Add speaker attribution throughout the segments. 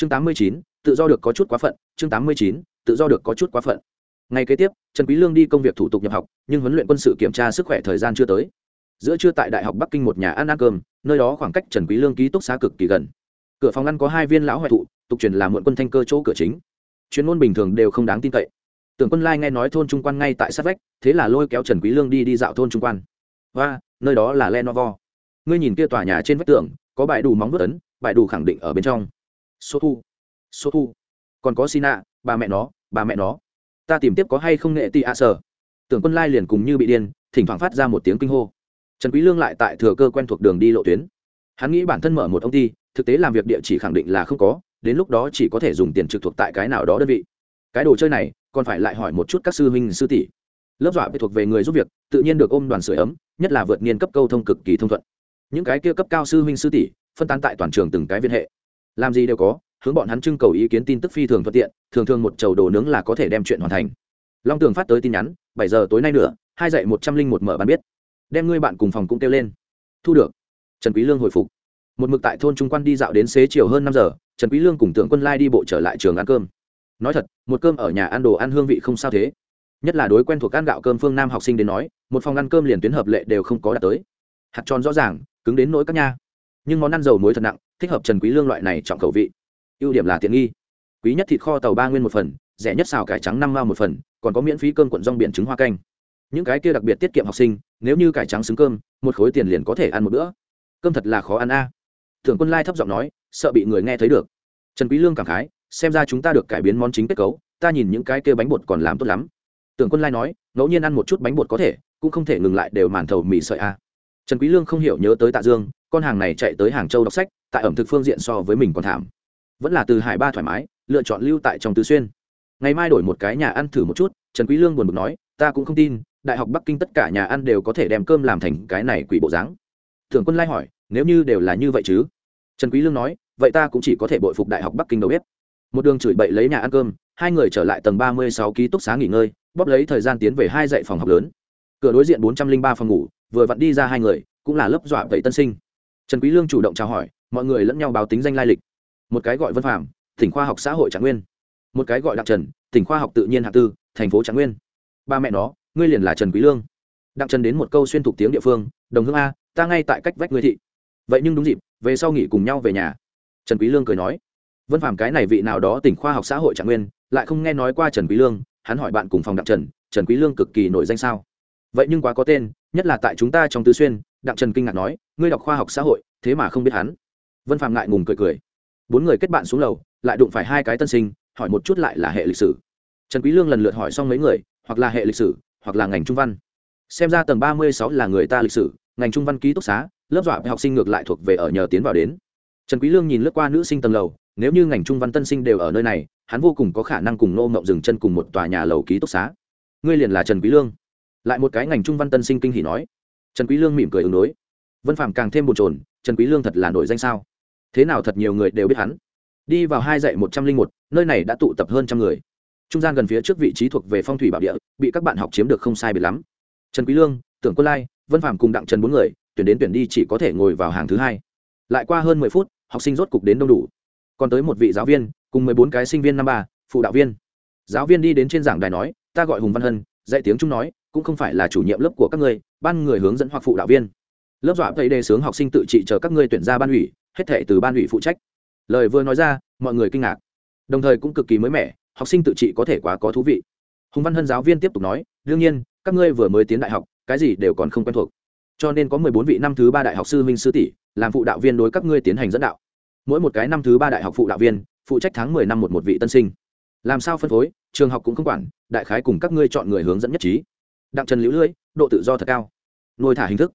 Speaker 1: chương tám mươi chín, tự do được có chút quá phận, chương tám mươi chín, tự do được có chút quá phận. Ngày kế tiếp, trần quý lương đi công việc thủ tục nhập học, nhưng huấn luyện quân sự kiểm tra sức khỏe thời gian chưa tới. Giữa trưa tại đại học bắc kinh một nhà ăn ăn cơm, nơi đó khoảng cách trần quý lương ký túc xá cực kỳ gần. Cửa phòng ăn có hai viên lão hoại thụ, tục truyền là muộn quân thanh cơ chỗ cửa chính. Chuyên môn bình thường đều không đáng tin cậy. Tưởng quân lai nghe nói thôn trung quan ngay tại sát vách, thế là lôi kéo trần quý lương đi đi dạo thôn trung quan. Và nơi đó là lenovo. Ngươi nhìn kia tòa nhà trên vách tường, có bài đủ móng vuốt ấn bài đủ khẳng định ở bên trong số thu số thu còn có sina, bà mẹ nó, bà mẹ nó. Ta tìm tiếp có hay không nghệ tị ạ sở tưởng quân lai liền cùng như bị điên, thỉnh thoảng phát ra một tiếng kinh hô. Trần quý lương lại tại thừa cơ quen thuộc đường đi lộ tuyến. Hắn nghĩ bản thân mở một công ty, thực tế làm việc địa chỉ khẳng định là không có, đến lúc đó chỉ có thể dùng tiền trực thuộc tại cái nào đó đơn vị. Cái đồ chơi này, còn phải lại hỏi một chút các sư huynh, sư tỷ. Lớp dọa bị thuộc về người giúp việc, tự nhiên được ôm đoàn sưởi ấm, nhất là vượt niên cấp câu thông cực kỳ thông thuận. Những cái kia cấp cao sư huynh, sư tỷ, phân tán tại toàn trường từng cái viên hệ làm gì đều có, hướng bọn hắn trưng cầu ý kiến tin tức phi thường thuận tiện, thường thường một chầu đồ nướng là có thể đem chuyện hoàn thành. Long tường phát tới tin nhắn, bảy giờ tối nay nữa, hai dạy một trăm linh một mở bán biết. Đem ngươi bạn cùng phòng cũng kêu lên. Thu được. Trần quý lương hồi phục. Một mực tại thôn trung quan đi dạo đến xế chiều hơn năm giờ, trần quý lương cùng tưởng quân lai đi bộ trở lại trường ăn cơm. Nói thật, một cơm ở nhà ăn đồ ăn hương vị không sao thế. Nhất là đối quen thuộc ăn gạo cơm phương nam học sinh đến nói, một phòng ăn cơm liền tuyến hợp lệ đều không có đạt tới. Hạt tròn rõ ràng, cứng đến nỗi các nha nhưng món ăn dầu muối thật nặng, thích hợp trần quý lương loại này trọng khẩu vị. Ưu điểm là tiện nghi. Quý nhất thịt kho tàu ba nguyên một phần, rẻ nhất xào cải trắng năm mao một phần, còn có miễn phí cơm cuộn rong biển trứng hoa canh. Những cái kia đặc biệt tiết kiệm học sinh, nếu như cải trắng xứng cơm, một khối tiền liền có thể ăn một bữa. Cơm thật là khó ăn a. À. thượng quân lai thấp giọng nói, sợ bị người nghe thấy được. Trần quý lương cảm khái, xem ra chúng ta được cải biến món chính kết cấu, ta nhìn những cái kia bánh bột còn làm tốt lắm. Tưởng quân lai nói, ngẫu nhiên ăn một chút bánh bột có thể, cũng không thể ngừng lại đều màn thầu mì sợi a trần quý lương không hiểu nhớ tới tạ dương, con hàng này chạy tới hàng châu đọc sách, tại ẩm thực phương diện so với mình còn thảm. Vẫn là từ hải ba thoải mái, lựa chọn lưu tại trong tứ xuyên. Ngày mai đổi một cái nhà ăn thử một chút, trần quý lương buồn bực nói, ta cũng không tin, đại học bắc kinh tất cả nhà ăn đều có thể đem cơm làm thành cái này quỷ bộ dáng. Thường quân lai hỏi, nếu như đều là như vậy chứ? Trần quý lương nói, vậy ta cũng chỉ có thể bội phục đại học bắc kinh đầu bếp. Một đường chửi bậy lấy nhà ăn cơm, hai người trở lại tầng ba mươi sáu ký túc xá nghỉ ngơi, bóp lấy thời gian tiến về hai dạy phòng học lớn. Cửa đối diện bốn trăm linh ba phòng ngủ vừa vặn đi ra hai người, cũng là lớp dọa vậy tân sinh. Trần quý lương chủ động chào hỏi, mọi người lẫn nhau báo tính danh lai lịch. Một cái gọi vân phạm tỉnh khoa học xã hội trạng nguyên. Một cái gọi đặng trần tỉnh khoa học tự nhiên hạ tư, thành phố trạng nguyên. Ba mẹ nó, ngươi liền là trần quý lương. Đặng trần đến một câu xuyên thục tiếng địa phương, đồng hương a, ta ngay tại cách vách ngươi thị. Vậy nhưng đúng dịp, về sau nghỉ cùng nhau về nhà. Trần quý lương cười nói, vân phàm cái này vị nào đó tỉnh khoa học xã hội trạng nguyên, lại không nghe nói qua trần quý lương, hắn hỏi bạn cùng phòng đặng trần trần quý lương cực kỳ nổi danh sao? Vậy nhưng quá có tên nhất là tại chúng ta trong tứ xuyên, đặng trần kinh ngạc nói, ngươi đọc khoa học xã hội, thế mà không biết hắn. Vân Phạm ngại ngùng cười cười. Bốn người kết bạn xuống lầu, lại đụng phải hai cái tân sinh, hỏi một chút lại là hệ lịch sử. Trần quý lương lần lượt hỏi xong mấy người, hoặc là hệ lịch sử, hoặc là ngành trung văn. Xem ra tầng ba mươi sáu là người ta lịch sử, ngành trung văn ký túc xá, lớp dọa học sinh ngược lại thuộc về ở nhờ tiến vào đến. Trần quý lương nhìn lướt qua nữ sinh tầng lầu, nếu như ngành trung văn tân sinh đều ở nơi này, hắn vô cùng có khả năng cùng nô ngậm dừng chân cùng một tòa nhà lầu ký túc xá. Ngươi liền là trần quý lương lại một cái ngành trung văn tân sinh kinh hỉ nói, trần quý lương mỉm cười ứng đối. Vân phạm càng thêm bồn chồn, trần quý lương thật là nổi danh sao? Thế nào thật nhiều người đều biết hắn. Đi vào hai dạy một trăm linh một, nơi này đã tụ tập hơn trăm người. Trung gian gần phía trước vị trí thuộc về phong thủy bảo địa, bị các bạn học chiếm được không sai biệt lắm. Trần quý lương, tưởng quân lai, vân phạm cùng đặng trần bốn người, tuyển đến tuyển đi chỉ có thể ngồi vào hàng thứ hai. Lại qua hơn mười phút, học sinh rốt cục đến đông đủ. Còn tới một vị giáo viên, cùng mười bốn cái sinh viên năm ba, phụ đạo viên. Giáo viên đi đến trên giảng đài nói, ta gọi hùng văn hân, dạy tiếng trung nói cũng không phải là chủ nhiệm lớp của các ngươi, ban người hướng dẫn hoặc phụ đạo viên. Lớp dọa thầy đề sướng học sinh tự trị chờ các ngươi tuyển ra ban ủy, hết thệ từ ban ủy phụ trách. Lời vừa nói ra, mọi người kinh ngạc. Đồng thời cũng cực kỳ mới mẻ, học sinh tự trị có thể quá có thú vị. Hùng văn hân giáo viên tiếp tục nói, đương nhiên, các ngươi vừa mới tiến đại học, cái gì đều còn không quen thuộc. Cho nên có mười bốn vị năm thứ ba đại học sư minh sư tỷ, làm phụ đạo viên đối các ngươi tiến hành dẫn đạo. Mỗi một cái năm thứ ba đại học phụ đạo viên, phụ trách tháng mười năm một một vị tân sinh. Làm sao phân phối, trường học cũng không quản, đại khái cùng các ngươi chọn người hướng dẫn nhất trí đặng trần liễu lưỡi độ tự do thật cao. Nuôi thả hình thức.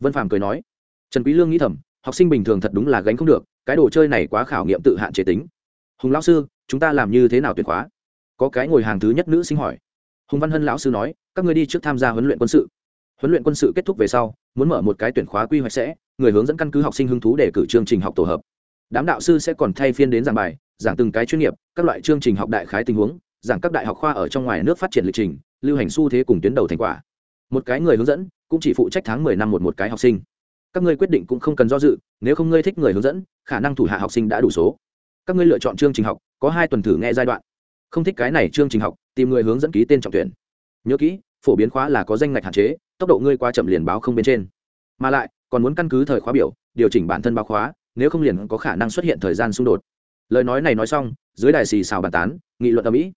Speaker 1: Vân phàm cười nói, trần quý lương nghĩ thầm, học sinh bình thường thật đúng là gánh không được, cái đồ chơi này quá khảo nghiệm tự hạn chế tính. Hùng lão sư, chúng ta làm như thế nào tuyệt khóa? Có cái ngồi hàng thứ nhất nữ sinh hỏi. Hùng văn hân lão sư nói, các ngươi đi trước tham gia huấn luyện quân sự. Huấn luyện quân sự kết thúc về sau, muốn mở một cái tuyển khóa quy hoạch sẽ, người hướng dẫn căn cứ học sinh hứng thú để cử chương trình học tổ hợp. Đám đạo sư sẽ còn thay phiên đến giảng bài, giảng từng cái chuyên nghiệp, các loại chương trình học đại khái tình huống, giảng các đại học khoa ở trong ngoài nước phát triển lịch trình lưu hành xu thế cùng tuyến đầu thành quả. Một cái người hướng dẫn cũng chỉ phụ trách tháng mười năm một một cái học sinh. Các ngươi quyết định cũng không cần do dự, nếu không ngươi thích người hướng dẫn, khả năng thủ hạ học sinh đã đủ số. Các ngươi lựa chọn chương trình học, có hai tuần thử nghe giai đoạn. Không thích cái này chương trình học, tìm người hướng dẫn ký tên trọng tuyển. Nhớ kỹ, phổ biến khóa là có danh ngạch hạn chế, tốc độ ngươi qua chậm liền báo không bên trên. Mà lại, còn muốn căn cứ thời khóa biểu, điều chỉnh bản thân báo khóa, nếu không liền có khả năng xuất hiện thời gian xung đột. Lời nói này nói xong, dưới đài xì xào bàn tán, nghị luận ở mỹ.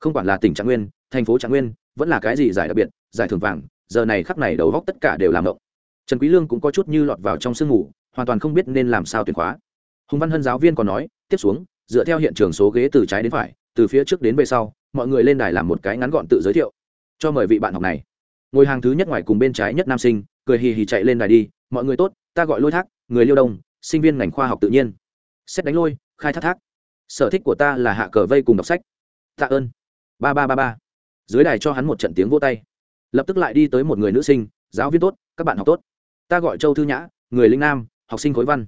Speaker 1: Không quản là tỉnh trạng nguyên, thành phố trạng nguyên vẫn là cái gì giải đặc biệt, giải thưởng vàng, giờ này khắc này đầu góc tất cả đều làm động trần quý lương cũng có chút như lọt vào trong sương ngủ hoàn toàn không biết nên làm sao tuyển khóa. Hùng văn hân giáo viên còn nói, tiếp xuống, dựa theo hiện trường số ghế từ trái đến phải, từ phía trước đến về sau, mọi người lên đài làm một cái ngắn gọn tự giới thiệu. Cho mời vị bạn học này. Ngồi hàng thứ nhất ngoài cùng bên trái nhất nam sinh, cười hì hì chạy lên đài đi, mọi người tốt, ta gọi lôi thác, người liêu đông, sinh viên ngành khoa học tự nhiên. Xét đánh lôi, khai thác thác. Sở thích của ta là hạ cờ vây cùng đọc sách. Tạ ơn. Ba ba ba ba dưới đài cho hắn một trận tiếng vô tay. Lập tức lại đi tới một người nữ sinh, giáo viên tốt, các bạn học tốt. Ta gọi châu thư nhã, người linh nam, học sinh khối văn.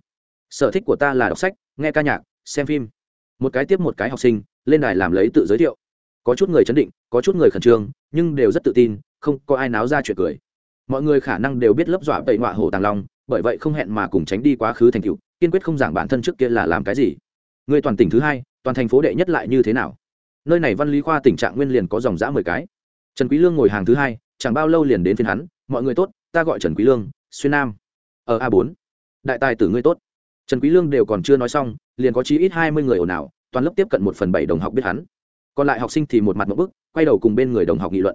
Speaker 1: Sở thích của ta là đọc sách, nghe ca nhạc, xem phim. Một cái tiếp một cái học sinh, lên đài làm lấy tự giới thiệu. Có chút người chấn định, có chút người khẩn trương, nhưng đều rất tự tin, không có ai náo ra chuyện cười. Mọi người khả năng đều biết lớp dọa tẩy ngọa hổ tàng long, bởi vậy không hẹn mà cùng tránh đi quá khứ thành cựu kiên quyết không giảng bản thân trước kia là làm cái gì. Người toàn tỉnh thứ hai, toàn thành phố đệ nhất lại như thế nào? Nơi này văn lý khoa tình trạng nguyên liền có dòng dã mười cái. Trần quý lương ngồi hàng thứ hai, chẳng bao lâu liền đến phiên hắn, mọi người tốt, ta gọi trần quý lương, xuyên nam, ở a 4 đại tài tử ngươi tốt. Trần quý lương đều còn chưa nói xong, liền có chí ít hai mươi người ồn ào, toàn lớp tiếp cận một phần bảy đồng học biết hắn. Còn lại học sinh thì một mặt một bức, quay đầu cùng bên người đồng học nghị luận.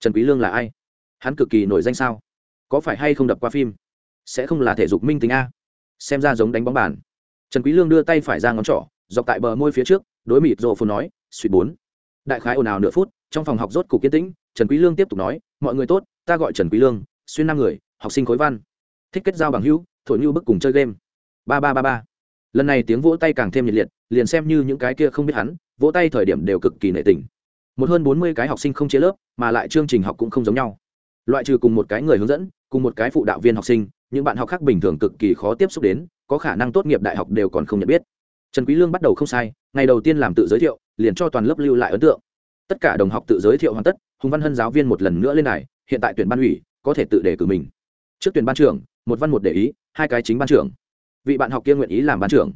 Speaker 1: Trần quý lương là ai? Hắn cực kỳ nổi danh sao? Có phải hay không đập qua phim? Sẽ không là thể dục minh tính a? Xem ra giống đánh bóng bàn. Trần quý lương đưa tay phải ra ngón trỏ, dọc tại bờ môi phía trước đối mịt rộ phồn nói suy bốn. Đại khái ồn ào nửa phút, trong phòng học rốt cục kiến tĩnh, trần quý lương tiếp tục nói, mọi người tốt, ta gọi trần quý lương, xuyên năm người, học sinh khối văn. Thích kết giao bằng hữu, thổi như bức cùng chơi game. Ba ba ba ba. Lần này tiếng vỗ tay càng thêm nhiệt liệt, liền xem như những cái kia không biết hắn, vỗ tay thời điểm đều cực kỳ nệ tình. Một hơn bốn mươi cái học sinh không chia lớp, mà lại chương trình học cũng không giống nhau. Loại trừ cùng một cái người hướng dẫn, cùng một cái phụ đạo viên học sinh, những bạn học khác bình thường cực kỳ khó tiếp xúc đến, có khả năng tốt nghiệp đại học đều còn không nhận biết trần quý lương bắt đầu không sai, ngày đầu tiên làm tự giới thiệu, liền cho toàn lớp lưu lại ấn tượng. Tất cả đồng học tự giới thiệu hoàn tất, hùng văn hân giáo viên một lần nữa lên này hiện tại tuyển ban ủy, có thể tự đề cử mình. Trước tuyển ban trưởng, một văn một để ý, hai cái chính ban trưởng. Vị bạn học kia nguyện ý làm ban trưởng.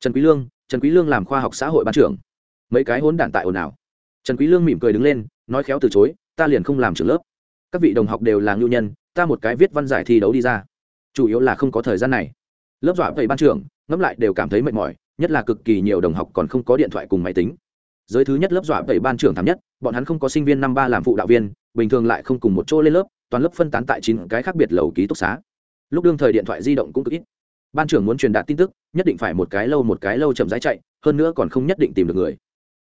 Speaker 1: Trần quý lương, trần quý lương làm khoa học xã hội ban trưởng. Mấy cái hỗn đản tại ồn ào. Trần quý lương mỉm cười đứng lên, nói khéo từ chối, ta liền không làm trưởng lớp. Các vị đồng học đều là ngưu nhân, ta một cái viết văn giải thi đấu đi ra. Chủ yếu là không có thời gian này. Lớp dọa vậy ban trưởng, ngẫm lại đều cảm thấy mệt mỏi nhất là cực kỳ nhiều đồng học còn không có điện thoại cùng máy tính. Giới thứ nhất lớp dọa vậy ban trưởng thảm nhất, bọn hắn không có sinh viên năm ba làm phụ đạo viên, bình thường lại không cùng một chỗ lên lớp, toàn lớp phân tán tại chín cái khác biệt lầu ký túc xá. Lúc đương thời điện thoại di động cũng cực ít. Ban trưởng muốn truyền đạt tin tức, nhất định phải một cái lâu một cái lâu chậm rãi chạy, hơn nữa còn không nhất định tìm được người.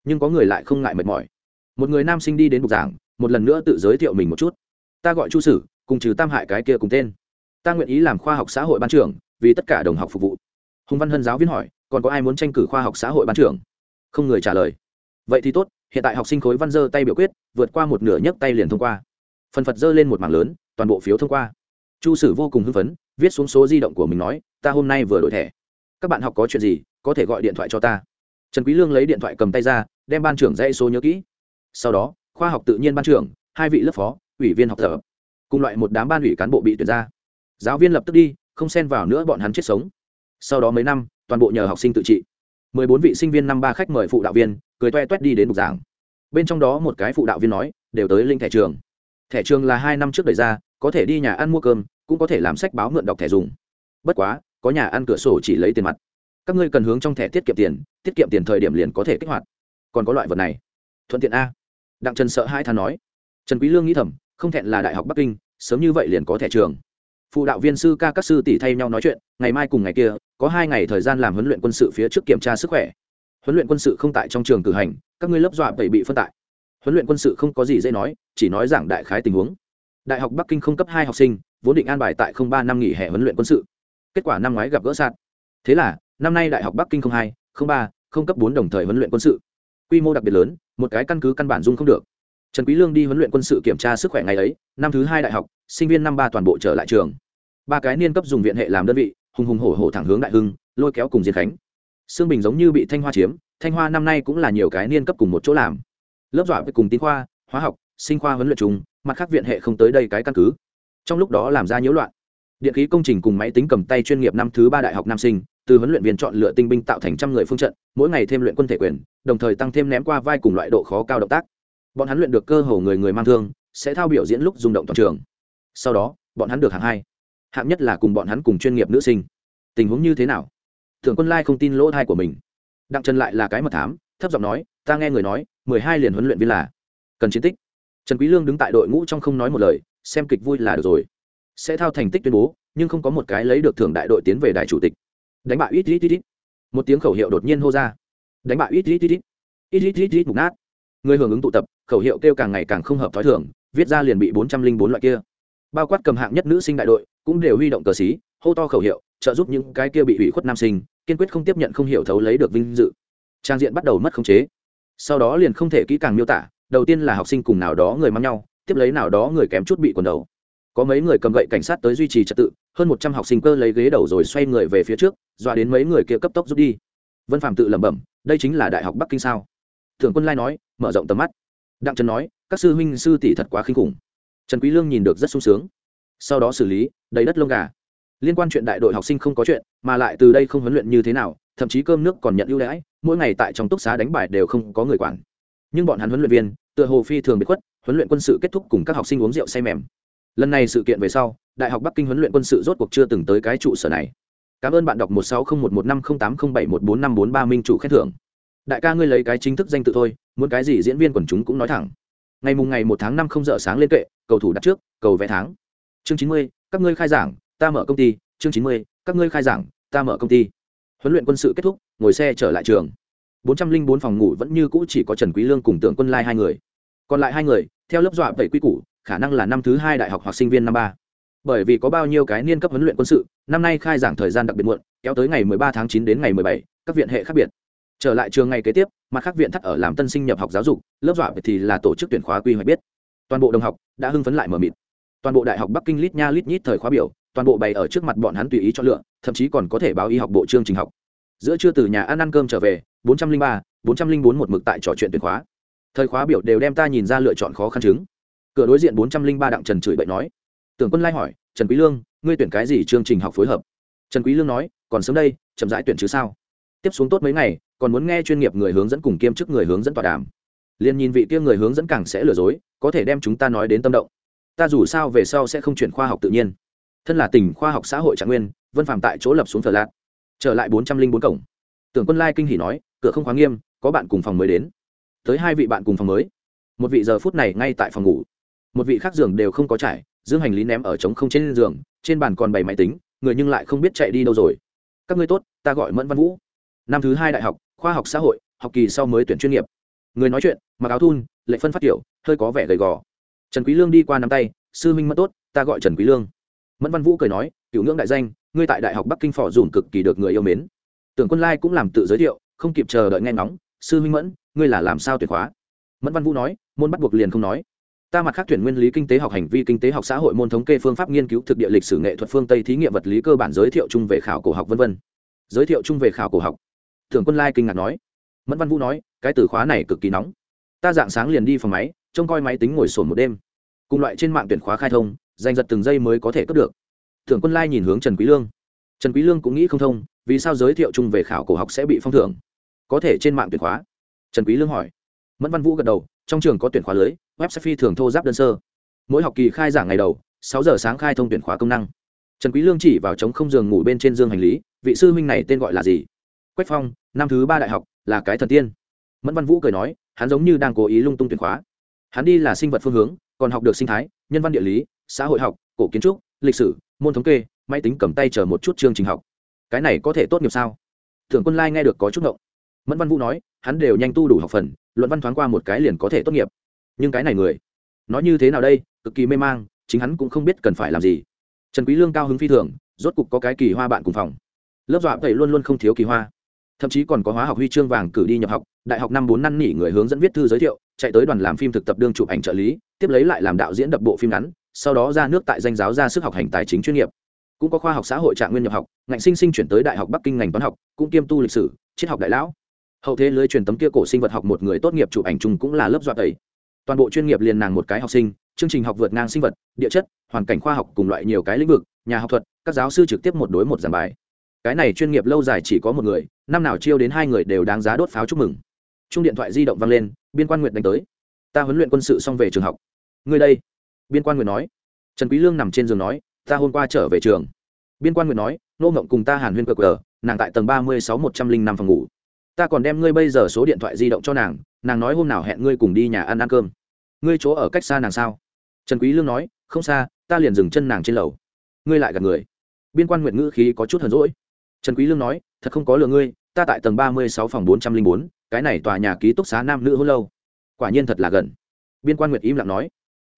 Speaker 1: Nhưng có người lại không ngại mệt mỏi. Một người nam sinh đi đến bục giảng, một lần nữa tự giới thiệu mình một chút. Ta gọi chu sử, cùng trừ tam hại cái kia cùng tên. Ta nguyện ý làm khoa học xã hội ban trưởng, vì tất cả đồng học phục vụ. Hùng văn hân giáo viên hỏi còn có ai muốn tranh cử khoa học xã hội ban trưởng? Không người trả lời. Vậy thì tốt, hiện tại học sinh khối văn dơ tay biểu quyết, vượt qua một nửa nhấc tay liền thông qua. Phần phật dơ lên một mảng lớn, toàn bộ phiếu thông qua. Chu sử vô cùng hưng phấn, viết xuống số di động của mình nói, ta hôm nay vừa đổi thẻ. Các bạn học có chuyện gì, có thể gọi điện thoại cho ta. Trần quý lương lấy điện thoại cầm tay ra, đem ban trưởng dãy số nhớ kỹ. Sau đó, khoa học tự nhiên ban trưởng, hai vị lớp phó, ủy viên học tập, cùng loại một đám ban ủy cán bộ bị tuyển ra. Giáo viên lập tức đi, không xen vào nữa bọn hắn chết sống. Sau đó mấy năm toàn bộ nhờ học sinh tự trị. Mười bốn vị sinh viên năm ba khách mời phụ đạo viên, cười toe toét đi đến bục giảng. Bên trong đó một cái phụ đạo viên nói, đều tới linh thẻ trường. Thẻ trường là hai năm trước đẩy ra, có thể đi nhà ăn mua cơm, cũng có thể làm sách báo mượn đọc thẻ dùng. Bất quá, có nhà ăn cửa sổ chỉ lấy tiền mặt. Các ngươi cần hướng trong thẻ tiết kiệm tiền, tiết kiệm tiền thời điểm liền có thể kích hoạt. Còn có loại vật này. Thuận tiện a. Đặng trần sợ hai thà nói. Trần quý lương nghĩ thầm, không thẹn là đại học bắc kinh, sớm như vậy liền có thẻ trường. Phụ đạo viên sư ca các sư tỷ thay nhau nói chuyện, ngày mai cùng ngày kia có hai ngày thời gian làm huấn luyện quân sự phía trước kiểm tra sức khỏe. Huấn luyện quân sự không tại trong trường cử hành, các ngươi lớp dọa bảy bị phân tại. Huấn luyện quân sự không có gì dễ nói, chỉ nói giảng đại khái tình huống. Đại học bắc kinh không cấp hai học sinh, vốn định an bài tại không ba năm nghỉ hè huấn luyện quân sự. Kết quả năm ngoái gặp gỡ sạt. Thế là, năm nay đại học bắc kinh không hai, không ba, không cấp bốn đồng thời huấn luyện quân sự. Quy mô đặc biệt lớn, một cái căn cứ căn bản dung không được. Trần quý lương đi huấn luyện quân sự kiểm tra sức khỏe ngày ấy, năm thứ hai đại học, sinh viên năm ba toàn bộ trở lại trường. Ba cái niên cấp dùng viện hệ làm đơn vị hùng hùng hổ hổ thẳng hướng đại hưng, lôi kéo cùng diệt khánh. Sương bình giống như bị thanh hoa chiếm, thanh hoa năm nay cũng là nhiều cái niên cấp cùng một chỗ làm. Lớp dọa với cùng tin khoa, hóa học, sinh khoa huấn luyện chung, mặt khác viện hệ không tới đây cái căn cứ. Trong lúc đó làm ra nhiễu loạn. Điện khí công trình cùng máy tính cầm tay chuyên nghiệp năm thứ ba đại học nam sinh, từ huấn luyện viên chọn lựa tinh binh tạo thành trăm người phương trận, mỗi ngày thêm luyện quân thể quyền, đồng thời tăng thêm ném qua vai cùng loại độ khó cao động tác. Bọn hắn luyện được cơ hồ người người mang thương, sẽ thao biểu diễn lúc rung động toàn trường. Sau đó, bọn hắn được hạng hai hạng nhất là cùng bọn hắn cùng chuyên nghiệp nữ sinh. Tình huống như thế nào? Thượng quân lai không tin lỗ thai của mình. Đặng trần lại là cái mật thám, thấp giọng nói, ta nghe người nói, mười hai liền huấn luyện viên là cần chiến tích. Trần quý lương đứng tại đội ngũ trong không nói một lời, xem kịch vui là được rồi. Sẽ thao thành tích tuyên bố, nhưng không có một cái lấy được thưởng đại đội tiến về đại chủ tịch. Đánh bại ít ít ít ít. Một tiếng khẩu hiệu đột nhiên hô ra. Đánh bại ít ít ít. Ít ít ít ít mục nát. Người hưởng ứng tụ tập, khẩu hiệu kêu càng ngày càng không hợp thói thường, viết ra liền bị bốn trăm linh bốn loại kia bao quát cầm hạng nhất nữ sinh đại đội, cũng đều huy động cờ xí, hô to khẩu hiệu, trợ giúp những cái kia bị hủy khuất nam sinh, kiên quyết không tiếp nhận không hiểu thấu lấy được vinh dự. Trang diện bắt đầu mất khống chế. Sau đó liền không thể kỹ càng miêu tả, đầu tiên là học sinh cùng nào đó người mắng nhau, tiếp lấy nào đó người kém chút bị quần đầu. Có mấy người cầm gậy cảnh sát tới duy trì trật tự, hơn một trăm học sinh cơ lấy ghế đầu rồi xoay người về phía trước, dọa đến mấy người kia cấp tốc rút đi. Vân phạm tự lẩm bẩm, đây chính là đại học bắc kinh sao? Thượng quân lai nói, mở rộng tầm mắt. Đặng trần nói, các sư huynh sư tỷ thật quá khinh khủng trần quý lương nhìn được rất sung sướng. Sau đó xử lý, đầy đất lông gà. Liên quan chuyện đại đội học sinh không có chuyện, mà lại từ đây không huấn luyện như thế nào, thậm chí cơm nước còn nhận ưu đãi, mỗi ngày tại trong túc xá đánh bài đều không có người quản. Nhưng bọn hắn huấn luyện viên, tựa hồ phi thường bị khuất, huấn luyện quân sự kết thúc cùng các học sinh uống rượu say mềm. Lần này sự kiện về sau, đại học bắc kinh huấn luyện quân sự rốt cuộc chưa từng tới cái trụ sở này. Cảm ơn bạn đọc một sáu không một một năm không tám không bảy một bốn năm bốn ba minh chủ khen thưởng. Đại ca ngươi lấy cái chính thức danh tự thôi, muốn cái gì diễn viên quần chúng cũng nói thẳng ngày mùng ngày một tháng năm không giờ sáng lên kệ cầu thủ đặt trước cầu vé tháng. Chương chín mươi các ngươi khai giảng ta mở công ty. Chương chín mươi các ngươi khai giảng ta mở công ty. Huấn luyện quân sự kết thúc ngồi xe trở lại trường. Bốn trăm linh bốn phòng ngủ vẫn như cũ chỉ có trần quý lương cùng tưởng quân lai hai người. Còn lại hai người theo lớp dọa bảy quy củ khả năng là năm thứ hai đại học hoặc sinh viên năm ba. Bởi vì có bao nhiêu cái niên cấp huấn luyện quân sự năm nay khai giảng thời gian đặc biệt muộn kéo tới ngày 13 tháng 9 đến ngày 17, các viện hệ khác biệt trở lại trường ngày kế tiếp mặt khác viện thắt ở làm tân sinh nhập học giáo dục lớp dọa thì là tổ chức tuyển khóa quy hoạch biết. Toàn bộ đồng học đã hưng phấn lại mở mịt. Toàn bộ đại học bắc kinh lít nha lít nhít thời khóa biểu toàn bộ bày ở trước mặt bọn hắn tùy ý cho lựa thậm chí còn có thể báo y học bộ chương trình học. Giữa trưa từ nhà ăn ăn cơm trở về 403, 404 một mực tại trò chuyện tuyển khóa. Thời khóa biểu đều đem ta nhìn ra lựa chọn khó khăn chứng. Cửa đối diện 403 đặng trần chửi bậy nói. Tưởng quân lai hỏi trần quý lương ngươi tuyển cái gì chương trình học phối hợp? Trần quý lương nói còn sớm đây chậm rãi tuyển chứ sao? Tiếp xuống tốt mấy ngày còn muốn nghe chuyên nghiệp người hướng dẫn cùng kiêm chức người hướng dẫn tọa đàm. Liền nhìn vị kia người hướng dẫn càng sẽ lừa dối, có thể đem chúng ta nói đến tâm động. Ta dù sao về sau sẽ không chuyển khoa học tự nhiên. Thân là tỉnh khoa học xã hội trạng nguyên, vân phạm tại chỗ lập xuống thờ lạc trở lại bốn trăm linh bốn cổng. Tưởng quân lai kinh hỉ nói, cửa không khóa nghiêm, có bạn cùng phòng mới đến. Tới hai vị bạn cùng phòng mới. Một vị giờ phút này ngay tại phòng ngủ. Một vị khác giường đều không có trải, dương hành lý ném ở trống không trên giường, trên bàn còn bảy máy tính, người nhưng lại không biết chạy đi đâu rồi. Các ngươi tốt, ta gọi mẫn văn vũ. Năm thứ hai đại học khoa học xã hội, học kỳ sau mới tuyển chuyên nghiệp. Người nói chuyện, mặc áo thun, lệ phân phát kiểu hơi có vẻ gầy gò. Trần quý lương đi qua nắm tay, sư minh mất tốt, ta gọi trần quý lương. Mẫn văn vũ cười nói cựu ngưỡng đại danh, ngươi tại đại học bắc kinh phò dùn cực kỳ được người yêu mến. Tưởng quân lai cũng làm tự giới thiệu, không kịp chờ đợi nghe ngóng, sư minh mẫn, ngươi là làm sao tuyển khóa? Mẫn văn vũ nói, môn bắt buộc liền không nói. Ta mặt khác tuyển nguyên lý kinh tế học, hành vi kinh tế học xã hội môn thống kê phương pháp nghiên cứu thực địa lịch sử nghệ thuật phương tây thí nghiệm vật lý cơ bản giới thiệu chung về khảo cổ học vân vân. Giới thiệu chung về khảo cổ học tưởng quân lai kinh ngạc nói. Mẫn văn vũ nói, cái từ khóa này cực kỳ nóng. Ta dạng sáng liền đi phòng máy, trông coi máy tính ngồi sổn một đêm. Cùng loại trên mạng tuyển khóa khai thông, giành giật từng giây mới có thể cướp được. Tưởng quân lai nhìn hướng trần quý lương. Trần quý lương cũng nghĩ không thông, vì sao giới thiệu chung về khảo cổ học sẽ bị phong thưởng? Có thể trên mạng tuyển khóa? Trần quý lương hỏi. Mẫn văn vũ gật đầu, trong trường có tuyển khóa lưới website phi thường thô giáp đơn sơ. Mỗi học kỳ khai giảng ngày đầu, sáu giờ sáng khai thông tuyển khóa công năng. Trần quý lương chỉ vào trống không giường ngủ bên trên giường hành lý, vị sư huynh này tên gọi là gì? Quách phong năm thứ ba đại học là cái thần tiên. Mẫn văn vũ cười nói, hắn giống như đang cố ý lung tung tuyển khóa. Hắn đi là sinh vật phương hướng, còn học được sinh thái, nhân văn địa lý, xã hội học, cổ kiến trúc, lịch sử, môn thống kê, máy tính cầm tay chờ một chút chương trình học. Cái này có thể tốt nghiệp sao? Thượng quân lai nghe được có chút ngộng. Mẫn văn vũ nói, hắn đều nhanh tu đủ học phần, luận văn thoáng qua một cái liền có thể tốt nghiệp. Nhưng cái này người, nói như thế nào đây, cực kỳ mê mang, chính hắn cũng không biết cần phải làm gì. Trần quý lương cao hứng phi thường, rốt cục có cái kỳ hoa bạn cùng phòng. Lớp dọa vậy luôn luôn không thiếu kỳ hoa thậm chí còn có hóa học huy chương vàng cử đi nhập học, đại học năm bốn năn nỉ người hướng dẫn viết thư giới thiệu, chạy tới đoàn làm phim thực tập đương chụp ảnh trợ lý, tiếp lấy lại làm đạo diễn đập bộ phim ngắn, sau đó ra nước tại danh giáo ra sức học hành tài chính chuyên nghiệp. Cũng có khoa học xã hội trạng nguyên nhập học, ngạnh sinh sinh chuyển tới đại học bắc kinh ngành toán học, cũng kiêm tu lịch sử, triết học đại lão. Hậu thế lưới truyền tấm kia cổ sinh vật học một người tốt nghiệp chụp ảnh chung cũng là lớp dọa tẩy. Toàn bộ chuyên nghiệp liền nàng một cái học sinh, chương trình học vượt ngang sinh vật, địa chất, hoàn cảnh khoa học cùng loại nhiều cái lĩnh vực, nhà học thuật, các giáo sư trực tiếp một đối một giảng bài cái này chuyên nghiệp lâu dài chỉ có một người, năm nào chiêu đến hai người đều đáng giá đốt pháo chúc mừng. Chung điện thoại di động vang lên, biên quan nguyệt đánh tới. Ta huấn luyện quân sự xong về trường học. Người đây, biên quan nguyệt nói. Trần quý lương nằm trên giường nói, ta hôm qua trở về trường. Biên quan nguyệt nói, nô ngộng cùng ta hàn huyên cờ cờ, nàng tại tầng ba mươi sáu một trăm linh năm phòng ngủ. Ta còn đem ngươi bây giờ số điện thoại di động cho nàng nàng nói hôm nào hẹn ngươi cùng đi nhà ăn ăn cơm. Ngươi chỗ ở cách xa nàng sao? Trần quý lương nói, không xa, ta liền dừng chân nàng trên lầu. Ngươi lại gặp người. Biên quan nguyệt ngữ khí có chút hờn rỗi trần quý lương nói, thật không có lừa ngươi, ta tại tầng ba mươi sáu phòng bốn trăm linh bốn, cái này tòa nhà ký túc xá nam nữ hôn lâu. Quả nhiên thật là gần. Biên quan nguyệt im lặng nói.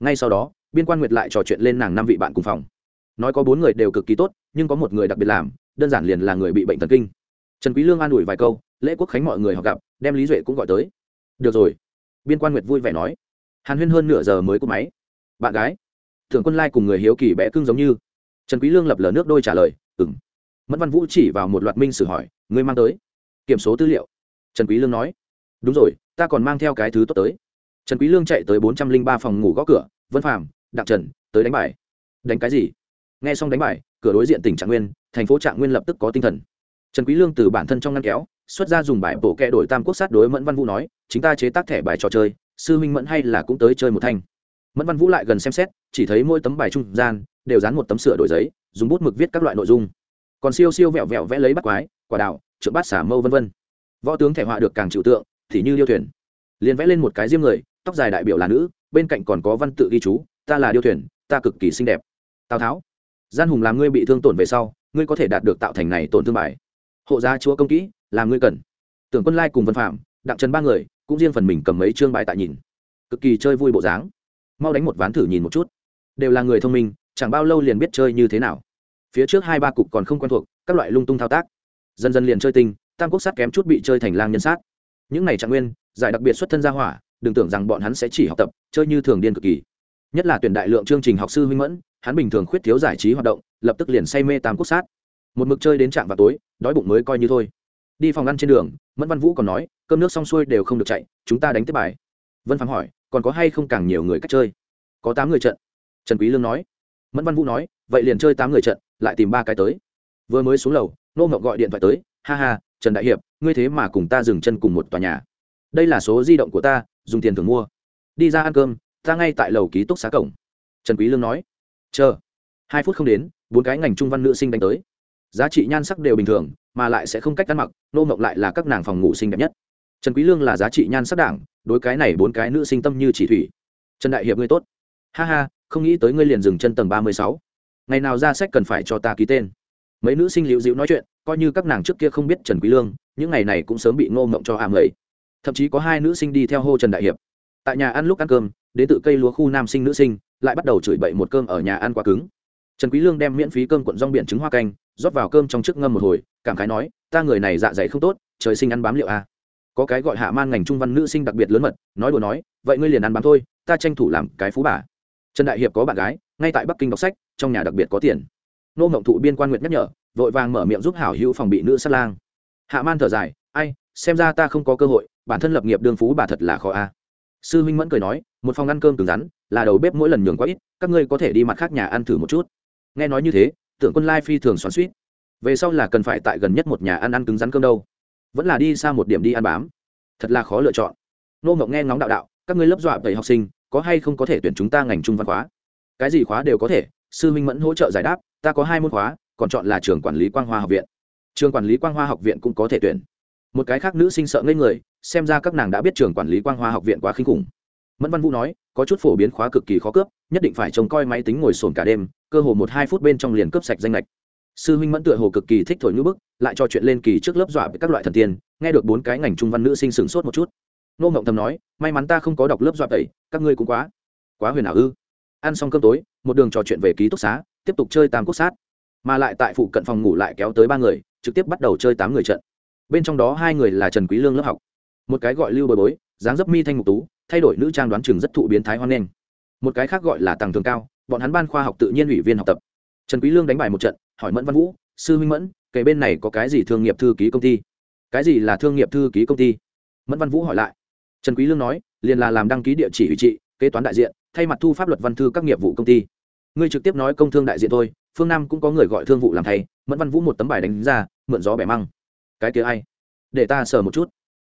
Speaker 1: Ngay sau đó, biên quan nguyệt lại trò chuyện lên nàng năm vị bạn cùng phòng. Nói có bốn người đều cực kỳ tốt, nhưng có một người đặc biệt làm, đơn giản liền là người bị bệnh thần kinh. Trần quý lương an ủi vài câu, lễ quốc khánh mọi người họ gặp, đem lý duệ cũng gọi tới. Được rồi. Biên quan nguyệt vui vẻ nói. Hàn huyên hơn nửa giờ mới cúp máy. Bạn gái, thượng quân lai cùng người hiếu kỳ bẽ cưng giống như. Trần quý lương lập lờ nước đôi trả lời, ừm mẫn văn vũ chỉ vào một loạt minh sử hỏi, ngươi mang tới? Kiểm số tư liệu. Trần quý lương nói, đúng rồi, ta còn mang theo cái thứ tốt tới. Trần quý lương chạy tới bốn trăm linh ba phòng ngủ gõ cửa, vân phàm, đặng trần, tới đánh bài. Đánh cái gì? Nghe xong đánh bài, cửa đối diện tỉnh trạng nguyên, thành phố trạng nguyên lập tức có tinh thần. Trần quý lương từ bản thân trong ngăn kéo, xuất ra dùng bài bổ kẹ đổi tam quốc sát đối mẫn văn vũ nói, chính ta chế tác thẻ bài trò chơi, sư minh mẫn hay là cũng tới chơi một thanh. Mẫn văn vũ lại gần xem xét, chỉ thấy mỗi tấm bài trung gian, đều dán một tấm sửa đổi giấy, dùng bút mực viết các loại nội dung còn siêu siêu vẹo vẹo vẽ lấy bắt quái, quả đào trượng bát xả mâu vân vân. Võ tướng thể họa được càng chịu tượng, thì như điêu thuyền. Liền vẽ lên một cái diêm người, tóc dài đại biểu là nữ, bên cạnh còn có văn tự ghi chú, ta là điêu thuyền, ta cực kỳ xinh đẹp. Tào tháo. Gian hùng làm ngươi bị thương tổn về sau, ngươi có thể đạt được tạo thành này tổn thương bài. Hộ gia chúa công kỹ, làm ngươi cần. Tưởng quân lai cùng vân phạm, đặng trần ba người, cũng riêng phần mình cầm mấy chương bài tại nhìn. Cực kỳ chơi vui bộ dáng. Mau đánh một ván thử nhìn một chút. Đều là người thông minh, chẳng bao lâu liền biết chơi như thế nào phía trước hai ba cục còn không quen thuộc, các loại lung tung thao tác. Dần dần liền chơi tinh, tam quốc sát kém chút bị chơi thành lang nhân sát. Những này trạng nguyên, giải đặc biệt xuất thân gia hỏa, đừng tưởng rằng bọn hắn sẽ chỉ học tập, chơi như thường điên cực kỳ. Nhất là tuyển đại lượng chương trình học sư minh mẫn, hắn bình thường khuyết thiếu giải trí hoạt động, lập tức liền say mê tam quốc sát. Một mực chơi đến trạm vào tối, đói bụng mới coi như thôi. Đi phòng ăn trên đường, mẫn văn vũ còn nói, cơm nước xong xuôi đều không được chạy, chúng ta đánh tiếp bài. Vân phạm hỏi, còn có hay không càng nhiều người cách chơi? Có tám người trận. Trần quý lương nói. Mẫn văn vũ nói vậy liền chơi tám người trận, lại tìm ba cái tới. Vừa mới xuống lầu nô ngọc gọi điện thoại tới, ha ha, trần đại hiệp, ngươi thế mà cùng ta dừng chân cùng một tòa nhà. Đây là số di động của ta, dùng tiền thường mua. Đi ra ăn cơm, ta ngay tại lầu ký túc xá cổng. Trần quý lương nói. Chờ. Hai phút không đến, bốn cái ngành trung văn nữ sinh đánh tới. Giá trị nhan sắc đều bình thường, mà lại sẽ không cách ăn mặc nô Ngọc lại là các nàng phòng ngủ xinh đẹp nhất. Trần quý lương là giá trị nhan sắc đảng, đối cái này bốn cái nữ sinh tâm như chỉ thủy. Trần đại hiệp, ngươi tốt. Ha ha, không nghĩ tới ngươi liền dừng chân tầng ba mươi sáu ngày nào ra sách cần phải cho ta ký tên. Mấy nữ sinh liễu dịu nói chuyện, coi như các nàng trước kia không biết trần quý lương, những ngày này cũng sớm bị ngô ngộng cho ảm ấy. Thậm chí có hai nữ sinh đi theo hô trần đại hiệp. Tại nhà ăn lúc ăn cơm, đến tự cây lúa khu nam sinh nữ sinh, lại bắt đầu chửi bậy một cơm ở nhà ăn quá cứng. Trần quý lương đem miễn phí cơm cuộn rong biển trứng hoa canh, rót vào cơm trong trước ngâm một hồi, cảm khái nói, ta người này dạ dày không tốt, trời sinh ăn bám liệu a à. có cái gọi hạ man ngành trung văn nữ sinh đặc biệt lớn mật, nói đùa nói, vậy ngươi liền ăn bám thôi, ta tranh thủ làm cái phú bà. Trần đại hiệp có bạn gái, ngay tại bắc kinh đọc sách trong nhà đặc biệt có tiền. Nô ngộng thụ biên quan nguyệt nhắc nhở, vội vàng mở miệng giúp hảo hữu phòng bị nữ sát lang. Hạ man thở dài, ai, xem ra ta không có cơ hội, bản thân lập nghiệp đương phú bà thật là khó a. Sư huynh mẫn cười nói, một phòng ăn cơm cứng rắn, là đầu bếp mỗi lần nhường quá ít, các ngươi có thể đi mặt khác nhà ăn thử một chút. Nghe nói như thế, tưởng quân lai phi thường xoắn suýt về sau là cần phải tại gần nhất một nhà ăn ăn cứng rắn cơm đâu. Vẫn là đi xa một điểm đi ăn bám. Thật là khó lựa chọn. Nô mộng nghe ngóng đạo đạo, các ngươi lớp dọa bảy học sinh, có hay không có thể tuyển chúng ta ngành trung văn khóa? Cái gì khóa đều có thể sư minh mẫn hỗ trợ giải đáp, ta có hai môn khóa, còn chọn là trường quản lý quang hoa học viện. Trường quản lý quang hoa học viện cũng có thể tuyển. Một cái khác nữ sinh sợ ngây người, xem ra các nàng đã biết trường quản lý quang hoa học viện quá khinh khủng. Mẫn văn vũ nói, có chút phổ biến khóa cực kỳ khó cướp, nhất định phải trông coi máy tính ngồi sồn cả đêm, cơ hồ một hai phút bên trong liền cướp sạch danh lệch sư huynh mẫn tựa hồ cực kỳ thích thổi ngữ bức, lại cho chuyện lên kỳ trước lớp dọa với các loại thần tiên, nghe được bốn cái ngành trung văn nữ sinh sửng sốt một chút. Nô ngộng thầm nói, may mắn ta không có đọc lớp dọa tẩy, các ngươi cũng quá quá huyền ảo ư ăn xong cơm tối, một đường trò chuyện về ký túc xá, tiếp tục chơi tam quốc sát. Mà lại tại phụ cận phòng ngủ lại kéo tới ba người, trực tiếp bắt đầu chơi tám người trận. Bên trong đó hai người là trần quý lương lớp học. Một cái gọi lưu bồi bối, dáng dấp mi thanh mục tú, thay đổi nữ trang đoán chừng rất thụ biến thái hoan nghênh. Một cái khác gọi là tàng thường cao, bọn hắn ban khoa học tự nhiên ủy viên học tập. Trần quý lương đánh bài một trận, hỏi mẫn văn vũ, sư huynh mẫn, kể bên này có cái gì thương nghiệp thư ký công ty? Cái gì là thương nghiệp thư ký công ty? Mẫn văn vũ hỏi lại. Trần quý lương nói, liền là làm đăng ký địa chỉ ủy trị, kế toán đại diện thay mặt thu pháp luật văn thư các nghiệp vụ công ty. Ngươi trực tiếp nói công thương đại diện thôi, phương nam cũng có người gọi thương vụ làm thay, mẫn văn vũ một tấm bài đánh ra, mượn gió bẻ măng. Cái kia ai? Để ta sờ một chút.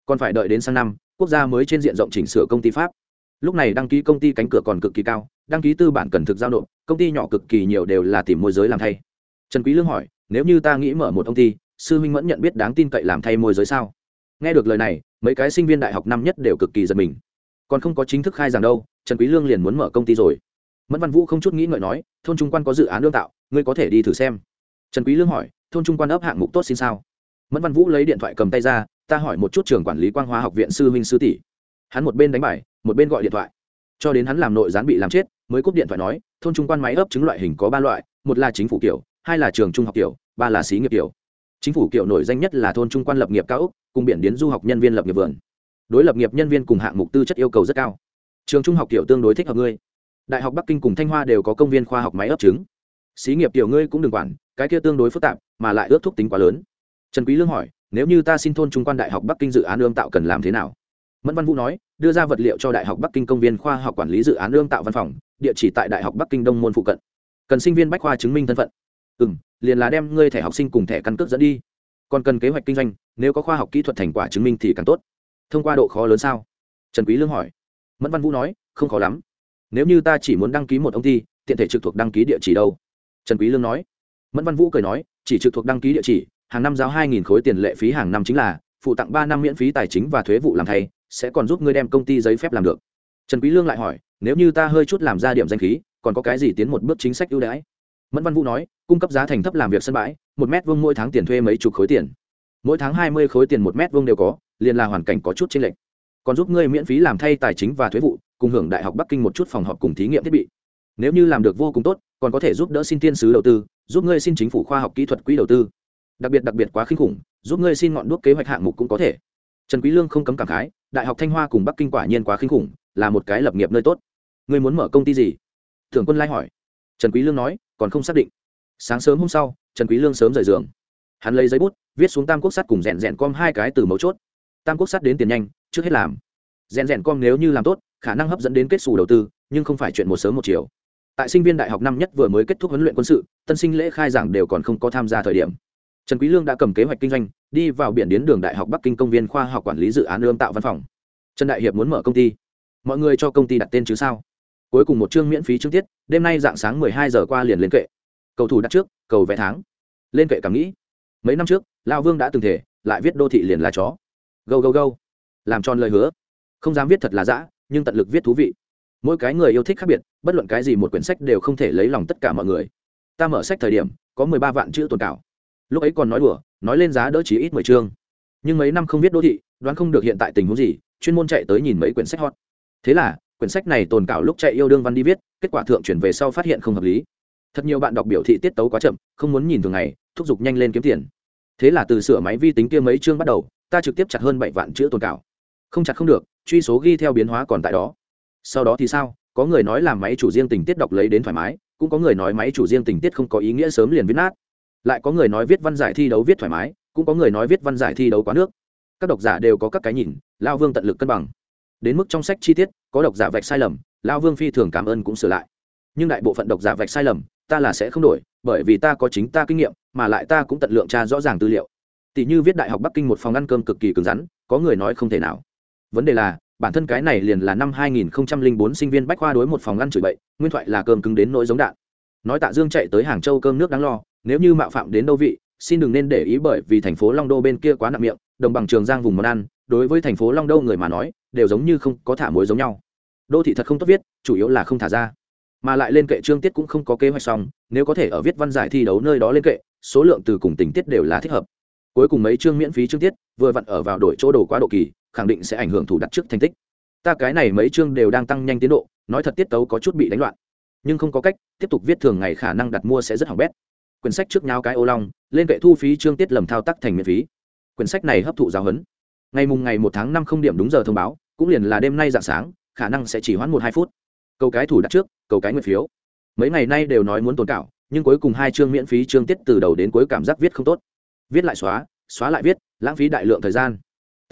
Speaker 1: Còn phải đợi đến sang năm, quốc gia mới trên diện rộng chỉnh sửa công ty pháp. Lúc này đăng ký công ty cánh cửa còn cực kỳ cao, đăng ký tư bản cần thực giao nộp, công ty nhỏ cực kỳ nhiều đều là tìm môi giới làm thay. Trần quý lương hỏi, nếu như ta nghĩ mở một công ty, sư huynh mẫn nhận biết đáng tin cậy làm thay môi giới sao? Nghe được lời này, mấy cái sinh viên đại học năm nhất đều cực kỳ giật mình. Còn không có chính thức khai giảng đâu trần quý lương liền muốn mở công ty rồi. Mẫn văn vũ không chút nghĩ ngợi nói, thôn trung quan có dự án lương tạo, ngươi có thể đi thử xem. Trần quý lương hỏi, thôn trung quan ấp hạng mục tốt xin sao? Mẫn văn vũ lấy điện thoại cầm tay ra, ta hỏi một chút trường quản lý quang hóa học viện sư huynh sư tỷ. Hắn một bên đánh bài, một bên gọi điện thoại. Cho đến hắn làm nội gián bị làm chết, mới cúp điện thoại nói, thôn trung quan máy ấp trứng loại hình có ba loại, một là chính phủ kiểu, hai là trường trung học kiểu, ba là xí nghiệp kiểu. Chính phủ kiểu nổi danh nhất là thôn trung quan lập nghiệp cao úc cùng biển điến du học nhân viên lập nghiệp vườn. Đối lập nghiệp nhân viên cùng hạng mục tư chất yêu cầu rất cao trường trung học kiểu tương đối thích hợp ngươi. Đại học bắc kinh cùng thanh hoa đều có công viên khoa học máy ấp trứng. Xí nghiệp kiểu ngươi cũng đừng quản, cái kia tương đối phức tạp, mà lại ước thúc tính quá lớn. Trần quý lương hỏi, nếu như ta xin thôn trung quan đại học bắc kinh dự án ương tạo cần làm thế nào? Mẫn văn vũ nói, đưa ra vật liệu cho đại học bắc kinh công viên khoa học quản lý dự án ương tạo văn phòng, địa chỉ tại đại học bắc kinh đông môn phụ cận. Cần sinh viên bách khoa chứng minh thân phận. Ừ liền là đem ngươi thẻ học sinh cùng thẻ căn cước dẫn đi. Còn cần kế hoạch kinh doanh, nếu có khoa học kỹ thuật thành quả chứng minh thì càng tốt. Thông qua độ khó lớn sao? Trần quý lương hỏi mẫn văn vũ nói, không khó lắm. Nếu như ta chỉ muốn đăng ký một ông ty tiện thể trực thuộc đăng ký địa chỉ đâu? Trần quý lương nói. Mẫn văn vũ cười nói, chỉ trực thuộc đăng ký địa chỉ, hàng năm giáo hai nghìn khối tiền lệ phí hàng năm chính là, phụ tặng ba năm miễn phí tài chính và thuế vụ làm thay, sẽ còn giúp ngươi đem công ty giấy phép làm được. Trần quý lương lại hỏi, nếu như ta hơi chút làm ra điểm danh khí, còn có cái gì tiến một bước chính sách ưu đãi? Mẫn văn vũ nói, cung cấp giá thành thấp làm việc sân bãi, một mét vuông mỗi tháng tiền thuê mấy chục khối tiền. Mỗi tháng hai mươi khối tiền một mét vuông đều có, liền là hoàn cảnh có chút chênh lệch còn giúp ngươi miễn phí làm thay tài chính và thuế vụ, cùng hưởng đại học bắc kinh một chút phòng họp cùng thí nghiệm thiết bị. Nếu như làm được vô cùng tốt, còn có thể giúp đỡ xin thiên sứ đầu tư, giúp ngươi xin chính phủ khoa học kỹ thuật quỹ đầu tư. Đặc biệt đặc biệt quá kinh khủng, giúp ngươi xin ngọn đuốc kế hoạch hạng mục cũng có thể. Trần quý lương không cấm cảm khái, đại học thanh hoa cùng bắc kinh quả nhiên quá kinh khủng, là một cái lập nghiệp nơi tốt. Ngươi muốn mở công ty gì? Thượng quân lai hỏi. Trần quý lương nói, còn không xác định. Sáng sớm hôm sau, trần quý lương sớm rời giường. Hắn lấy giấy bút, viết xuống tam quốc sắt cùng rèn rèn com hai cái từ mấu chốt. Tam quốc sắt đến tiền nhanh trước hết làm. Rèn rèn com nếu như làm tốt, khả năng hấp dẫn đến kết xù đầu tư, nhưng không phải chuyện một sớm một chiều. Tại sinh viên đại học năm nhất vừa mới kết thúc huấn luyện quân sự, tân sinh lễ khai giảng đều còn không có tham gia thời điểm. Trần quý lương đã cầm kế hoạch kinh doanh, đi vào biển đến đường đại học bắc kinh công viên khoa học quản lý dự án ươm tạo văn phòng. Trần đại hiệp muốn mở công ty. Mọi người cho công ty đặt tên chứ sao? Cuối cùng một chương miễn phí chương tiết, đêm nay dạng sáng 12 giờ qua liền lên kệ. Cầu thủ đặt trước, cầu vẽ tháng. Lên kệ cảm nghĩ. Mấy năm trước, lao vương đã từng thể, lại viết đô thị liền là chó. Go go go làm tròn lời hứa. Không dám viết thật là dã, nhưng tận lực viết thú vị. Mỗi cái người yêu thích khác biệt, bất luận cái gì một quyển sách đều không thể lấy lòng tất cả mọi người. Ta mở sách thời điểm, có mười ba vạn chữ tồn cảo. Lúc ấy còn nói đùa, nói lên giá đỡ chỉ ít mười chương. Nhưng mấy năm không viết đô thị, đoán không được hiện tại tình huống gì, chuyên môn chạy tới nhìn mấy quyển sách hot. Thế là, quyển sách này tồn cảo lúc chạy yêu đương văn đi viết, kết quả thượng chuyển về sau phát hiện không hợp lý. Thật nhiều bạn đọc biểu thị tiết tấu quá chậm, không muốn nhìn thường ngày, thúc giục nhanh lên kiếm tiền. Thế là từ sửa máy vi tính kia mấy chương bắt đầu, ta trực tiếp chặt hơn bảy vạn chữ tồn cảo không chặt không được, truy số ghi theo biến hóa còn tại đó. Sau đó thì sao? Có người nói làm máy chủ riêng tình tiết đọc lấy đến thoải mái, cũng có người nói máy chủ riêng tình tiết không có ý nghĩa sớm liền viết nát. Lại có người nói viết văn giải thi đấu viết thoải mái, cũng có người nói viết văn giải thi đấu quá nước. Các độc giả đều có các cái nhìn, lao vương tận lực cân bằng. Đến mức trong sách chi tiết, có độc giả vạch sai lầm, lao vương phi thường cảm ơn cũng sửa lại. Nhưng đại bộ phận độc giả vạch sai lầm, ta là sẽ không đổi, bởi vì ta có chính ta kinh nghiệm, mà lại ta cũng tận lượng tra rõ ràng tư liệu. Tỷ như viết đại học bắc kinh một phòng ăn cơm cực kỳ cứng rắn, có người nói không thể nào vấn đề là, bản thân cái này liền là năm 2004 sinh viên bách khoa đối một phòng ăn chửi bậy, nguyên thoại là cơm cứng đến nỗi giống đạn. Nói tạ dương chạy tới hàng châu cơm nước đáng lo, nếu như mạo phạm đến đâu vị, xin đừng nên để ý bởi vì thành phố long đô bên kia quá nặng miệng, đồng bằng trường giang vùng món ăn, đối với thành phố long đô người mà nói, đều giống như không có thả muối giống nhau. Đô thị thật không tốt viết, chủ yếu là không thả ra. Mà lại lên kệ chương tiết cũng không có kế hoạch xong, nếu có thể ở viết văn giải thi đấu nơi đó lên kệ, số lượng từ cùng tình tiết đều là thích hợp. Cuối cùng mấy chương miễn phí chương tiết, vừa vặn ở vào đổi chỗ đồ quá độ kỳ khẳng định sẽ ảnh hưởng thủ đặt trước thành tích. Ta cái này mấy chương đều đang tăng nhanh tiến độ, nói thật tiết tấu có chút bị đánh loạn. Nhưng không có cách, tiếp tục viết thường ngày khả năng đặt mua sẽ rất hỏng bét. Quyển sách trước nhau cái ô long, lên kệ thu phí chương tiết lầm thao tác thành miễn phí. Quyển sách này hấp thụ giáo huấn. Ngày mùng ngày một tháng năm không điểm đúng giờ thông báo, cũng liền là đêm nay dạng sáng, khả năng sẽ chỉ hoãn một hai phút. Câu cái thủ đặt trước, câu cái nguyện phiếu. Mấy ngày nay đều nói muốn tồn cảo, nhưng cuối cùng hai chương miễn phí chương tiết từ đầu đến cuối cảm giác viết không tốt. Viết lại xóa xóa lại viết, lãng phí đại lượng thời gian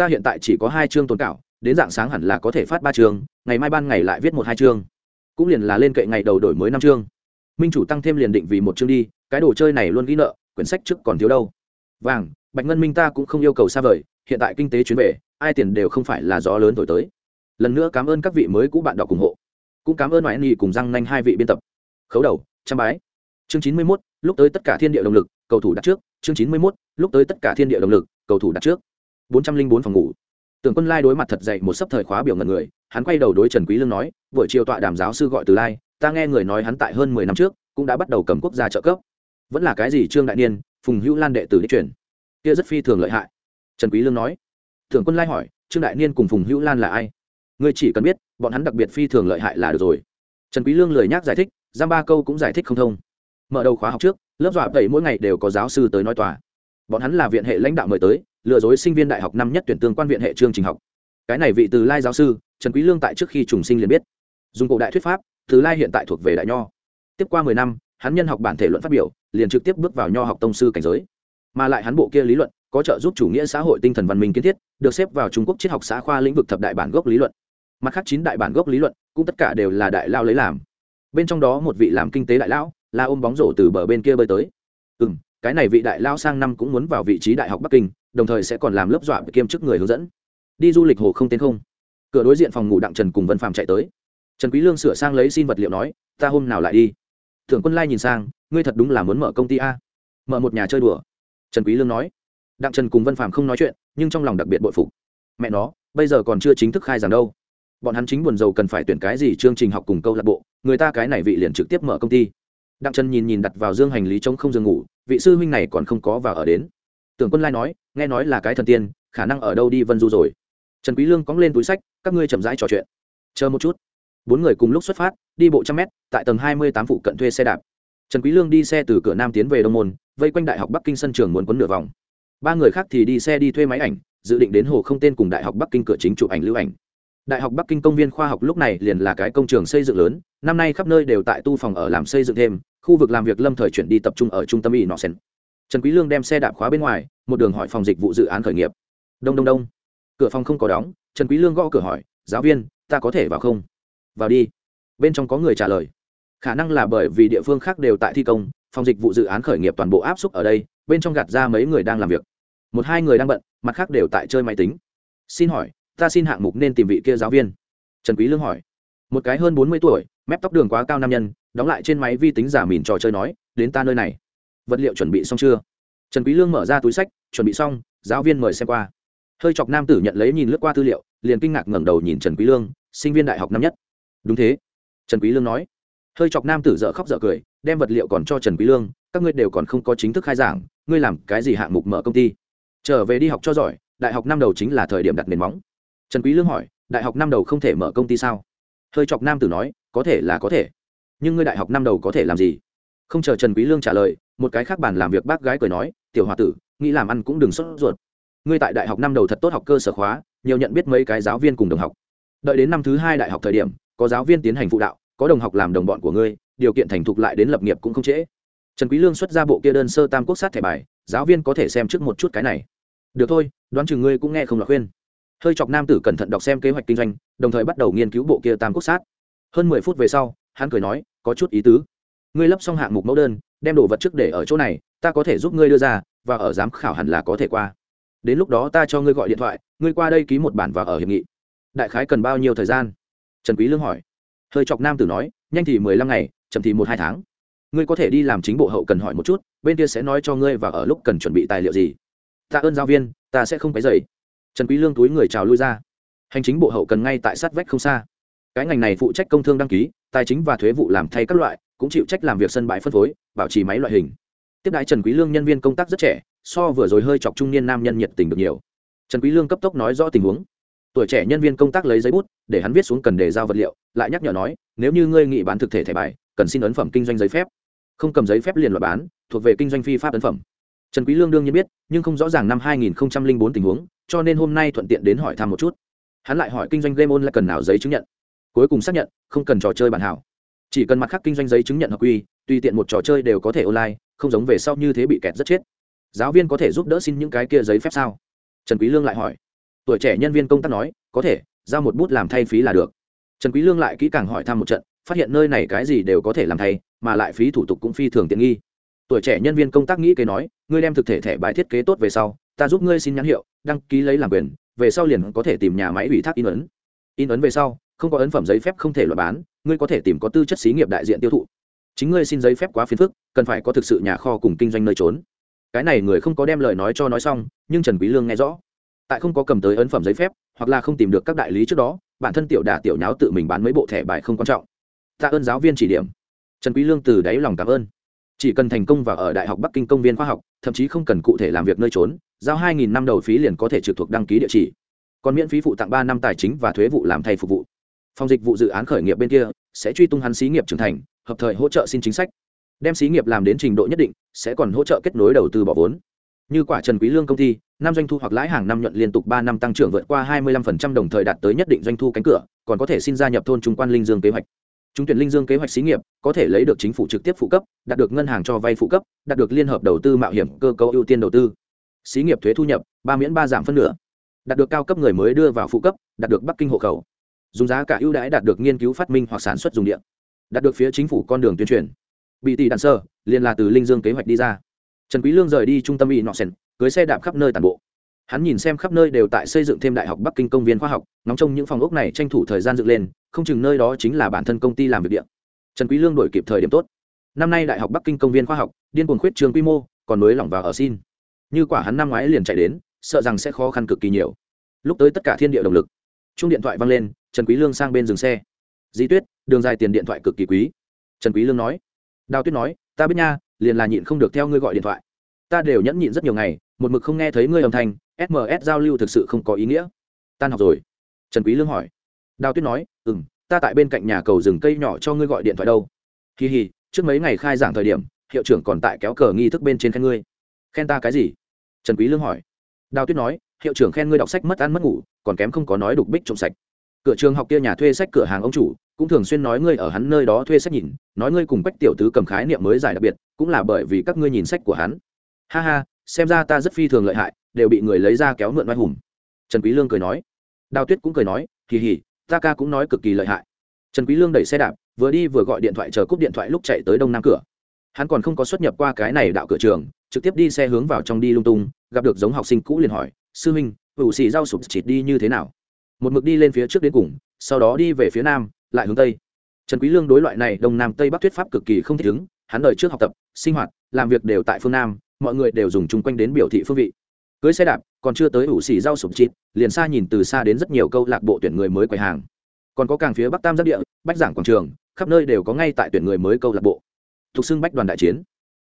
Speaker 1: ta hiện tại chỉ có hai chương tồn cảo, đến dạng sáng hẳn là có thể phát ba chương, ngày mai ban ngày lại viết một hai chương. Cũng liền là lên kệ ngày đầu đổi mới năm chương. Minh chủ tăng thêm liền định vì một chương đi, cái đồ chơi này luôn ghi nợ, quyển sách trước còn thiếu đâu. Vàng, bạch ngân minh ta cũng không yêu cầu xa vời, hiện tại kinh tế chuyến về, ai tiền đều không phải là gió lớn thổi tới. Lần nữa cảm ơn các vị mới cũ bạn đọc ủng hộ. Cũng cảm ơn ngoại nghị cùng răng nanh hai vị biên tập. Khấu đầu, trăm bái. Chương chín mươi mốt, lúc tới tất cả thiên địa động lực, cầu thủ đặt trước. Chương chín mươi mốt, lúc tới tất cả thiên địa động lực, cầu thủ đặt trước bốn trăm linh bốn phòng ngủ. Tưởng quân lai đối mặt thật dậy một sấp thời khóa biểu ngần người, hắn quay đầu đối trần quý lương nói, buổi chiều tọa đàm giáo sư gọi từ lai, ta nghe người nói hắn tại hơn mười năm trước cũng đã bắt đầu cầm quốc gia trợ cấp. Vẫn là cái gì trương đại niên, phùng hữu lan đệ tử đi chuyển kia rất phi thường lợi hại. Trần quý lương nói. Tưởng quân lai hỏi, trương đại niên cùng phùng hữu lan là ai? Ngươi chỉ cần biết, bọn hắn đặc biệt phi thường lợi hại là được rồi. Trần quý lương lời nhắc giải thích, giam ba câu cũng giải thích không thông. Mở đầu khóa học trước, lớp dọa tẩy mỗi ngày đều có giáo sư tới nói tòa. Bọn hắn là viện hệ lãnh đạo mời tới lừa dối sinh viên đại học năm nhất tuyển tương quan viện hệ chương trình học. Cái này vị từ lai giáo sư, trần quý lương tại trước khi trùng sinh liền biết. Dùng cổ đại thuyết pháp, từ lai hiện tại thuộc về đại nho. Tiếp qua mười năm, hắn nhân học bản thể luận phát biểu, liền trực tiếp bước vào nho học tông sư cảnh giới. Mà lại hắn bộ kia lý luận, có trợ giúp chủ nghĩa xã hội tinh thần văn minh kiến thiết, được xếp vào trung quốc triết học xã khoa lĩnh vực thập đại bản gốc lý luận. Mặt khác chín đại bản gốc lý luận, cũng tất cả đều là đại lao lấy làm. Bên trong đó một vị làm kinh tế đại lão, là ôm bóng rổ từ bờ bên kia bơi tới. Ừ m cái này vị đại lao sang năm cũng muốn vào vị trí đại học bắc kinh đồng thời sẽ còn làm lớp dọa kiêm chức người hướng dẫn. Đi du lịch hồ không tên không. Cửa đối diện phòng ngủ đặng trần cùng vân phạm chạy tới. Trần quý lương sửa sang lấy xin vật liệu nói, ta hôm nào lại đi? Thượng quân lai nhìn sang, ngươi thật đúng là muốn mở công ty a? Mở một nhà chơi đùa. Trần quý lương nói. Đặng trần cùng vân phạm không nói chuyện, nhưng trong lòng đặc biệt bội phục. Mẹ nó, bây giờ còn chưa chính thức khai giảng đâu. Bọn hắn chính buồn rầu cần phải tuyển cái gì chương trình học cùng câu lạc bộ, người ta cái này vị liền trực tiếp mở công ty. Đặng trần nhìn nhìn đặt vào dương hành lý trống không giường ngủ, vị sư huynh này còn không có vào ở đến tưởng quân lai nói, nghe nói là cái thần tiên, khả năng ở đâu đi vân du rồi. Trần quý lương cóng lên túi sách, các ngươi chậm rãi trò chuyện. Chờ một chút. Bốn người cùng lúc xuất phát, đi bộ trăm mét, tại tầng hai mươi tám phụ cận thuê xe đạp. Trần quý lương đi xe từ cửa nam tiến về đông môn, vây quanh đại học bắc kinh sân trường muốn quấn nửa vòng. Ba người khác thì đi xe đi thuê máy ảnh, dự định đến hồ không tên cùng đại học bắc kinh cửa chính chụp ảnh lưu ảnh. Đại học bắc kinh công viên khoa học lúc này liền là cái công trường xây dựng lớn, năm nay khắp nơi đều tại tu phòng ở làm xây dựng thêm, khu vực làm việc lâm thời chuyển đi tập trung ở trung tâm y nọ sen trần quý lương đem xe đạp khóa bên ngoài, một đường hỏi phòng dịch vụ dự án khởi nghiệp. Đông đông đông. Cửa phòng không có đóng, trần quý lương gõ cửa hỏi, giáo viên, ta có thể vào không? Vào đi. Bên trong có người trả lời. Khả năng là bởi vì địa phương khác đều tại thi công, phòng dịch vụ dự án khởi nghiệp toàn bộ áp suất ở đây, bên trong gạt ra mấy người đang làm việc. Một hai người đang bận, mặt khác đều tại chơi máy tính. Xin hỏi, ta xin hạng mục nên tìm vị kia giáo viên? Trần quý lương hỏi. Một cái hơn bốn mươi tuổi, mép tóc đường quá cao nam nhân, đóng lại trên máy vi tính giả mìn trò chơi nói, đến ta nơi này vật liệu chuẩn bị xong chưa? Trần quý lương mở ra túi sách, chuẩn bị xong, giáo viên mời xem qua. Hơi chọc nam tử nhận lấy nhìn lướt qua tư liệu, liền kinh ngạc ngẩng đầu nhìn trần quý lương, sinh viên đại học năm nhất. Đúng thế, trần quý lương nói. Hơi chọc nam tử dở khóc dở cười, đem vật liệu còn cho trần quý lương, các ngươi đều còn không có chính thức khai giảng, ngươi làm cái gì hạng mục mở công ty? Trở về đi học cho giỏi, đại học năm đầu chính là thời điểm đặt nền móng. Trần quý lương hỏi, đại học năm đầu không thể mở công ty sao? Hơi chọc nam tử nói, có thể là có thể. Nhưng ngươi đại học năm đầu có thể làm gì? Không chờ trần quý lương trả lời, một cái khác bàn làm việc bác gái cười nói, tiểu hòa tử, nghĩ làm ăn cũng đừng sốt ruột. Ngươi tại đại học năm đầu thật tốt học cơ sở khóa, nhiều nhận biết mấy cái giáo viên cùng đồng học. Đợi đến năm thứ hai đại học thời điểm, có giáo viên tiến hành phụ đạo, có đồng học làm đồng bọn của ngươi, điều kiện thành thục lại đến lập nghiệp cũng không trễ. Trần quý lương xuất ra bộ kia đơn sơ tam quốc sát thẻ bài, giáo viên có thể xem trước một chút cái này. Được thôi, đoán chừng ngươi cũng nghe không là khuyên. Hơi chọc nam tử cẩn thận đọc xem kế hoạch kinh doanh, đồng thời bắt đầu nghiên cứu bộ kia tam quốc sát. Hơn mười phút về sau, hắn cười nói, có chút ý tứ ngươi lấp xong hạng mục mẫu đơn, đem đồ vật trước để ở chỗ này, ta có thể giúp ngươi đưa ra, và ở giám khảo hẳn là có thể qua. Đến lúc đó ta cho ngươi gọi điện thoại, ngươi qua đây ký một bản và ở hiệp nghị. Đại khái cần bao nhiêu thời gian? Trần quý lương hỏi. Hơi chọc nam tử nói, nhanh thì mười lăm ngày, chậm thì một hai tháng. Ngươi có thể đi làm chính bộ hậu cần hỏi một chút, bên kia sẽ nói cho ngươi và ở lúc cần chuẩn bị tài liệu gì. Tạ ơn giáo viên, ta sẽ không phải dậy trần quý lương túi người chào lui ra. Hành chính bộ hậu cần ngay tại sát vách không xa. Cái ngành này phụ trách công thương đăng ký, tài chính và thuế vụ làm thay các loại cũng chịu trách làm việc sân bãi phân phối, bảo trì máy loại hình. Tiếp đãi trần quý lương nhân viên công tác rất trẻ, so vừa rồi hơi chọc trung niên nam nhân nhiệt tình được nhiều. Trần quý lương cấp tốc nói rõ tình huống. Tuổi trẻ nhân viên công tác lấy giấy bút, để hắn viết xuống cần đề giao vật liệu, lại nhắc nhở nói, nếu như ngươi nghị bán thực thể thẻ bài, cần xin ấn phẩm kinh doanh giấy phép. Không cầm giấy phép liền loại bán, thuộc về kinh doanh phi pháp ấn phẩm. Trần quý lương đương nhiên biết, nhưng không rõ ràng năm 2004 tình huống, cho nên hôm nay thuận tiện đến hỏi thăm một chút. Hắn lại hỏi kinh doanh game on là cần nào giấy chứng nhận. Cuối cùng xác nhận, không cần trò chơi bản hảo chỉ cần mặt khác kinh doanh giấy chứng nhận hợp quy, tùy tiện một trò chơi đều có thể online, không giống về sau như thế bị kẹt rất chết. Giáo viên có thể giúp đỡ xin những cái kia giấy phép sao? Trần quý lương lại hỏi. Tuổi trẻ nhân viên công tác nói, có thể, giao một bút làm thay phí là được. Trần quý lương lại kỹ càng hỏi thăm một trận, phát hiện nơi này cái gì đều có thể làm thay, mà lại phí thủ tục cũng phi thường tiện nghi. Tuổi trẻ nhân viên công tác nghĩ kế nói, ngươi đem thực thể thẻ bài thiết kế tốt về sau, ta giúp ngươi xin nhãn hiệu, đăng ký lấy làm quyền, về sau liền có thể tìm nhà máy ủy thác in ấn in ấn về sau, không có ấn phẩm giấy phép không thể loại bán, ngươi có thể tìm có tư chất xí nghiệp đại diện tiêu thụ. Chính ngươi xin giấy phép quá phiền phức, cần phải có thực sự nhà kho cùng kinh doanh nơi trốn. Cái này người không có đem lời nói cho nói xong, nhưng trần quý lương nghe rõ. Tại không có cầm tới ấn phẩm giấy phép, hoặc là không tìm được các đại lý trước đó, bản thân tiểu đả tiểu nháo tự mình bán mấy bộ thẻ bài không quan trọng. Tạ ơn giáo viên chỉ điểm. Trần quý lương từ đáy lòng cảm ơn. Chỉ cần thành công và ở đại học bắc kinh công viên khoa học, thậm chí không cần cụ thể làm việc nơi trốn, giao 2.000 năm đầu phí liền có thể trực thuộc đăng ký địa chỉ còn miễn phí phụ tặng ba năm tài chính và thuế vụ làm thay phục vụ phòng dịch vụ dự án khởi nghiệp bên kia sẽ truy tung hắn xí nghiệp trưởng thành hợp thời hỗ trợ xin chính sách đem xí nghiệp làm đến trình độ nhất định sẽ còn hỗ trợ kết nối đầu tư bỏ vốn như quả trần quý lương công ty năm doanh thu hoặc lãi hàng năm nhuận liên tục ba năm tăng trưởng vượt qua 25% đồng thời đạt tới nhất định doanh thu cánh cửa còn có thể xin gia nhập thôn trung quan linh dương kế hoạch Trung tuyển linh dương kế hoạch xí nghiệp có thể lấy được chính phủ trực tiếp phụ cấp, đạt được ngân hàng cho vay phụ cấp, đạt được liên hợp đầu tư mạo hiểm cơ cấu ưu tiên đầu tư. Xí nghiệp thuế thu nhập, ba miễn ba giảm phân nửa. Đạt được cao cấp người mới đưa vào phụ cấp, đạt được Bắc Kinh hộ khẩu. Dùng giá cả ưu đãi đạt được nghiên cứu phát minh hoặc sản xuất dùng điện. Đạt được phía chính phủ con đường tuyên truyền. Bị tỷ đàn sơ, liên là từ linh dương kế hoạch đi ra. Trần Quý Lương rời đi trung tâm y nọ sen, cưới xe đạp khắp nơi toàn bộ hắn nhìn xem khắp nơi đều tại xây dựng thêm đại học bắc kinh công viên khoa học nóng trong những phòng ốc này tranh thủ thời gian dựng lên không chừng nơi đó chính là bản thân công ty làm việc điện trần quý lương đổi kịp thời điểm tốt năm nay đại học bắc kinh công viên khoa học điên cuồng khuyết trường quy mô còn mới lỏng vào ở xin như quả hắn năm ngoái liền chạy đến sợ rằng sẽ khó khăn cực kỳ nhiều. Lúc tới tất cả thiên địa động lực chung điện thoại vang lên trần quý lương sang bên dừng xe. Di tuyết đường dài tiền điện thoại cực kỳ quý. Trần quý lương nói. Đào tuyết nói ta biết nha liền là nhịn không được theo ngươi gọi điện thoại. Ta đều nhẫn nhịn rất nhiều ngày một mực không nghe thấy ngươi âm thanh sms giao lưu thực sự không có ý nghĩa. Tan học rồi. Trần quý lương hỏi. Đào tuyết nói ừm, ta tại bên cạnh nhà cầu rừng cây nhỏ cho ngươi gọi điện thoại đâu. Kỳ hì trước mấy ngày khai giảng thời điểm hiệu trưởng còn tại kéo cờ nghi thức bên trên khen ngươi. Khen ta cái gì? Trần quý lương hỏi đào tuyết nói, hiệu trưởng khen ngươi đọc sách mất ăn mất ngủ, còn kém không có nói đục bích trộm sạch. Cửa trường học kia nhà thuê sách cửa hàng ông chủ cũng thường xuyên nói ngươi ở hắn nơi đó thuê sách nhìn, nói ngươi cùng bách tiểu tứ cầm khái niệm mới giải đặc biệt, cũng là bởi vì các ngươi nhìn sách của hắn. Ha ha, xem ra ta rất phi thường lợi hại, đều bị người lấy ra kéo mượn oai hùng. Trần quý lương cười nói. Đào tuyết cũng cười nói, kỳ hỉ, ta ca cũng nói cực kỳ lợi hại. Trần quý lương đẩy xe đạp, vừa đi vừa gọi điện thoại chờ cúp điện thoại lúc chạy tới đông nam cửa. Hắn còn không có xuất nhập qua cái này đạo cửa trường trực tiếp đi xe hướng vào trong đi lung tung, gặp được giống học sinh cũ liền hỏi, sư huynh ủ xì rau sụp chịt đi như thế nào? Một mực đi lên phía trước đến cùng, sau đó đi về phía nam, lại hướng tây. Trần quý lương đối loại này đông nam tây bắc thuyết pháp cực kỳ không thích ứng, hắn đời trước học tập, sinh hoạt, làm việc đều tại phương nam, mọi người đều dùng chung quanh đến biểu thị phương vị. Cưới xe đạp, còn chưa tới ủ xì rau sụp chít liền xa nhìn từ xa đến rất nhiều câu lạc bộ tuyển người mới quầy hàng. Còn có càng phía bắc tam giác địa, bách giảng quảng trường, khắp nơi đều có ngay tại tuyển người mới câu lạc bộ. Thuộc xưng bách đoàn đại chiến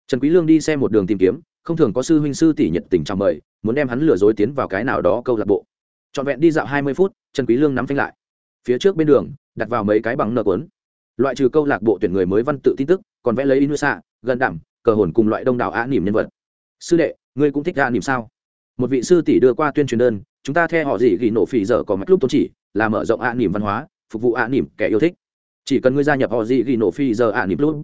Speaker 1: trần quý lương đi xe một đường tìm kiếm, không thường có sư huynh sư tỷ nhiệt tình chào mời, muốn đem hắn lừa dối tiến vào cái nào đó câu lạc bộ. Trọn vẹn đi dạo hai mươi phút, trần quý lương nắm phanh lại. Phía trước bên đường, đặt vào mấy cái bằng nợ cuốn. Loại trừ câu lạc bộ tuyển người mới văn tự tin tức, còn vẽ lấy inusa, gần đảm cờ hồn cùng loại đông đảo á niệm nhân vật. Sư đệ, ngươi cũng thích ạ niệm sao? Một vị sư tỷ đưa qua tuyên truyền đơn, chúng ta theo họ gì gỉ nổ phỉ dở có mạch lúc tôn chỉ, là mở rộng ạ niệm văn hóa, phục vụ ạ niệm kẻ yêu thích. Chỉ cần ngươi gia nhập họ gì gỉ nổ phỉ dở ạ niệm lúc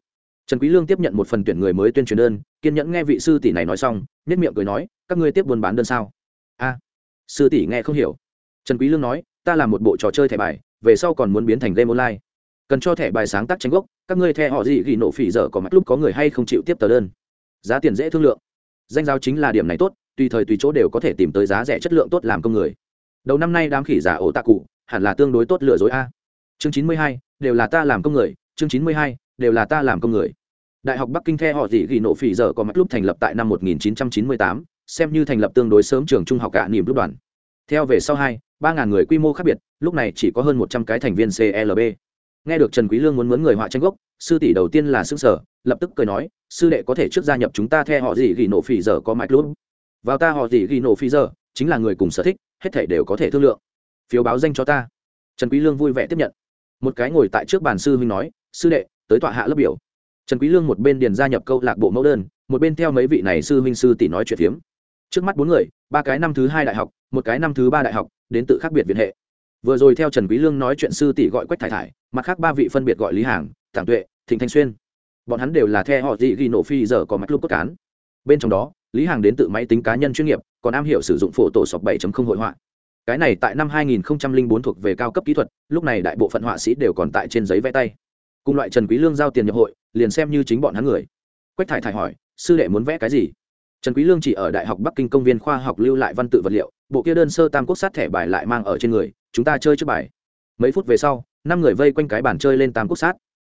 Speaker 1: trần quý lương tiếp nhận một phần tuyển người mới tuyên truyền đơn, kiên nhẫn nghe vị sư tỷ này nói xong nhất miệng cười nói, các ngươi tiếp buôn bán đơn sao? A, sư tỷ nghe không hiểu. Trần quý lương nói, ta làm một bộ trò chơi thẻ bài, về sau còn muốn biến thành game online. Cần cho thẻ bài sáng tác tranh gốc, các ngươi thẻ họ gì gỉ nổ phỉ dở có mặt lúc có người hay không chịu tiếp tờ đơn. Giá tiền dễ thương lượng. Danh giáo chính là điểm này tốt, tùy thời tùy chỗ đều có thể tìm tới giá rẻ chất lượng tốt làm công người. Đầu năm nay đám khỉ giả ổ tạ cụ, hẳn là tương đối tốt lừa dối a. Chương chín mươi hai, đều là ta làm công người, chương chín mươi hai, đều là ta làm công người đại học bắc kinh the họ dị ghi Nổ phỉ giờ có mặt lúc thành lập tại năm 1998, xem như thành lập tương đối sớm trường trung học cả niềm lúc đoàn. Theo về sau hai ba ngàn người quy mô khác biệt lúc này chỉ có hơn một trăm cái thành viên clb nghe được trần quý lương muốn mướn người họa tranh gốc sư tỷ đầu tiên là xương sở lập tức cười nói sư đệ có thể trước gia nhập chúng ta theo họ gì ghi nổ phỉ giờ có mạch luôn vào ta họ gì ghi nổ phỉ giờ chính là người cùng sở thích hết thảy đều có thể thương lượng. Phiếu báo danh cho ta. Trần quý lương vui vẻ tiếp nhận. Một cái ngồi tại trước bàn sư huynh nói sư đệ tới tọa hạ lớp biểu trần quý lương một bên điền gia nhập câu lạc bộ mẫu đơn, một bên theo mấy vị này sư huynh sư tỷ nói chuyện phiếm. Trước mắt bốn người, ba cái năm thứ hai đại học, một cái năm thứ ba đại học, đến tự khác biệt viện hệ. Vừa rồi theo trần quý lương nói chuyện sư tỷ gọi quách thải thải, mặt khác ba vị phân biệt gọi lý hàng tàng tuệ, thịnh thanh xuyên. Bọn hắn đều là theo họ dị ghi nổ phi giờ có mạch lúc cốt cán. Bên trong đó, lý hàng đến tự máy tính cá nhân chuyên nghiệp, còn am hiểu sử dụng phổ tổ sọc 7.0 hội họa. Cái này tại năm 2004 thuộc về cao cấp kỹ thuật, lúc này đại bộ phận họa sĩ đều còn tại trên giấy vẽ tay. Cùng loại trần quý lương giao tiền nhập hội liền xem như chính bọn hắn người. Quách thải thải hỏi, sư đệ muốn vẽ cái gì? Trần quý lương chỉ ở đại học bắc kinh công viên khoa học lưu lại văn tự vật liệu, bộ kia đơn sơ tam quốc sát thẻ bài lại mang ở trên người, chúng ta chơi trước bài. Mấy phút về sau, năm người vây quanh cái bàn chơi lên tam quốc sát.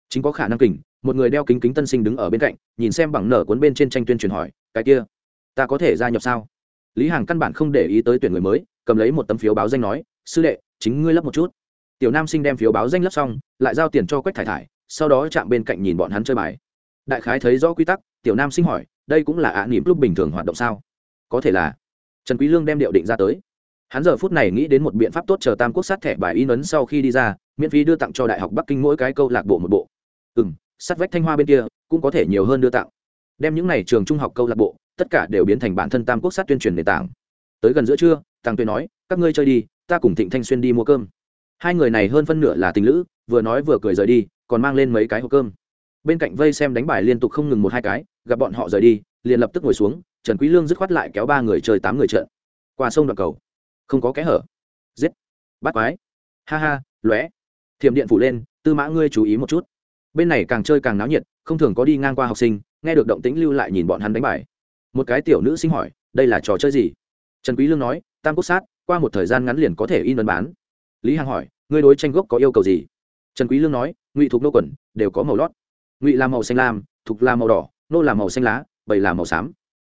Speaker 1: Chính có khả năng kình, một người đeo kính kính tân sinh đứng ở bên cạnh, nhìn xem bằng nở cuốn bên trên tranh tuyên truyền hỏi, cái kia, ta có thể gia nhập sao? Lý hàng căn bản không để ý tới tuyển người mới, cầm lấy một tấm phiếu báo danh nói, sư đệ, chính ngươi lấp một chút. Tiểu nam sinh đem phiếu báo danh lấp xong, lại giao tiền cho quách thải thải sau đó chạm bên cạnh nhìn bọn hắn chơi bài. Đại khái thấy rõ quy tắc tiểu nam sinh hỏi đây cũng là ạ à nỉm lúc bình thường hoạt động sao? Có thể là. Trần quý lương đem điệu định ra tới. Hắn giờ phút này nghĩ đến một biện pháp tốt chờ tam quốc sát thẻ bài in ấn sau khi đi ra miễn phí đưa tặng cho đại học bắc kinh mỗi cái câu lạc bộ một bộ. Ừm, sát vách thanh hoa bên kia cũng có thể nhiều hơn đưa tặng. Đem những này trường trung học câu lạc bộ tất cả đều biến thành bản thân tam quốc sát tuyên truyền nền tảng. Tới gần giữa trưa tăng tuyên nói các ngươi chơi đi ta cùng thịnh thanh xuyên đi mua cơm. Hai người này hơn phân nửa là tình lữ vừa nói vừa cười rời đi còn mang lên mấy cái hộp cơm. Bên cạnh vây xem đánh bài liên tục không ngừng một hai cái, gặp bọn họ rời đi, liền lập tức ngồi xuống, trần quý lương dứt khoát lại kéo ba người chơi tám người trận. Qua sông đoạn cầu. Không có kẽ hở. Giết. Bắt quái. Ha ha, lóe. Thiểm điện phủ lên, tư mã ngươi chú ý một chút. Bên này càng chơi càng náo nhiệt, không thường có đi ngang qua học sinh, nghe được động tĩnh lưu lại nhìn bọn hắn đánh bài. Một cái tiểu nữ sinh hỏi, đây là trò chơi gì? Trần quý lương nói, tam quốc sát, qua một thời gian ngắn liền có thể in ấn bán. Lý hằng hỏi, ngươi đối tranh gốc có yêu cầu gì? Trần quý lương nói, ngụy thuộc nô quần, đều có màu lót. Ngụy là màu xanh lam, thuộc là màu đỏ, nô là màu xanh lá bầy là màu xám.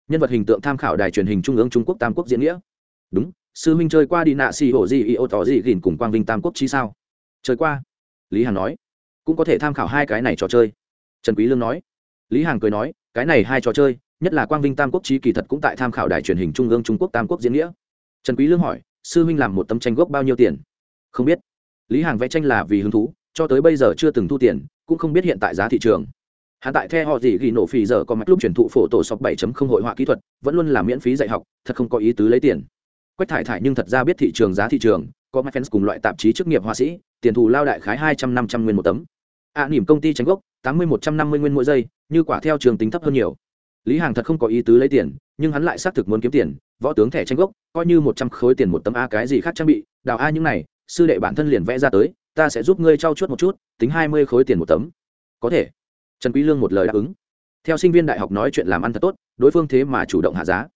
Speaker 1: Nhân vật hình tượng tham khảo đài truyền hình trung ương trung quốc tam quốc diễn nghĩa. Đúng, sư minh chơi qua đi nạ xì hổ gì y ô tỏ gì gìn cùng quang vinh tam quốc chi sao? Chơi qua. Lý hằng nói. Cũng có thể tham khảo hai cái này trò chơi. Trần quý lương nói. Lý hằng cười nói, cái này hai trò chơi, nhất là quang vinh tam quốc chi kỳ thật cũng tại tham khảo đài truyền hình trung ương trung quốc tam quốc diễn nghĩa. Trần quý lương hỏi, sư huynh làm một tấm tranh gốc bao nhiêu tiền? Không biết. Lý hằng vẽ tranh là vì hứng thú cho tới bây giờ chưa từng thu tiền cũng không biết hiện tại giá thị trường. Hắn tại theo họ gì ghi nổ phì giờ có mạch lúc truyền thụ phổ tổ sọc 7.0 hội họa kỹ thuật vẫn luôn là miễn phí dạy học thật không có ý tứ lấy tiền. Quách thải thải nhưng thật ra biết thị trường giá thị trường có mạch fans cùng loại tạp chí chức nghiệp họa sĩ tiền thù lao đại khái hai trăm năm trăm nguyên một tấm. Ạ à, nỉm công ty tránh gốc tám mươi một trăm năm mươi nguyên mỗi giây như quả theo trường tính thấp hơn nhiều. Lý hàng thật không có ý tứ lấy tiền nhưng hắn lại xác thực muốn kiếm tiền võ tướng thẻ tranh gốc coi như một trăm khối tiền một tấm a cái gì khác trang bị đào a những này sư đệ bản thân liền vẽ ra tới ta sẽ giúp ngươi trao chuốt một chút, tính hai mươi khối tiền một tấm. Có thể. Trần quý lương một lời đáp ứng. Theo sinh viên đại học nói chuyện làm ăn thật tốt, đối phương thế mà chủ động hạ giá.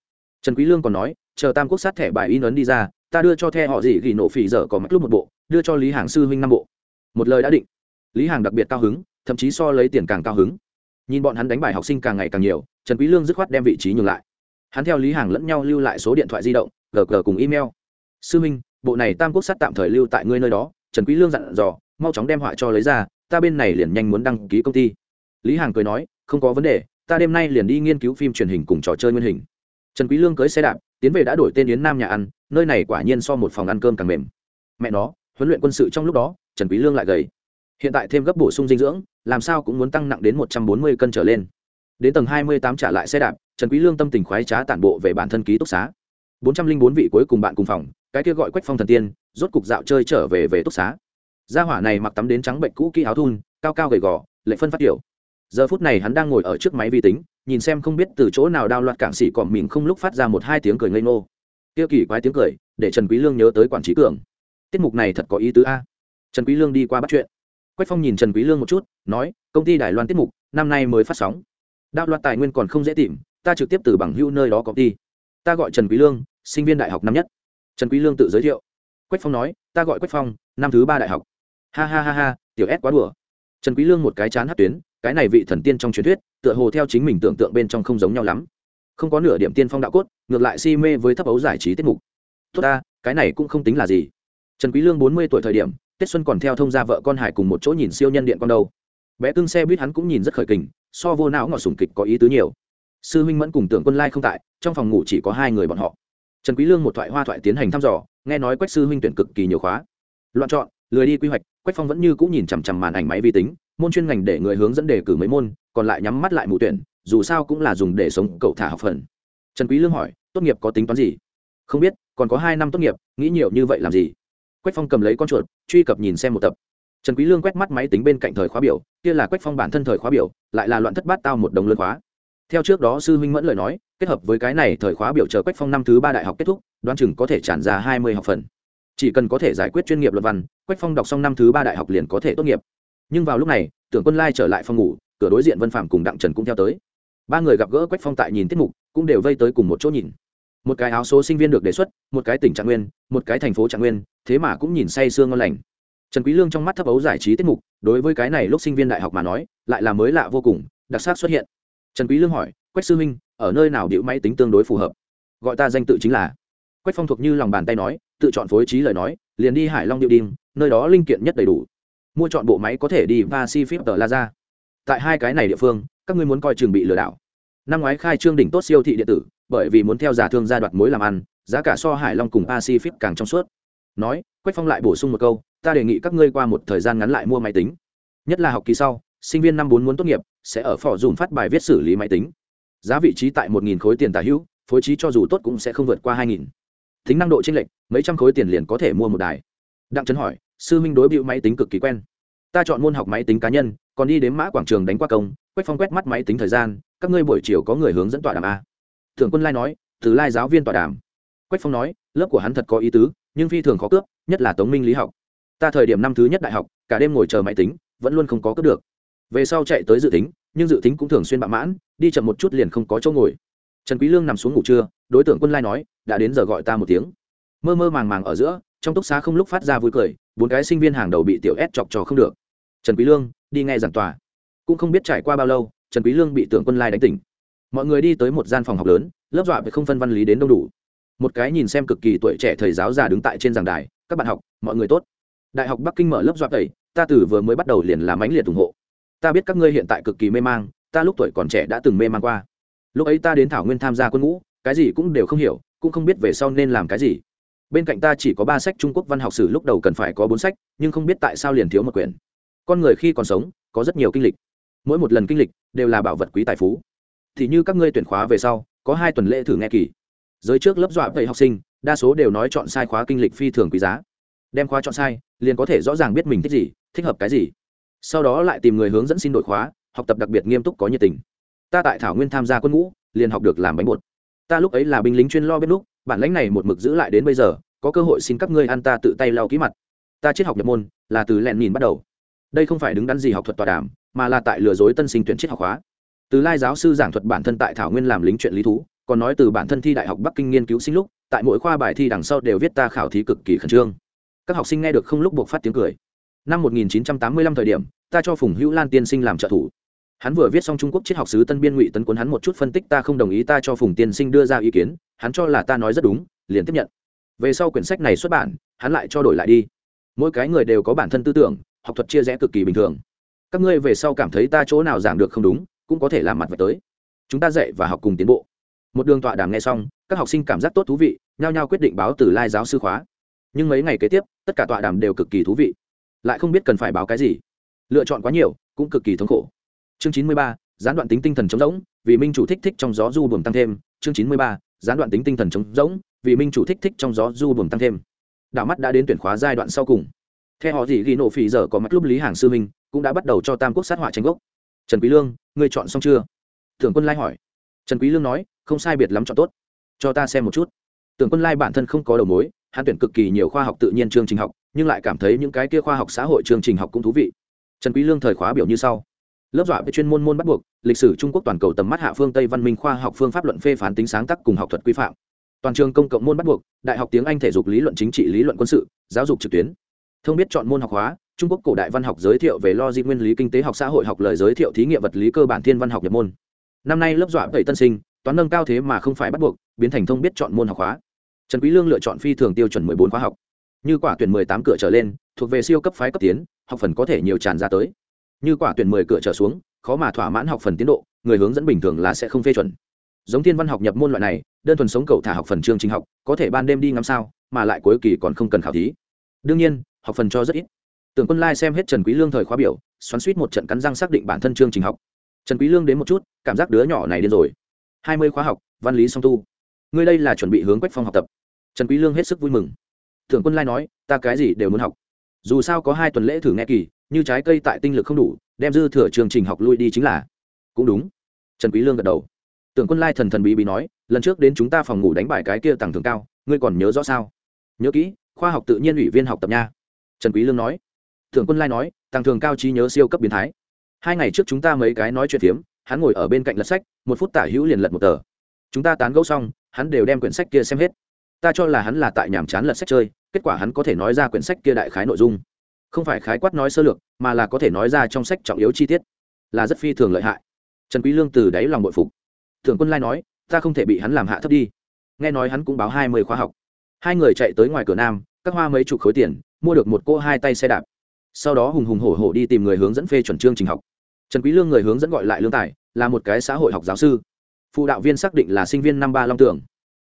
Speaker 1: Trần quý lương còn nói, chờ tam quốc sát thẻ bài in ấn đi ra, ta đưa cho the họ gì gỉ nổ phỉ dở có mắt lúc một bộ, đưa cho lý hàng sư huynh năm bộ. Một lời đã định. Lý hàng đặc biệt cao hứng, thậm chí so lấy tiền càng cao hứng. Nhìn bọn hắn đánh bài học sinh càng ngày càng nhiều, trần quý lương dứt khoát đem vị trí nhường lại. Hắn theo lý hàng lẫn nhau lưu lại số điện thoại di động gg cùng email. Sư minh, bộ này tam quốc sát tạm thời lưu tại ngươi nơi đó trần quý lương dặn dò, mau chóng đem họa cho lấy ra, ta bên này liền nhanh muốn đăng ký công ty. Lý hàng cười nói, không có vấn đề, ta đêm nay liền đi nghiên cứu phim truyền hình cùng trò chơi nguyên hình. Trần quý lương cưới xe đạp, tiến về đã đổi tên yến nam nhà ăn, nơi này quả nhiên so một phòng ăn cơm càng mềm. Mẹ nó, huấn luyện quân sự trong lúc đó, trần quý lương lại gầy. Hiện tại thêm gấp bổ sung dinh dưỡng, làm sao cũng muốn tăng nặng đến một trăm bốn mươi cân trở lên. Đến tầng hai mươi tám trả lại xe đạp, trần quý lương tâm tình khoái trá tản bộ về bản thân ký túc xá bốn trăm linh bốn vị cuối cùng bạn cùng phòng, cái kia gọi quách phong thần tiên, rốt cục dạo chơi trở về về túc xá. Gia hỏa này mặc tắm đến trắng bệnh cũ kỹ áo thun, cao cao gầy gò, lệ phân phát kiểu giờ phút này hắn đang ngồi ở trước máy vi tính, nhìn xem không biết từ chỗ nào đao loạt cảng xỉ còm mình không lúc phát ra một hai tiếng cười ngây ngô. Tiêu kỳ quái tiếng cười, để trần quý lương nhớ tới quản trí cường. Tiết mục này thật có ý tứ a. Trần quý lương đi qua bắt chuyện. Quách phong nhìn trần quý lương một chút, nói, công ty đài loan tiết mục, năm nay mới phát sóng. Đạo loạt tài nguyên còn không dễ tìm, ta trực tiếp từ bằng hữu nơi đó có đi. ta gọi trần quý lương sinh viên đại học năm nhất. Trần quý lương tự giới thiệu. Quách phong nói, ta gọi quách phong, năm thứ ba đại học. Ha ha ha ha, tiểu s quá đùa. Trần quý lương một cái chán hất tuyến, cái này vị thần tiên trong truyền thuyết, tựa hồ theo chính mình tưởng tượng bên trong không giống nhau lắm. Không có nửa điểm tiên phong đạo cốt, ngược lại si mê với thấp ấu giải trí tiết mục. Tốt ta, cái này cũng không tính là gì. Trần quý lương bốn mươi tuổi thời điểm, tết xuân còn theo thông gia vợ con hải cùng một chỗ nhìn siêu nhân điện con đâu. Bé cưng xe buýt hắn cũng nhìn rất khởi kình, so vô não ngỏ sùng kịch có ý tứ nhiều. Sư huynh mẫn cùng tưởng quân lai không tại, trong phòng ngủ chỉ có hai người bọn họ trần quý lương một thoại hoa thoại tiến hành thăm dò, nghe nói quách sư huynh tuyển cực kỳ nhiều khóa. Loạn chọn, lười đi quy hoạch, quách phong vẫn như cũ nhìn chằm chằm màn ảnh máy vi tính, môn chuyên ngành để người hướng dẫn đề cử mấy môn, còn lại nhắm mắt lại mù tuyển, dù sao cũng là dùng để sống cậu thả học phần. Trần quý lương hỏi, tốt nghiệp có tính toán gì? Không biết, còn có hai năm tốt nghiệp, nghĩ nhiều như vậy làm gì? Quách phong cầm lấy con chuột, truy cập nhìn xem một tập. Trần quý lương quét mắt máy tính bên cạnh thời khóa biểu, kia là quách phong bản thân thời khóa biểu, lại là loạn thất bát tao một đồng lớn khóa theo trước đó sư huynh mẫn lời nói, kết hợp với cái này thời khóa biểu chờ quách phong năm thứ ba đại học kết thúc, đoán chừng có thể tràn ra hai mươi học phần. Chỉ cần có thể giải quyết chuyên nghiệp luận văn, quách phong đọc xong năm thứ ba đại học liền có thể tốt nghiệp. Nhưng vào lúc này, tưởng quân lai trở lại phòng ngủ, cửa đối diện vân phạm cùng đặng trần cũng theo tới. Ba người gặp gỡ quách phong tại nhìn tiết mục, cũng đều vây tới cùng một chỗ nhìn. Một cái áo số sinh viên được đề xuất, một cái tỉnh trạng nguyên, một cái thành phố trạng nguyên, thế mà cũng nhìn say sương ngon lành. Trần quý lương trong mắt thấp ấu giải trí tiết mục, đối với cái này lúc sinh viên đại học mà nói, lại là mới lạ vô cùng, đặc sắc xuất hiện trần quý lương hỏi, quách sư minh ở nơi nào điệu máy tính tương đối phù hợp? Gọi ta danh tự chính là quách phong thuộc như lòng bàn tay nói, tự chọn phối trí lời nói, liền đi hải long điệu đinh, nơi đó linh kiện nhất đầy đủ. Mua chọn bộ máy có thể đi pacific tờ la tại hai cái này địa phương, các ngươi muốn coi trường bị lừa đảo. Năm ngoái khai trương đỉnh tốt siêu thị điện tử, bởi vì muốn theo giả thương gia đoạt mối làm ăn, giá cả so hải long cùng pacific càng trong suốt. Nói, quách phong lại bổ sung một câu, ta đề nghị các ngươi qua một thời gian ngắn lại mua máy tính. Nhất là học kỳ sau sinh viên năm bốn muốn tốt nghiệp, sẽ ở phỏ dùng phát bài viết xử lý máy tính. Giá vị trí tại một nghìn khối tiền tả hữu, phối trí cho dù tốt cũng sẽ không vượt qua hai nghìn. Tính năng độ chênh lệch, mấy trăm khối tiền liền có thể mua một đài. Đặng trấn hỏi, sư minh đối bịu máy tính cực kỳ quen. Ta chọn môn học máy tính cá nhân, còn đi đến mã quảng trường đánh qua công quách phong quét mắt máy tính thời gian, các ngươi buổi chiều có người hướng dẫn tọa đàm a thượng quân lai nói, từ lai giáo viên tọa đàm. Quách phong nói, lớp của hắn thật có ý tứ, nhưng phi thường khó cướp, nhất là tống minh lý học. Ta thời điểm năm thứ nhất đại học, cả đêm ngồi chờ máy tính, vẫn luôn không có cướp được về sau chạy tới dự tính, nhưng dự tính cũng thường xuyên bạ mãn, đi chậm một chút liền không có chỗ ngồi. Trần quý lương nằm xuống ngủ trưa, đối tượng quân lai nói, đã đến giờ gọi ta một tiếng. Mơ mơ màng màng ở giữa, trong túc xá không lúc phát ra vui cười, bốn cái sinh viên hàng đầu bị tiểu ép chọc trò không được. Trần quý lương, đi nghe giảng tòa. Cũng không biết trải qua bao lâu, trần quý lương bị tưởng quân lai đánh tỉnh. Mọi người đi tới một gian phòng học lớn, lớp dọa về không phân văn lý đến đông đủ. Một cái nhìn xem cực kỳ tuổi trẻ thầy giáo già đứng tại trên giảng đài, các bạn học, mọi người tốt. Đại học bắc kinh mở lớp dọa tẩy, ta từ vừa mới bắt đầu liền làm ánh liệt ủng hộ ta biết các ngươi hiện tại cực kỳ mê mang, ta lúc tuổi còn trẻ đã từng mê mang qua. Lúc ấy ta đến thảo nguyên tham gia quân ngũ, cái gì cũng đều không hiểu, cũng không biết về sau nên làm cái gì. Bên cạnh ta chỉ có ba sách trung quốc văn học sử lúc đầu cần phải có bốn sách, nhưng không biết tại sao liền thiếu một quyển. Con người khi còn sống, có rất nhiều kinh lịch. Mỗi một lần kinh lịch đều là bảo vật quý tài phú. Thì như các ngươi tuyển khóa về sau, có hai tuần lễ thử nghe kỳ. Giới trước lớp dọa vậy học sinh, đa số đều nói chọn sai khóa kinh lịch phi thường quý giá. Đem khóa chọn sai, liền có thể rõ ràng biết mình thích gì, thích hợp cái gì sau đó lại tìm người hướng dẫn xin đổi khóa, học tập đặc biệt nghiêm túc có nhiệt tình. Ta tại thảo nguyên tham gia quân ngũ, liền học được làm bánh bột. Ta lúc ấy là binh lính chuyên lo bếp lúc, bản lãnh này một mực giữ lại đến bây giờ, có cơ hội xin các ngươi ăn ta tự tay lau ký mặt. Ta triết học nhập môn, là từ lẹn nhìn bắt đầu. Đây không phải đứng đắn gì học thuật tọa đàm, mà là tại lừa dối tân sinh tuyển triết học hóa. Từ lai giáo sư giảng thuật bản thân tại thảo nguyên làm lính chuyện lý thú, còn nói từ bản thân thi đại học bắc kinh nghiên cứu sinh lúc, tại mỗi khoa bài thi đằng sau đều viết ta khảo thí cực kỳ khẩn trương. Các học sinh nghe được không lúc buộc phát tiếng cười năm 1985 thời điểm, ta cho phùng hữu lan tiên sinh làm trợ thủ. Hắn vừa viết xong trung quốc triết học sứ tân biên ngụy tấn cuốn hắn một chút phân tích, ta không đồng ý, ta cho phùng tiên sinh đưa ra ý kiến, hắn cho là ta nói rất đúng, liền tiếp nhận. Về sau quyển sách này xuất bản, hắn lại cho đổi lại đi. Mỗi cái người đều có bản thân tư tưởng, học thuật chia rẽ cực kỳ bình thường. Các ngươi về sau cảm thấy ta chỗ nào giảng được không đúng, cũng có thể làm mặt về tới. Chúng ta dạy và học cùng tiến bộ. Một đường tọa đàm nghe xong, các học sinh cảm giác tốt thú vị, nhao nhao quyết định báo từ lai giáo sư khóa. Nhưng mấy ngày kế tiếp, tất cả tọa đàm đều cực kỳ thú vị lại không biết cần phải báo cái gì. Lựa chọn quá nhiều, cũng cực kỳ thống khổ. Chương chín mươi ba, gián đoạn tính tinh thần chống rỗng, vì minh chủ thích thích trong gió du buồm tăng thêm. Chương chín mươi ba, gián đoạn tính tinh thần chống rỗng, vì minh chủ thích thích trong gió du buồm tăng thêm. Đảo mắt đã đến tuyển khóa giai đoạn sau cùng. Theo họ gì ghi nổ phỉ giờ có mắt lúc lý hàng sư minh, cũng đã bắt đầu cho tam quốc sát họa tranh gốc. Trần quý lương, ngươi chọn xong chưa? Tưởng quân lai hỏi. Trần quý lương nói, không sai biệt lắm chọn tốt. Cho ta xem một chút. Tưởng quân lai bản thân không có đầu mối, hắn tuyển cực kỳ nhiều khoa học tự nhiên chương trình học nhưng lại cảm thấy những cái kia khoa học xã hội chương trình học cũng thú vị. Trần quý lương thời khóa biểu như sau. Lớp dọa về chuyên môn môn bắt buộc, lịch sử trung quốc toàn cầu tầm mắt hạ phương tây văn minh khoa học phương pháp luận phê phán tính sáng tác cùng học thuật quy phạm. Toàn trường công cộng môn bắt buộc, đại học tiếng anh thể dục lý luận chính trị lý luận quân sự, giáo dục trực tuyến. Thông biết chọn môn học hóa, trung quốc cổ đại văn học giới thiệu về logic nguyên lý kinh tế học xã hội học lời giới thiệu thí nghiệm vật lý cơ bản thiên văn học nhập môn. Năm nay lớp dọa bảy tân sinh, toán nâng cao thế mà không phải bắt buộc, biến thành thông biết chọn môn học hóa. Trần quý lương lựa chọn phi thường tiêu chuẩn 14 khóa học như quả tuyển 18 cửa trở lên, thuộc về siêu cấp phái cấp tiến, học phần có thể nhiều tràn ra tới. Như quả tuyển 10 cửa trở xuống, khó mà thỏa mãn học phần tiến độ, người hướng dẫn bình thường là sẽ không phê chuẩn. Giống thiên văn học nhập môn loại này, đơn thuần sống cầu thả học phần chương trình học, có thể ban đêm đi ngắm sao, mà lại cuối kỳ còn không cần khảo thí. Đương nhiên, học phần cho rất ít. Tưởng quân lai xem hết trần quý lương thời khóa biểu, xoắn suýt một trận cắn răng xác định bản thân chương trình học. Trần quý lương đến một chút, cảm giác đứa nhỏ này điên rồi. Hai mươi khóa học, văn lý song tu. Ngươi đây là chuẩn bị hướng quách phong học tập. Trần quý lương hết sức vui mừng. Thượng quân lai nói ta cái gì đều muốn học. Dù sao có hai tuần lễ thử nghe kỳ như trái cây tại tinh lực không đủ đem dư thừa chương trình học lui đi chính là. Cũng đúng. Trần quý lương gật đầu. Tưởng quân lai thần thần bí bí nói lần trước đến chúng ta phòng ngủ đánh bài cái kia tầng thường cao ngươi còn nhớ rõ sao? Nhớ kỹ khoa học tự nhiên ủy viên học tập nha. Trần quý lương nói. Tưởng quân lai nói tầng thường cao trí nhớ siêu cấp biến thái. Hai ngày trước chúng ta mấy cái nói chuyện tiếm, hắn ngồi ở bên cạnh lật sách một phút tả hữu liền lật một tờ. Chúng ta tán gẫu xong hắn đều đem quyển sách kia xem hết ta cho là hắn là tại nhàm chán lật sách chơi, kết quả hắn có thể nói ra quyển sách kia đại khái nội dung. Không phải khái quát nói sơ lược, mà là có thể nói ra trong sách trọng yếu chi tiết, là rất phi thường lợi hại. Trần quý lương từ đáy lòng bội phục. Thượng quân lai nói, ta không thể bị hắn làm hạ thấp đi. Nghe nói hắn cũng báo hai mươi khóa học. Hai người chạy tới ngoài cửa nam, các hoa mấy chục khối tiền, mua được một cô hai tay xe đạp. Sau đó hùng hùng hổ hổ đi tìm người hướng dẫn phê chuẩn chương trình học. Trần quý lương người hướng dẫn gọi lại lương tài, là một cái xã hội học giáo sư. Phụ đạo viên xác định là sinh viên năm ba long tưởng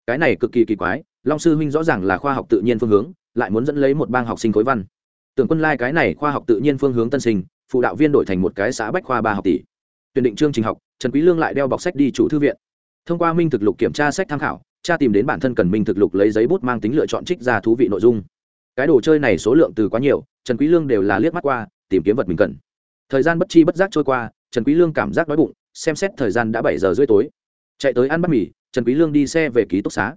Speaker 1: cái này cực kỳ kỳ quái long sư huynh rõ ràng là khoa học tự nhiên phương hướng, lại muốn dẫn lấy một bang học sinh khối văn. Tưởng quân lai cái này khoa học tự nhiên phương hướng tân sinh, phụ đạo viên đổi thành một cái xã bách khoa ba học tỷ. Tuyển định chương trình học, trần quý lương lại đeo bọc sách đi chủ thư viện. Thông qua minh thực lục kiểm tra sách tham khảo tra tìm đến bản thân cần minh thực lục lấy giấy bút mang tính lựa chọn trích ra thú vị nội dung. Cái đồ chơi này số lượng từ quá nhiều, trần quý lương đều là liếc mắt qua, tìm kiếm vật mình cần. Thời gian bất chi bất giác trôi qua, trần quý lương cảm giác đói bụng, xem xét thời gian đã bảy giờ rưỡi tối. Chạy tới ăn bát mì, trần quý lương đi xe về ký túc xá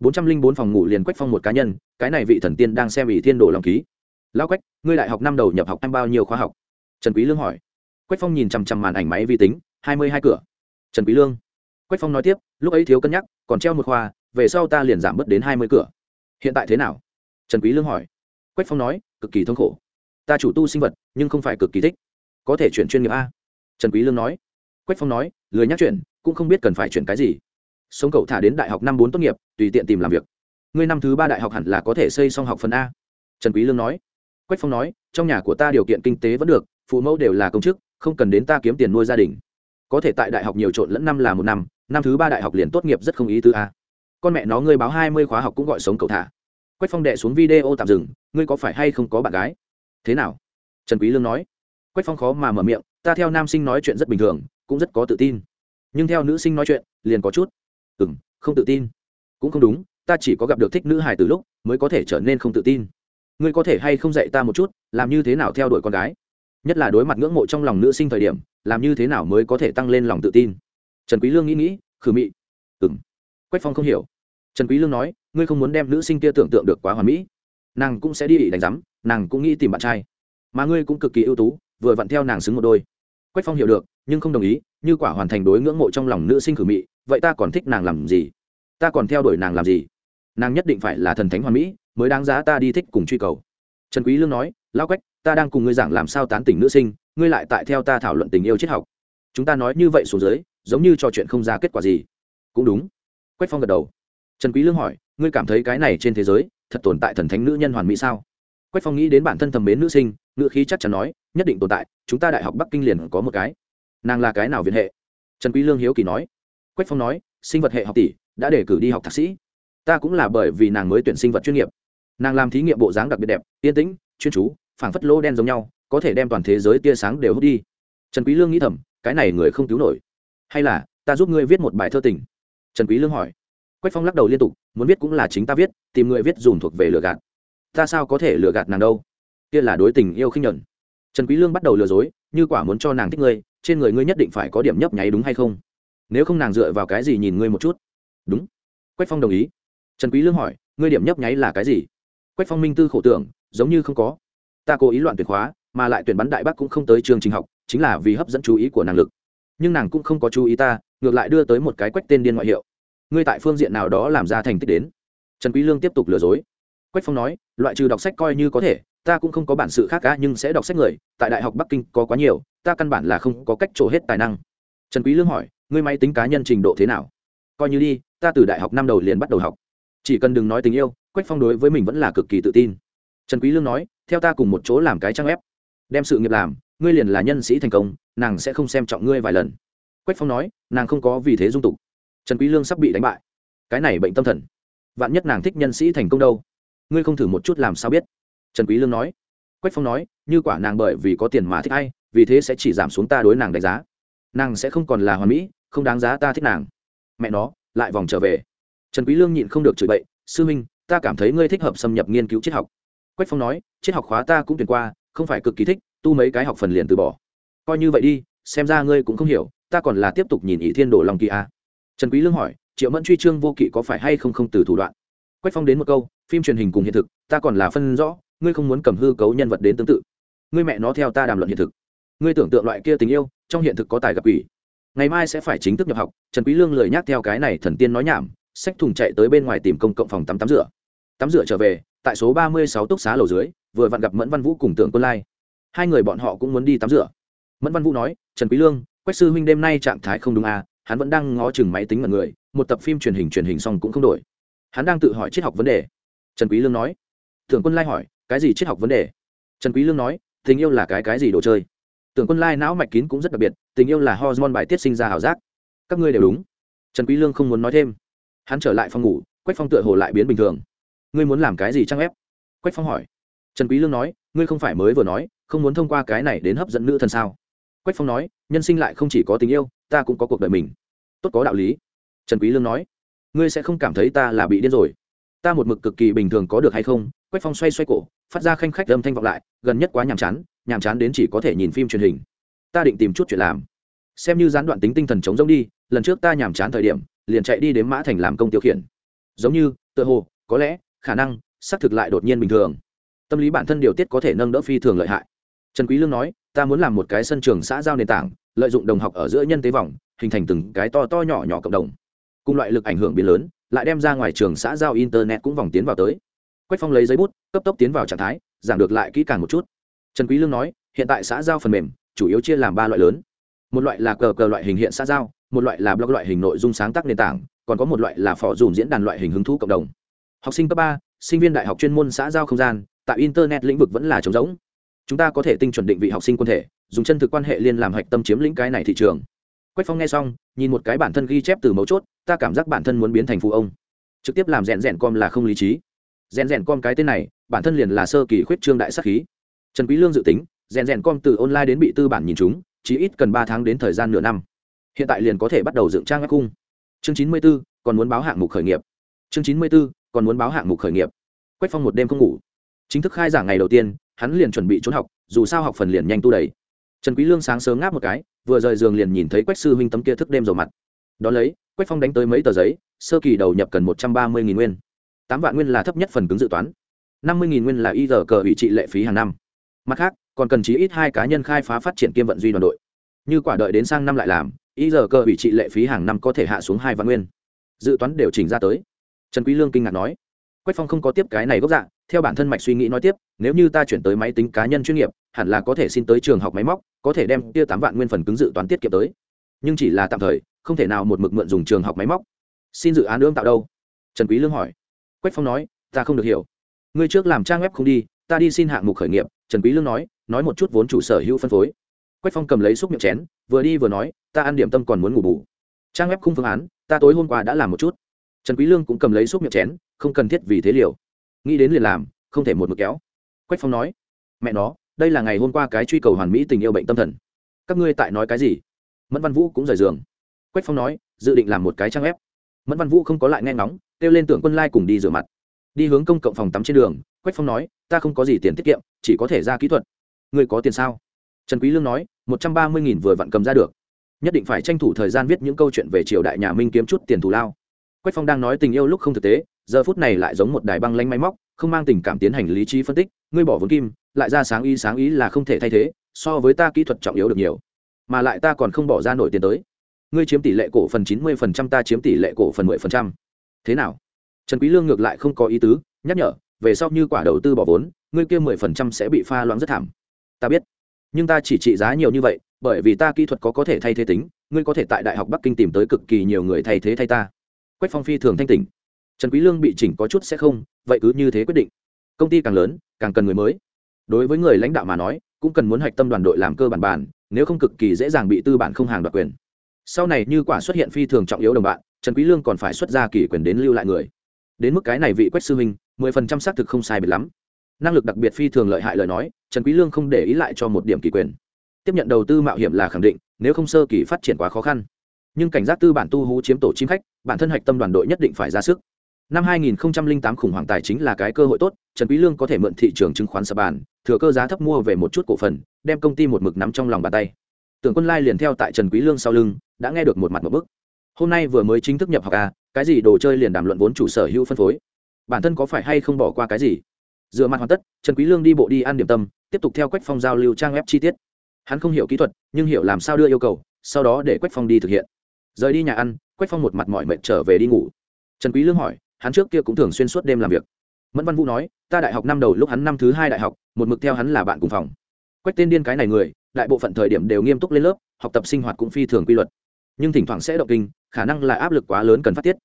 Speaker 1: bốn trăm linh bốn phòng ngủ liền quách phong một cá nhân, cái này vị thần tiên đang xem ủy thiên đồ lòng ký. Lão quách, ngươi đại học năm đầu nhập học em bao nhiêu khóa học? Trần quý lương hỏi. Quách phong nhìn chằm chằm màn ảnh máy vi tính, hai mươi hai cửa. Trần quý lương. Quách phong nói tiếp, lúc ấy thiếu cân nhắc, còn treo một khoa về sau ta liền giảm bớt đến hai mươi cửa. Hiện tại thế nào? Trần quý lương hỏi. Quách phong nói, cực kỳ thống khổ. Ta chủ tu sinh vật, nhưng không phải cực kỳ thích. Có thể chuyển chuyên nghiệp a. Trần quý lương nói. Quách phong nói, lười nhắc chuyển, cũng không biết cần phải chuyển cái gì sống cậu thả đến đại học năm bốn tốt nghiệp, tùy tiện tìm làm việc. Ngươi năm thứ ba đại học hẳn là có thể xây xong học phần a. Trần quý lương nói. Quách phong nói, trong nhà của ta điều kiện kinh tế vẫn được, phụ mẫu đều là công chức, không cần đến ta kiếm tiền nuôi gia đình. Có thể tại đại học nhiều trộn lẫn năm là một năm năm thứ ba đại học liền tốt nghiệp rất không ý tứ a. Con mẹ nó, ngươi báo hai mươi khóa học cũng gọi sống cậu thả. Quách phong đệ xuống video tạm dừng, ngươi có phải hay không có bạn gái? Thế nào? Trần quý lương nói. Quách phong khó mà mở miệng, ta theo nam sinh nói chuyện rất bình thường, cũng rất có tự tin. Nhưng theo nữ sinh nói chuyện, liền có chút ừm, không tự tin. Cũng không đúng, ta chỉ có gặp được thích nữ hài từ lúc mới có thể trở nên không tự tin. Ngươi có thể hay không dạy ta một chút, làm như thế nào theo đuổi con gái? Nhất là đối mặt ngưỡng mộ trong lòng nữ sinh thời điểm, làm như thế nào mới có thể tăng lên lòng tự tin? Trần quý lương nghĩ nghĩ, khử mị. Ừm. Quách phong không hiểu. Trần quý lương nói, ngươi không muốn đem nữ sinh kia tưởng tượng được quá hoàn mỹ. Nàng cũng sẽ đi bị đánh giám, nàng cũng nghĩ tìm bạn trai. Mà ngươi cũng cực kỳ ưu tú, vừa vặn theo nàng xứng một đôi. Quách phong hiểu được, nhưng không đồng ý, như quả hoàn thành đối ngưỡng mộ trong lòng nữ sinh khử mị vậy ta còn thích nàng làm gì? Ta còn theo đuổi nàng làm gì? Nàng nhất định phải là thần thánh hoàn mỹ mới đáng giá ta đi thích cùng truy cầu. Trần quý lương nói, lão quách, ta đang cùng ngươi giảng làm sao tán tỉnh nữ sinh, ngươi lại tại theo ta thảo luận tình yêu triết học. Chúng ta nói như vậy xuống dưới, giống như trò chuyện không ra kết quả gì. Cũng đúng. Quách phong gật đầu. Trần quý lương hỏi, ngươi cảm thấy cái này trên thế giới thật tồn tại thần thánh nữ nhân hoàn mỹ sao? Quách phong nghĩ đến bản thân thầm mến nữ sinh nữ khí chắc chắn nói, nhất định tồn tại, chúng ta đại học bắc kinh liền có một cái. Nàng là cái nào viện hệ? Trần quý lương hiếu kỳ nói quách phong nói, sinh vật hệ học tỷ, đã đề cử đi học thạc sĩ. Ta cũng là bởi vì nàng mới tuyển sinh vật chuyên nghiệp. Nàng làm thí nghiệm bộ dáng đặc biệt đẹp, yên tĩnh, chuyên chú, phảng phất lô đen giống nhau, có thể đem toàn thế giới tia sáng đều hút đi. Trần quý lương nghĩ thầm, cái này người không cứu nổi. Hay là, ta giúp ngươi viết một bài thơ tình? Trần quý lương hỏi. Quách phong lắc đầu liên tục, muốn viết cũng là chính ta viết, tìm người viết dùm thuộc về lừa gạt. Ta sao có thể lừa gạt nàng đâu? Kia là đối tình yêu khinh nhẫn. Trần quý lương bắt đầu lừa dối, như quả muốn cho nàng thích ngươi, trên người ngươi nhất định phải có điểm nhấp nháy đúng hay không? Nếu không nàng dựa vào cái gì nhìn ngươi một chút? Đúng. Quách phong đồng ý. Trần quý lương hỏi, ngươi điểm nhấp nháy là cái gì? Quách phong minh tư khổ tưởng, giống như không có. Ta cố ý loạn tuyển khóa, mà lại tuyển bắn đại bác cũng không tới trường trình học, chính là vì hấp dẫn chú ý của nàng lực. Nhưng nàng cũng không có chú ý ta, ngược lại đưa tới một cái quách tên điên ngoại hiệu. Ngươi tại phương diện nào đó làm ra thành tích đến? Trần quý lương tiếp tục lừa dối. Quách phong nói, loại trừ đọc sách coi như có thể, ta cũng không có bản sự khác cả nhưng sẽ đọc sách người, tại đại học bắc kinh có quá nhiều, ta căn bản là không có cách trổ hết tài năng. Trần quý lương hỏi ngươi máy tính cá nhân trình độ thế nào? Coi như đi, ta từ đại học năm đầu liền bắt đầu học. Chỉ cần đừng nói tình yêu, quách phong đối với mình vẫn là cực kỳ tự tin. Trần quý lương nói, theo ta cùng một chỗ làm cái trang ép đem sự nghiệp làm, ngươi liền là nhân sĩ thành công, nàng sẽ không xem trọng ngươi vài lần. Quách phong nói, nàng không có vì thế dung tục. Trần quý lương sắp bị đánh bại. Cái này bệnh tâm thần. Vạn nhất nàng thích nhân sĩ thành công đâu? Ngươi không thử một chút làm sao biết? Trần quý lương nói. Quách phong nói, như quả nàng bởi vì có tiền mà thích ai, vì thế sẽ chỉ giảm xuống ta đối nàng đánh giá. Nàng sẽ không còn là hoàn mỹ không đáng giá ta thích nàng. Mẹ nó, lại vòng trở về. Trần quý lương nhịn không được chửi bậy, sư minh, ta cảm thấy ngươi thích hợp xâm nhập nghiên cứu triết học. Quách phong nói, triết học khóa ta cũng tuyển qua, không phải cực kỳ thích, tu mấy cái học phần liền từ bỏ. Coi như vậy đi, xem ra ngươi cũng không hiểu, ta còn là tiếp tục nhìn ỷ thiên đổ lòng kỳ a. Trần quý lương hỏi, triệu mẫn truy trương vô kỵ có phải hay không không từ thủ đoạn? Quách phong đến một câu, phim truyền hình cùng hiện thực, ta còn là phân rõ, ngươi không muốn cầm hư cấu nhân vật đến tương tự. Ngươi mẹ nó theo ta đàm luận hiện thực. Ngươi tưởng tượng loại kia tình yêu, trong hiện thực có tài gặp quỷ ngày mai sẽ phải chính thức nhập học, trần quý lương lười nhắc theo cái này thần tiên nói nhảm, xách thùng chạy tới bên ngoài tìm công cộng phòng tắm tắm rửa. Tắm rửa trở về, tại số ba mươi sáu túc xá lầu dưới, vừa vặn gặp mẫn văn vũ cùng tưởng quân lai. Hai người bọn họ cũng muốn đi tắm rửa. Mẫn văn vũ nói, trần quý lương, quách sư huynh đêm nay trạng thái không đúng à hắn vẫn đang ngó chừng máy tính mọi người, một tập phim truyền hình truyền hình xong cũng không đổi. Hắn đang tự hỏi triết học vấn đề. Trần quý lương nói. Tưởng quân lai hỏi, cái gì triết học vấn đề? Trần quý lương nói, tình yêu là cái cái gì đồ chơi? Tưởng quân lai não mạch kín cũng rất đặc biệt, tình yêu là hormone bài tiết sinh ra hảo giác. Các ngươi đều đúng. Trần quý lương không muốn nói thêm. Hắn trở lại phòng ngủ, quách phong tựa hồ lại biến bình thường. Ngươi muốn làm cái gì trang ép quách phong hỏi. Trần quý lương nói, ngươi không phải mới vừa nói, không muốn thông qua cái này đến hấp dẫn nữ thần sao? Quách phong nói, nhân sinh lại không chỉ có tình yêu, ta cũng có cuộc đời mình. Tốt có đạo lý. Trần quý lương nói, ngươi sẽ không cảm thấy ta là bị điên rồi. Ta một mực cực kỳ bình thường có được hay không? Quách phong xoay xoay cổ, phát ra khanh khách âm thanh vọng lại, gần nhất quá nhàm chán nhàm chán đến chỉ có thể nhìn phim truyền hình. Ta định tìm chút chuyện làm. Xem như gián đoạn tính tinh thần chống giống đi, lần trước ta nhàm chán thời điểm, liền chạy đi đến mã thành làm công tiêu khiển. Giống như, tựa hồ, có lẽ, khả năng, xác thực lại đột nhiên bình thường. Tâm lý bản thân điều tiết có thể nâng đỡ phi thường lợi hại. Trần quý lương nói, ta muốn làm một cái sân trường xã giao nền tảng, lợi dụng đồng học ở giữa nhân tế vòng, hình thành từng cái to to nhỏ nhỏ cộng đồng. Cùng loại lực ảnh hưởng biến lớn, lại đem ra ngoài trường xã giao internet cũng vòng tiến vào tới. Quách phong lấy giấy bút, cấp tốc tiến vào trạng thái, giảng được lại kỹ càng một chút trần quý lương nói, hiện tại xã giao phần mềm chủ yếu chia làm ba loại lớn. Một loại là cờ cờ loại hình hiện xã giao, một loại là blog loại hình nội dung sáng tác nền tảng, còn có một loại là phò dùm diễn đàn loại hình hứng thú cộng đồng. Học sinh cấp ba, sinh viên đại học chuyên môn xã giao không gian, tại internet lĩnh vực vẫn là trống rỗng. Chúng ta có thể tinh chuẩn định vị học sinh quân thể, dùng chân thực quan hệ liên làm hạch tâm chiếm lĩnh cái này thị trường. Quách phong nghe xong, nhìn một cái bản thân ghi chép từ mấu chốt, ta cảm giác bản thân muốn biến thành phụ ông. Trực tiếp làm rèn rèn com là không lý trí. Rèn rèn com cái tên này, bản thân liền là sơ kỳ khuyết trương đại sắc khí trần quý lương dự tính rèn rèn com từ online đến bị tư bản nhìn chúng chỉ ít cần ba tháng đến thời gian nửa năm. Hiện tại liền có thể bắt đầu dựng trang web cung. Chương chín mươi 94, còn muốn báo hạng mục khởi nghiệp. Chương chín mươi 94, còn muốn báo hạng mục khởi nghiệp. Quách phong một đêm không ngủ. Chính thức khai giảng ngày đầu tiên hắn liền chuẩn bị trốn học dù sao học phần liền nhanh tu đầy trần quý lương sáng sớm ngáp một cái vừa rời giường liền nhìn thấy quách sư huynh tấm kia thức đêm dầu mặt. Đó lấy quách phong đánh tới mấy tờ giấy sơ kỳ đầu nhập cần một trăm ba mươi nghìn nguyên. Tám vạn nguyên là thấp nhất phần cứng dự toán. năm mươi nghìn nguyên là y giờ cờ ủy trị lệ phí hàng năm mặt khác, còn cần chí ít hai cá nhân khai phá phát triển kiêm vận duy đoàn đội. Như quả đợi đến sang năm lại làm, ý giờ cơ ủy trị lệ phí hàng năm có thể hạ xuống hai vạn nguyên. Dự toán điều chỉnh ra tới. Trần quý lương kinh ngạc nói. Quách phong không có tiếp cái này gốc dạng theo bản thân mạch suy nghĩ nói tiếp, nếu như ta chuyển tới máy tính cá nhân chuyên nghiệp, hẳn là có thể xin tới trường học máy móc, có thể đem kia tám vạn nguyên phần cứng dự toán tiết kiệm tới. Nhưng chỉ là tạm thời, không thể nào một mực mượn dùng trường học máy móc. Xin dự án ương tạo đâu? Trần quý lương hỏi. Quách phong nói, ta không được hiểu. Ngươi trước làm trang web không đi, ta đi xin hạng mục khởi nghiệp trần quý lương nói nói một chút vốn chủ sở hữu phân phối. Quách phong cầm lấy xúc miệng chén, vừa đi vừa nói, ta ăn điểm tâm còn muốn ngủ bù. Trang web khung phương án, ta tối hôm qua đã làm một chút. Trần quý lương cũng cầm lấy xúc miệng chén, không cần thiết vì thế liều. Nghĩ đến liền làm, không thể một mực kéo. Quách phong nói, mẹ nó, đây là ngày hôm qua cái truy cầu hoàn mỹ tình yêu bệnh tâm thần. Các ngươi tại nói cái gì? Mẫn văn vũ cũng rời giường. Quách phong nói, dự định làm một cái trang web. Mẫn văn vũ không có lại nghe ngóng, kêu lên tưởng quân lai cùng đi rửa mặt. Đi hướng công cộng phòng tắm trên đường, quách phong nói ta không có gì tiền tiết kiệm, chỉ có thể ra kỹ thuật. Ngươi có tiền sao? Trần quý lương nói, một trăm ba mươi nghìn vừa vặn cầm ra được. Nhất định phải tranh thủ thời gian viết những câu chuyện về triều đại nhà minh kiếm chút tiền thù lao. Quách phong đang nói tình yêu lúc không thực tế, giờ phút này lại giống một đài băng lanh máy móc, không mang tình cảm tiến hành lý trí phân tích, ngươi bỏ vốn kim, lại ra sáng ý sáng ý là không thể thay thế, so với ta kỹ thuật trọng yếu được nhiều. Mà lại ta còn không bỏ ra nổi tiền tới. Ngươi chiếm tỷ lệ cổ phần chín mươi phần trăm, ta chiếm tỷ lệ cổ phần mười phần trăm. Thế nào? Trần quý lương ngược lại không có ý tứ, nhắc nhở về sau như quả đầu tư bỏ vốn, ngươi kia mười phần trăm sẽ bị pha loãng rất thảm. Ta biết. Nhưng ta chỉ trị giá nhiều như vậy, bởi vì ta kỹ thuật có có thể thay thế tính, ngươi có thể tại đại học bắc kinh tìm tới cực kỳ nhiều người thay thế thay ta. Quách phong phi thường thanh tỉnh. Trần quý lương bị chỉnh có chút sẽ không, vậy cứ như thế quyết định. Công ty càng lớn, càng cần người mới. Đối với người lãnh đạo mà nói, cũng cần muốn hạch tâm đoàn đội làm cơ bản bản, nếu không cực kỳ dễ dàng bị tư bản không hàng đoạt quyền. Sau này như quả xuất hiện phi thường trọng yếu đồng bạn, trần quý lương còn phải xuất ra kỳ quyền đến lưu lại người. Đến mức cái này vị quách sư huynh mười phần trăm xác thực không sai biệt lắm. Năng lực đặc biệt phi thường lợi hại lời nói, trần quý lương không để ý lại cho một điểm kỳ quyền. Tiếp nhận đầu tư mạo hiểm là khẳng định, nếu không sơ kỳ phát triển quá khó khăn. Nhưng cảnh giác tư bản tu hú chiếm tổ chim khách, bản thân hạch tâm đoàn đội nhất định phải ra sức. Năm 2008 khủng hoảng tài chính là cái cơ hội tốt, trần quý lương có thể mượn thị trường chứng khoán sập bàn, thừa cơ giá thấp mua về một chút cổ phần, đem công ty một mực nắm trong lòng bàn tay. Tưởng quân lai liền theo tại trần quý lương sau lưng, đã nghe được một mặt một bước. hôm nay vừa mới chính thức nhập học à cái gì đồ chơi liền đàm luận vốn chủ sở hữu phân phối bản thân có phải hay không bỏ qua cái gì? Dựa mặt hoàn tất, trần quý lương đi bộ đi ăn điểm tâm, tiếp tục theo quách phong giao lưu trang web chi tiết. Hắn không hiểu kỹ thuật, nhưng hiểu làm sao đưa yêu cầu, sau đó để quách phong đi thực hiện. Rời đi nhà ăn, quách phong một mặt mỏi mệt trở về đi ngủ. Trần quý lương hỏi, hắn trước kia cũng thường xuyên suốt đêm làm việc. Mẫn văn vũ nói, ta đại học năm đầu lúc hắn năm thứ hai đại học, một mực theo hắn là bạn cùng phòng. Quách tên điên cái này người, đại bộ phận thời điểm đều nghiêm túc lên lớp, học tập sinh hoạt cũng phi thường quy luật. Nhưng thỉnh thoảng sẽ động kinh, khả năng là áp lực quá lớn cần phát tiết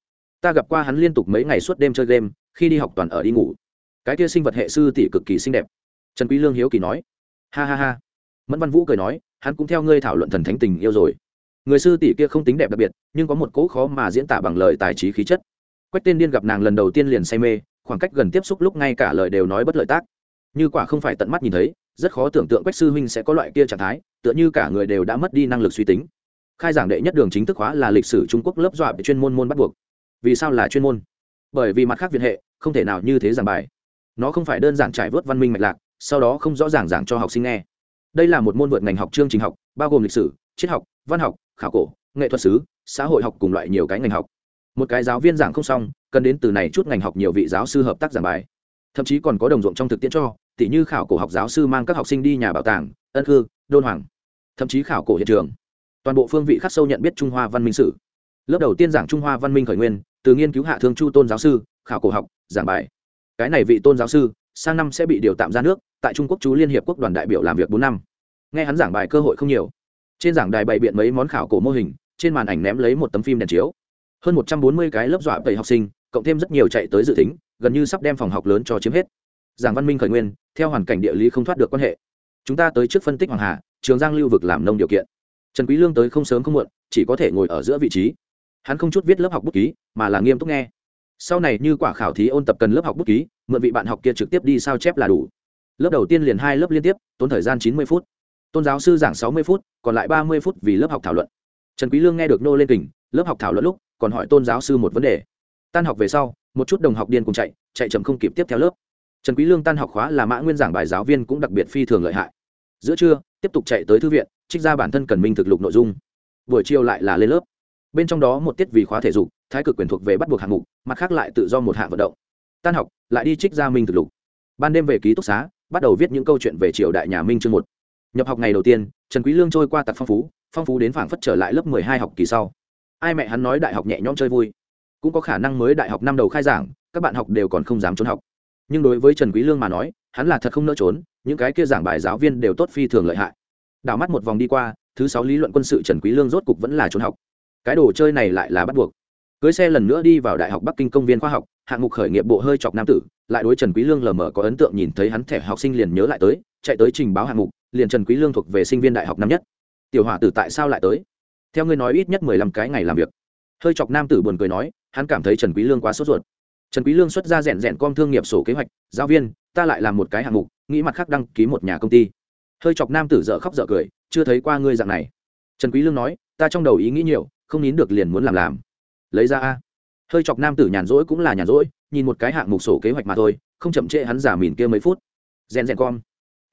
Speaker 1: ta gặp qua hắn liên tục mấy ngày suốt đêm chơi game, khi đi học toàn ở đi ngủ. Cái kia sinh vật hệ sư tỷ cực kỳ xinh đẹp. Trần quý lương hiếu kỳ nói. Ha ha ha. Mẫn văn vũ cười nói, hắn cũng theo ngươi thảo luận thần thánh tình yêu rồi. Người sư tỷ kia không tính đẹp đặc biệt, nhưng có một cỗ khó mà diễn tả bằng lời tài trí khí chất. Quách tên điên gặp nàng lần đầu tiên liền say mê, khoảng cách gần tiếp xúc lúc ngay cả lời đều nói bất lợi tác. Như quả không phải tận mắt nhìn thấy, rất khó tưởng tượng quách sư huynh sẽ có loại kia trạng thái, tựa như cả người đều đã mất đi năng lực suy tính. Khai giảng đệ nhất đường chính thức hóa là lịch sử trung quốc lớp dọa về chuyên môn môn bắt buộc vì sao là chuyên môn? Bởi vì mặt khác viện hệ, không thể nào như thế giảng bài. Nó không phải đơn giản trải vớt văn minh mạch lạc, sau đó không rõ ràng giảng cho học sinh nghe. Đây là một môn vượt ngành học chương trình học, bao gồm lịch sử, triết học, văn học, khảo cổ, nghệ thuật sứ xã hội học cùng loại nhiều cái ngành học. Một cái giáo viên giảng không xong, cần đến từ này chút ngành học nhiều vị giáo sư hợp tác giảng bài. Thậm chí còn có đồng ruộng trong thực tiễn cho, tỉ như khảo cổ học giáo sư mang các học sinh đi nhà bảo tàng, ân khư đôn hoàng, thậm chí khảo cổ hiện trường. Toàn bộ phương vị khắc sâu nhận biết trung hoa văn minh sử. Lớp đầu tiên giảng trung hoa văn minh khởi nguyên từ nghiên cứu hạ thương chu tôn giáo sư, khảo cổ học, giảng bài. Cái này vị tôn giáo sư, sang năm sẽ bị điều tạm ra nước, tại trung quốc chú liên hiệp quốc đoàn đại biểu làm việc bốn năm. Nghe hắn giảng bài cơ hội không nhiều. Trên giảng đài bày biện mấy món khảo cổ mô hình, trên màn ảnh ném lấy một tấm phim đèn chiếu. Hơn một trăm bốn mươi cái lớp dọa tẩy học sinh, cộng thêm rất nhiều chạy tới dự tính, gần như sắp đem phòng học lớn cho chiếm hết. Giảng văn minh khởi nguyên, theo hoàn cảnh địa lý không thoát được quan hệ. Chúng ta tới trước phân tích hoàng hà, trường giang lưu vực làm nông điều kiện. Trần quý lương tới không sớm không muộn, chỉ có thể ngồi ở giữa vị trí hắn không chút viết lớp học bút ký, mà là nghiêm túc nghe. Sau này như quả khảo thí ôn tập cần lớp học bút ký, mượn vị bạn học kia trực tiếp đi sao chép là đủ. Lớp đầu tiên liền hai lớp liên tiếp, tốn thời gian chín mươi phút. Tôn giáo sư giảng sáu mươi phút, còn lại ba mươi phút vì lớp học thảo luận. Trần quý lương nghe được nô lên kình, lớp học thảo luận lúc, còn hỏi tôn giáo sư một vấn đề. Tan học về sau, một chút đồng học điên cùng chạy chạy chậm không kịp tiếp theo lớp. Trần quý lương tan học khóa là mã nguyên giảng bài giáo viên cũng đặc biệt phi thường lợi hại. Giữa trưa, tiếp tục chạy tới thư viện, trích ra bản thân cần minh thực lục nội dung. Buổi chiều lại là lên lớp bên trong đó một tiết vì khóa thể dục, thái cực quyền thuộc về bắt buộc hạng mục, mặt khác lại tự do một hạng vận động. Tan học, lại đi trích ra minh thực lục. Ban đêm về ký túc xá, bắt đầu viết những câu chuyện về triều đại nhà minh chương một. Nhập học ngày đầu tiên, trần quý lương trôi qua tặc phong phú phong phú đến phảng phất trở lại lớp mười hai học kỳ sau. Ai mẹ hắn nói đại học nhẹ nhõm chơi vui. Cũng có khả năng mới đại học năm đầu khai giảng, các bạn học đều còn không dám trốn học. Nhưng đối với trần quý lương mà nói, hắn là thật không nỡ trốn, những cái kia giảng bài giáo viên đều tốt phi thường lợi hại. Đảo mắt một vòng đi qua, thứ sáu lý luận quân sự trần quý lương rốt cục vẫn là trốn học cái đồ chơi này lại là bắt buộc. Cưới xe lần nữa đi vào đại học bắc kinh công viên khoa học, hạng mục khởi nghiệp bộ hơi chọc nam tử, lại đối trần quý lương lờ mờ có ấn tượng nhìn thấy hắn thẻ học sinh liền nhớ lại tới, chạy tới trình báo hạng mục, liền trần quý lương thuộc về sinh viên đại học năm nhất. Tiểu hỏa tử tại sao lại tới? Theo ngươi nói ít nhất mười lăm cái ngày làm việc. Hơi chọc nam tử buồn cười nói, hắn cảm thấy trần quý lương quá sốt ruột. Trần quý lương xuất ra rèn rèn com thương nghiệp sổ kế hoạch, giáo viên, ta lại làm một cái hạng mục, nghĩ mặt khác đăng ký một nhà công ty. Hơi chọc nam tử dở khóc dở cười, chưa thấy qua ngươi dạng này. Trần quý lương nói ta trong đầu ý nghĩ nhiều, không nín được liền muốn làm làm. Lấy ra a. Hơi chọc nam tử nhàn rỗi cũng là nhàn rỗi, nhìn một cái hạng mục sổ kế hoạch mà thôi, không chậm trễ hắn giả mìn kia mấy phút. Rèn rèn con.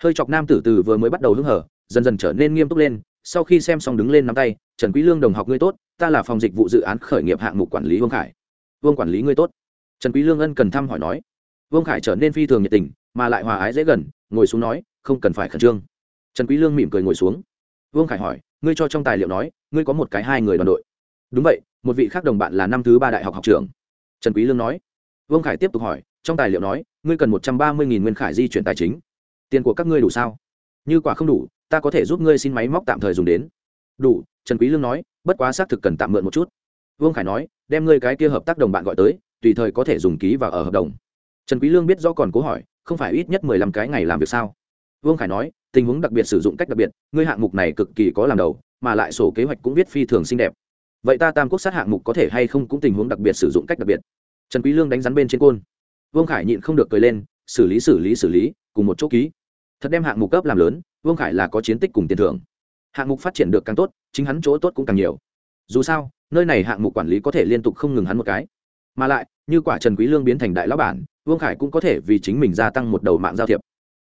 Speaker 1: hơi chọc nam tử từ vừa mới bắt đầu hứng hở, dần dần trở nên nghiêm túc lên, sau khi xem xong đứng lên nắm tay, trần quý lương đồng học ngươi tốt, ta là phòng dịch vụ dự án khởi nghiệp hạng mục quản lý vương khải. Vương quản lý ngươi tốt? Trần quý lương ân cần thăm hỏi nói. Vương khải trở nên phi thường nhiệt tình, mà lại hòa ái dễ gần, ngồi xuống nói, không cần phải khẩn trương. Trần quý lương mỉm cười ngồi xuống. Vương khải hỏi, ngươi cho trong tài liệu nói ngươi có một cái hai người đoàn đội. Đúng vậy, một vị khác đồng bạn là năm thứ ba đại học học trưởng. Trần quý lương nói. Vương khải tiếp tục hỏi, trong tài liệu nói, ngươi cần một trăm ba mươi nghìn nguyên khải di chuyển tài chính. Tiền của các ngươi đủ sao? Như quả không đủ, ta có thể giúp ngươi xin máy móc tạm thời dùng đến. Đủ, trần quý lương nói, bất quá xác thực cần tạm mượn một chút. Vương khải nói, đem ngươi cái kia hợp tác đồng bạn gọi tới, tùy thời có thể dùng ký vào ở hợp đồng. Trần quý lương biết rõ còn cố hỏi, không phải ít nhất mười lăm cái ngày làm việc sao? Vương khải nói, tình huống đặc biệt sử dụng cách đặc biệt, ngươi hạng mục này cực kỳ có làm đầu mà lại sổ kế hoạch cũng viết phi thường xinh đẹp. Vậy ta tam quốc sát hạng mục có thể hay không cũng tình huống đặc biệt sử dụng cách đặc biệt. Trần quý lương đánh rắn bên trên côn. Vương khải nhịn không được cười lên, xử lý xử lý xử lý, cùng một chỗ ký. Thật đem hạng mục cấp làm lớn, vương khải là có chiến tích cùng tiền thưởng. Hạng mục phát triển được càng tốt, chính hắn chỗ tốt cũng càng nhiều. Dù sao, nơi này hạng mục quản lý có thể liên tục không ngừng hắn một cái. Mà lại, như quả trần quý lương biến thành đại lão bản, vương khải cũng có thể vì chính mình gia tăng một đầu mạng giao thiệp.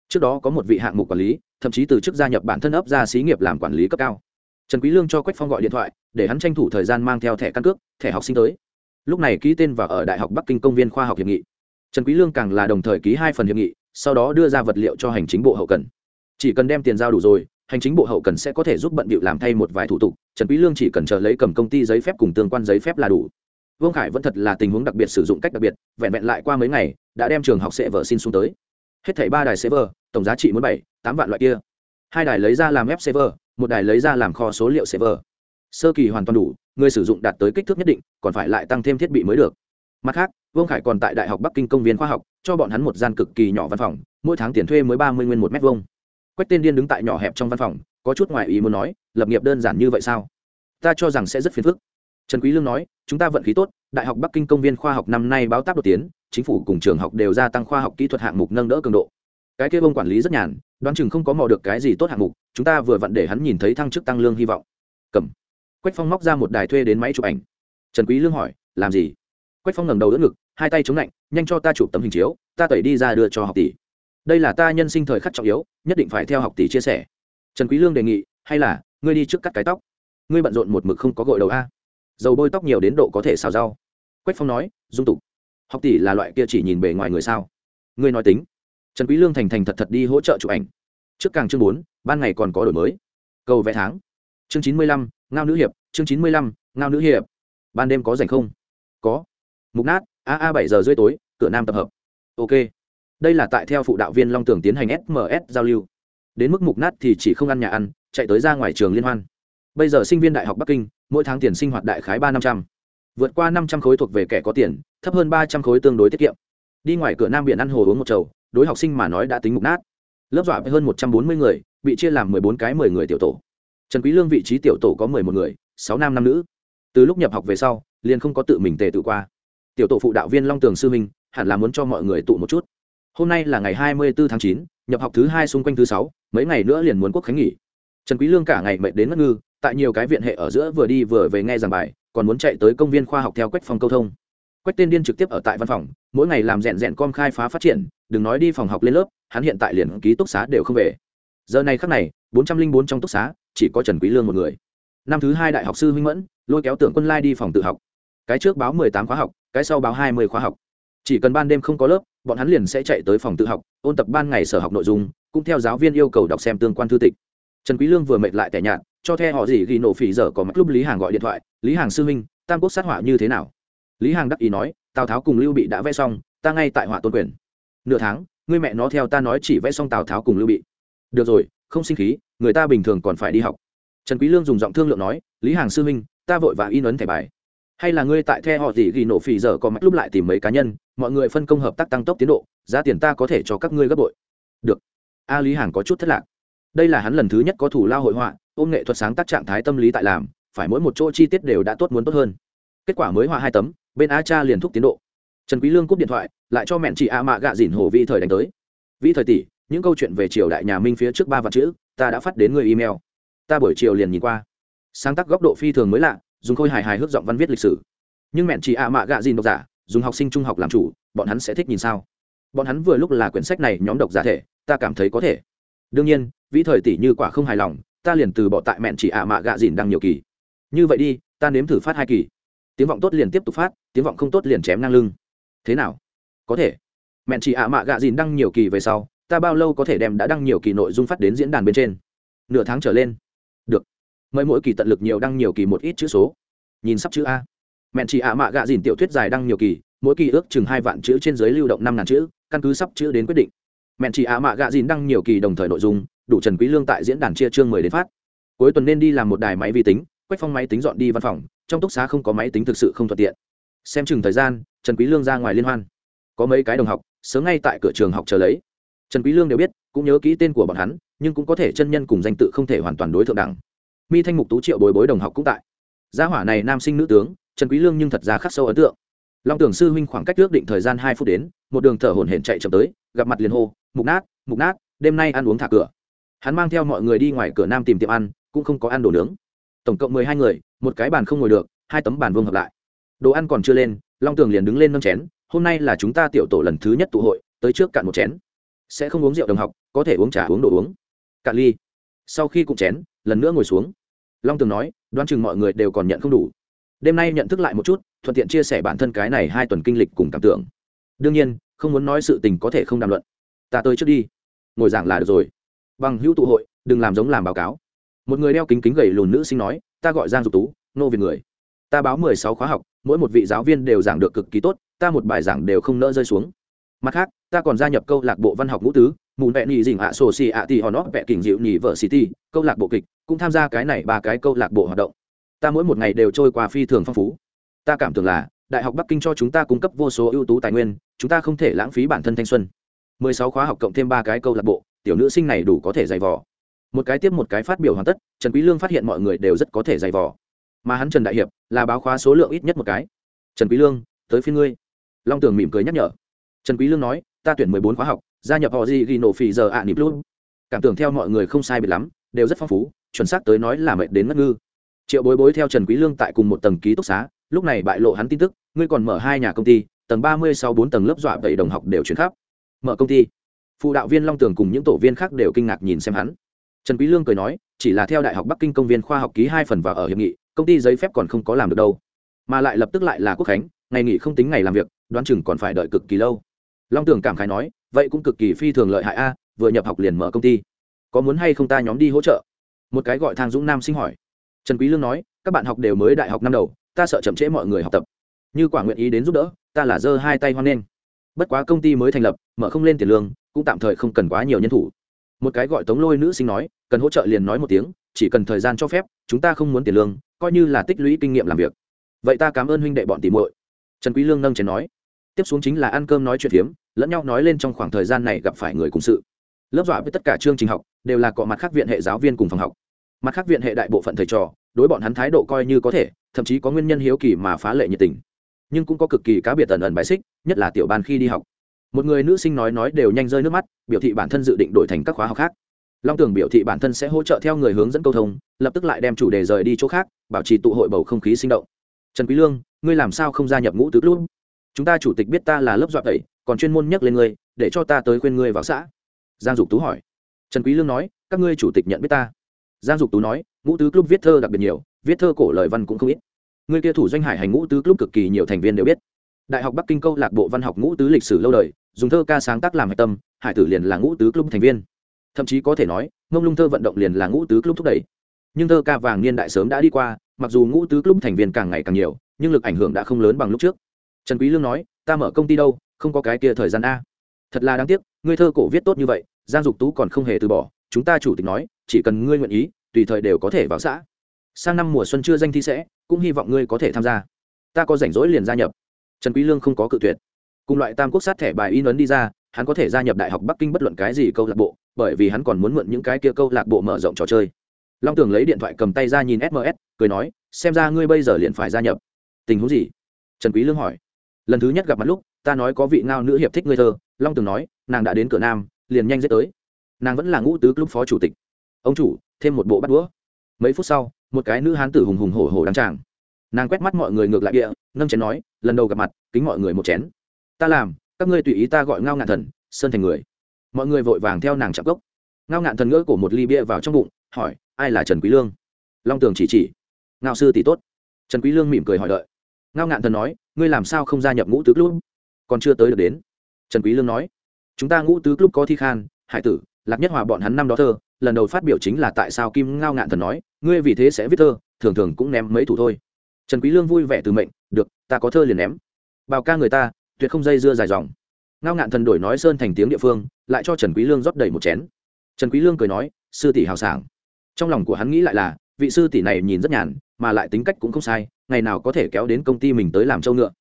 Speaker 1: Trước đó có một vị hạng mục quản lý, thậm chí từ chức gia nhập bản thân ấp ra xí nghiệp làm quản lý cấp cao trần quý lương cho quách phong gọi điện thoại, để hắn tranh thủ thời gian mang theo thẻ căn cước, thẻ học sinh tới. Lúc này ký tên vào ở đại học bắc kinh công viên khoa học hiệp nghị. Trần quý lương càng là đồng thời ký hai phần hiệp nghị, sau đó đưa ra vật liệu cho hành chính bộ hậu cần. Chỉ cần đem tiền giao đủ rồi, hành chính bộ hậu cần sẽ có thể giúp bận bịu làm thay một vài thủ tục, trần quý lương chỉ cần chờ lấy cầm công ty giấy phép cùng tương quan giấy phép là đủ. Vương khải vẫn thật là tình huống đặc biệt sử dụng cách đặc biệt, vẹn vẹn lại qua mấy ngày, đã đem trường học sẽ vợ xin xuống tới. Hết thảy ba đài server tổng giá trị muốn bảy, tám vạn loại kia. Hai đài lấy ra làm web server một đài lấy ra làm kho số liệu server. Sơ kỳ hoàn toàn đủ, người sử dụng đạt tới kích thước nhất định, còn phải lại tăng thêm thiết bị mới được. Mặt khác, vương khải còn tại đại học bắc kinh công viên khoa học, cho bọn hắn một gian cực kỳ nhỏ văn phòng, mỗi tháng tiền thuê mới ba mươi nguyên một mét vuông. Quách tên điên đứng tại nhỏ hẹp trong văn phòng, có chút ngoài ý muốn nói, lập nghiệp đơn giản như vậy sao? Ta cho rằng sẽ rất phiền phức. Trần quý lương nói, chúng ta vận khí tốt, đại học bắc kinh công viên khoa học năm nay báo tác đột tiến, chính phủ cùng trường học đều gia tăng khoa học kỹ thuật hạng mục nâng đỡ cường độ. Cái kia Vương quản lý rất nhàn đoán chừng không có mò được cái gì tốt hạng mục, chúng ta vừa vặn để hắn nhìn thấy thăng chức tăng lương hy vọng. Cầm. Quách phong móc ra một đài thuê đến máy chụp ảnh. Trần quý lương hỏi, làm gì? Quách phong ngẩng đầu đỡ ngực, hai tay chống lạnh, nhanh cho ta chụp tấm hình chiếu, ta tẩy đi ra đưa cho học tỷ. Đây là ta nhân sinh thời khắc trọng yếu, nhất định phải theo học tỷ chia sẻ. Trần quý lương đề nghị, hay là, ngươi đi trước cắt cái tóc. Ngươi bận rộn một mực không có gội đầu a. Dầu bôi tóc nhiều đến độ có thể xào rau. Quách phong nói, dung tục. Học tỷ là loại kia chỉ nhìn bề ngoài người sao? Ngươi nói tính trần quý lương thành thành thật thật đi hỗ trợ chụp ảnh. Trước càng chương bốn, ban ngày còn có đổi mới. Cầu vẽ tháng. Chương chín mươi lăm, ngao nữ hiệp. Chương chín mươi lăm, ngao nữ hiệp. Ban đêm có rảnh không? Có. Mục nát, a a bảy giờ rưỡi tối, cửa nam tập hợp. Ok. Đây là tại theo phụ đạo viên long tường tiến hành sms giao lưu. Đến mức mục nát thì chỉ không ăn nhà ăn, chạy tới ra ngoài trường liên hoan. Bây giờ sinh viên đại học bắc kinh, mỗi tháng tiền sinh hoạt đại khái ba năm trăm. Vượt qua năm trăm khối thuộc về kẻ có tiền, thấp hơn ba trăm khối tương đối tiết kiệm đi ngoài cửa nam biển ăn hồ uống một chầu, đối học sinh mà nói đã tính mục nát. Lớp dọa với hơn một trăm bốn mươi người, bị chia làm mười bốn cái mười người tiểu tổ. Trần quý lương vị trí tiểu tổ có mười một người, sáu nam năm nữ. Từ lúc nhập học về sau, liền không có tự mình tề tự qua. Tiểu tổ phụ đạo viên long tường sư minh, hẳn là muốn cho mọi người tụ một chút. Hôm nay là ngày hai mươi bốn tháng chín, nhập học thứ hai xung quanh thứ sáu, mấy ngày nữa liền muốn quốc khánh nghỉ. Trần quý lương cả ngày mệt đến ngất ngư, tại nhiều cái viện hệ ở giữa vừa đi vừa về nghe giảng bài, còn muốn chạy tới công viên khoa học theo quách phòng câu thông quách tên điên trực tiếp ở tại văn phòng, mỗi ngày làm rèn rèn com khai phá phát triển, đừng nói đi phòng học lên lớp, hắn hiện tại liền ký túc xá đều không về. Giờ này khắc này, bốn trăm linh bốn trong túc xá, chỉ có trần quý lương một người. Năm thứ hai đại học sư huynh mẫn, lôi kéo tưởng quân lai đi phòng tự học. Cái trước báo mười tám khóa học, cái sau báo hai mươi khóa học. Chỉ cần ban đêm không có lớp, bọn hắn liền sẽ chạy tới phòng tự học, ôn tập ban ngày sở học nội dung, cũng theo giáo viên yêu cầu đọc xem tương quan thư tịch. Trần quý lương vừa mệt lại tẻ nhạt, cho theo họ gì ghi nổ phỉ giờ có mắt lúc lý hàng gọi điện thoại, lý hàng sư huynh, tam quốc sát hỏa như thế nào? Lý hàng đắc ý nói tào tháo cùng lưu bị đã vẽ xong ta ngay tại họa tôn quyền. Nửa tháng ngươi mẹ nó theo ta nói chỉ vẽ xong tào tháo cùng lưu bị. Được rồi không sinh khí người ta bình thường còn phải đi học. Trần quý lương dùng giọng thương lượng nói lý hàng sư minh, ta vội và in ấn thẻ bài. Hay là ngươi tại the họ gì ghi nổ phì giờ có mắt lúc lại tìm mấy cá nhân mọi người phân công hợp tác tăng tốc tiến độ giá tiền ta có thể cho các ngươi gấp bội. Được. A lý hàng có chút thất lạc. Đây là hắn lần thứ nhất có thủ lao hội họa ôm nghệ thuật sáng tác trạng thái tâm lý tại làm phải mỗi một chỗ chi tiết đều đã tốt muốn tốt hơn. Kết quả mới họa hai tấm bên a cha liền thúc tiến độ. Trần quý lương cúp điện thoại, lại cho mẹn chị a mạ gạ dỉn hồ vi thời đánh tới. Vi thời tỷ, những câu chuyện về triều đại nhà minh phía trước ba vạn chữ, ta đã phát đến người email. Ta buổi chiều liền nhìn qua. Sáng tác góc độ phi thường mới lạ, dùng khôi hài hài hước giọng văn viết lịch sử. Nhưng mẹn chị a mạ gạ dỉn độc giả, dùng học sinh trung học làm chủ, bọn hắn sẽ thích nhìn sao? Bọn hắn vừa lúc là quyển sách này nhóm độc giả thể, ta cảm thấy có thể. Đương nhiên vĩ thời tỷ như quả không hài lòng, ta liền từ bỏ tại mẹn chị ạ mạ gạ dìn đăng nhiều kỳ. Như vậy đi, ta nếm thử phát hai kỳ tiếng vọng tốt liền tiếp tục phát, tiếng vọng không tốt liền chém ngang lưng. Thế nào? Có thể. Mẹn chị ạ mạ gạ dìn đăng nhiều kỳ về sau, ta bao lâu có thể đem đã đăng nhiều kỳ nội dung phát đến diễn đàn bên trên? Nửa tháng trở lên. Được. Mời mỗi kỳ tận lực nhiều đăng nhiều kỳ một ít chữ số. Nhìn sắp chữ a. Mẹn chị ạ mạ gạ dìn tiểu thuyết dài đăng nhiều kỳ, mỗi kỳ ước chừng hai vạn chữ trên dưới lưu động năm ngàn chữ, căn cứ sắp chữ đến quyết định. Mẹn chị ạ mạ gạ dìn đăng nhiều kỳ đồng thời nội dung, đủ trần quý lương tại diễn đàn chia chương mười đến phát. Cuối tuần nên đi làm một đài máy vi tính, quách phong máy tính dọn đi văn phòng trong túc xá không có máy tính thực sự không thuận tiện. Xem chừng thời gian, trần quý lương ra ngoài liên hoan. Có mấy cái đồng học, sớm ngay tại cửa trường học chờ lấy. Trần quý lương đều biết, cũng nhớ kỹ tên của bọn hắn, nhưng cũng có thể chân nhân cùng danh tự không thể hoàn toàn đối thượng đẳng. Mi thanh mục tú triệu bồi bối đồng học cũng tại. Gia hỏa này nam sinh nữ tướng, trần quý lương nhưng thật ra khắc sâu ấn tượng. Long tưởng sư huynh khoảng cách ước định thời gian hai phút đến, một đường thở hổn hển chạy chậm tới, gặp mặt liền hô, mục nát mục nát, đêm nay ăn uống thả cửa. Hắn mang theo mọi người đi ngoài cửa nam tìm tiệm ăn, cũng không có ăn đồ nướng tổng cộng mười hai người, một cái bàn không ngồi được, hai tấm bàn vương hợp lại. Đồ ăn còn chưa lên, long tường liền đứng lên nâng chén, hôm nay là chúng ta tiểu tổ lần thứ nhất tụ hội, tới trước cạn một chén. Sẽ không uống rượu đồng học, có thể uống trà uống đồ uống. Cạn ly. Sau khi cụm chén, lần nữa ngồi xuống. Long tường nói, đoán chừng mọi người đều còn nhận không đủ. Đêm nay nhận thức lại một chút, thuận tiện chia sẻ bản thân cái này hai tuần kinh lịch cùng cảm tưởng. Đương nhiên, không muốn nói sự tình có thể không đàm luận. Ta tới trước đi. Ngồi giảng là được rồi. Bằng hữu tụ hội, đừng làm giống làm báo cáo một người đeo kính kính gầy lùn nữ sinh nói, ta gọi giang dục tú, nô việt người. Ta báo mười sáu khóa học, mỗi một vị giáo viên đều giảng được cực kỳ tốt, ta một bài giảng đều không nỡ rơi xuống. Mặt khác, ta còn gia nhập câu lạc bộ văn học ngũ tứ, mùn vẹn nhì dình ạ sổ xì ạ tì hòn nó vẹn kình dịu nhì vợ city câu lạc bộ kịch, cũng tham gia cái này ba cái câu lạc bộ hoạt động. Ta mỗi một ngày đều trôi qua phi thường phong phú. Ta cảm tưởng là, đại học bắc kinh cho chúng ta cung cấp vô số ưu tú tài nguyên, chúng ta không thể lãng phí bản thân thanh xuân. Mười sáu khóa học cộng thêm ba cái câu lạc bộ, tiểu nữ sinh này đủ có thể dày vò một cái tiếp một cái phát biểu hoàn tất, trần quý lương phát hiện mọi người đều rất có thể dày vò. Mà hắn trần đại hiệp là báo khóa số lượng ít nhất một cái. Trần quý lương, tới phiên ngươi. Long tường mỉm cười nhắc nhở. Trần quý lương nói, ta tuyển mười bốn khóa học, gia nhập họ gì ghi nổ phì giờ ạ à nịp luôn. Cảm tưởng theo mọi người không sai biệt lắm, đều rất phong phú, chuẩn xác tới nói là mệt đến ngất ngư. Triệu bối bối theo trần quý lương tại cùng một tầng ký túc xá, lúc này bại lộ hắn tin tức, ngươi còn mở hai nhà công ty, tầng ba mươi sau bốn tầng lớp dọa vậy đồng học đều chuyển khắp. Mở công ty. Phụ đạo viên long tường cùng những tổ viên khác đều kinh ngạc nhìn xem hắn trần quý lương cười nói, chỉ là theo đại học bắc kinh công viên khoa học ký hai phần và ở hiệp nghị, công ty giấy phép còn không có làm được đâu. Mà lại lập tức lại là quốc khánh, ngày nghỉ không tính ngày làm việc, đoán chừng còn phải đợi cực kỳ lâu. Long tưởng cảm khái nói, vậy cũng cực kỳ phi thường lợi hại a, vừa nhập học liền mở công ty. Có muốn hay không ta nhóm đi hỗ trợ? Một cái gọi thang dũng nam sinh hỏi. Trần quý lương nói, các bạn học đều mới đại học năm đầu, ta sợ chậm trễ mọi người học tập. Như quả nguyện ý đến giúp đỡ, ta là giơ hai tay hoan nghênh. Bất quá công ty mới thành lập, mở không lên tiền lương, cũng tạm thời không cần quá nhiều nhân thủ một cái gọi tống lôi nữ sinh nói, cần hỗ trợ liền nói một tiếng, chỉ cần thời gian cho phép, chúng ta không muốn tiền lương, coi như là tích lũy kinh nghiệm làm việc. Vậy ta cảm ơn huynh đệ bọn tỷ muội. Trần quý lương nâng chén nói. Tiếp xuống chính là ăn cơm nói chuyện phiếm, lẫn nhau nói lên trong khoảng thời gian này gặp phải người cùng sự. Lớp dọa với tất cả chương trình học, đều là cọ mặt khác viện hệ giáo viên cùng phòng học. Mặt khác viện hệ đại bộ phận thầy trò, đối bọn hắn thái độ coi như có thể, thậm chí có nguyên nhân hiếu kỳ mà phá lệ nhiệt tình. Nhưng cũng có cực kỳ cá biệt ẩn ẩn bài xích, nhất là tiểu ban khi đi học một người nữ sinh nói nói đều nhanh rơi nước mắt, biểu thị bản thân dự định đổi thành các khóa học khác. Long tường biểu thị bản thân sẽ hỗ trợ theo người hướng dẫn câu thông, lập tức lại đem chủ đề rời đi chỗ khác, bảo trì tụ hội bầu không khí sinh động. Trần quý lương, ngươi làm sao không gia nhập ngũ tứ luôn chúng ta chủ tịch biết ta là lớp dọa tẩy, còn chuyên môn nhắc lên ngươi, để cho ta tới khuyên ngươi vào xã. Giang dục tú hỏi. Trần quý lương nói, các ngươi chủ tịch nhận biết ta. Giang dục tú nói, ngũ tứ club viết thơ đặc biệt nhiều, viết thơ cổ lời văn cũng không ít. Người kia thủ doanh hải hành ngũ tứ club cực kỳ nhiều thành viên đều biết đại học bắc kinh câu lạc bộ văn học ngũ tứ lịch sử lâu đời, dùng thơ ca sáng tác làm hạch tâm, hải tử liền là ngũ tứ club thành viên. Thậm chí có thể nói, ngông lung thơ vận động liền là ngũ tứ club thúc đẩy. Nhưng thơ ca vàng niên đại sớm đã đi qua, mặc dù ngũ tứ club thành viên càng ngày càng nhiều, nhưng lực ảnh hưởng đã không lớn bằng lúc trước. Trần quý lương nói, ta mở công ty đâu, không có cái kia thời gian a. Thật là đáng tiếc, ngươi thơ cổ viết tốt như vậy, giang dục tú còn không hề từ bỏ, chúng ta chủ tịch nói, chỉ cần ngươi nguyện ý, tùy thời đều có thể vào xã. Sang năm mùa xuân chưa danh thi sẽ, cũng hy vọng ngươi có thể tham gia. Ta có rảnh rỗi liền gia nhập trần quý lương không có cự tuyệt. Cùng loại tam quốc sát thẻ bài in ấn đi ra, hắn có thể gia nhập đại học bắc kinh bất luận cái gì câu lạc bộ, bởi vì hắn còn muốn mượn những cái kia câu lạc bộ mở rộng trò chơi. Long tường lấy điện thoại cầm tay ra nhìn sms cười nói, xem ra ngươi bây giờ liền phải gia nhập. Tình huống gì? Trần quý lương hỏi. Lần thứ nhất gặp mặt lúc, ta nói có vị ngao nữ hiệp thích ngươi thơ. Long tường nói, nàng đã đến cửa nam, liền nhanh dễ tới. Nàng vẫn là ngũ tứ club phó chủ tịch. Ông chủ, thêm một bộ bắt đũa. Mấy phút sau, một cái nữ hán tử hùng hùng hổ hổ đăng tràng nàng quét mắt mọi người ngược lại địa nâng chén nói, lần đầu gặp mặt, kính mọi người một chén. Ta làm, các ngươi tùy ý ta gọi ngao ngạn thần, sơn thành người. Mọi người vội vàng theo nàng chạm cốc ngao ngạn thần ngỡ cổ một ly bia vào trong bụng, hỏi, ai là trần quý lương? Long tường chỉ chỉ. Ngao sư tỷ tốt. Trần quý lương mỉm cười hỏi đợi. Ngao ngạn thần nói, ngươi làm sao không gia nhập ngũ tứ club? Còn chưa tới được đến. Trần quý lương nói, chúng ta ngũ tứ club có thi khan, hải tử, lạc nhất hòa bọn hắn năm đó thơ, lần đầu phát biểu chính là tại sao kim ngao ngạn thần nói, ngươi vì thế sẽ viết thơ, thường thường cũng ném mấy thủ thôi trần quý lương vui vẻ từ mệnh, được, ta có thơ liền ném. Bào ca người ta, tuyệt không dây dưa dài dòng. Ngao ngạn thần đổi nói sơn thành tiếng địa phương, lại cho trần quý lương rót đầy một chén. Trần quý lương cười nói, sư tỷ hào sảng. Trong lòng của hắn nghĩ lại là, vị sư tỷ này nhìn rất nhàn, mà lại tính cách cũng không sai, ngày nào có thể kéo đến công ty mình tới làm châu ngựa.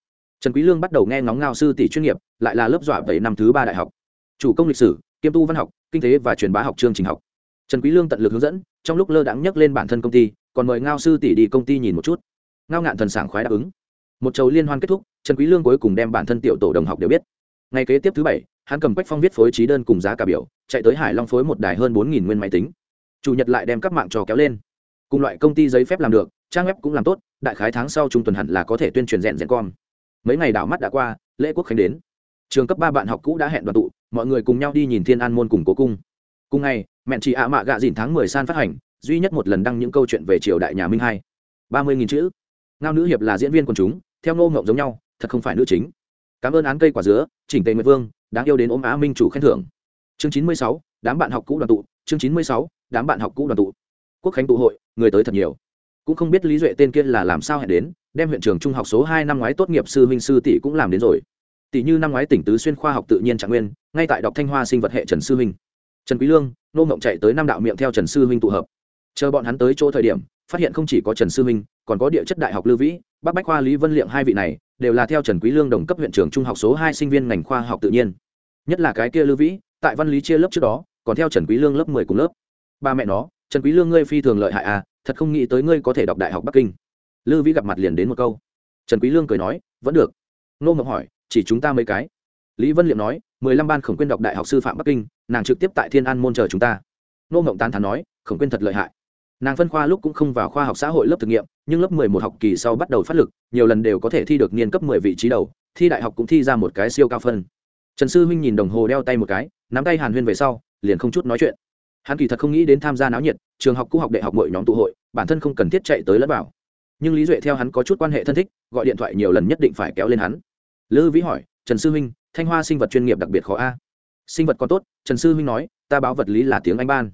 Speaker 1: Trần quý lương bắt đầu nghe ngóng ngao sư tỷ chuyên nghiệp, lại là lớp dọa bảy năm thứ ba đại học. Chủ công lịch sử, kiêm tu văn học, kinh tế và truyền bá học chương trình học. Trần quý lương tận lực hướng dẫn, trong lúc lơ đãng nhắc lên bản thân công ty, còn mời ngao sư tỷ đi công ty nhìn một chút ngao ngạn thần sảng khoái đáp ứng. Một chầu liên hoan kết thúc, trần quý lương cuối cùng đem bản thân tiểu tổ đồng học đều biết. Ngày kế tiếp thứ bảy, hắn cầm quách phong viết phối trí đơn cùng giá cả biểu, chạy tới hải long phối một đài hơn bốn nguyên máy tính. Chủ nhật lại đem các mạng trò kéo lên. Cùng loại công ty giấy phép làm được, trang web cũng làm tốt, đại khái tháng sau trung tuần hẳn là có thể tuyên truyền rèn rèn con mấy ngày đảo mắt đã qua, lễ quốc khánh đến. Trường cấp ba bạn học cũ đã hẹn đoàn tụ, mọi người cùng nhau đi nhìn thiên an môn cùng cố cung. Cùng ngày mẹ chị ạ mạ gạ dìn tháng mười san phát hành, duy nhất một lần đăng những câu chuyện về triều đại nhà minh hai. ba mươi nghìn chữ ngao nữ hiệp là diễn viên quần chúng, theo ngô ngộng giống nhau, thật không phải nữ chính. Cảm ơn án cây quả dứa, chỉnh tề nguyệt vương, đáng yêu đến ôm á minh chủ khen thưởng. Chương chín mươi sáu, đám bạn học cũ đoàn tụ, chương chín mươi sáu, đám bạn học cũ đoàn tụ. Quốc khánh tụ hội, người tới thật nhiều. Cũng không biết lý duệ tên kia là làm sao hẹn đến, đem huyện trường trung học số hai năm ngoái tốt nghiệp sư huynh sư tỷ cũng làm đến rồi. Tỷ như năm ngoái tỉnh tứ xuyên khoa học tự nhiên trạng nguyên, ngay tại đọc thanh hoa sinh vật hệ trần sư huynh. Trần quý lương nô ngộng chạy tới năm đạo miệng theo trần sư huynh tụ hợp. Chờ bọn hắn tới chỗ thời điểm phát hiện không chỉ có trần sư minh, còn có địa chất đại học lưu vĩ, bắc bách khoa lý vân liệm hai vị này đều là theo trần quý lương đồng cấp huyện trường trung học số hai sinh viên ngành khoa học tự nhiên. Nhất là cái kia lưu vĩ, tại văn lý chia lớp trước đó, còn theo trần quý lương lớp mười cùng lớp. Ba mẹ nó, trần quý lương ngươi phi thường lợi hại à thật không nghĩ tới ngươi có thể đọc đại học bắc kinh. Lưu vĩ gặp mặt liền đến một câu. Trần quý lương cười nói, vẫn được. Nô ngọc hỏi, chỉ chúng ta mấy cái? Lý vân liệm nói, mười lăm ban khổng quyên đọc đại học sư phạm bắc kinh, nàng trực tiếp tại thiên an môn chờ chúng ta. Nô ngọc tán thán nói, khổng quyên thật lợi hại nàng phân khoa lúc cũng không vào khoa học xã hội lớp thực nghiệm, nhưng lớp mười một học kỳ sau bắt đầu phát lực, nhiều lần đều có thể thi được niên cấp mười vị trí đầu, thi đại học cũng thi ra một cái siêu cao phân. Trần sư huynh nhìn đồng hồ đeo tay một cái, nắm tay hàn huyên về sau, liền không chút nói chuyện. Hắn kỳ thật không nghĩ đến tham gia náo nhiệt, trường học cũ học đại học mọi nhóm tụ hội, bản thân không cần thiết chạy tới lẫn bảo nhưng lý duệ theo hắn có chút quan hệ thân thích, gọi điện thoại nhiều lần nhất định phải kéo lên hắn. Lư vĩ hỏi, trần sư huynh, thanh hoa sinh vật chuyên nghiệp đặc biệt khó a? Sinh vật còn tốt, trần sư huynh nói, ta báo vật lý là tiếng anh ban.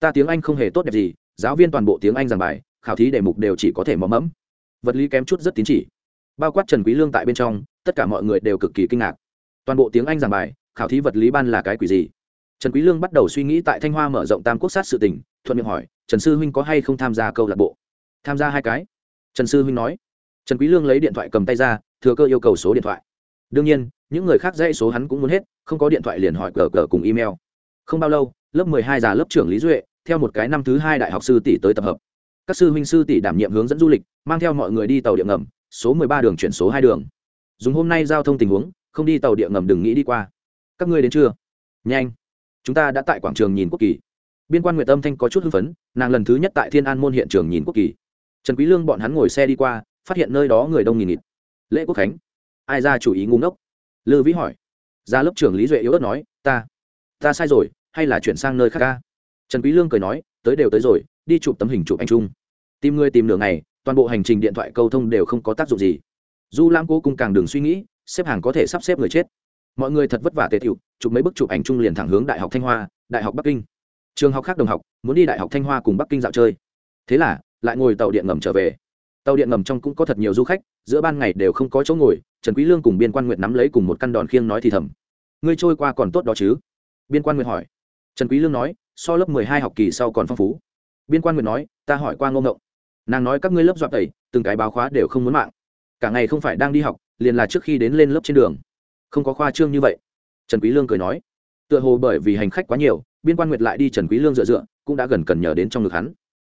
Speaker 1: Ta tiếng anh không hề tốt đẹp gì giáo viên toàn bộ tiếng anh giảng bài, khảo thí đề mục đều chỉ có thể mò mẫm. Vật lý kém chút rất tín chỉ. Bao quát trần quý lương tại bên trong, tất cả mọi người đều cực kỳ kinh ngạc. Toàn bộ tiếng anh giảng bài, khảo thí vật lý ban là cái quỷ gì? Trần quý lương bắt đầu suy nghĩ tại thanh hoa mở rộng tam quốc sát sự tình, thuận miệng hỏi, trần sư huynh có hay không tham gia câu lạc bộ? Tham gia hai cái. Trần sư huynh nói. Trần quý lương lấy điện thoại cầm tay ra, thừa cơ yêu cầu số điện thoại. Đương nhiên, những người khác dãy số hắn cũng muốn hết, không có điện thoại liền hỏi cờ cờ cùng email. Không bao lâu, lớp 12 già lớp trưởng lý duệ theo một cái năm thứ hai đại học sư tỷ tới tập hợp. Các sư huynh sư tỷ đảm nhiệm hướng dẫn du lịch, mang theo mọi người đi tàu điện ngầm, số 13 đường chuyển số hai đường. Dùng hôm nay giao thông tình huống, không đi tàu điện ngầm đừng nghĩ đi qua. Các ngươi đến chưa? Nhanh. Chúng ta đã tại quảng trường nhìn quốc kỳ. Biên quan nguyệt âm thanh có chút hưng phấn, nàng lần thứ nhất tại thiên an môn hiện trường nhìn quốc kỳ. Trần quý lương bọn hắn ngồi xe đi qua, phát hiện nơi đó người đông nghìn nghịt. Lễ quốc khánh. Ai ra chủ ý ngu ngốc? Lư vĩ hỏi. Ra lớp trưởng lý duệ yếu ớt nói, ta ta sai rồi, hay là chuyển sang nơi khác ca? Trần quý lương cười nói, tới đều tới rồi, đi chụp tấm hình chụp anh trung tìm người tìm nửa ngày, toàn bộ hành trình điện thoại câu thông đều không có tác dụng gì. Du lãng cố cung càng đừng suy nghĩ, xếp hàng có thể sắp xếp người chết. Mọi người thật vất vả tề tiệu chụp mấy bức chụp ảnh chung liền thẳng hướng đại học thanh hoa, đại học bắc kinh. Trường học khác đồng học, muốn đi đại học thanh hoa cùng bắc kinh dạo chơi. Thế là, lại ngồi tàu điện ngầm trở về. Tàu điện ngầm trong cũng có thật nhiều du khách, giữa ban ngày đều không có chỗ ngồi, trần quý lương cùng biên quan nguyện nắm lấy cùng một căn đòn khiêng nói thì thầm. Ngươi trôi qua còn tốt đó chứ? Biên quan nguyện hỏi. Trần quý lương nói so lớp 12 học kỳ sau còn phong phú. Biên quan nguyện nói, ta hỏi qua ngô ngộng. Nàng nói các ngươi lớp dọa tẩy, từng cái báo khóa đều không muốn mạng. Cả ngày không phải đang đi học, liền là trước khi đến lên lớp trên đường. Không có khoa trương như vậy. Trần quý lương cười nói, tựa hồ bởi vì hành khách quá nhiều, biên quan nguyệt lại đi trần quý lương dựa dựa, cũng đã gần cần nhờ đến trong ngực hắn.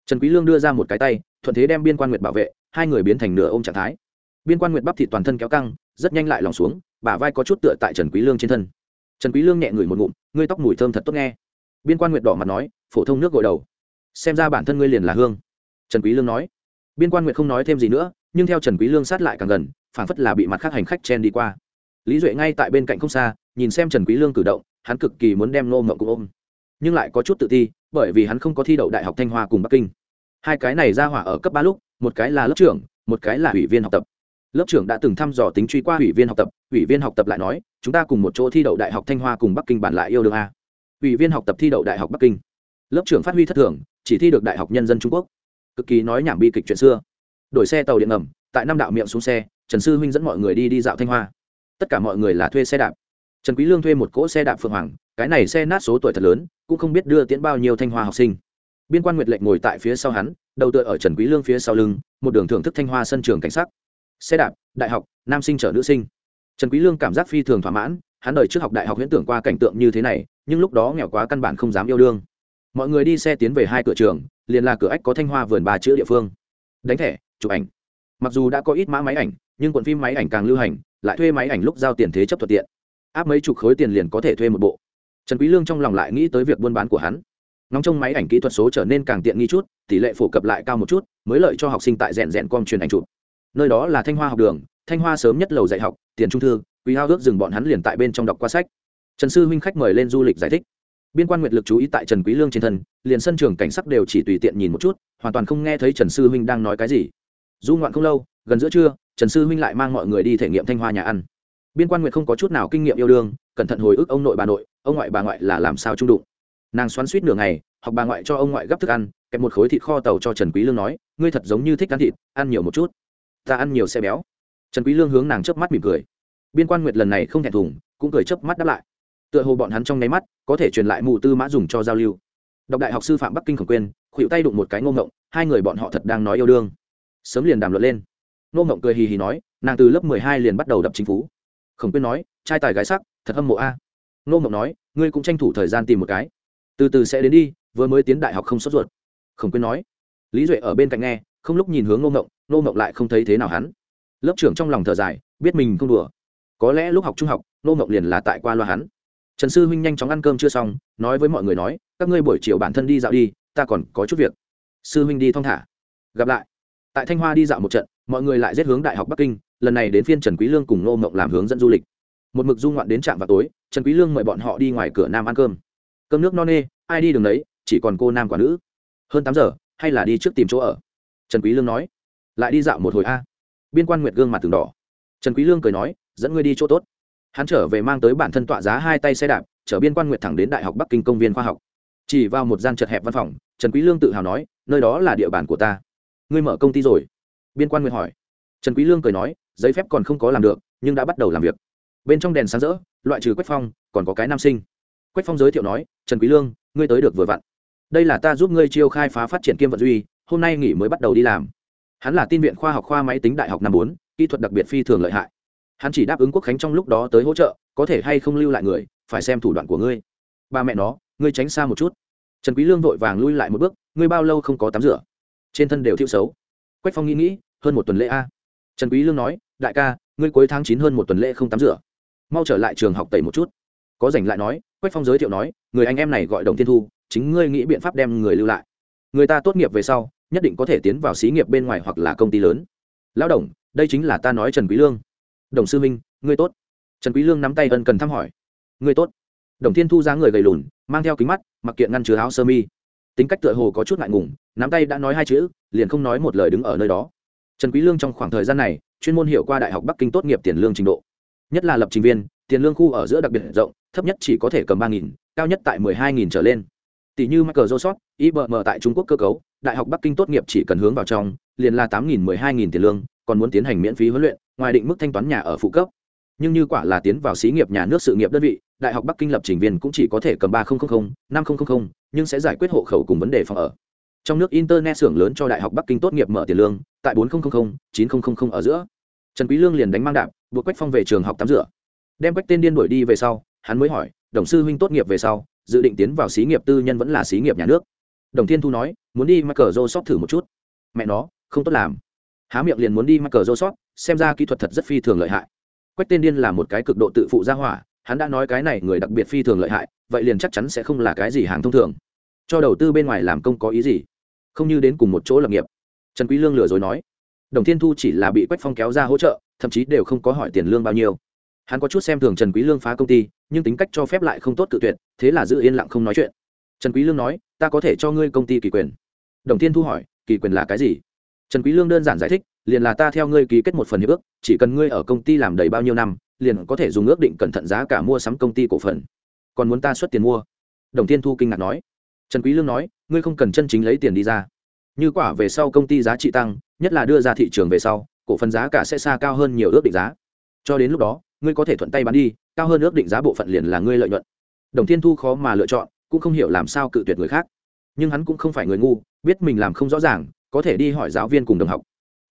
Speaker 1: Trần quý lương đưa ra một cái tay, thuận thế đem biên quan nguyệt bảo vệ, hai người biến thành nửa ôm trạng thái. Biên quan nguyệt bắp thịt toàn thân kéo căng, rất nhanh lại lòng xuống, bả vai có chút tựa tại trần quý lương trên thân. Trần quý lương nhẹ ngửi một ngụm, ngươi tóc mùi thơm thật tốt nghe biên quan nguyệt đỏ mặt nói, phổ thông nước gội đầu. Xem ra bản thân ngươi liền là hương. Trần quý lương nói. Biên quan nguyệt không nói thêm gì nữa, nhưng theo trần quý lương sát lại càng gần, phảng phất là bị mặt khác hành khách chen đi qua. Lý duệ ngay tại bên cạnh không xa, nhìn xem trần quý lương cử động, hắn cực kỳ muốn đem nô mộng cũng ôm. Nhưng lại có chút tự ti, bởi vì hắn không có thi đậu đại học thanh hoa cùng bắc kinh. Hai cái này ra hỏa ở cấp ba lúc, một cái là lớp trưởng, một cái là ủy viên học tập. Lớp trưởng đã từng thăm dò tính truy qua ủy viên học tập, ủy viên học tập lại nói, chúng ta cùng một chỗ thi đậu đại học thanh hoa cùng bắc kinh bản lại yêu đương a ủy viên học tập thi đậu đại học bắc kinh. Lớp trưởng phát huy thất thường, chỉ thi được đại học nhân dân trung quốc. Cực kỳ nói nhảm bi kịch chuyện xưa. Đổi xe tàu điện ngầm, tại năm đạo miệng xuống xe, trần sư huynh dẫn mọi người đi đi dạo thanh hoa. Tất cả mọi người là thuê xe đạp. Trần quý lương thuê một cỗ xe đạp phượng hoàng, cái này xe nát số tuổi thật lớn, cũng không biết đưa tiễn bao nhiêu thanh hoa học sinh. Biên quan nguyệt lệnh ngồi tại phía sau hắn, đầu tựa ở trần quý lương phía sau lưng, một đường thưởng thức thanh hoa sân trường cảnh sắc. xe đạp, đại học, nam sinh chở nữ sinh. Trần quý lương cảm giác phi thường thỏa mãn, hắn đời trước học đại học huyễn tưởng qua cảnh tượng như thế này nhưng lúc đó nghèo quá căn bản không dám yêu đương. Mọi người đi xe tiến về hai cửa trường, liền là cửa ách có thanh hoa vườn ba chữ địa phương. Đánh thẻ, chụp ảnh. Mặc dù đã có ít mã máy ảnh, nhưng quận phim máy ảnh càng lưu hành, lại thuê máy ảnh lúc giao tiền thế chấp thuận tiện. Áp mấy chục khối tiền liền có thể thuê một bộ. Trần quý lương trong lòng lại nghĩ tới việc buôn bán của hắn. Nóng trong máy ảnh kỹ thuật số trở nên càng tiện nghi chút, tỷ lệ phổ cập lại cao một chút, mới lợi cho học sinh tại rèn rèn com truyền ảnh chụp. Nơi đó là thanh hoa học đường, thanh hoa sớm nhất lầu dạy học, tiền trung thư, quý hao ước dừng bọn hắn liền tại bên trong đọc qua sách trần sư huynh khách mời lên du lịch giải thích. Biên quan nguyệt lực chú ý tại trần quý lương trên thân, liền sân trường cảnh sắc đều chỉ tùy tiện nhìn một chút, hoàn toàn không nghe thấy trần sư huynh đang nói cái gì. Du ngoạn không lâu, gần giữa trưa, trần sư huynh lại mang mọi người đi thể nghiệm thanh hoa nhà ăn. Biên quan nguyệt không có chút nào kinh nghiệm yêu đương, cẩn thận hồi ức ông nội bà nội, ông ngoại bà ngoại là làm sao trung đụng. Nàng xoắn suýt nửa ngày, học bà ngoại cho ông ngoại gấp thức ăn, kẹp một khối thịt kho tàu cho trần quý lương nói, ngươi thật giống như thích ăn thịt, ăn nhiều một chút. Ta ăn nhiều sẽ béo. Trần quý lương hướng nàng chớp mắt mỉm cười. Biên quan nguyệt lần này không thẹn thùng, cũng cười chớp mắt đáp lại tựa hồ bọn hắn trong nháy mắt có thể truyền lại mù tư mã dùng cho giao lưu. Đọc đại học sư phạm bắc kinh khổng quyên khuỵu tay đụng một cái ngô ngộng, hai người bọn họ thật đang nói yêu đương. Sớm liền đàm luận lên. Ngô ngộng cười hì hì nói, nàng từ lớp mười hai liền bắt đầu đập chính phú khổng quên nói, trai tài gái sắc, thật hâm mộ a. Ngô ngộng nói, ngươi cũng tranh thủ thời gian tìm một cái. Từ từ sẽ đến đi, vừa mới tiến đại học không sốt ruột. Khổng quên nói, lý duệ ở bên cạnh nghe, không lúc nhìn hướng ngô ngộng ngô ngộng lại không thấy thế nào hắn. Lớp trưởng trong lòng thở dài, biết mình không đùa. Có lẽ lúc học trung học, ngô ngộng liền là tại qua loa hắn trần sư huynh nhanh chóng ăn cơm chưa xong, nói với mọi người nói, các ngươi buổi chiều bản thân đi dạo đi, ta còn có chút việc. Sư huynh đi thong thả. Gặp lại. Tại thanh hoa đi dạo một trận, mọi người lại giết hướng đại học bắc kinh, lần này đến phiên trần quý lương cùng nô mộng làm hướng dẫn du lịch. Một mực du ngoạn đến trạm vào tối, trần quý lương mời bọn họ đi ngoài cửa nam ăn cơm. Cơm nước no nê, ai đi đường đấy chỉ còn cô nam quả nữ. Hơn tám giờ, hay là đi trước tìm chỗ ở? Trần quý lương nói. Lại đi dạo một hồi a. Biên quan nguyệt gương mặt từng đỏ. Trần quý lương cười nói, dẫn ngươi đi chỗ tốt hắn trở về mang tới bản thân tọa giá hai tay xe đạp, chở biên quan nguyệt thẳng đến đại học bắc kinh công viên khoa học. Chỉ vào một gian chật hẹp văn phòng, trần quý lương tự hào nói, nơi đó là địa bàn của ta. Ngươi mở công ty rồi. Biên quan nguyệt hỏi. Trần quý lương cười nói, giấy phép còn không có làm được, nhưng đã bắt đầu làm việc. Bên trong đèn sáng rỡ, loại trừ quách phong, còn có cái nam sinh. Quách phong giới thiệu nói, trần quý lương, ngươi tới được vừa vặn. Đây là ta giúp ngươi chiêu khai phá phát triển kiêm vận duy, hôm nay nghỉ mới bắt đầu đi làm. Hắn là tin viện khoa học khoa máy tính đại học năm bốn, kỹ thuật đặc biệt phi thường lợi hại hắn chỉ đáp ứng quốc khánh trong lúc đó tới hỗ trợ, có thể hay không lưu lại người, phải xem thủ đoạn của ngươi. Ba mẹ nó, ngươi tránh xa một chút. Trần quý lương vội vàng lui lại một bước, ngươi bao lâu không có tắm rửa? Trên thân đều thiêu xấu. Quách phong nghĩ nghĩ, hơn một tuần lễ a. Trần quý lương nói, đại ca, ngươi cuối tháng chín hơn một tuần lễ không tắm rửa. Mau trở lại trường học tẩy một chút. Có rảnh lại nói, quách phong giới thiệu nói, người anh em này gọi đồng thiên thu, chính ngươi nghĩ biện pháp đem người lưu lại. Người ta tốt nghiệp về sau, nhất định có thể tiến vào xí nghiệp bên ngoài hoặc là công ty lớn. Lão đồng, đây chính là ta nói trần quý lương đồng sư minh ngươi tốt. Trần quý lương nắm tay ân cần thăm hỏi. Ngươi tốt. Đồng thiên thu ra người gầy lùn mang theo kính mắt mặc kiện ngăn chứa áo sơ mi. Tính cách tựa hồ có chút ngại ngùng nắm tay đã nói hai chữ liền không nói một lời đứng ở nơi đó. Trần quý lương trong khoảng thời gian này chuyên môn hiểu qua đại học bắc kinh tốt nghiệp tiền lương trình độ. Nhất là lập trình viên tiền lương khu ở giữa đặc biệt rộng thấp nhất chỉ có thể cầm ba nghìn cao nhất tại mười hai nghìn trở lên. Tỷ như Michael Joseph, IBM tại Trung Quốc cơ cấu, Đại học Bắc Kinh tốt nghiệp chỉ cần hướng vào trong, liền là tám nghìn mười hai nghìn tiền lương, còn muốn tiến hành miễn phí huấn luyện, ngoài định mức thanh toán nhà ở phụ cấp. Nhưng như quả là tiến vào xí nghiệp nhà nước sự nghiệp đơn vị, Đại học Bắc Kinh lập trình viên cũng chỉ có thể cầm ba 3000, 5000, nhưng sẽ giải quyết hộ khẩu cùng vấn đề phòng ở. Trong nước internet xưởng lớn cho Đại học Bắc Kinh tốt nghiệp mở tiền lương, tại bốn 4000, 9000 ở giữa. Trần Quý Lương liền đánh mang đạp, buộc Quách Phong về trường học tắm rửa. Đem Quách tên điên đuổi đi về sau, hắn mới hỏi, đồng sư huynh tốt nghiệp về sau, dự định tiến vào xí nghiệp tư nhân vẫn là xí nghiệp nhà nước đồng thiên thu nói muốn đi mắc cờ rô sóc thử một chút mẹ nó không tốt làm há miệng liền muốn đi mắc cờ rô sót xem ra kỹ thuật thật rất phi thường lợi hại. Quách tên điên là một cái cực độ tự phụ gia hỏa, hắn đã nói cái này người đặc biệt phi thường lợi hại, vậy liền chắc chắn sẽ không là cái gì hàng thông thường. Cho đầu tư bên ngoài làm công có ý gì? Không như đến cùng một chỗ lập nghiệp. Trần quý lương lừa dối nói. Đồng thiên thu chỉ là bị quách phong kéo ra hỗ trợ, thậm chí đều không có hỏi tiền lương bao nhiêu. Hắn có chút xem thường trần quý lương phá công ty, nhưng tính cách cho phép lại không tốt tự tuyệt, thế là giữ yên lặng không nói chuyện. Trần quý lương nói, ta có thể cho ngươi công ty kỳ quyền. Đồng thiên thu hỏi, kỳ quyền là cái gì? Trần quý lương đơn giản giải thích, liền là ta theo ngươi ký kết một phần hiệp ước, chỉ cần ngươi ở công ty làm đầy bao nhiêu năm, liền có thể dùng ước định cẩn thận giá cả mua sắm công ty cổ phần. Còn muốn ta xuất tiền mua? Đồng thiên thu kinh ngạc nói. Trần quý lương nói, ngươi không cần chân chính lấy tiền đi ra. Như quả về sau công ty giá trị tăng, nhất là đưa ra thị trường về sau, cổ phần giá cả sẽ xa cao hơn nhiều ước định giá. Cho đến lúc đó, ngươi có thể thuận tay bán đi, cao hơn ước định giá bộ phận liền là ngươi lợi nhuận. Đồng thiên thu khó mà lựa chọn, cũng không hiểu làm sao cự tuyệt người khác. Nhưng hắn cũng không phải người ngu, biết mình làm không rõ ràng có thể đi hỏi giáo viên cùng đồng học.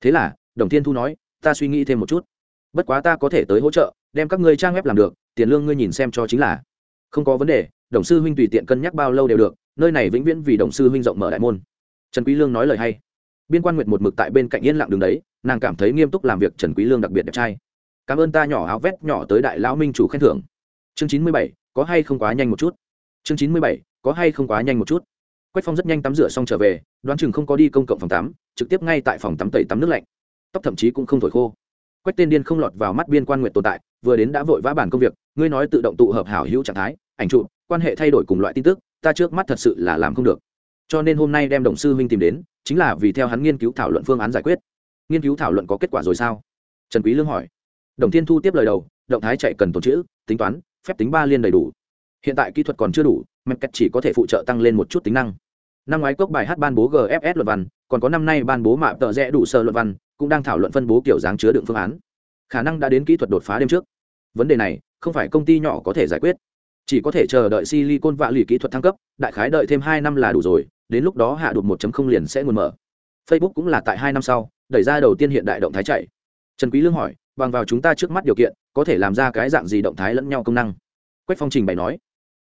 Speaker 1: Thế là, đồng thiên thu nói, ta suy nghĩ thêm một chút. Bất quá ta có thể tới hỗ trợ, đem các ngươi trang web làm được, tiền lương ngươi nhìn xem cho chính là. Không có vấn đề, đồng sư huynh tùy tiện cân nhắc bao lâu đều được, nơi này vĩnh viễn vì đồng sư huynh rộng mở đại môn. Trần quý lương nói lời hay. Biên quan nguyệt một mực tại bên cạnh yên lặng đứng đấy, nàng cảm thấy nghiêm túc làm việc trần quý lương đặc biệt đẹp trai. Cảm ơn ta nhỏ áo vét nhỏ tới đại lão minh chủ khen thưởng. Chương chín mươi bảy, có hay không quá nhanh một chút? Chương chín mươi bảy, có hay không quá nhanh một chút? Quách phong rất nhanh tắm rửa xong trở về, đoán chừng không có đi công cộng phòng tắm, trực tiếp ngay tại phòng tắm tẩy tắm nước lạnh. Tóc thậm chí cũng không thổi khô. Quách tên điên không lọt vào mắt biên quan nguyện tồn tại, vừa đến đã vội vã bản công việc, ngươi nói tự động tụ hợp hảo hữu trạng thái, ảnh trụ quan hệ thay đổi cùng loại tin tức, ta trước mắt thật sự là làm không được. Cho nên hôm nay đem đồng sư huynh tìm đến, chính là vì theo hắn nghiên cứu thảo luận phương án giải quyết. Nghiên cứu thảo luận có kết quả rồi sao? Trần quý lương hỏi. Đồng thiên thu tiếp lời đầu, động thái chạy cần tổ chữ, tính toán, phép tính ba liên đầy đủ. Hiện tại kỹ thuật còn chưa đủ mẹp cách chỉ có thể phụ trợ tăng lên một chút tính năng. Năm ngoái cốc bài hát ban bố gfs luật văn, còn có năm nay ban bố mạ tờ rẽ đủ sơ luật văn, cũng đang thảo luận phân bố kiểu dáng chứa đựng phương án. Khả năng đã đến kỹ thuật đột phá đêm trước. Vấn đề này, không phải công ty nhỏ có thể giải quyết. Chỉ có thể chờ đợi silicon vạ lì kỹ thuật thăng cấp, đại khái đợi thêm hai năm là đủ rồi, đến lúc đó hạ đột 1.0 liền sẽ nguồn mở. Facebook cũng là tại hai năm sau, đẩy ra đầu tiên hiện đại động thái chạy. Trần quý lương hỏi, bằng vào chúng ta trước mắt điều kiện, có thể làm ra cái dạng gì động thái lẫn nhau công năng? Quách phong trình bày nói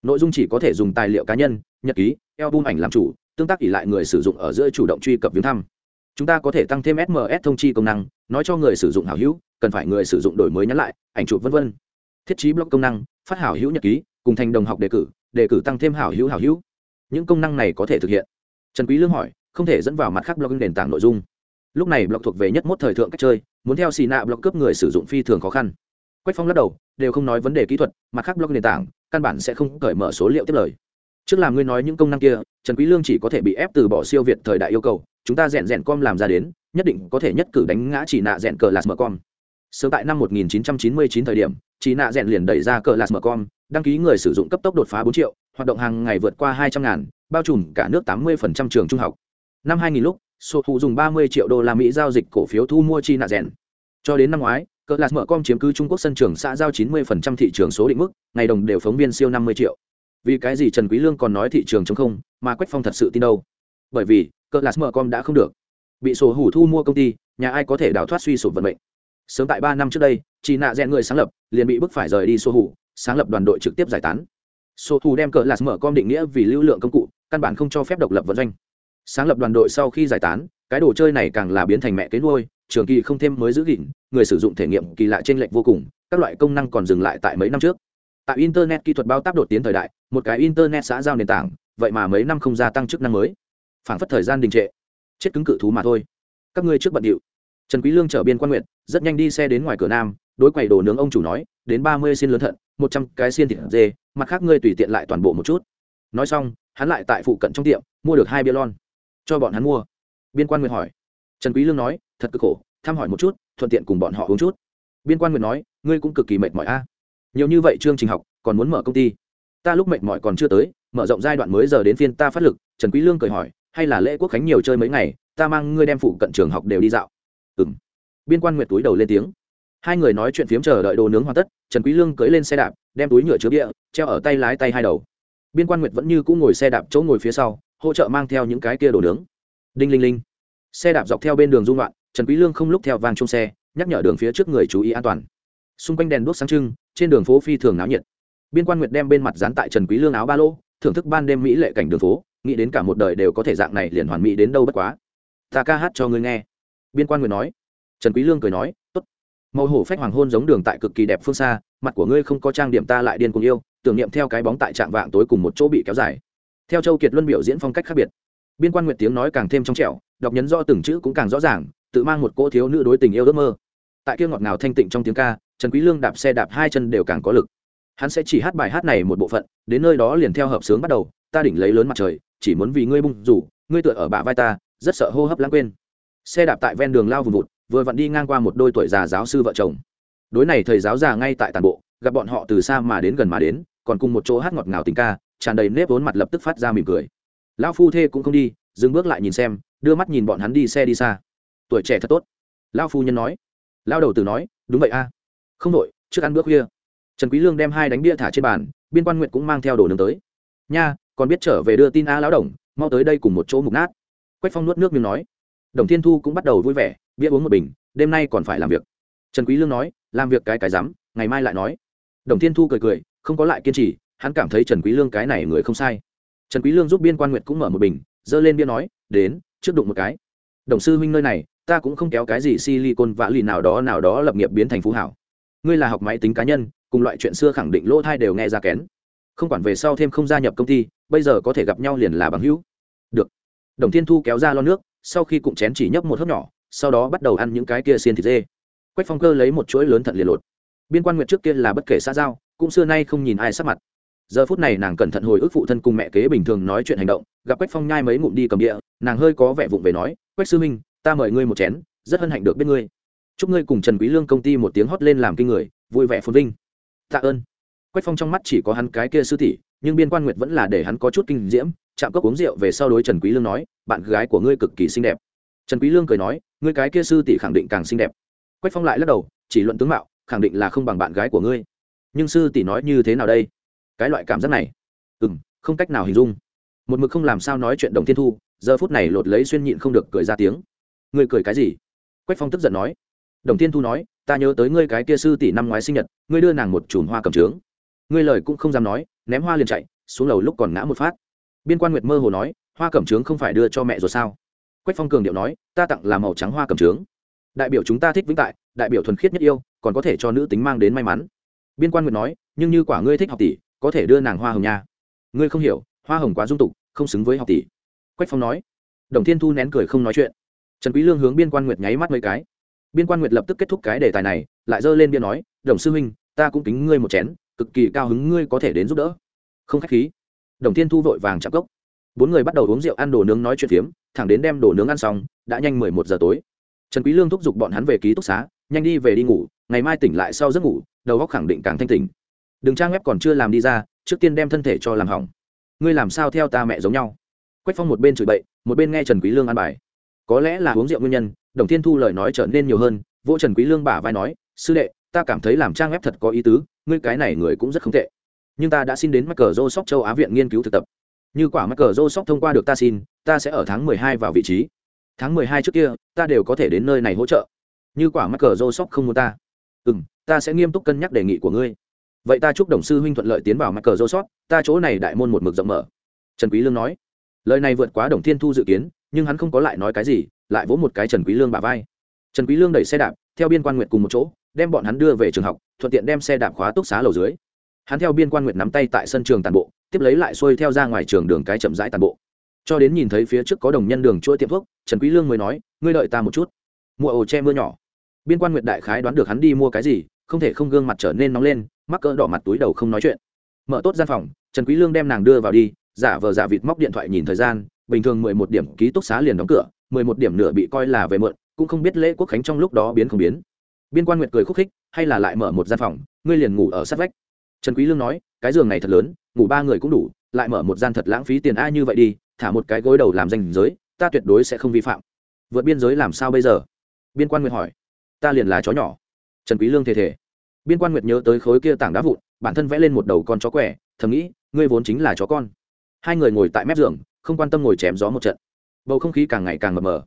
Speaker 1: nội dung chỉ có thể dùng tài liệu cá nhân, nhật ký, album ảnh làm chủ, tương tác ỉ lại người sử dụng ở giữa chủ động truy cập viếng thăm. Chúng ta có thể tăng thêm sms thông chi công năng, nói cho người sử dụng hảo hữu, cần phải người sử dụng đổi mới nhắn lại, ảnh chụp vân vân. Thiết trí blog công năng, phát hảo hữu nhật ký, cùng thành đồng học đề cử đề cử tăng thêm hảo hữu hảo hữu. Những công năng này có thể thực hiện. Trần quý lương hỏi, không thể dẫn vào mặt khác blog nền tảng nội dung. Lúc này blog thuộc về nhất mốt thời thượng cách chơi, muốn theo xì nạ blog cướp người sử dụng phi thường khó khăn quách phong lắc đầu, đều không nói vấn đề kỹ thuật, mà khác blog nền tảng, căn bản sẽ không cởi mở số liệu tiếp lời. Trước làm ngươi nói những công năng kia, trần quý lương chỉ có thể bị ép từ bỏ siêu việt thời đại yêu cầu, chúng ta rèn rèn com làm ra đến, nhất định có thể nhất cử đánh ngã chỉ nạ rèn cờ lạt mở com. Sớm tại năm 1999 thời điểm, chỉ nạ rèn liền đẩy ra cờ lạt mở com, đăng ký người sử dụng cấp tốc đột phá 4 triệu, hoạt động hàng ngày vượt qua 200 ngàn, bao trùm cả nước 80% trường trung học. Năm 2000 lúc số thu dùng 30 triệu đô la mỹ giao dịch cổ phiếu thu mua chi nạ rèn. Cho đến năm ngoái cờ lạt mở com chiếm cứ trung quốc sân trường xã giao 90% thị trường số định mức, ngày đồng đều phóng viên siêu 50 triệu. Vì cái gì trần quý lương còn nói thị trường chống không, mà quách phong thật sự tin đâu? Bởi vì, cờ lạt mở com đã không được. Bị sổ hủ thu mua công ty, nhà ai có thể đào thoát suy sụp vận mệnh? Sớm tại ba năm trước đây, chị nạ rèn người sáng lập, liền bị bức phải rời đi sổ hủ, sáng lập đoàn đội trực tiếp giải tán. Sổ hủ đem cờ lạt mở com định nghĩa vì lưu lượng công cụ, căn bản không cho phép độc lập vận doanh. Sáng lập đoàn đội sau khi giải tán, cái đồ chơi này càng là biến thành mẹ kế nuôi trường kỳ không thêm mới giữ gìn, người sử dụng thể nghiệm kỳ lạ trên lệch vô cùng, các loại công năng còn dừng lại tại mấy năm trước. Tại internet kỹ thuật bao tác đột tiến thời đại, một cái internet xã giao nền tảng, vậy mà mấy năm không gia tăng chức năng mới. Phảng phất thời gian đình trệ. Chết cứng cự thú mà thôi. Các ngươi trước bận điệu. Trần quý lương chở biên quan nguyện, rất nhanh đi xe đến ngoài cửa nam, đối quầy đồ nướng ông chủ nói, đến ba mươi xin lớn thận, một trăm cái xiên thịt dê, mặt khác ngươi tùy tiện lại toàn bộ một chút. Nói xong, hắn lại tại phụ cận trong tiệm, mua được hai bia lon. Cho bọn hắn mua. Biên quan nguyện hỏi trần quý lương nói, thật cực khổ, thăm hỏi một chút, thuận tiện cùng bọn họ uống chút. Biên quan nguyện nói, ngươi cũng cực kỳ mệt mỏi a. Nhiều như vậy chương trình học, còn muốn mở công ty. Ta lúc mệt mỏi còn chưa tới, mở rộng giai đoạn mới giờ đến phiên ta phát lực. Trần quý lương cười hỏi, hay là lễ quốc khánh nhiều chơi mấy ngày, ta mang ngươi đem phụ cận trường học đều đi dạo. Ừm. Biên quan nguyệt túi đầu lên tiếng. Hai người nói chuyện phiếm chờ đợi đồ nướng hoàn tất, trần quý lương cưỡi lên xe đạp, đem túi nhựa chứa bia, treo ở tay lái tay hai đầu. Biên quan nguyệt vẫn như cũ ngồi xe đạp chỗ ngồi phía sau, hỗ trợ mang theo những cái kia đồ nướng. Đinh linh linh xe đạp dọc theo bên đường dung loạn, trần quý lương không lúc theo vang trong xe, nhắc nhở đường phía trước người chú ý an toàn. Xung quanh đèn đuốc sáng trưng, trên đường phố phi thường náo nhiệt. Biên quan nguyệt đem bên mặt dán tại trần quý lương áo ba lô, thưởng thức ban đêm mỹ lệ cảnh đường phố, nghĩ đến cả một đời đều có thể dạng này liền hoàn mỹ đến đâu bất quá. Ta ca hát cho ngươi nghe. Biên quan nguyệt nói. Trần quý lương cười nói, tốt. Màu hổ phách hoàng hôn giống đường tại cực kỳ đẹp phương xa, mặt của ngươi không có trang điểm ta lại điên cuồng yêu, tưởng niệm theo cái bóng tại trạng vạng tối cùng một chỗ bị kéo dài. Theo châu kiệt luân biểu diễn phong cách khác biệt biên quan nguyệt tiếng nói càng thêm trong trẻo, đọc nhấn rõ từng chữ cũng càng rõ ràng, tự mang một cô thiếu nữ đối tình yêu ước mơ. Tại kia ngọt ngào thanh tịnh trong tiếng ca, trần quý lương đạp xe đạp hai chân đều càng có lực. Hắn sẽ chỉ hát bài hát này một bộ phận, đến nơi đó liền theo hợp sướng bắt đầu, ta đỉnh lấy lớn mặt trời, chỉ muốn vì ngươi bung rủ, ngươi tựa ở bả vai ta, rất sợ hô hấp lãng quên. Xe đạp tại ven đường lao vùng vụt, vừa vặn đi ngang qua một đôi tuổi già giáo sư vợ chồng. Đối này thầy giáo già ngay tại tàn bộ, gặp bọn họ từ xa mà đến gần mà đến, còn cùng một chỗ hát ngọt ngào tình ca, tràn đầy nếp vốn mặt lập tức phát ra mỉm cười lão phu thê cũng không đi, dừng bước lại nhìn xem, đưa mắt nhìn bọn hắn đi xe đi xa. Tuổi trẻ thật tốt. Lão phu nhân nói. Lão đầu tử nói, đúng vậy a. Không đội trước ăn bữa khuya. Trần quý lương đem hai đánh bia thả trên bàn, biên quan nguyện cũng mang theo đồ nướng tới. Nha, còn biết trở về đưa tin a lão đồng, mau tới đây cùng một chỗ mục nát. Quách phong nuốt nước miếng nói. Đồng thiên thu cũng bắt đầu vui vẻ, bia uống một bình, đêm nay còn phải làm việc. Trần quý lương nói, làm việc cái cái dám ngày mai lại nói. Đồng thiên thu cười cười, không có lại kiên trì, hắn cảm thấy trần quý lương cái này người không sai trần quý lương giúp biên quan nguyệt cũng mở một bình dơ lên bia nói, đến, trước đụng một cái. Đồng sư huynh nơi này, ta cũng không kéo cái gì silicon vã lì nào đó nào đó lập nghiệp biến thành phú hảo. Ngươi là học máy tính cá nhân, cùng loại chuyện xưa khẳng định lỗ thai đều nghe ra kén. Không quản về sau thêm không gia nhập công ty, bây giờ có thể gặp nhau liền là bằng hữu. Được. Đồng thiên thu kéo ra lon nước, sau khi cụm chén chỉ nhấp một hớp nhỏ, sau đó bắt đầu ăn những cái kia xiên thịt dê. Quách phong cơ lấy một chuỗi lớn thận liền lột. Biên quan nguyệt trước kia là bất kể xã giao, cũng xưa nay không nhìn ai sắc mặt giờ phút này nàng cẩn thận hồi ức phụ thân cùng mẹ kế bình thường nói chuyện hành động, gặp quách phong nhai mấy ngụm đi cầm địa, nàng hơi có vẻ vụng về nói, quách sư minh, ta mời ngươi một chén, rất hân hạnh được biết ngươi. Chúc ngươi cùng trần quý lương công ty một tiếng hót lên làm kinh người, vui vẻ phồn vinh. Tạ ơn. Quách phong trong mắt chỉ có hắn cái kia sư tỷ, nhưng biên quan nguyệt vẫn là để hắn có chút kinh diễm, chạm cốc uống rượu về sau đối trần quý lương nói, bạn gái của ngươi cực kỳ xinh đẹp. Trần quý lương cười nói, ngươi cái kia sư tỷ khẳng định càng xinh đẹp. Quách phong lại lắc đầu, chỉ luận tướng mạo, khẳng định là không bằng bạn gái của ngươi. Nhưng sư tỷ nói như thế nào đây? Cái loại cảm giác này. Ừ không cách nào hình dung. Một mực không làm sao nói chuyện đồng thiên thu, giờ phút này lột lấy xuyên nhịn không được cười ra tiếng. Ngươi cười cái gì? Quách phong tức giận nói. Đồng thiên thu nói, ta nhớ tới ngươi cái kia sư tỷ năm ngoái sinh nhật, ngươi đưa nàng một chùm hoa cầm trướng. Ngươi lời cũng không dám nói, ném hoa liền chạy, xuống lầu lúc còn ngã một phát. Biên quan nguyệt mơ hồ nói, hoa cẩm trướng không phải đưa cho mẹ rồi sao? Quách phong cường điệu nói, ta tặng là màu trắng hoa cẩm trướng. Đại biểu chúng ta thích vĩnh tại, đại biểu thuần khiết nhất yêu, còn có thể cho nữ tính mang đến may mắn. Biên quan nguyệt nói, nhưng như quả ngươi thích học tỷ có thể đưa nàng hoa hồng nha. Ngươi không hiểu, hoa hồng quá dung tục, không xứng với học tỷ. Quách phong nói. Đồng thiên thu nén cười không nói chuyện. Trần quý lương hướng biên quan nguyệt nháy mắt mấy cái. Biên quan nguyệt lập tức kết thúc cái đề tài này, lại dơ lên biên nói, đồng sư huynh, ta cũng kính ngươi một chén, cực kỳ cao hứng ngươi có thể đến giúp đỡ. Không khách khí. Đồng thiên thu vội vàng chạm cốc. Bốn người bắt đầu uống rượu ăn đồ nướng nói chuyện phiếm, thẳng đến đem đồ nướng ăn xong, đã nhanh mười một giờ tối. Trần quý lương thúc giục bọn hắn về ký túc xá, nhanh đi về đi ngủ, ngày mai tỉnh lại sau giấc ngủ, đầu óc khẳng định càng thanh tỉnh đừng trang web còn chưa làm đi ra, trước tiên đem thân thể cho làm hỏng. Ngươi làm sao theo ta mẹ giống nhau? Quách phong một bên chửi bậy, một bên nghe trần quý lương ăn bài. Có lẽ là uống rượu nguyên nhân, đồng thiên thu lời nói trở nên nhiều hơn, vỗ trần quý lương bả vai nói, sư đệ, ta cảm thấy làm trang web thật có ý tứ, ngươi cái này người cũng rất không tệ. Nhưng ta đã xin đến mắc cờ sóc châu á viện nghiên cứu thực tập. Như quả mắc cờ sóc thông qua được ta xin, ta sẽ ở tháng mười hai vào vị trí. Tháng mười hai trước kia, ta đều có thể đến nơi này hỗ trợ. Như quả mắc cờ sóc không muốn ta. Ừ ta sẽ nghiêm túc cân nhắc đề nghị của ngươi vậy ta chúc đồng sư huynh thuận lợi tiến vào mắc cờ sóc ta chỗ này đại môn một mực rộng mở. Trần quý lương nói. Lời này vượt quá đồng thiên thu dự kiến, nhưng hắn không có lại nói cái gì, lại vỗ một cái trần quý lương bả vai. Trần quý lương đẩy xe đạp, theo biên quan nguyện cùng một chỗ, đem bọn hắn đưa về trường học, thuận tiện đem xe đạp khóa túc xá lầu dưới. Hắn theo biên quan nguyệt nắm tay tại sân trường tàn bộ, tiếp lấy lại xuôi theo ra ngoài trường đường cái chậm rãi tàn bộ. Cho đến nhìn thấy phía trước có đồng nhân đường chuỗi tiệm thuốc, trần quý lương mới nói, ngươi đợi ta một chút. Mua ổ che mưa nhỏ. Biên quan nguyệt đại khái đoán được hắn đi mua cái gì, không thể không gương mặt trở nên nóng lên mắc cỡ đỏ mặt túi đầu không nói chuyện. Mở tốt gian phòng, trần quý lương đem nàng đưa vào đi, giả vờ giả vịt móc điện thoại nhìn thời gian, bình thường mười một điểm ký túc xá liền đóng cửa, mười một điểm nửa bị coi là về muộn cũng không biết lễ quốc khánh trong lúc đó biến không biến. Biên quan nguyệt cười khúc khích, hay là lại mở một gian phòng, ngươi liền ngủ ở sát vách. Trần quý lương nói, cái giường này thật lớn, ngủ ba người cũng đủ, lại mở một gian thật lãng phí tiền ai như vậy đi, thả một cái gối đầu làm danh giới, ta tuyệt đối sẽ không vi phạm. Vượt biên giới làm sao bây giờ? Biên quan nguyệt hỏi, ta liền là chó nhỏ. Trần quý lương thề thề biên quan nguyệt nhớ tới khối kia tảng đá vụn, bản thân vẽ lên một đầu con chó quẻ, thầm nghĩ, ngươi vốn chính là chó con. Hai người ngồi tại mép giường, không quan tâm ngồi chém gió một trận. Bầu không khí càng ngày càng mờ mờ.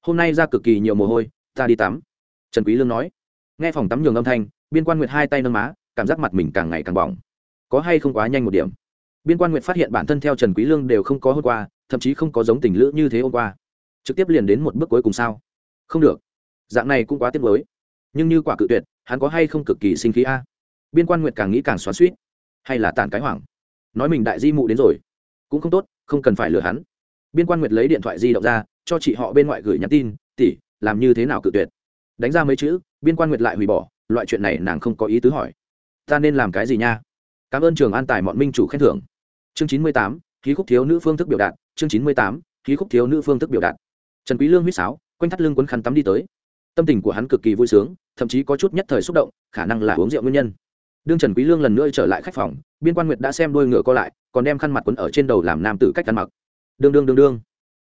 Speaker 1: Hôm nay ra cực kỳ nhiều mồ hôi, ta đi tắm. Trần quý lương nói. Nghe phòng tắm nhường âm thanh, biên quan nguyệt hai tay nâng má, cảm giác mặt mình càng ngày càng bỏng. Có hay không quá nhanh một điểm? Biên quan nguyệt phát hiện bản thân theo trần quý lương đều không có hôm qua, thậm chí không có giống tình lữ như thế hôm qua. Trực tiếp liền đến một bước cuối cùng sao? Không được. Dạng này cũng quá tiếc mới nhưng như quả cự tuyệt, hắn có hay không cực kỳ sinh khí a? Biên quan nguyệt càng nghĩ càng xoắn xuýt. Hay là tàn cái hoảng? Nói mình đại di mụ đến rồi. Cũng không tốt, không cần phải lừa hắn. Biên quan nguyệt lấy điện thoại di động ra, cho chị họ bên ngoại gửi nhắn tin, tỷ, làm như thế nào cự tuyệt? Đánh ra mấy chữ, biên quan nguyệt lại hủy bỏ, loại chuyện này nàng không có ý tứ hỏi. Ta nên làm cái gì nha? Cảm ơn trường an tài mọn minh chủ khen thưởng. Chương chín mươi tám, khí khúc thiếu nữ phương thức biểu đạt. Chương chín mươi tám, khí khúc thiếu nữ phương thức biểu đạt. Trần quý lương huýt sáo, quanh thắt lưng quấn khăn tắm đi tới. Tâm tình của hắn cực kỳ vui sướng thậm chí có chút nhất thời xúc động, khả năng là uống rượu nguyên nhân. Đương trần quý lương lần nữa trở lại khách phòng, biên quan nguyệt đã xem đôi ngựa co lại, còn đem khăn mặt quấn ở trên đầu làm nam tử cách ăn mặc. Đương đương đương đương.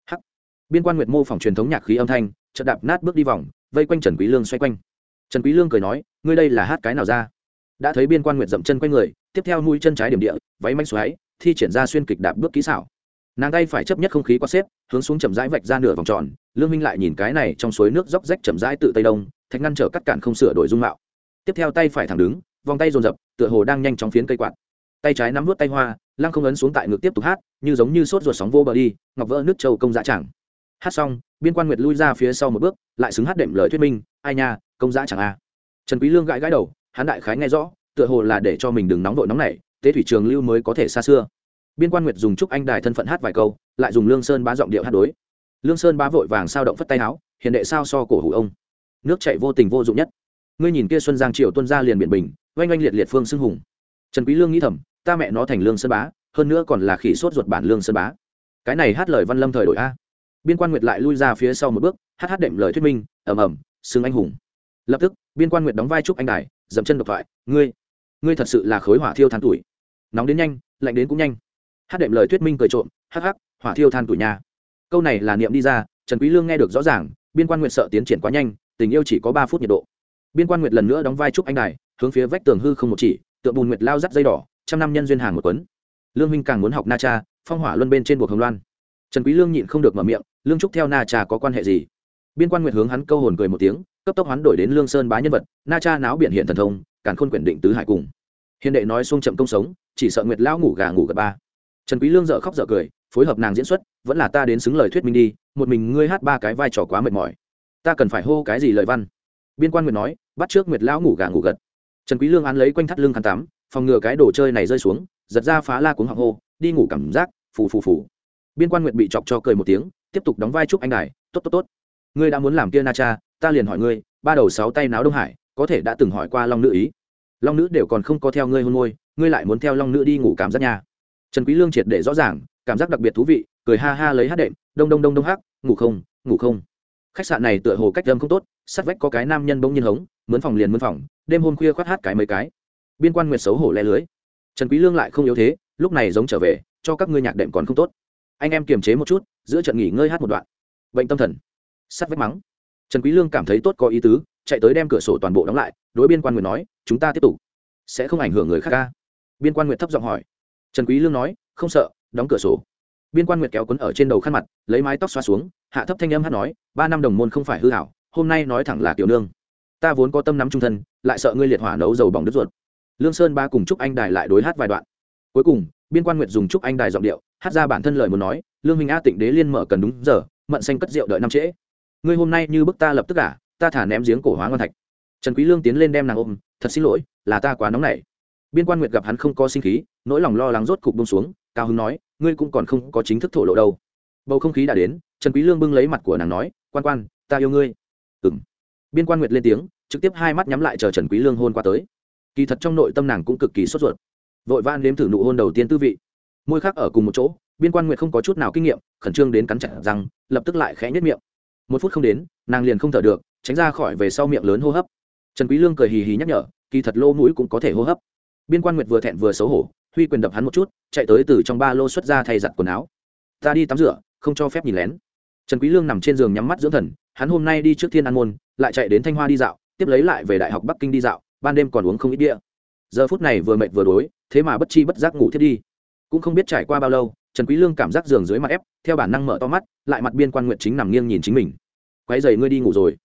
Speaker 1: Hắc. Biên quan nguyệt mô phỏng truyền thống nhạc khí âm thanh, chợt đạp nát bước đi vòng, vây quanh trần quý lương xoay quanh. Trần quý lương cười nói, ngươi đây là hát cái nào ra? Đã thấy biên quan nguyệt dậm chân quanh người, tiếp theo nuôi chân trái điểm địa, váy manh xoáy, thi triển ra xuyên kịch đạp bước kỹ xảo. Nàng tay phải chấp nhất không khí qua xếp, hướng xuống chậm rãi vạch ra nửa vòng tròn, lương minh lại nhìn cái này trong suối nước róc rách chậm rãi tự tây đông thạch ngăn trở cắt cản không sửa đổi dung mạo. Tiếp theo tay phải thẳng đứng, vòng tay dồn dập, tựa hồ đang nhanh chóng phiến cây quạt. Tay trái nắm vút tay hoa, lăng không ấn xuống tại ngực tiếp tục hát, như giống như sốt ruột sóng vô bờ đi, ngọc vỡ nước châu công dã chẳng hát xong, biên quan nguyệt lui ra phía sau một bước, lại xứng hát đệm lời thuyết minh, ai nha, công dã chẳng a. Trần quý lương gãi gãi đầu, hắn đại khái nghe rõ, tựa hồ là để cho mình đừng nóng vội nóng nảy, tế thủy trường lưu mới có thể xa xưa. Biên quan nguyệt dùng chúc anh đài thân phận hát vài câu, lại dùng lương sơn bá giọng điệu hát đối. Lương sơn bá vội vàng sao động phất tay áo, hiền đệ sao so cổ hủ ông nước chảy vô tình vô dụng nhất. Ngươi nhìn kia xuân giang triều tuân ra liền biển bình, oanh oanh liệt liệt phương xưng hùng. Trần quý lương nghĩ thầm, ta mẹ nó thành lương sơn bá, hơn nữa còn là khỉ sốt ruột bản lương sơn bá. Cái này hát lời văn lâm thời đổi a. Biên quan nguyệt lại lui ra phía sau một bước, hát hát đệm lời thuyết minh, ầm ầm, xưng anh hùng. Lập tức, biên quan nguyệt đóng vai trúc anh đài, dậm chân độc thoại, ngươi ngươi thật sự là khối hỏa thiêu than tuổi. Nóng đến nhanh, lạnh đến cũng nhanh. Hát đệm lời thuyết minh cười trộm, hắc hắc, hỏa thiêu than tuổi nhà câu này là niệm đi ra, trần quý lương nghe được rõ ràng, biên quan nguyệt sợ tiến triển quá nhanh tình yêu chỉ có ba phút nhiệt độ. Biên quan nguyệt lần nữa đóng vai trúc anh đài, hướng phía vách tường hư không một chỉ tượng bùn nguyệt lao dắt dây đỏ, trăm năm nhân duyên hàng một quấn lương huynh càng muốn học na cha, phong hỏa luân bên trên buộc hồng loan. Trần quý lương nhịn không được mở miệng, lương trúc theo na cha có quan hệ gì? Biên quan nguyệt hướng hắn câu hồn cười một tiếng, cấp tốc hoán đổi đến lương sơn bá nhân vật, na cha náo biển hiện thần thông, càn khôn quyển định tứ hải cùng. Hiền đệ nói xuông chậm công sống, chỉ sợ nguyệt lão ngủ gà ngủ gật ba. Trần quý lương dở khóc dở cười, phối hợp nàng diễn xuất, vẫn là ta đến xứng lời thuyết minh đi, một mình ngươi hát ba cái vai trò quá mệt mỏi ta cần phải hô cái gì lời văn? Biên quan nguyệt nói, bắt trước nguyệt lão ngủ gà ngủ gật. Trần quý lương án lấy quanh thắt lưng khăn tắm, phòng ngừa cái đồ chơi này rơi xuống, giật ra phá la cuống họng hô, đi ngủ cảm giác, phù phù phù. Biên quan nguyệt bị chọc cho cười một tiếng, tiếp tục đóng vai trúc anh đài, tốt tốt tốt. Ngươi đã muốn làm kia na cha, ta liền hỏi ngươi, ba đầu sáu tay náo đông hải, có thể đã từng hỏi qua long nữ ý? Long nữ đều còn không có theo ngươi hôn môi, ngươi lại muốn theo long nữ đi ngủ cảm giác nha. trần quý lương triệt để rõ ràng, cảm giác đặc biệt thú vị, cười ha ha lấy hát đệm, đông đông đông đông hắc, ngủ không ngủ không khách sạn này tựa hồ cách âm không tốt, sát vách có cái nam nhân bỗng nhiên hống, mướn phòng liền mướn phòng, đêm hôm khuya khoát hát cái mấy cái. Biên quan nguyệt xấu hổ le lưới. Trần quý lương lại không yếu thế, lúc này giống trở về, cho các ngươi nhạc đệm còn không tốt. Anh em kiềm chế một chút, giữa trận nghỉ ngơi hát một đoạn. Bệnh tâm thần. Sát vách mắng. Trần quý lương cảm thấy tốt có ý tứ, chạy tới đem cửa sổ toàn bộ đóng lại, đối biên quan nguyệt nói, chúng ta tiếp tục. Sẽ không ảnh hưởng người khác ca biên quan nguyệt thấp giọng hỏi. Trần quý lương nói, không sợ, đóng cửa sổ biên quan nguyệt kéo quấn ở trên đầu khăn mặt, lấy mái tóc xoa xuống, hạ thấp thanh âm hát nói, ba năm đồng môn không phải hư hảo, hôm nay nói thẳng là tiểu nương. Ta vốn có tâm nắm trung thân, lại sợ ngươi liệt hỏa nấu dầu bỏng đứt ruột. Lương sơn ba cùng trúc anh đài lại đối hát vài đoạn. Cuối cùng, biên quan nguyệt dùng trúc anh đài giọng điệu, hát ra bản thân lời muốn nói, lương minh a tịnh đế liên mở cần đúng giờ, mận xanh cất rượu đợi năm trễ. Ngươi hôm nay như bức ta lập tức cả ta thả ném giếng cổ hóa ngon thạch. Trần quý lương tiến lên đem nàng ôm, thật xin lỗi, là ta quá nóng nảy. Biên quan nguyệt gặp hắn không có sinh khí, nỗi lòng lo lắng rốt cục buông xuống, cao hứng nói ngươi cũng còn không có chính thức thổ lộ đâu. Bầu không khí đã đến, trần quý lương bưng lấy mặt của nàng nói, quan quan, ta yêu ngươi. Ừm. Biên quan nguyệt lên tiếng, trực tiếp hai mắt nhắm lại chờ trần quý lương hôn qua tới. Kỳ thật trong nội tâm nàng cũng cực kỳ sốt ruột. Vội vã nếm thử nụ hôn đầu tiên tư vị. Môi khác ở cùng một chỗ, biên quan nguyệt không có chút nào kinh nghiệm, khẩn trương đến cắn chặt răng, lập tức lại khẽ nhếch miệng. Một phút không đến, nàng liền không thở được, tránh ra khỏi về sau miệng lớn hô hấp. Trần quý lương cười hì hì nhắc nhở, kỳ thật lô mũi cũng có thể hô hấp. Biên quan nguyệt vừa thẹn vừa xấu hổ huy quyền đập hắn một chút chạy tới từ trong ba lô xuất ra thay giặt quần áo. Ta đi tắm rửa không cho phép nhìn lén. Trần quý lương nằm trên giường nhắm mắt dưỡng thần hắn hôm nay đi trước thiên an môn lại chạy đến thanh hoa đi dạo tiếp lấy lại về đại học bắc kinh đi dạo ban đêm còn uống không ít bia. Giờ phút này vừa mệt vừa đói, thế mà bất chi bất giác ngủ thiết đi. Cũng không biết trải qua bao lâu trần quý lương cảm giác giường dưới mặt ép theo bản năng mở to mắt lại mặt biên quan nguyệt chính nằm nghiêng nhìn chính mình. Quấy giày ngươi đi ngủ rồi.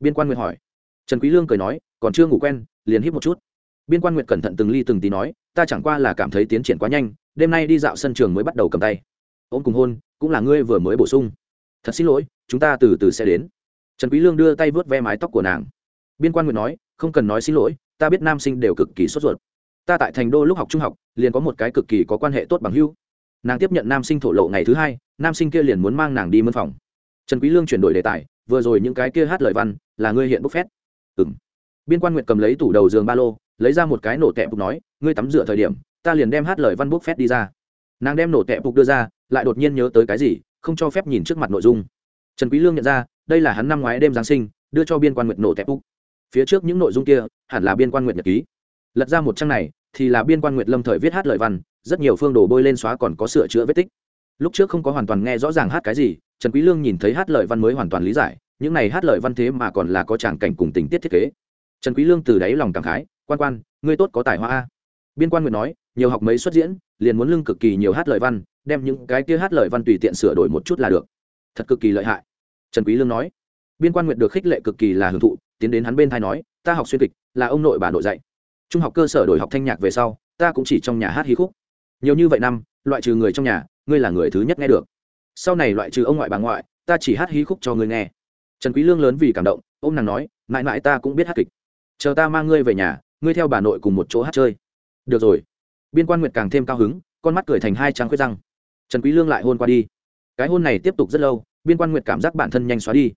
Speaker 1: Biên quan nguyệt hỏi. Trần quý lương cười nói còn chưa ngủ quen liền hít một chút biên quan nguyệt cẩn thận từng ly từng tí nói, ta chẳng qua là cảm thấy tiến triển quá nhanh, đêm nay đi dạo sân trường mới bắt đầu cầm tay. Ôm cùng hôn, cũng là ngươi vừa mới bổ sung. Thật xin lỗi, chúng ta từ từ sẽ đến. Trần quý lương đưa tay vớt ve mái tóc của nàng. Biên quan nguyệt nói, không cần nói xin lỗi, ta biết nam sinh đều cực kỳ sốt ruột. Ta tại thành đô lúc học trung học, liền có một cái cực kỳ có quan hệ tốt bằng hữu. Nàng tiếp nhận nam sinh thổ lộ ngày thứ hai, nam sinh kia liền muốn mang nàng đi mân phòng. Trần quý lương chuyển đổi đề tài, vừa rồi những cái kia hát lời văn, là ngươi hiện bốc phét. Ừm. Biên quan nguyệt cầm lấy tủ đầu giường ba lô lấy ra một cái nổ tẹp bục nói, ngươi tắm rửa thời điểm, ta liền đem hát lời văn bút phép đi ra. Nàng đem nổ tẹp bục đưa ra, lại đột nhiên nhớ tới cái gì, không cho phép nhìn trước mặt nội dung. Trần quý lương nhận ra, đây là hắn năm ngoái đêm giáng sinh, đưa cho biên quan nguyệt nổ tẹp bục. Phía trước những nội dung kia, hẳn là biên quan nguyệt nhật ký. Lật ra một trang này, thì là biên quan nguyệt lâm thời viết hát lời văn, rất nhiều phương đồ bôi lên xóa còn có sửa chữa vết tích. Lúc trước không có hoàn toàn nghe rõ ràng hát cái gì, trần quý lương nhìn thấy hát lời văn mới hoàn toàn lý giải, những này hát lời văn thế mà còn là có tràng cảnh cùng tình tiết thiết kế. Trần quý lương từ đáy lòng cảm khái quan quan, ngươi tốt có tài hoa a. Biên quan nguyện nói, nhiều học mấy xuất diễn, liền muốn lưng cực kỳ nhiều hát lời văn, đem những cái kia hát lời văn tùy tiện sửa đổi một chút là được. Thật cực kỳ lợi hại. Trần quý lương nói, biên quan nguyện được khích lệ cực kỳ là hưởng thụ, tiến đến hắn bên thay nói, ta học xuyên kịch, là ông nội bà nội dạy. Trung học cơ sở đổi học thanh nhạc về sau, ta cũng chỉ trong nhà hát hí khúc. Nhiều như vậy năm, loại trừ người trong nhà, ngươi là người thứ nhất nghe được. Sau này loại trừ ông ngoại bà ngoại, ta chỉ hát hí khúc cho ngươi nghe. Trần quý lương lớn vì cảm động ôm nàng nói, mãi mãi ta cũng biết hát kịch. Chờ ta mang ngươi về nhà ngươi theo bà nội cùng một chỗ hát chơi. Được rồi. Biên quan nguyệt càng thêm cao hứng, con mắt cười thành hai trắng khuyết răng. Trần quý lương lại hôn qua đi. Cái hôn này tiếp tục rất lâu, biên quan nguyệt cảm giác bản thân nhanh xóa đi.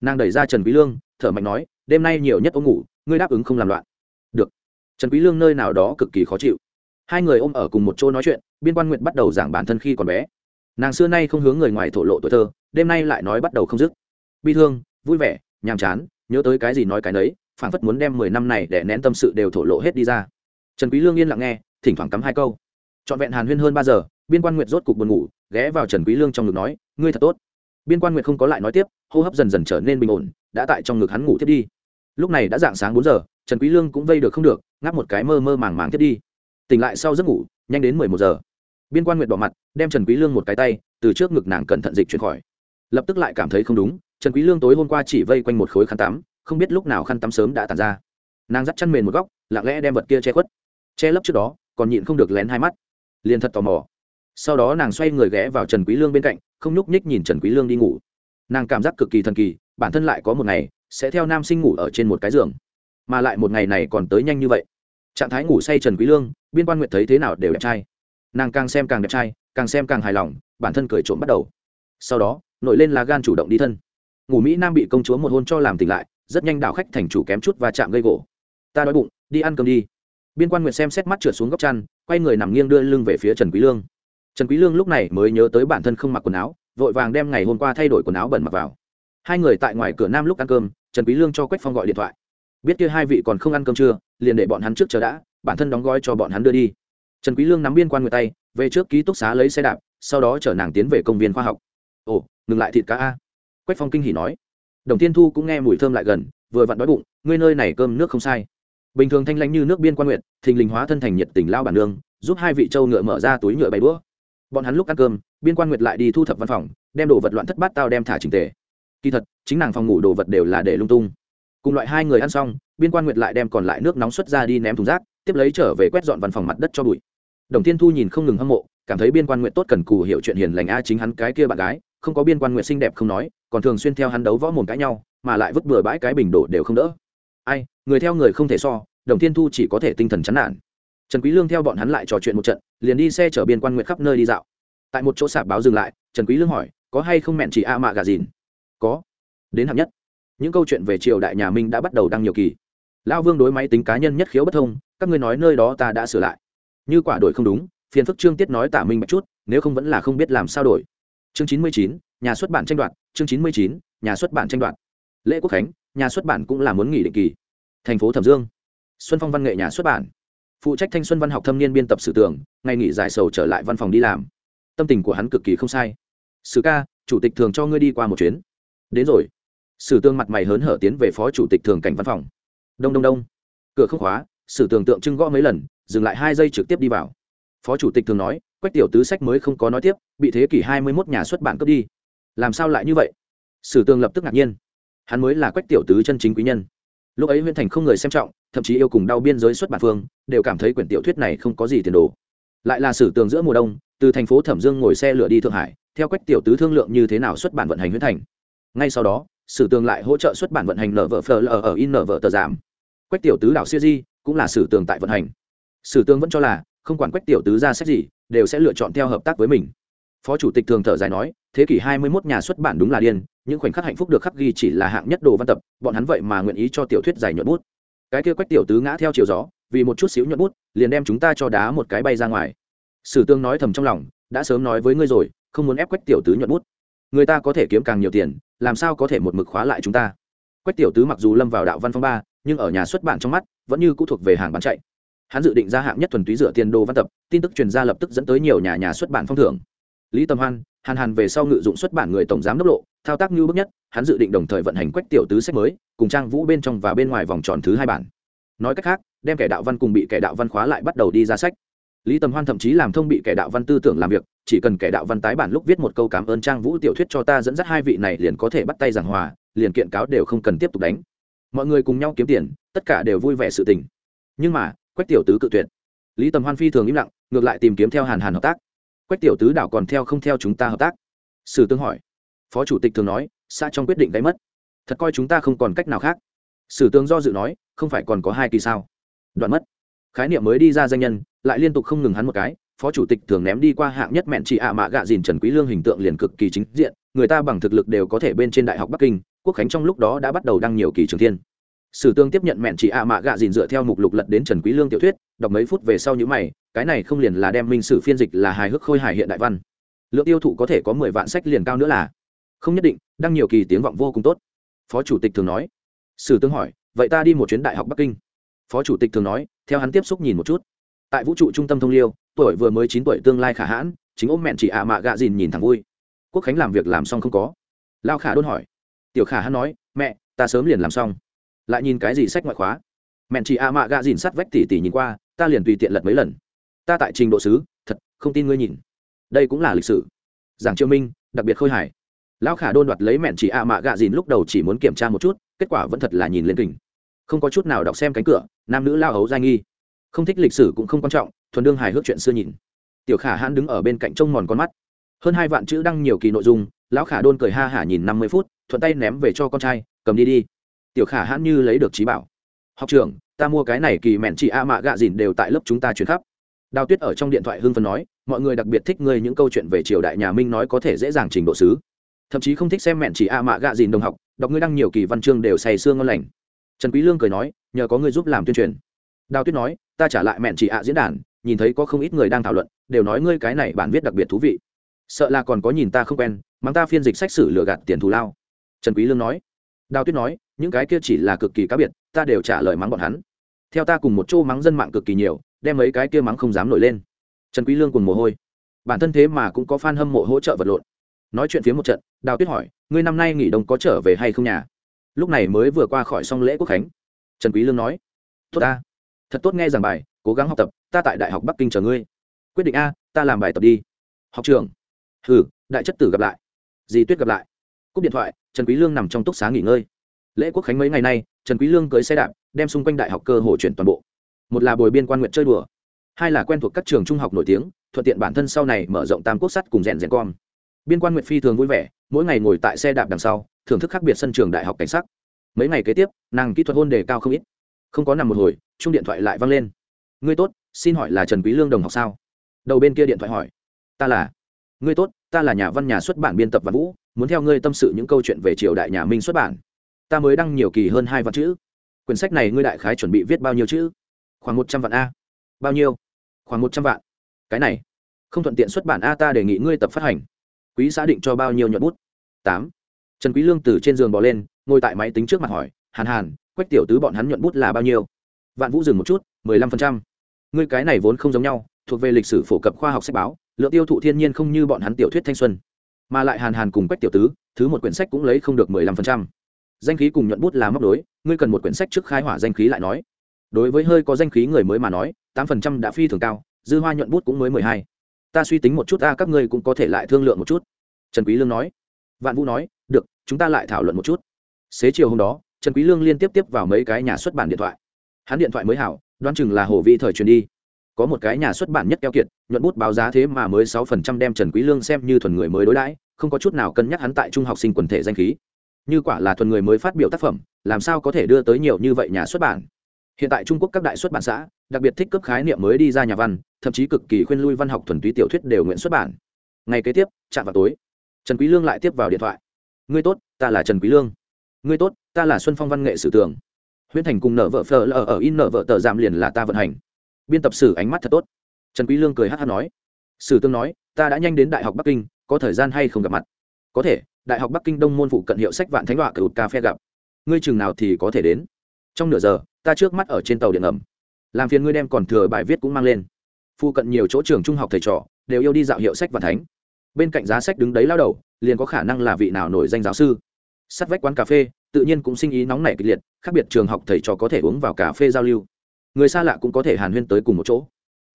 Speaker 1: Nàng đẩy ra trần quý lương, thở mạnh nói, đêm nay nhiều nhất ôm ngủ, ngươi đáp ứng không làm loạn. Được. Trần quý lương nơi nào đó cực kỳ khó chịu. Hai người ôm ở cùng một chỗ nói chuyện, biên quan nguyệt bắt đầu giảng bản thân khi còn bé. Nàng xưa nay không hướng người ngoài thổ lộ tuổi thơ, đêm nay lại nói bắt đầu không dứt. Bi thương, vui vẻ, nhàm chán, nhớ tới cái gì nói cái nấy phảng phất muốn đem mười năm này để nén tâm sự đều thổ lộ hết đi ra. Trần quý lương yên lặng nghe, thỉnh thoảng cắm hai câu. Trọn vẹn hàn huyên hơn ba giờ, biên quan nguyệt rốt cục buồn ngủ, ghé vào trần quý lương trong ngực nói, ngươi thật tốt. Biên quan nguyệt không có lại nói tiếp, hô hấp dần dần trở nên bình ổn, đã tại trong ngực hắn ngủ tiếp đi. Lúc này đã dạng sáng bốn giờ, trần quý lương cũng vây được không được, ngáp một cái mơ mơ màng màng tiếp đi. Tỉnh lại sau giấc ngủ, nhanh đến mười một giờ. Biên quan nguyệt bỏ mặt, đem trần quý lương một cái tay, từ trước ngực nàng cẩn thận dịch chuyển khỏi. Lập tức lại cảm thấy không đúng, trần quý lương tối hôm qua chỉ vây quanh một khối khăn tắm không biết lúc nào khăn tắm sớm đã tàn ra. Nàng dắt chăn mền một góc, lặng lẽ đem vật kia che khuất. Che lấp trước đó, còn nhịn không được lén hai mắt. Liền thật tò mò. Sau đó nàng xoay người ghé vào trần quý lương bên cạnh, không nhúc nhích nhìn trần quý lương đi ngủ. Nàng cảm giác cực kỳ thần kỳ, bản thân lại có một ngày sẽ theo nam sinh ngủ ở trên một cái giường, mà lại một ngày này còn tới nhanh như vậy. Trạng thái ngủ say trần quý lương, biên quan nguyện thấy thế nào đều đẹp trai. Nàng càng xem càng đẹp trai, càng xem càng hài lòng, bản thân cười trộm bắt đầu. Sau đó nổi lên là gan chủ động đi thân. Ngủ mỹ nam bị công chúa một hôn cho làm tỉnh lại rất nhanh đảo khách thành chủ kém chút và chạm gây gỗ. Ta đói bụng, đi ăn cơm đi. Biên quan nguyệt xem xét mắt trượt xuống góc chăn, quay người nằm nghiêng đưa lưng về phía trần quý lương. Trần quý lương lúc này mới nhớ tới bản thân không mặc quần áo, vội vàng đem ngày hôm qua thay đổi quần áo bẩn mặc vào. Hai người tại ngoài cửa nam lúc ăn cơm, trần quý lương cho quách phong gọi điện thoại. Biết kia hai vị còn không ăn cơm trưa liền để bọn hắn trước chờ đã, bản thân đóng gói cho bọn hắn đưa đi. Trần quý lương nắm biên quan người tay, về trước ký túc xá lấy xe đạp, sau đó chở nàng tiến về công viên khoa học. Ồ, ngừng lại thịt cá a. Quách phong kinh hỉ nói đồng tiên thu cũng nghe mùi thơm lại gần, vừa vặn đói bụng, ngươi nơi này cơm nước không sai. Bình thường thanh lãnh như nước biên quan nguyện thình lình hóa thân thành nhiệt tình lao bản nương, giúp hai vị châu ngựa mở ra túi nhựa bày đũa. Bọn hắn lúc ăn cơm, biên quan nguyệt lại đi thu thập văn phòng, đem đồ vật loạn thất bát tao đem thả trình tề. Kỳ thật, chính nàng phòng ngủ đồ vật đều là để lung tung. Cùng loại hai người ăn xong, biên quan nguyệt lại đem còn lại nước nóng xuất ra đi ném thùng rác, tiếp lấy trở về quét dọn văn phòng mặt đất cho bụi. Đồng thiên thu nhìn không ngừng hâm mộ, cảm thấy biên quan nguyệt tốt cần cù hiểu chuyện hiền lành a chính hắn cái kia bạn gái không có biên quan nguyện xinh đẹp không nói, còn thường xuyên theo hắn đấu võ mồm cãi nhau, mà lại vứt bừa bãi cái bình đổ đều không đỡ. Ai, người theo người không thể so, đồng thiên thu chỉ có thể tinh thần chán nản. Trần quý lương theo bọn hắn lại trò chuyện một trận, liền đi xe chở biên quan nguyện khắp nơi đi dạo. Tại một chỗ sạp báo dừng lại, trần quý lương hỏi, có hay không mẹn chỉ a mạ gà dìn? Có. Đến hạng nhất. Những câu chuyện về triều đại nhà minh đã bắt đầu đăng nhiều kỳ. Lão vương đối máy tính cá nhân nhất khiếu bất thông, các ngươi nói nơi đó ta đã sửa lại. Như quả đổi không đúng, phiền phức trương tiết nói tả minh một chút, nếu không vẫn là không biết làm sao đổi chương chín mươi chín, nhà xuất bản tranh đoạt, chương chín mươi chín, nhà xuất bản tranh đoạt. Lễ quốc khánh, nhà xuất bản cũng là muốn nghỉ định kỳ. Thành phố thẩm dương. Xuân phong văn nghệ nhà xuất bản. Phụ trách thanh xuân văn học thâm niên biên tập sử tưởng ngày nghỉ giải sầu trở lại văn phòng đi làm. Tâm tình của hắn cực kỳ không sai. Sử ca, chủ tịch thường cho ngươi đi qua một chuyến. Đến rồi. Sử tương mặt mày hớn hở tiến về phó chủ tịch thường cảnh văn phòng. Đông đông đông. Cửa không khóa, sử tường tượng trưng gõ mấy lần, dừng lại hai giây trực tiếp đi vào. Phó chủ tịch thường nói quách tiểu tứ sách mới không có nói tiếp, bị thế kỷ hai mươi 21 nhà xuất bản cướp đi. Làm sao lại như vậy? Sử tường lập tức ngạc nhiên. Hắn mới là quách tiểu tứ chân chính quý nhân. Lúc ấy huyện thành không người xem trọng, thậm chí yêu cùng đau biên giới xuất bản phương, đều cảm thấy quyển tiểu thuyết này không có gì tiền đồ. Lại là sử tường giữa mùa đông, từ thành phố thẩm dương ngồi xe lửa đi thượng hải, theo quách tiểu tứ thương lượng như thế nào xuất bản vận hành huyện thành. Ngay sau đó, sử tường lại hỗ trợ xuất bản vận hành nở vợ phờ lờ ở in nở vợ tờ giảm quách tiểu tứ đảo siêu di, cũng là sử tường tại vận hành. Sử tường vẫn cho là, không quản quách tiểu tứ ra sách gì đều sẽ lựa chọn theo hợp tác với mình. Phó chủ tịch thường thở dài nói, thế kỷ hai mươi 21 nhà xuất bản đúng là điên, những khoảnh khắc hạnh phúc được khắc ghi chỉ là hạng nhất đồ văn tập, bọn hắn vậy mà nguyện ý cho tiểu thuyết giải nhuận bút. Cái kia quách tiểu tứ ngã theo chiều gió, vì một chút xíu nhuận bút, liền đem chúng ta cho đá một cái bay ra ngoài. Sử tương nói thầm trong lòng, đã sớm nói với ngươi rồi, không muốn ép quách tiểu tứ nhuận bút. Người ta có thể kiếm càng nhiều tiền, làm sao có thể một mực khóa lại chúng ta? Quách tiểu tứ mặc dù lâm vào đạo văn phong ba, nhưng ở nhà xuất bản trong mắt, vẫn như cũ thuộc về hàng bán chạy hắn dự định ra hạng nhất thuần túy dựa tiền đồ văn tập, tin tức truyền ra lập tức dẫn tới nhiều nhà nhà xuất bản phong thưởng. Lý tâm hoan, hàn hàn về sau ngự dụng xuất bản người tổng giám đốc lộ, thao tác như bước nhất, hắn dự định đồng thời vận hành quách tiểu tứ sách mới, cùng trang vũ bên trong và bên ngoài vòng tròn thứ hai bản. Nói cách khác, đem kẻ đạo văn cùng bị kẻ đạo văn khóa lại bắt đầu đi ra sách. Lý tầm hoan thậm chí làm thông bị kẻ đạo văn tư tưởng làm việc, chỉ cần kẻ đạo văn tái bản lúc viết một câu cảm ơn trang vũ tiểu thuyết cho ta dẫn dắt hai vị này liền có thể bắt tay giảng hòa, liền kiện cáo đều không cần tiếp tục đánh. Mọi người cùng nhau kiếm tiền, tất cả đều vui vẻ sự tình. Nhưng mà quách tiểu tứ cự tuyệt. Lý tầm hoan phi thường im lặng, ngược lại tìm kiếm theo hàn hàn hợp tác. Quách tiểu tứ đảo còn theo không theo chúng ta hợp tác? Sử tương hỏi. Phó chủ tịch thường nói, xã trong quyết định gây mất. Thật coi chúng ta không còn cách nào khác. Sử tướng do dự nói, không phải còn có hai kỳ sao? Đoạn mất. Khái niệm mới đi ra danh nhân, lại liên tục không ngừng hắn một cái, phó chủ tịch thường ném đi qua hạng nhất mẹn chị ạ mạ gạ dìn trần quý lương hình tượng liền cực kỳ chính diện, người ta bằng thực lực đều có thể bên trên đại học bắc kinh, quốc khánh trong lúc đó đã bắt đầu đăng nhiều kỳ trường thiên sử tương tiếp nhận mẹn chị ạ mạ gạ dìn dựa theo mục lục lật đến trần quý lương tiểu thuyết, đọc mấy phút về sau những mày, cái này không liền là đem minh sử phiên dịch là hài hước khôi hài hiện đại văn. Lượng tiêu thụ có thể có mười vạn sách liền cao nữa là. Không nhất định, đăng nhiều kỳ tiếng vọng vô cùng tốt. Phó chủ tịch thường nói. Sử tương hỏi, vậy ta đi một chuyến đại học bắc kinh. Phó chủ tịch thường nói, theo hắn tiếp xúc nhìn một chút. Tại vũ trụ trung tâm thông liêu, tuổi vừa mới chín tuổi tương lai khả hãn, chính ôm mẹn chị ạ mạ gạ dìn nhìn thẳng vui. Quốc khánh làm việc làm xong không có. Lao khả đôn hỏi. Tiểu khả hắn nói, mẹ, ta sớm liền làm xong lại nhìn cái gì sách ngoại khóa? Mẹn chỉ a mạ gạ dìn sắt vách tỉ tỉ nhìn qua, ta liền tùy tiện lật mấy lần. Ta tại trình độ sứ, thật, không tin ngươi nhìn. Đây cũng là lịch sử. Giảng triệu minh, đặc biệt khôi hài. Lão khả đôn đoạt lấy mẹn chỉ a mạ gạ dìn lúc đầu chỉ muốn kiểm tra một chút, kết quả vẫn thật là nhìn lên kình. Không có chút nào đọc xem cánh cửa, nam nữ lao hấu giai nghi. Không thích lịch sử cũng không quan trọng, thuần đương hài hước chuyện xưa nhìn. Tiểu khả hãn đứng ở bên cạnh trông mòn con mắt. Hơn hai vạn chữ đăng nhiều kỳ nội dung, lão khả đôn cười ha hả nhìn năm mươi phút, thuận tay ném về cho con trai, cầm đi đi tiểu khả hãn như lấy được trí bảo. Học trưởng, ta mua cái này kỳ mẹn chị a mạ gạ dìn đều tại lớp chúng ta chuyển khắp. Đào tuyết ở trong điện thoại hưng phấn nói, mọi người đặc biệt thích ngươi những câu chuyện về triều đại nhà minh nói có thể dễ dàng trình độ sứ thậm chí không thích xem mẹn chỉ a mạ gạ dìn đồng học, đọc ngươi đăng nhiều kỳ văn chương đều say sương ngon lành. Trần quý lương cười nói, nhờ có ngươi giúp làm tuyên truyền. Đào tuyết nói, ta trả lại mẹn chỉ a diễn đàn, nhìn thấy có không ít người đang thảo luận, đều nói ngươi cái này bản viết đặc biệt thú vị. Sợ là còn có nhìn ta không quen, mắng ta phiên dịch sách sử lừa gạt tiền thù lao. Trần quý lương nói. Đào tuyết nói những cái kia chỉ là cực kỳ cá biệt, ta đều trả lời mắng bọn hắn. Theo ta cùng một chỗ mắng dân mạng cực kỳ nhiều, đem mấy cái kia mắng không dám nổi lên. Trần quý lương cùng mồ hôi. Bản thân thế mà cũng có fan hâm mộ hỗ trợ vật lộn. Nói chuyện phía một trận, đào tuyết hỏi, ngươi năm nay nghỉ đông có trở về hay không nhà? Lúc này mới vừa qua khỏi xong lễ quốc khánh. Trần quý lương nói, tốt ta. Thật tốt nghe giảng bài, cố gắng học tập, ta tại đại học bắc kinh chờ ngươi. Quyết định a, ta làm bài tập đi. Học trường? Hừ, đại chất tử gặp lại. Dì tuyết gặp lại. Cúp điện thoại, trần quý lương nằm trong túc xá nghỉ ngơi lễ quốc khánh mấy ngày nay, trần quý lương cưỡi xe đạp, đem xung quanh đại học cơ hồ chuyển toàn bộ. Một là bồi biên quan nguyện chơi đùa, hai là quen thuộc các trường trung học nổi tiếng, thuận tiện bản thân sau này mở rộng tam quốc sắt cùng rèn rèn con biên quan nguyện phi thường vui vẻ, mỗi ngày ngồi tại xe đạp đằng sau, thưởng thức khác biệt sân trường đại học cảnh sắc. Mấy ngày kế tiếp, nàng kỹ thuật hôn đề cao không ít. Không có nằm một hồi, chung điện thoại lại vang lên. Ngươi tốt, xin hỏi là trần quý lương đồng học sao? Đầu bên kia điện thoại hỏi. Ta là. Ngươi tốt, ta là nhà văn nhà xuất bản biên tập văn vũ, muốn theo ngươi tâm sự những câu chuyện về triều đại nhà minh xuất bản ta mới đăng nhiều kỳ hơn hai vạn chữ. Quyển sách này ngươi đại khái chuẩn bị viết bao nhiêu chữ? Khoảng một trăm vạn a. Bao nhiêu? Khoảng một trăm vạn. Cái này, không thuận tiện xuất bản a, ta đề nghị ngươi tập phát hành. Quý xã định cho bao nhiêu nhuận bút? Tám. Trần quý lương từ trên giường bò lên, ngồi tại máy tính trước mặt hỏi, hàn hàn, quách tiểu tứ bọn hắn nhuận bút là bao nhiêu? Vạn vũ dừng một chút, mười lăm phần trăm. Ngươi cái này vốn không giống nhau, thuộc về lịch sử phổ cập khoa học sách báo, lượng tiêu thụ thiên nhiên không như bọn hắn tiểu thuyết thanh xuân. Mà lại hàn hàn cùng quách tiểu tứ, thứ một quyển sách cũng lấy không được mười lăm phần trăm danh khí cùng nhuận bút là móc đối, ngươi cần một quyển sách trước khai hỏa danh khí lại nói. Đối với hơi có danh khí người mới mà nói, tám phần trăm đã phi thường cao, dư hoa nhuận bút cũng mới mười hai. Ta suy tính một chút ta các ngươi cũng có thể lại thương lượng một chút. Trần quý lương nói. Vạn vũ nói, được, chúng ta lại thảo luận một chút. Xế chiều hôm đó, trần quý lương liên tiếp tiếp vào mấy cái nhà xuất bản điện thoại. Hắn điện thoại mới hảo, đoán chừng là hồ vị thời truyền đi. Có một cái nhà xuất bản nhất keo kiệt, nhuận bút báo giá thế mà mới sáu phần trăm đem trần quý lương xem như thuần người mới đối đãi, không có chút nào cân nhắc hắn tại trung học sinh quần thể danh khí như quả là thuần người mới phát biểu tác phẩm, làm sao có thể đưa tới nhiều như vậy nhà xuất bản? Hiện tại trung quốc các đại xuất bản xã, đặc biệt thích cấp khái niệm mới đi ra nhà văn, thậm chí cực kỳ khuyên lui văn học thuần túy tiểu thuyết đều nguyện xuất bản. Ngày kế tiếp, chạm vào tối, trần quý lương lại tiếp vào điện thoại. Ngươi tốt, ta là trần quý lương. Ngươi tốt, ta là xuân phong văn nghệ sử tưởng huyễn thành cùng nợ vợ phờ lờ ở in nợ vợ tờ giảm liền là ta vận hành. Biên tập sử ánh mắt thật tốt. Trần quý lương cười hắt hắt nói. Sử tương nói, ta đã nhanh đến đại học bắc kinh, có thời gian hay không gặp mặt? Có thể đại học bắc kinh đông môn phụ cận hiệu sách vạn thánh họa cựu cà phê gặp. Ngươi chừng nào thì có thể đến. Trong nửa giờ, ta trước mắt ở trên tàu điện ngầm. Làm phiền ngươi đem còn thừa bài viết cũng mang lên. Phụ cận nhiều chỗ trường trung học thầy trò đều yêu đi dạo hiệu sách vạn thánh. Bên cạnh giá sách đứng đấy lao đầu, liền có khả năng là vị nào nổi danh giáo sư. Sắt vách quán cà phê, tự nhiên cũng sinh ý nóng nảy kịch liệt, khác biệt trường học thầy trò có thể uống vào cà phê giao lưu. Người xa lạ cũng có thể hàn huyên tới cùng một chỗ.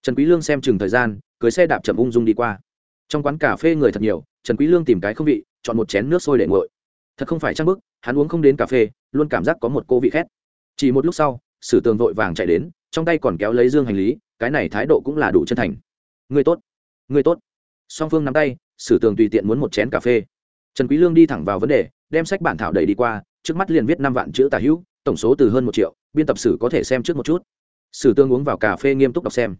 Speaker 1: Trần quý lương xem chừng thời gian, cưới xe đạp chậm ung dung đi qua. Trong quán cà phê người thật nhiều, trần quý lương tìm cái không vị chọn một chén nước sôi để nguội. Thật không phải trang bức, hắn uống không đến cà phê, luôn cảm giác có một cô vị khét. Chỉ một lúc sau, sử tường vội vàng chạy đến, trong tay còn kéo lấy dương hành lý, cái này thái độ cũng là đủ chân thành. Người tốt người tốt. Song phương nắm tay, sử tường tùy tiện muốn một chén cà phê. Trần quý lương đi thẳng vào vấn đề, đem sách bản thảo đẩy đi qua, trước mắt liền viết năm vạn chữ tả hữu, tổng số từ hơn một triệu, biên tập sử có thể xem trước một chút. Sử tương uống vào cà phê nghiêm túc đọc xem.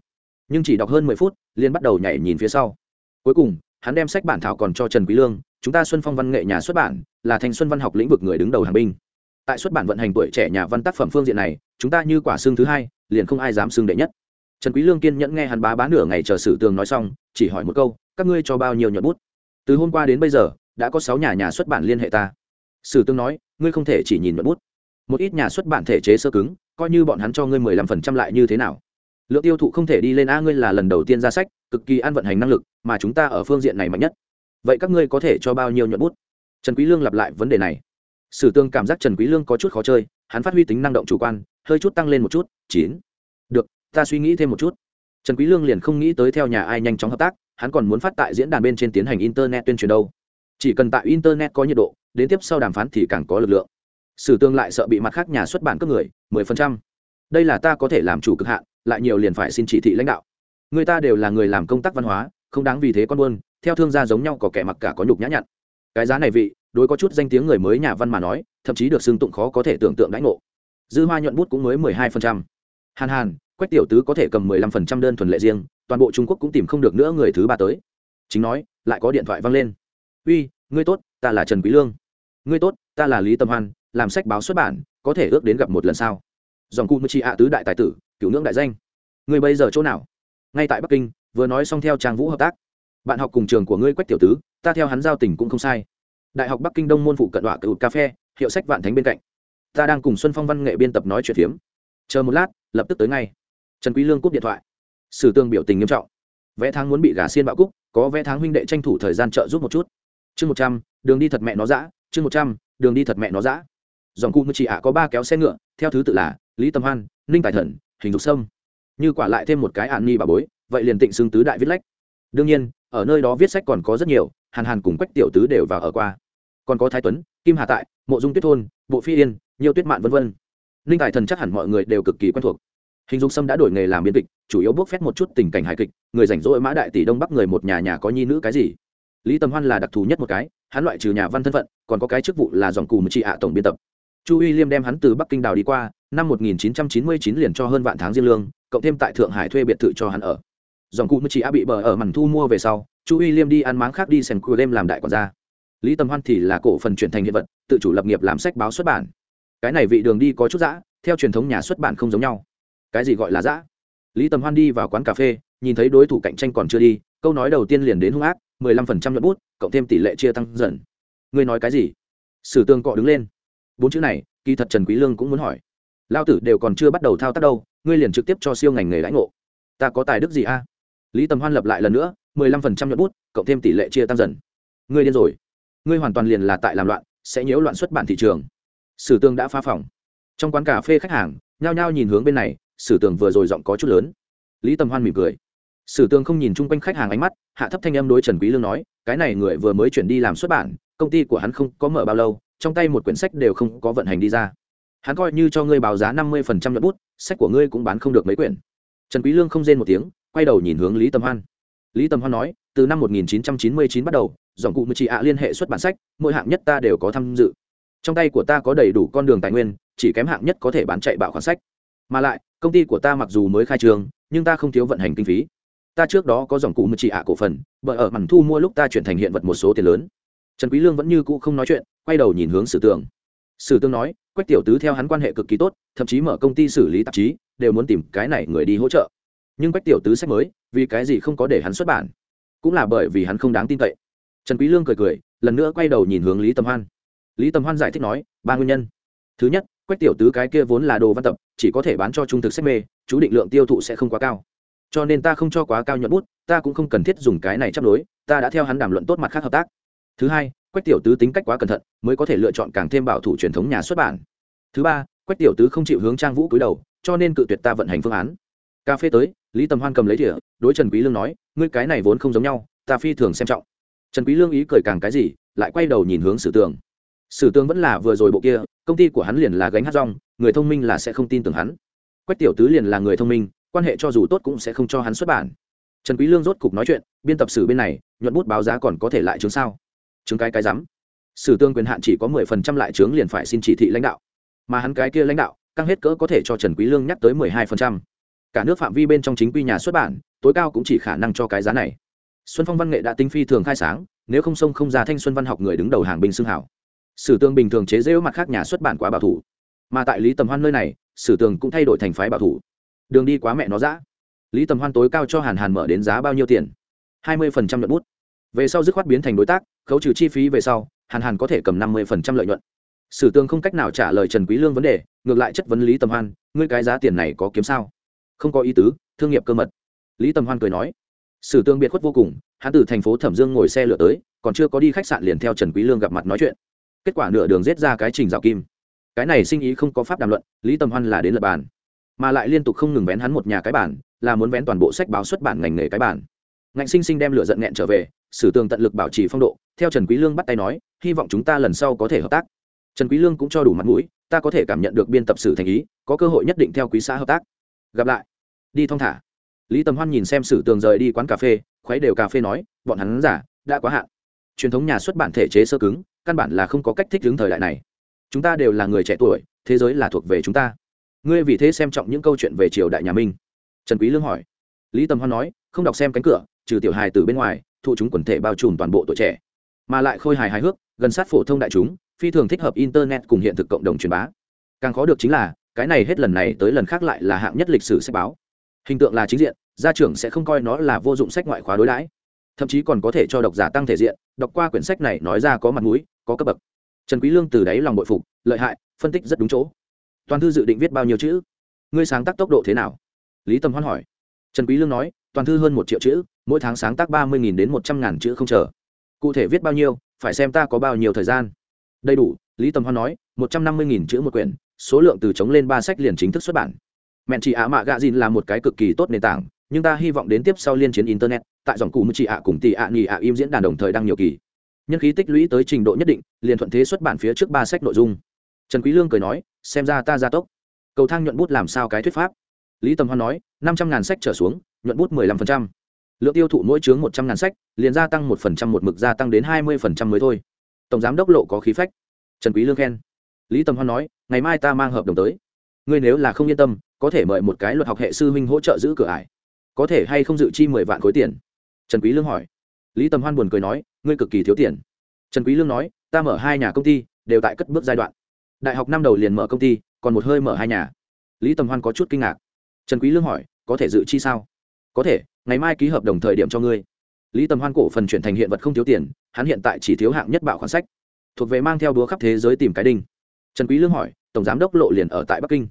Speaker 1: Nhưng chỉ đọc hơn mười phút liên bắt đầu nhảy nhìn phía sau. Cuối cùng hắn đem sách bản thảo còn cho trần quý lương, chúng ta xuân phong văn nghệ nhà xuất bản, là thành xuân văn học lĩnh vực người đứng đầu hàng binh. Tại xuất bản vận hành tuổi trẻ nhà văn tác phẩm phương diện này, chúng ta như quả xương thứ hai, liền không ai dám xương đệ nhất. Trần quý lương kiên nhẫn nghe hắn bá bá nửa ngày chờ sử tường nói xong, chỉ hỏi một câu, các ngươi cho bao nhiêu nhuận bút? Từ hôm qua đến bây giờ, đã có sáu nhà nhà xuất bản liên hệ ta. Sử Tướng nói, ngươi không thể chỉ nhìn nhuận bút. Một ít nhà xuất bản thể chế sơ cứng, coi như bọn hắn cho ngươi mười lăm phần trăm lại như thế nào? Lượng tiêu thụ không thể đi lên a, ngươi là lần đầu tiên ra sách, cực kỳ an vận hành năng lực mà chúng ta ở phương diện này mạnh nhất. Vậy các ngươi có thể cho bao nhiêu nhuận bút? Trần quý lương lặp lại vấn đề này. Sử tương cảm giác trần quý lương có chút khó chơi, hắn phát huy tính năng động chủ quan, hơi chút tăng lên một chút, chín. Được, ta suy nghĩ thêm một chút. Trần quý lương liền không nghĩ tới theo nhà ai nhanh chóng hợp tác, hắn còn muốn phát tại diễn đàn bên trên tiến hành internet tuyên truyền đâu. Chỉ cần tại internet có nhiệt độ, đến tiếp sau đàm phán thì càng có lực lượng. Sử tương lại sợ bị mặt khác nhà xuất bản cướp người, mười phần trăm. Đây là ta có thể làm chủ cực hạn, lại nhiều liền phải xin chỉ thị lãnh đạo. Người ta đều là người làm công tác văn hóa không đáng vì thế con buôn, theo thương gia giống nhau có kẻ mặc cả có nhục nhã nhặn. Cái giá này vị, đối có chút danh tiếng người mới nhà văn mà nói, thậm chí được xưng tụng khó có thể tưởng tượng đãi ngộ. Dư hoa nhuận bút cũng mới mười hai phần trăm. Hàn hàn, quách tiểu tứ có thể cầm mười lăm phần trăm đơn thuần lệ riêng, toàn bộ trung quốc cũng tìm không được nữa người thứ ba tới. Chính nói, lại có điện thoại văng lên. Uy, ngươi tốt, ta là trần quý lương. Ngươi tốt, ta là lý tâm hoan, làm sách báo xuất bản, có thể ước đến gặp một lần sao? Dòng cụ chi ạ tứ đại tài tử, cửu ngưỡng đại danh. Ngươi bây giờ chỗ nào? Ngay tại bắc kinh vừa nói xong theo trang vũ hợp tác. Bạn học cùng trường của ngươi quách tiểu tứ, ta theo hắn giao tình cũng không sai. Đại học bắc kinh đông môn phụ cận đọa cựu cà phê, hiệu sách vạn thánh bên cạnh. Ta đang cùng xuân phong văn nghệ biên tập nói chuyện phiếm. Chờ một lát, lập tức tới ngay. Trần quý lương cúp điện thoại. Sử tương biểu tình nghiêm trọng. Vẽ tháng muốn bị gà xiên bạo cúc, có vẽ tháng huynh đệ tranh thủ thời gian trợ giúp một chút. Chương một trăm, đường đi thật mẹ nó dã. Chương một trăm, đường đi thật mẹ nó dã. Dòng cụ chỉ ạ có ba kéo xe ngựa, theo thứ tự là lý tâm hoan, ninh tài thần, hình dục sâm. Như quả lại thêm một cái ạn ni bà bối vậy liền tịnh xưng tứ đại viết lách. Đương nhiên, ở nơi đó viết sách còn có rất nhiều, hàn hàn cùng quách tiểu tứ đều vào ở qua. Còn có thái tuấn, kim hà tại, mộ dung tuyết thôn, bộ phi yên nhiều tuyết mạn v v ninh tài thần chắc hẳn mọi người đều cực kỳ quen thuộc. Hình dung sâm đã đổi nghề làm biên kịch, chủ yếu bốc phét một chút tình cảnh hài kịch, người rảnh rỗi mã đại tỷ đông bắc người một nhà nhà có nhi nữ cái gì. Lý tầm hoan là đặc thù nhất một cái, hắn loại trừ nhà văn thân phận, còn có cái chức vụ là dòng cù một hạ ạ tổng biên tập. Chu uy liêm đem hắn từ bắc kinh đào đi qua, năm 1999 liền cho hơn vạn tháng riêng lương, cộng thêm tại thượng hải thuê biệt thự cho hắn ở dòng cụ mới chị a bị bờ ở màn thu mua về sau, chu uy liêm đi ăn máng khác đi xem cua đêm làm đại quản gia. Lý tầm hoan thì là cổ phần chuyển thành hiện vật, tự chủ lập nghiệp làm sách báo xuất bản. Cái này vị đường đi có chút giã theo truyền thống nhà xuất bản không giống nhau. Cái gì gọi là giã lý tầm hoan đi vào quán cà phê, nhìn thấy đối thủ cạnh tranh còn chưa đi, câu nói đầu tiên liền đến hung ác, mười lăm phần trăm nhuận bút, cộng thêm tỷ lệ chia tăng dần. Ngươi nói cái gì? Sử tương cọ đứng lên. Bốn chữ này, kỳ thật trần quý lương cũng muốn hỏi. Lao tử đều còn chưa bắt đầu thao tác đâu, ngươi liền trực tiếp cho siêu ngành nghề lãnh ngộ. Ta có tài đức gì a? Lý tầm hoan lập lại lần nữa, mười lăm phần trăm nhuận bút, cộng thêm tỷ lệ chia tăng dần. Ngươi điên rồi. Ngươi hoàn toàn liền là tại làm loạn, sẽ nhiễu loạn xuất bản thị trường. Sử tương đã phá phòng. Trong quán cà phê khách hàng, nhao nhao nhìn hướng bên này, sử tường vừa rồi giọng có chút lớn. Lý tầm hoan mỉm cười. Sử tường không nhìn chung quanh khách hàng ánh mắt, hạ thấp thanh âm đối trần quý lương nói, cái này người vừa mới chuyển đi làm xuất bản, công ty của hắn không có mở bao lâu, trong tay một quyển sách đều không có vận hành đi ra. Hắn coi như cho ngươi báo giá năm mươi phần trăm nhuận bút, sách của ngươi cũng bán không được mấy quyển. Trần quý lương không rên một tiếng quay đầu nhìn hướng lý tầm hoan. Lý tầm hoan nói, từ năm 1999 bắt đầu, dòng cụ mới chị ạ liên hệ xuất bản sách, mỗi hạng nhất ta đều có tham dự. Trong tay của ta có đầy đủ con đường tài nguyên, chỉ kém hạng nhất có thể bán chạy bạo khoản sách. Mà lại, công ty của ta mặc dù mới khai trương, nhưng ta không thiếu vận hành kinh phí. Ta trước đó có dòng cụ mực chị ạ cổ phần bởi ở màn thu mua lúc ta chuyển thành hiện vật một số tiền lớn. Trần quý lương vẫn như cũ không nói chuyện, quay đầu nhìn hướng sử tường. Sử tương nói, quách tiểu tứ theo hắn quan hệ cực kỳ tốt, thậm chí mở công ty xử lý tạp chí, đều muốn tìm cái này người đi hỗ trợ nhưng quách tiểu tứ sách mới, vì cái gì không có để hắn xuất bản? Cũng là bởi vì hắn không đáng tin cậy. Trần quý lương cười cười, lần nữa quay đầu nhìn hướng lý tâm hoan. Lý tâm hoan giải thích nói, ba nguyên nhân. Thứ nhất, quách tiểu tứ cái kia vốn là đồ văn tập, chỉ có thể bán cho trung thực sách mê, chú định lượng tiêu thụ sẽ không quá cao. Cho nên ta không cho quá cao nhuận bút, ta cũng không cần thiết dùng cái này chấp đối ta đã theo hắn đàm luận tốt mặt khác hợp tác. Thứ hai, quách tiểu tứ tính cách quá cẩn thận, mới có thể lựa chọn càng thêm bảo thủ truyền thống nhà xuất bản. Thứ ba, quách tiểu tứ không chịu hướng trang vũ cúi đầu, cho nên cự tuyệt ta vận hành phương án cà phê tới, lý tầm hoan cầm lấy thỉa đối trần quý lương nói, ngươi cái này vốn không giống nhau, ta phi thường xem trọng. Trần quý lương ý cười càng cái gì, lại quay đầu nhìn hướng sử tường. Sử tường vẫn là vừa rồi bộ kia, công ty của hắn liền là gánh hát rong, người thông minh là sẽ không tin tưởng hắn. Quách tiểu tứ liền là người thông minh, quan hệ cho dù tốt cũng sẽ không cho hắn xuất bản. Trần quý lương rốt cục nói chuyện, biên tập sử bên này, nhuận bút báo giá còn có thể lại chứng sao? Chứng cái cái dám! sử tương quyền hạn chỉ có mười phần trăm lại chứng liền phải xin chỉ thị lãnh đạo. Mà hắn cái kia lãnh đạo, căng hết cỡ có thể cho trần quý lương nhắc tới mười hai phần trăm cả nước phạm vi bên trong chính quy nhà xuất bản, tối cao cũng chỉ khả năng cho cái giá này. Xuân phong văn nghệ đã tinh phi thường khai sáng, nếu không sông không ra thanh xuân văn học người đứng đầu hàng binh xương hảo sử tương bình thường chế rễu mặt khác nhà xuất bản quá bảo thủ. Mà tại lý tầm hoan nơi này, sử tường cũng thay đổi thành phái bảo thủ. Đường đi quá mẹ nó dã. Lý tầm hoan tối cao cho hàn hàn mở đến giá bao nhiêu tiền? Hai mươi phần trăm lợi bút. Về sau dứt khoát biến thành đối tác, khấu trừ chi phí về sau, hàn hàn có thể cầm năm mươi phần trăm lợi nhuận. Sử tương không cách nào trả lời trần quý lương vấn đề, ngược lại chất vấn lý tầm hoan, ngươi cái giá tiền này có kiếm sao? Không có ý tứ, thương nghiệp cơ mật. Lý tầm hoan cười nói, sử tương biệt khuất vô cùng, hắn từ thành phố thẩm dương ngồi xe lửa tới, còn chưa có đi khách sạn liền theo trần quý lương gặp mặt nói chuyện. Kết quả nửa đường giết ra cái trình dạo kim. Cái này sinh ý không có pháp đàm luận, lý tầm hoan là đến lập bàn. Mà lại liên tục không ngừng vén hắn một nhà cái bản là muốn vén toàn bộ sách báo xuất bản ngành nghề cái bản ngạnh sinh sinh đem lửa giận nghẹn trở về, sử tường tận lực bảo trì phong độ, theo trần quý lương bắt tay nói, hy vọng chúng ta lần sau có thể hợp tác. Trần quý lương cũng cho đủ mặt mũi, ta có thể cảm nhận được biên tập sử thành ý, có cơ hội nhất định theo quý xã hợp tác gặp lại. Đi thong thả. Lý tầm hoan nhìn xem sử tường rời đi quán cà phê, khuấy đều cà phê nói, bọn hắn giả, đã quá hạn. Truyền thống nhà xuất bản thể chế sơ cứng, căn bản là không có cách thích ứng thời đại này. Chúng ta đều là người trẻ tuổi, thế giới là thuộc về chúng ta. Ngươi vì thế xem trọng những câu chuyện về triều đại nhà minh. Trần quý lương hỏi. Lý tầm hoan nói, không đọc xem cánh cửa, trừ tiểu hài từ bên ngoài thụ chúng quần thể bao trùm toàn bộ tuổi trẻ. Mà lại khôi hài hài hước, gần sát phổ thông đại chúng, phi thường thích hợp internet cùng hiện thực cộng đồng truyền bá. Càng khó được chính là cái này hết lần này tới lần khác lại là hạng nhất lịch sử sách báo. Hình tượng là chính diện, gia trưởng sẽ không coi nó là vô dụng sách ngoại khóa đối đãi. Thậm chí còn có thể cho độc giả tăng thể diện, đọc qua quyển sách này nói ra có mặt mũi, có cấp bậc. Trần quý lương từ đáy lòng bội phục, lợi hại, phân tích rất đúng chỗ. Toàn thư dự định viết bao nhiêu chữ? Ngươi sáng tác tốc độ thế nào? Lý tâm hoan hỏi. Trần quý lương nói, toàn thư hơn một triệu chữ, mỗi tháng sáng tác ba mươi đến một trăm ngàn chữ không chờ. Cụ thể viết bao nhiêu, phải xem ta có bao nhiêu thời gian. Đầy đủ, lý tâm hoan nói, một trăm năm mươi chữ một quyển số lượng từ chống lên ba sách liền chính thức xuất bản. Mẹn chị ạ mạ gạ dìn là một cái cực kỳ tốt nền tảng, nhưng ta hy vọng đến tiếp sau liên chiến internet, tại dòng cụ mưu chị ạ cùng tỷ ạ nghỉ ạ im diễn đàn đồng thời đăng nhiều kỳ. Nhân khí tích lũy tới trình độ nhất định, liền thuận thế xuất bản phía trước ba sách nội dung. Trần quý lương cười nói, xem ra ta gia tốc. Cầu thang nhuận bút làm sao cái thuyết pháp? Lý tầm hoan nói, năm trăm ngàn sách trở xuống, nhuận bút mười lăm phần trăm. Lượng tiêu thụ mỗi chướng một trăm ngàn sách, liền gia tăng một phần trăm một mực, gia tăng đến hai mươi phần trăm mới thôi. Tổng giám đốc lộ có khí phách. Trần quý lương khen lý tầm hoan nói, ngày mai ta mang hợp đồng tới. Ngươi nếu là không yên tâm, có thể mời một cái luật học hệ sư huynh hỗ trợ giữ cửa ải. Có thể hay không dự chi mười vạn khối tiền? Trần quý lương hỏi. Lý tầm hoan buồn cười nói, ngươi cực kỳ thiếu tiền. Trần quý lương nói, ta mở hai nhà công ty, đều tại cất bước giai đoạn. Đại học năm đầu liền mở công ty, còn một hơi mở hai nhà. Lý tầm hoan có chút kinh ngạc. Trần quý lương hỏi, có thể dự chi sao? Có thể, ngày mai ký hợp đồng thời điểm cho ngươi. Lý tầm hoan cổ phần chuyển thành hiện vật không thiếu tiền, hắn hiện tại chỉ thiếu hạng nhất bạo khoản sách. Thuộc về mang theo đúa khắp thế giới tìm cái đinh trần quý lương hỏi, tổng giám đốc lộ liền ở tại bắc kinh?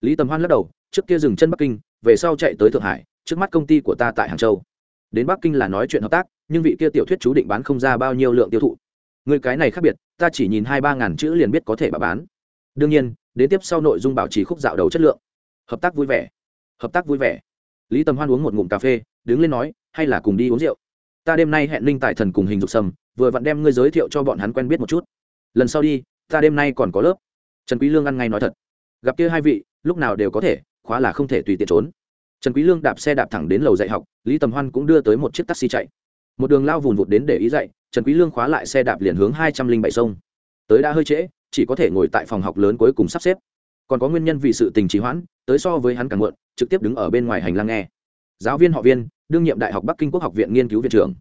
Speaker 1: Lý tầm hoan lắc đầu, trước kia dừng chân bắc kinh, về sau chạy tới thượng hải, trước mắt công ty của ta tại hàng châu. Đến bắc kinh là nói chuyện hợp tác, nhưng vị kia tiểu thuyết chú định bán không ra bao nhiêu lượng tiêu thụ. Người cái này khác biệt, ta chỉ nhìn hai ba ngàn chữ liền biết có thể bà bán. Đương nhiên, đến tiếp sau nội dung bảo trì khúc dạo đầu chất lượng. Hợp tác vui vẻ. Hợp tác vui vẻ. Lý tầm hoan uống một ngụm cà phê, đứng lên nói, hay là cùng đi uống rượu. Ta đêm nay hẹn linh tài thần cùng hình dục sầm, vừa vặn đem ngươi giới thiệu cho bọn hắn quen biết một chút. Lần sau đi, ta đêm nay còn có lớp trần quý lương ăn ngay nói thật. Gặp kia hai vị, lúc nào đều có thể, khóa là không thể tùy tiện trốn. Trần quý lương đạp xe đạp thẳng đến lầu dạy học, lý tầm hoan cũng đưa tới một chiếc taxi chạy. Một đường lao vùn vụt đến để ý dạy, trần quý lương khóa lại xe đạp liền hướng hai trăm linh bảy sông. Tới đã hơi trễ, chỉ có thể ngồi tại phòng học lớn cuối cùng sắp xếp. Còn có nguyên nhân vì sự tình trì hoãn, tới so với hắn càng muộn, trực tiếp đứng ở bên ngoài hành lang nghe. Giáo viên họ viên, đương nhiệm đại học bắc kinh quốc học viện nghiên cứu viện trưởng.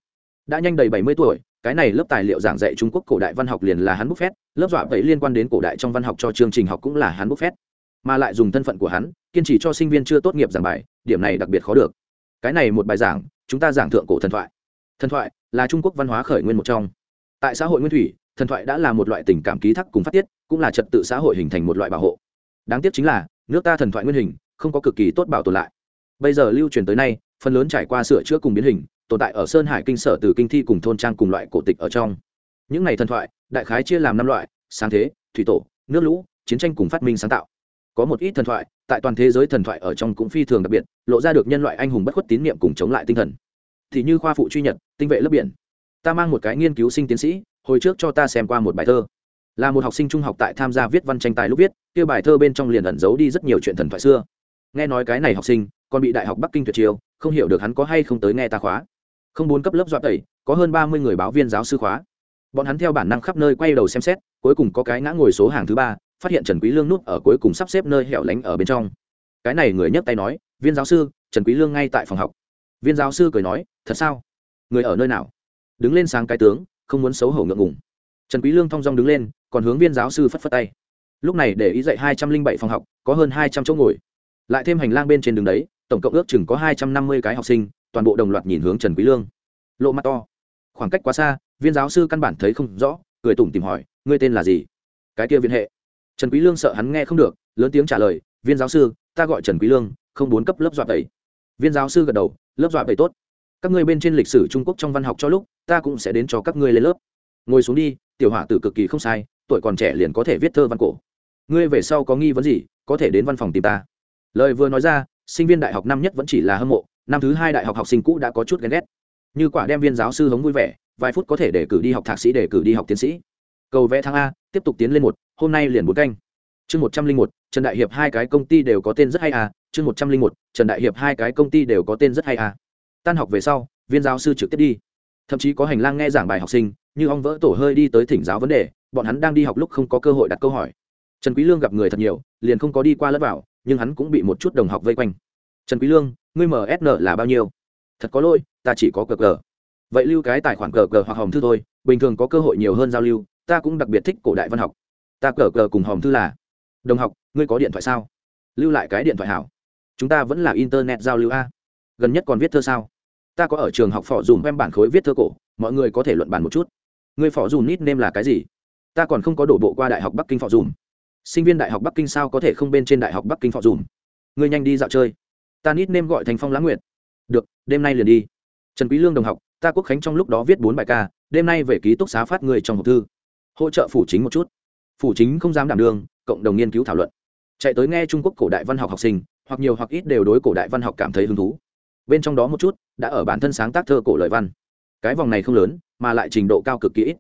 Speaker 1: Đã nhanh đầy bảy mươi tuổi cái này lớp tài liệu giảng dạy trung quốc cổ đại văn học liền là hắn bút phét, lớp dọa vậy liên quan đến cổ đại trong văn học cho chương trình học cũng là hắn bút phét. Mà lại dùng thân phận của hắn, kiên trì cho sinh viên chưa tốt nghiệp giảng bài, điểm này đặc biệt khó được. Cái này một bài giảng, chúng ta giảng thượng cổ thần thoại. Thần thoại là trung quốc văn hóa khởi nguyên một trong. Tại xã hội nguyên thủy, thần thoại đã là một loại tình cảm ký thác cùng phát tiết, cũng là trật tự xã hội hình thành một loại bảo hộ. Đáng tiếc chính là, nước ta thần thoại nguyên hình, không có cực kỳ tốt bảo tồn lại. Bây giờ lưu truyền tới nay, phần lớn trải qua sửa chữa cùng biến hình tồn tại ở sơn hải kinh sở từ kinh thi cùng thôn trang cùng loại cổ tịch ở trong. Những ngày thần thoại, đại khái chia làm năm loại, sáng thế, thủy tổ, nước lũ, chiến tranh cùng phát minh sáng tạo. Có một ít thần thoại, tại toàn thế giới thần thoại ở trong cũng phi thường đặc biệt, lộ ra được nhân loại anh hùng bất khuất tín niệm cùng chống lại tinh thần. Thì như khoa phụ truy nhật, tinh vệ lớp biển. Ta mang một cái nghiên cứu sinh tiến sĩ, hồi trước cho ta xem qua một bài thơ. Là một học sinh trung học tại tham gia viết văn tranh tài lúc viết, kia bài thơ bên trong liền ẩn giấu đi rất nhiều chuyện thần thoại xưa. Nghe nói cái này học sinh, còn bị đại học bắc kinh tuyệt chiêu, không hiểu được hắn có hay không tới nghe ta khóa không bốn cấp lớp dọa tẩy, có hơn ba mươi người báo viên giáo sư khóa. Bọn hắn theo bản năng khắp nơi quay đầu xem xét, cuối cùng có cái ngã ngồi số hàng thứ ba, phát hiện trần quý lương núp ở cuối cùng sắp xếp nơi hẻo lánh ở bên trong. Cái này người nhấc tay nói, viên giáo sư, trần quý lương ngay tại phòng học. Viên giáo sư cười nói, thật sao? Người ở nơi nào? Đứng lên sáng cái tướng, không muốn xấu hổ ngượng ngùng. Trần quý lương thong dong đứng lên, còn hướng viên giáo sư phất phất tay. Lúc này để ý dạy hai trăm linh bảy phòng học, có hơn hai trăm chỗ ngồi. Lại thêm hành lang bên trên đường đấy, tổng cộng ước chừng có hai trăm năm mươi cái học sinh toàn bộ đồng loạt nhìn hướng trần quý lương. Lộ mắt to. Khoảng cách quá xa, viên giáo sư căn bản thấy không rõ, cười tủm tìm hỏi, ngươi tên là gì? Cái kia viên hệ. Trần quý lương sợ hắn nghe không được, lớn tiếng trả lời, viên giáo sư, ta gọi trần quý lương, không bốn cấp lớp dọa tẩy. Viên giáo sư gật đầu, lớp dọa tẩy tốt. Các ngươi bên trên lịch sử trung quốc trong văn học cho lúc, ta cũng sẽ đến cho các ngươi lên lớp. Ngồi xuống đi, tiểu hỏa tử cực kỳ không sai, tuổi còn trẻ liền có thể viết thơ văn cổ. Ngươi về sau có nghi vấn gì, có thể đến văn phòng tìm ta. Lời vừa nói ra, sinh viên đại học năm nhất vẫn chỉ là hâm mộ năm thứ hai đại học học sinh cũ đã có chút ghen ghét. Như quả đem viên giáo sư hống vui vẻ, vài phút có thể để cử đi học thạc sĩ, để cử đi học tiến sĩ. Cầu vẽ thang a, tiếp tục tiến lên một, hôm nay liền bốn canh. Chương một trăm linh một, trần đại hiệp hai cái công ty đều có tên rất hay à chương một trăm linh một, trần đại hiệp hai cái công ty đều có tên rất hay à tan học về sau, viên giáo sư trực tiếp đi. Thậm chí có hành lang nghe giảng bài học sinh, như ong vỡ tổ hơi đi tới thỉnh giáo vấn đề, bọn hắn đang đi học lúc không có cơ hội đặt câu hỏi. Trần quý lương gặp người thật nhiều, liền không có đi qua lẫn vào, nhưng hắn cũng bị một chút đồng học vây quanh. Trần quý lương ngươi msn là bao nhiêu? Thật có lỗi, ta chỉ có cờ cờ. Vậy lưu cái tài khoản cờ cờ hoặc hòm thư thôi, bình thường có cơ hội nhiều hơn giao lưu, ta cũng đặc biệt thích cổ đại văn học. Ta cờ cờ cùng hòm thư là, đồng học, ngươi có điện thoại sao? Lưu lại cái điện thoại hảo. Chúng ta vẫn là internet giao lưu a. Gần nhất còn viết thơ sao? Ta có ở trường học phỏ dùm em bản khối viết thơ cổ, mọi người có thể luận bàn một chút. Ngươi phỏ dùm nít nêm là cái gì? Ta còn không có đổ bộ qua đại học bắc kinh phỏ dùm. Sinh viên đại học bắc kinh sao có thể không bên trên đại học bắc kinh phỏ dùm? Ngươi nhanh đi dạo chơi ta nít nêm gọi thành phong lãng nguyện được, đêm nay liền đi. Trần quý lương đồng học, ta quốc khánh trong lúc đó viết bốn bài ca, đêm nay về ký túc xá phát người trong hộp thư. Hỗ trợ phủ chính một chút. Phủ chính không dám đảm đương cộng đồng nghiên cứu thảo luận. Chạy tới nghe trung quốc cổ đại văn học học sinh, hoặc nhiều hoặc ít đều đối cổ đại văn học cảm thấy hứng thú. Bên trong đó một chút, đã ở bản thân sáng tác thơ cổ lời văn. Cái vòng này không lớn, mà lại trình độ cao cực kỳ ít.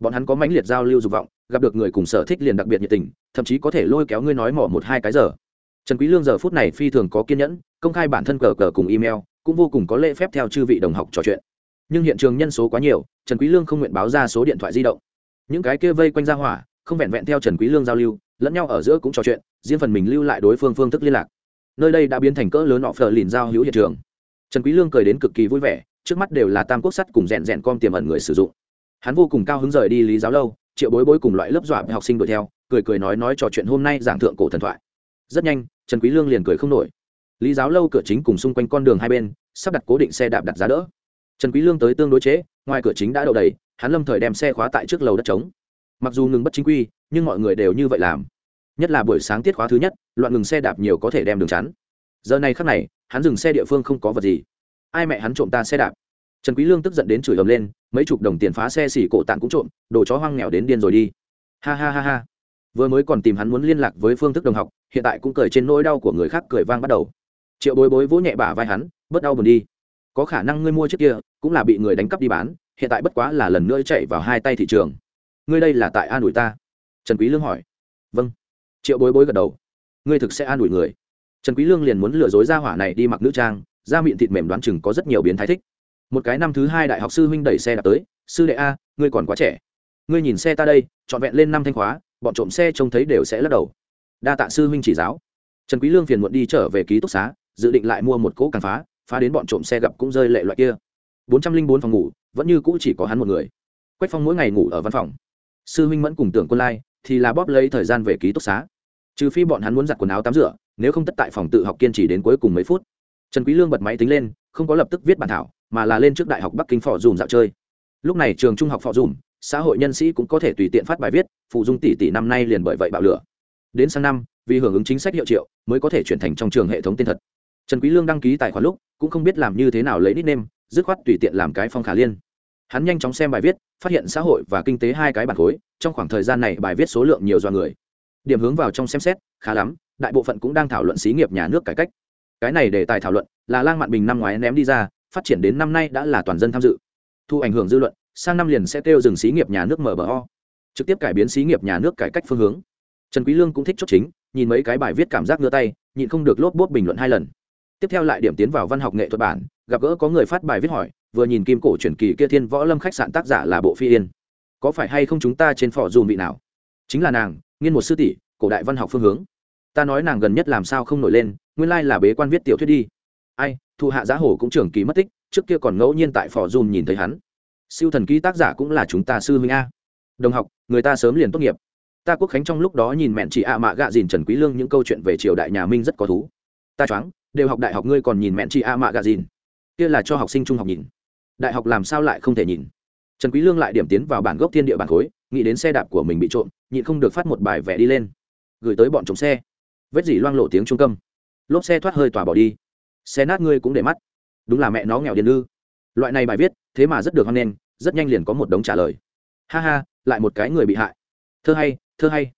Speaker 1: Bọn hắn có mãnh liệt giao lưu dục vọng, gặp được người cùng sở thích liền đặc biệt nhiệt tình, thậm chí có thể lôi kéo ngươi nói mỏ một hai cái giờ trần quý lương giờ phút này phi thường có kiên nhẫn, công khai bản thân cờ cờ cùng email, cũng vô cùng có lễ phép theo chư vị đồng học trò chuyện. Nhưng hiện trường nhân số quá nhiều, trần quý lương không nguyện báo ra số điện thoại di động. Những cái kia vây quanh ra hỏa, không vẹn vẹn theo trần quý lương giao lưu, lẫn nhau ở giữa cũng trò chuyện, riêng phần mình lưu lại đối phương phương thức liên lạc. Nơi đây đã biến thành cỡ lớn họ phờ lìn giao hữu hiện trường. Trần quý lương cười đến cực kỳ vui vẻ, trước mắt đều là tam quốc sắt cùng rèn rèn com tiềm ẩn người sử dụng. Hắn vô cùng cao hứng rời đi lý giáo lâu, triệu bối bối cùng loại lớp dọa học sinh đuổi theo, cười cười nói nói trò chuyện hôm nay giảng thượng cổ thần thoại. Rất nhanh trần quý lương liền cười không nổi. Lý giáo lâu cửa chính cùng xung quanh con đường hai bên, sắp đặt cố định xe đạp đặt giá đỡ. Trần quý lương tới tương đối chế, ngoài cửa chính đã đậu đầy, hắn lâm thời đem xe khóa tại trước lầu đất trống. Mặc dù ngừng bất chính quy, nhưng mọi người đều như vậy làm. Nhất là buổi sáng tiết khóa thứ nhất, loạn ngừng xe đạp nhiều có thể đem đường chắn. Giờ này khắc này, hắn dừng xe địa phương không có vật gì. Ai mẹ hắn trộm ta xe đạp? Trần quý lương tức giận đến chửi ầm lên, mấy chục đồng tiền phá xe xỉ cổ tạng cũng trộm, đồ chó hoang nghèo đến điên rồi đi. Ha ha ha ha vừa mới còn tìm hắn muốn liên lạc với phương thức đồng học, hiện tại cũng cười trên nỗi đau của người khác cười vang bắt đầu. Triệu bối bối vỗ nhẹ bả vai hắn, bớt đau buồn đi. Có khả năng ngươi mua trước kia, cũng là bị người đánh cắp đi bán, hiện tại bất quá là lần nữa chạy vào hai tay thị trường. Ngươi đây là tại an ủi ta? Trần quý lương hỏi. Vâng. Triệu bối bối gật đầu. Ngươi thực sẽ an ủi người. Trần quý lương liền muốn lừa dối gia hỏa này đi mặc nữ trang, da miệng thịt mềm đoán chừng có rất nhiều biến thái thích. Một cái năm thứ hai đại học sư huynh đẩy xe đạp tới, sư đệ a, ngươi còn quá trẻ. Ngươi nhìn xe ta đây, trọn vẹn lên năm thanh khóa bọn trộm xe trông thấy đều sẽ lắc đầu. Đa tạ sư huynh chỉ giáo. Trần quý lương phiền muộn đi trở về ký túc xá, dự định lại mua một cỗ càng phá phá đến bọn trộm xe gặp cũng rơi lệ loại kia. Bốn trăm linh bốn phòng ngủ, vẫn như cũ chỉ có hắn một người. Quách phong mỗi ngày ngủ ở văn phòng. Sư huynh mẫn cùng tưởng quân lai, thì là bóp lấy thời gian về ký túc xá. Trừ phi bọn hắn muốn giặt quần áo tắm rửa, nếu không tất tại phòng tự học kiên trì đến cuối cùng mấy phút. Trần quý lương bật máy tính lên, không có lập tức viết bản thảo, mà là lên trước đại học bắc kinh phò dùm dạo chơi. Lúc này trường trung học phò dùm xã hội nhân sĩ cũng có thể tùy tiện phát bài viết, phụ dung tỷ tỷ năm nay liền bởi vậy bạo lửa. Đến sang năm, vì hưởng ứng chính sách hiệu triệu, mới có thể chuyển thành trong trường hệ thống tên thật. Trần quý lương đăng ký tài khoản lúc, cũng không biết làm như thế nào lấy nickname, dứt khoát tùy tiện làm cái phong khả liên. Hắn nhanh chóng xem bài viết, phát hiện xã hội và kinh tế hai cái bản khối, trong khoảng thời gian này bài viết số lượng nhiều do người. Điểm hướng vào trong xem xét, khá lắm, đại bộ phận cũng đang thảo luận xí nghiệp nhà nước cải cách. Cái này để tài thảo luận là lang mạn bình năm ngoái ném đi ra, phát triển đến năm nay đã là toàn dân tham dự. Thu ảnh hưởng dư luận sang năm liền sẽ kêu dừng xí nghiệp nhà nước mở bờ ho trực tiếp cải biến xí nghiệp nhà nước cải cách phương hướng. Trần quý lương cũng thích chốt chính, nhìn mấy cái bài viết cảm giác ngửa tay, nhịn không được lốp bốt bình luận hai lần. Tiếp theo lại điểm tiến vào văn học nghệ thuật bản, gặp gỡ có người phát bài viết hỏi, vừa nhìn kim cổ truyền kỳ kia thiên võ lâm khách sạn tác giả là bộ phi yên. Có phải hay không chúng ta trên phò dùm vị nào? Chính là nàng, nghiên một sư tỷ, cổ đại văn học phương hướng. Ta nói nàng gần nhất làm sao không nổi lên, nguyên lai là bế quan viết tiểu thuyết đi. Ai, thu hạ giá hổ cũng trưởng kỳ mất tích, trước kia còn ngẫu nhiên tại phò dùm nhìn thấy hắn siêu thần ký tác giả cũng là chúng ta sư huynh a. Đồng học, người ta sớm liền tốt nghiệp. Ta quốc khánh trong lúc đó nhìn mẹn chị ạ mạ gạ dìn trần quý lương những câu chuyện về triều đại nhà minh rất có thú. Ta choáng, đều học đại học ngươi còn nhìn mẹn chị ạ mạ gạ dìn. Kia là cho học sinh trung học nhìn. Đại học làm sao lại không thể nhìn? Trần quý lương lại điểm tiến vào bản gốc thiên địa bản khối, nghĩ đến xe đạp của mình bị trộm, nhịn không được phát một bài vẽ đi lên. Gửi tới bọn trộm xe. Vết dỉ loang lộ tiếng trung câm. Lốp xe thoát hơi tỏa bỏ đi. Xe nát ngươi cũng để mắt. Đúng là mẹ nó nghèo điền lư loại này bài viết, thế mà rất được hoan nghênh, rất nhanh liền có một đống trả lời. Ha ha, lại một cái người bị hại. Thơ hay thơ hay.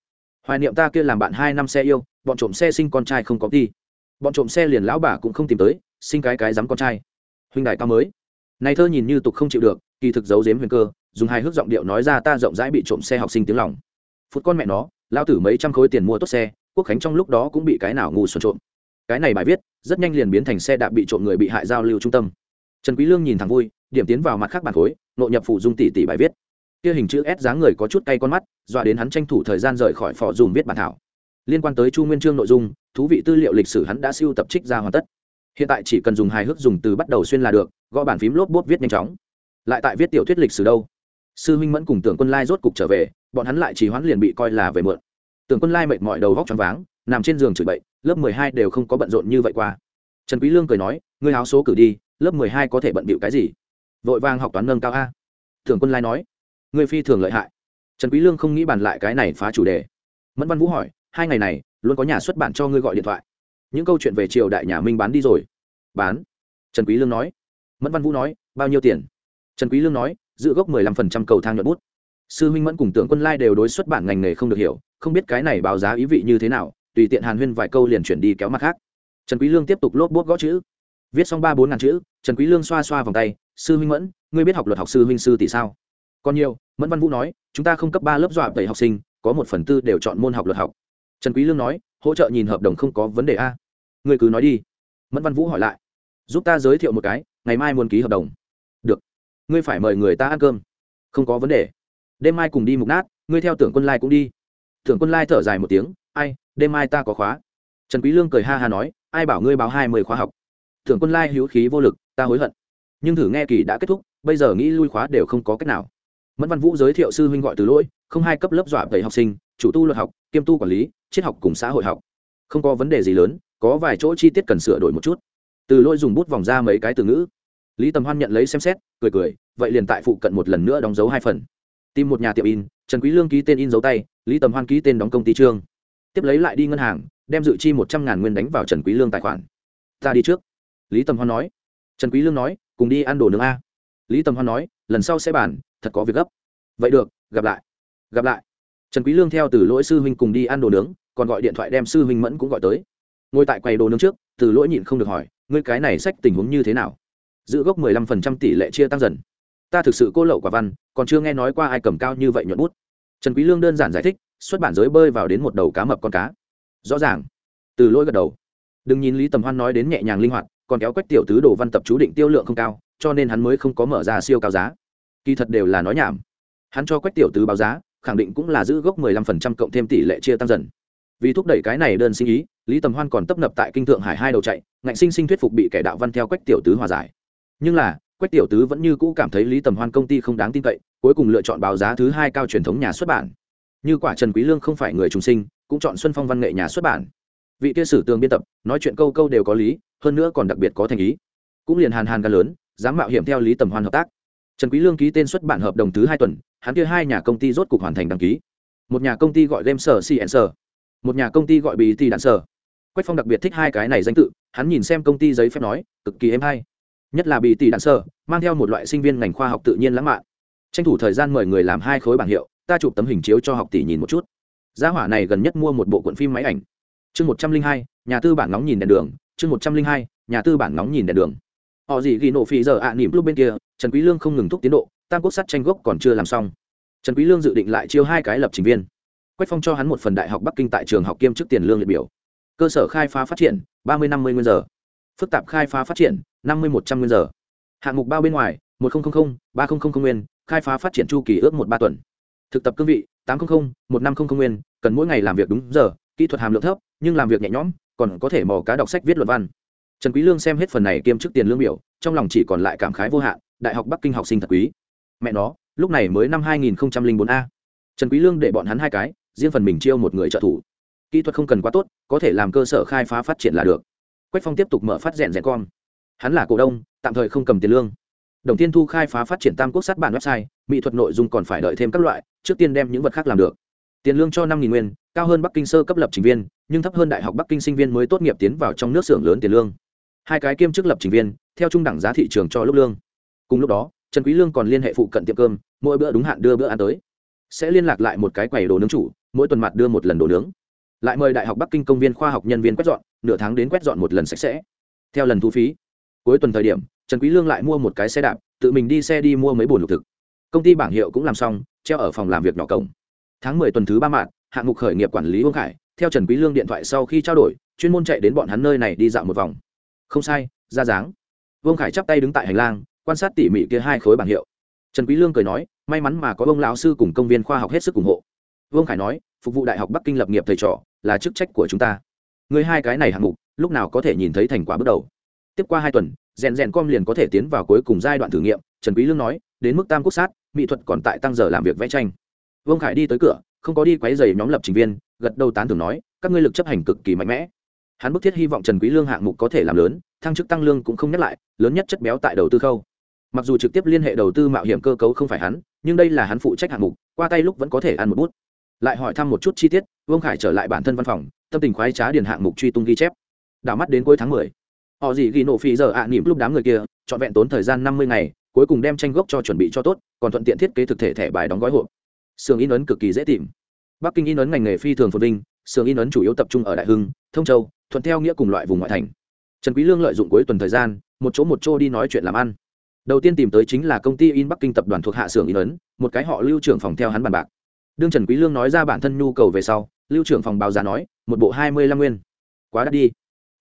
Speaker 1: Hoài niệm ta kia làm bạn hai năm xe yêu, bọn trộm xe sinh con trai không có đi. Bọn trộm xe liền lão bà cũng không tìm tới, sinh cái cái dám con trai. Huynh đại cao mới. Này thơ nhìn như tục không chịu được, kỳ thực giấu giếm huyền cơ, dùng hai hước giọng điệu nói ra ta rộng rãi bị trộm xe học sinh tiếng lòng. Phút con mẹ nó lao tử mấy trăm khối tiền mua tốt xe, quốc khánh trong lúc đó cũng bị cái nào ngu xuẩn trộm. Cái này bài viết, rất nhanh liền biến thành xe đạp bị trộm người bị hại giao lưu trung tâm trần quý lương nhìn thằng vui, điểm tiến vào mặt khác bản khối, nội nhập phụ dung tỷ tỷ bài viết. Kia hình chữ s dáng người có chút cay con mắt, dọa đến hắn tranh thủ thời gian rời khỏi phò dùng viết bản thảo. Liên quan tới chu nguyên chương nội dung, thú vị tư liệu lịch sử hắn đã siêu tập trích ra hoàn tất. Hiện tại chỉ cần dùng hài hước dùng từ bắt đầu xuyên là được, gõ bàn phím lốp bốt viết nhanh chóng. Lại tại viết tiểu thuyết lịch sử đâu? Sư huynh mẫn cùng tưởng quân lai rốt cục trở về, bọn hắn lại chỉ hoãn liền bị coi là về mượn. Tưởng quân lai mệt mỏi đầu góc choáng váng, nằm trên giường chửi bậy, lớp mười hai đều không có bận rộn như vậy qua. Trần quý lương cười nói, ngươi háo số cử đi lớp mười hai có thể bận bịu cái gì? Vội vàng học toán nâng cao a. Thường quân lai nói, người phi thường lợi hại. Trần quý lương không nghĩ bàn lại cái này phá chủ đề. Mẫn văn vũ hỏi, hai ngày này, luôn có nhà xuất bản cho ngươi gọi điện thoại. Những câu chuyện về triều đại nhà minh bán đi rồi. Bán. Trần quý lương nói. Mẫn văn vũ nói, bao nhiêu tiền? Trần quý lương nói, giữ gốc mười lăm phần trăm cầu thang nhuận bút. Sư minh mẫn cùng tưởng quân lai đều đối xuất bản ngành nghề không được hiểu, không biết cái này báo giá ý vị như thế nào, tùy tiện hàn huyên vài câu liền chuyển đi kéo mặt khác. Trần quý lương tiếp tục lốp bút gõ chữ viết xong ba bốn ngàn chữ, trần quý lương xoa xoa vòng tay, sư minh mẫn, ngươi biết học luật học sư huynh sư tỷ sao? Còn nhiều, mẫn văn vũ nói, chúng ta không cấp ba lớp dọa tẩy học sinh, có một phần tư đều chọn môn học luật học. Trần quý lương nói, hỗ trợ nhìn hợp đồng không có vấn đề a. Ngươi cứ nói đi. Mẫn văn vũ hỏi lại, giúp ta giới thiệu một cái, ngày mai muốn ký hợp đồng. Được. Ngươi phải mời người ta ăn cơm. Không có vấn đề. Đêm mai cùng đi mục nát, ngươi theo tưởng quân lai cũng đi. Tưởng quân lai thở dài một tiếng, ai, đêm mai ta có khóa. Trần quý lương cười ha ha nói, ai bảo ngươi báo hai mươi khóa học? Tưởng quân lai hữu khí vô lực, ta hối hận. Nhưng thử nghe kỳ đã kết thúc, bây giờ nghĩ lui khóa đều không có cách nào. Mẫn văn vũ giới thiệu sư huynh gọi từ lỗi, không hai cấp lớp dọa tẩy học sinh, chủ tu luật học, kiêm tu quản lý, triết học cùng xã hội học. Không có vấn đề gì lớn, có vài chỗ chi tiết cần sửa đổi một chút. Từ lỗi dùng bút vòng ra mấy cái từ ngữ. Lý tầm hoan nhận lấy xem xét, cười cười, vậy liền tại phụ cận một lần nữa đóng dấu hai phần. Tìm một nhà tiệm in, trần quý lương ký tên in dấu tay, lý tầm hoan ký tên đóng công ty trương. Tiếp lấy lại đi ngân hàng, đem dự chi một trăm ngàn nguyên đánh vào trần quý lương tài khoản. Ta đi trước lý tầm hoan nói. Trần quý lương nói, cùng đi ăn đồ nướng a. Lý tầm hoan nói, lần sau sẽ bàn, thật có việc gấp. Vậy được, gặp lại. Gặp lại. Trần quý lương theo từ lỗi sư huynh cùng đi ăn đồ nướng, còn gọi điện thoại đem sư huynh mẫn cũng gọi tới. Ngồi tại quầy đồ nướng trước, từ lỗi nhịn không được hỏi, ngươi cái này sách tình huống như thế nào? Giữ gốc 15% tỷ lệ chia tăng dần. Ta thực sự cô lậu quả văn, còn chưa nghe nói qua ai cầm cao như vậy nhuận bút. Trần quý lương đơn giản giải thích, xuất bản giới bơi vào đến một đầu cá mập con cá. Rõ ràng. Từ lỗi gật đầu. Đừng nhìn lý tầm hoan nói đến nhẹ nhàng linh hoạt còn kéo quách tiểu tứ đồ văn tập chú định tiêu lượng không cao, cho nên hắn mới không có mở ra siêu cao giá. Kỳ thật đều là nói nhảm. Hắn cho quách tiểu tứ báo giá, khẳng định cũng là giữ gốc 15% cộng thêm tỷ lệ chia tăng dần. Vì thúc đẩy cái này đơn sinh ý, lý tầm hoan còn tấp nập tại kinh thượng hải hai đầu chạy, ngạnh sinh sinh thuyết phục bị kẻ đạo văn theo quách tiểu tứ hòa giải. Nhưng là, quách tiểu tứ vẫn như cũ cảm thấy lý tầm hoan công ty không đáng tin cậy, cuối cùng lựa chọn báo giá thứ hai cao truyền thống nhà xuất bản. Như quả trần quý lương không phải người trùng sinh, cũng chọn xuân phong văn nghệ nhà xuất bản. Vị kia sử tường biên tập, nói chuyện câu câu đều có lý hơn nữa còn đặc biệt có thành ý. Cũng liền hàn hàn ca lớn, dám mạo hiểm theo lý tầm hoan hợp tác. Trần quý lương ký tên xuất bản hợp đồng thứ hai tuần, hắn kia hai nhà công ty rốt cục hoàn thành đăng ký. Một nhà công ty gọi game sở cn sở một nhà công ty gọi bí ti đạn sở quách phong đặc biệt thích hai cái này danh tự, hắn nhìn xem công ty giấy phép nói, cực kỳ êm hay. Nhất là bì tỷ đạn sở mang theo một loại sinh viên ngành khoa học tự nhiên lãng mạn. Tranh thủ thời gian mời người làm hai khối bảng hiệu, ta chụp tấm hình chiếu cho học tỷ nhìn một chút. Gia hỏa này gần nhất mua một bộ cuộn phim máy ảnh. Chương một trăm linh hai, nhà tư bản nóng nhìn đèn đường chương một trăm linh hai nhà tư bản nóng nhìn đèn đường. Họ gì ghi nổ phì giờ ạ à, nỉm lúc bên kia trần quý lương không ngừng thúc tiến độ tam quốc sắt tranh gốc còn chưa làm xong. Trần quý lương dự định lại chiêu hai cái lập trình viên. Quách phong cho hắn một phần đại học bắc kinh tại trường học kiêm chức tiền lương liệt biểu. Cơ sở khai phá phát triển ba mươi năm mươi nguyên giờ. Phức tạp khai phá phát triển năm mươi một trăm nguyên giờ. Hạng mục bao bên ngoài một nghìn ba nghìn nguyên khai phá phát triển chu kỳ ước một ba tuần. Thực tập cương vị tám trăm linh một năm trăm linh nguyên cần mỗi ngày làm việc đúng giờ kỹ thuật hàm lượng thấp nhưng làm việc nhẹ nhõm còn có thể mò cá đọc sách viết luận văn. Trần quý lương xem hết phần này kiêm chức tiền lương biểu, trong lòng chỉ còn lại cảm khái vô hạn, đại học bắc kinh học sinh thật quý. Mẹ nó, lúc này mới năm 2004 a. Trần quý lương để bọn hắn hai cái, riêng phần mình chiêu một người trợ thủ. Kỹ thuật không cần quá tốt, có thể làm cơ sở khai phá phát triển là được. Quách phong tiếp tục mở phát rèn rèn con hắn là cổ đông, tạm thời không cầm tiền lương. Đồng tiên thu khai phá phát triển tam quốc sát bản website, mỹ thuật nội dung còn phải đợi thêm các loại, trước tiên đem những vật khác làm được tiền lương cho năm nghìn nguyên, cao hơn bắc kinh sơ cấp lập trình viên, nhưng thấp hơn đại học bắc kinh sinh viên mới tốt nghiệp tiến vào trong nước xưởng lớn tiền lương. Hai cái kiêm chức lập trình viên, theo trung đẳng giá thị trường cho lúc lương. Cùng lúc đó, trần quý lương còn liên hệ phụ cận tiệm cơm, mỗi bữa đúng hạn đưa bữa ăn tới. Sẽ liên lạc lại một cái quầy đồ nướng chủ, mỗi tuần mặt đưa một lần đồ nướng. Lại mời đại học bắc kinh công viên khoa học nhân viên quét dọn, nửa tháng đến quét dọn một lần sạch sẽ. Theo lần thu phí, cuối tuần thời điểm, trần quý lương lại mua một cái xe đạp, tự mình đi xe đi mua mấy bồn lục thực. Công ty bảng hiệu cũng làm xong, treo ở phòng làm việc nhỏ cổng tháng 10 tuần thứ ba mạng, hạng mục khởi nghiệp quản lý Vương Khải, theo Trần Quý Lương điện thoại sau khi trao đổi, chuyên môn chạy đến bọn hắn nơi này đi dạo một vòng. Không sai, ra dáng. Vương Khải chắp tay đứng tại hành lang, quan sát tỉ mỉ kia hai khối bảng hiệu. Trần Quý Lương cười nói, may mắn mà có ông lão sư cùng công viên khoa học hết sức ủng hộ. Vương Khải nói, phục vụ đại học Bắc Kinh lập nghiệp thầy trò là chức trách của chúng ta. Người hai cái này hạng mục, lúc nào có thể nhìn thấy thành quả bước đầu. Tiếp qua hai tuần, rèn rèn com liền có thể tiến vào cuối cùng giai đoạn thử nghiệm. Trần quý lương nói, đến mức tam quốc sát, mỹ thuật còn tại tăng giờ làm việc vẽ tranh vương khải đi tới cửa không có đi quấy giày nhóm lập trình viên gật đầu tán thưởng nói các ngươi lực chấp hành cực kỳ mạnh mẽ. Hắn bức thiết hy vọng trần quý lương hạng mục có thể làm lớn thăng chức tăng lương cũng không nhắc lại lớn nhất chất béo tại đầu tư khâu. Mặc dù trực tiếp liên hệ đầu tư mạo hiểm cơ cấu không phải hắn nhưng đây là hắn phụ trách hạng mục qua tay lúc vẫn có thể ăn một bút. Lại hỏi thăm một chút chi tiết vương khải trở lại bản thân văn phòng tâm tình khoái trá điền hạng mục truy tung ghi chép. Đảo mắt đến cuối tháng mười họ gì ghi nổ phi giờ ạ à, nỉm lúc đám người kia trọn vẹn tốn thời gian năm mươi ngày cuối cùng đem tranh gốc cho chuẩn bị cho tốt còn thuận tiện thiết kế thực thể thẻ bài đóng gói hộp. Sưởng in ấn cực kỳ dễ tìm. Bắc kinh in ấn ngành nghề phi thường phồn vinh sưởng in ấn chủ yếu tập trung ở đại hưng, thông châu, thuận theo nghĩa cùng loại vùng ngoại thành. Trần quý lương lợi dụng cuối tuần thời gian, một chỗ một chỗ đi nói chuyện làm ăn. Đầu tiên tìm tới chính là công ty in bắc kinh tập đoàn thuộc hạ xưởng in ấn, một cái họ lưu trưởng phòng theo hắn bàn bạc. Đương trần quý lương nói ra bản thân nhu cầu về sau, lưu trưởng phòng báo giá nói, một bộ hai mươi lăm nguyên. Quá đắt đi.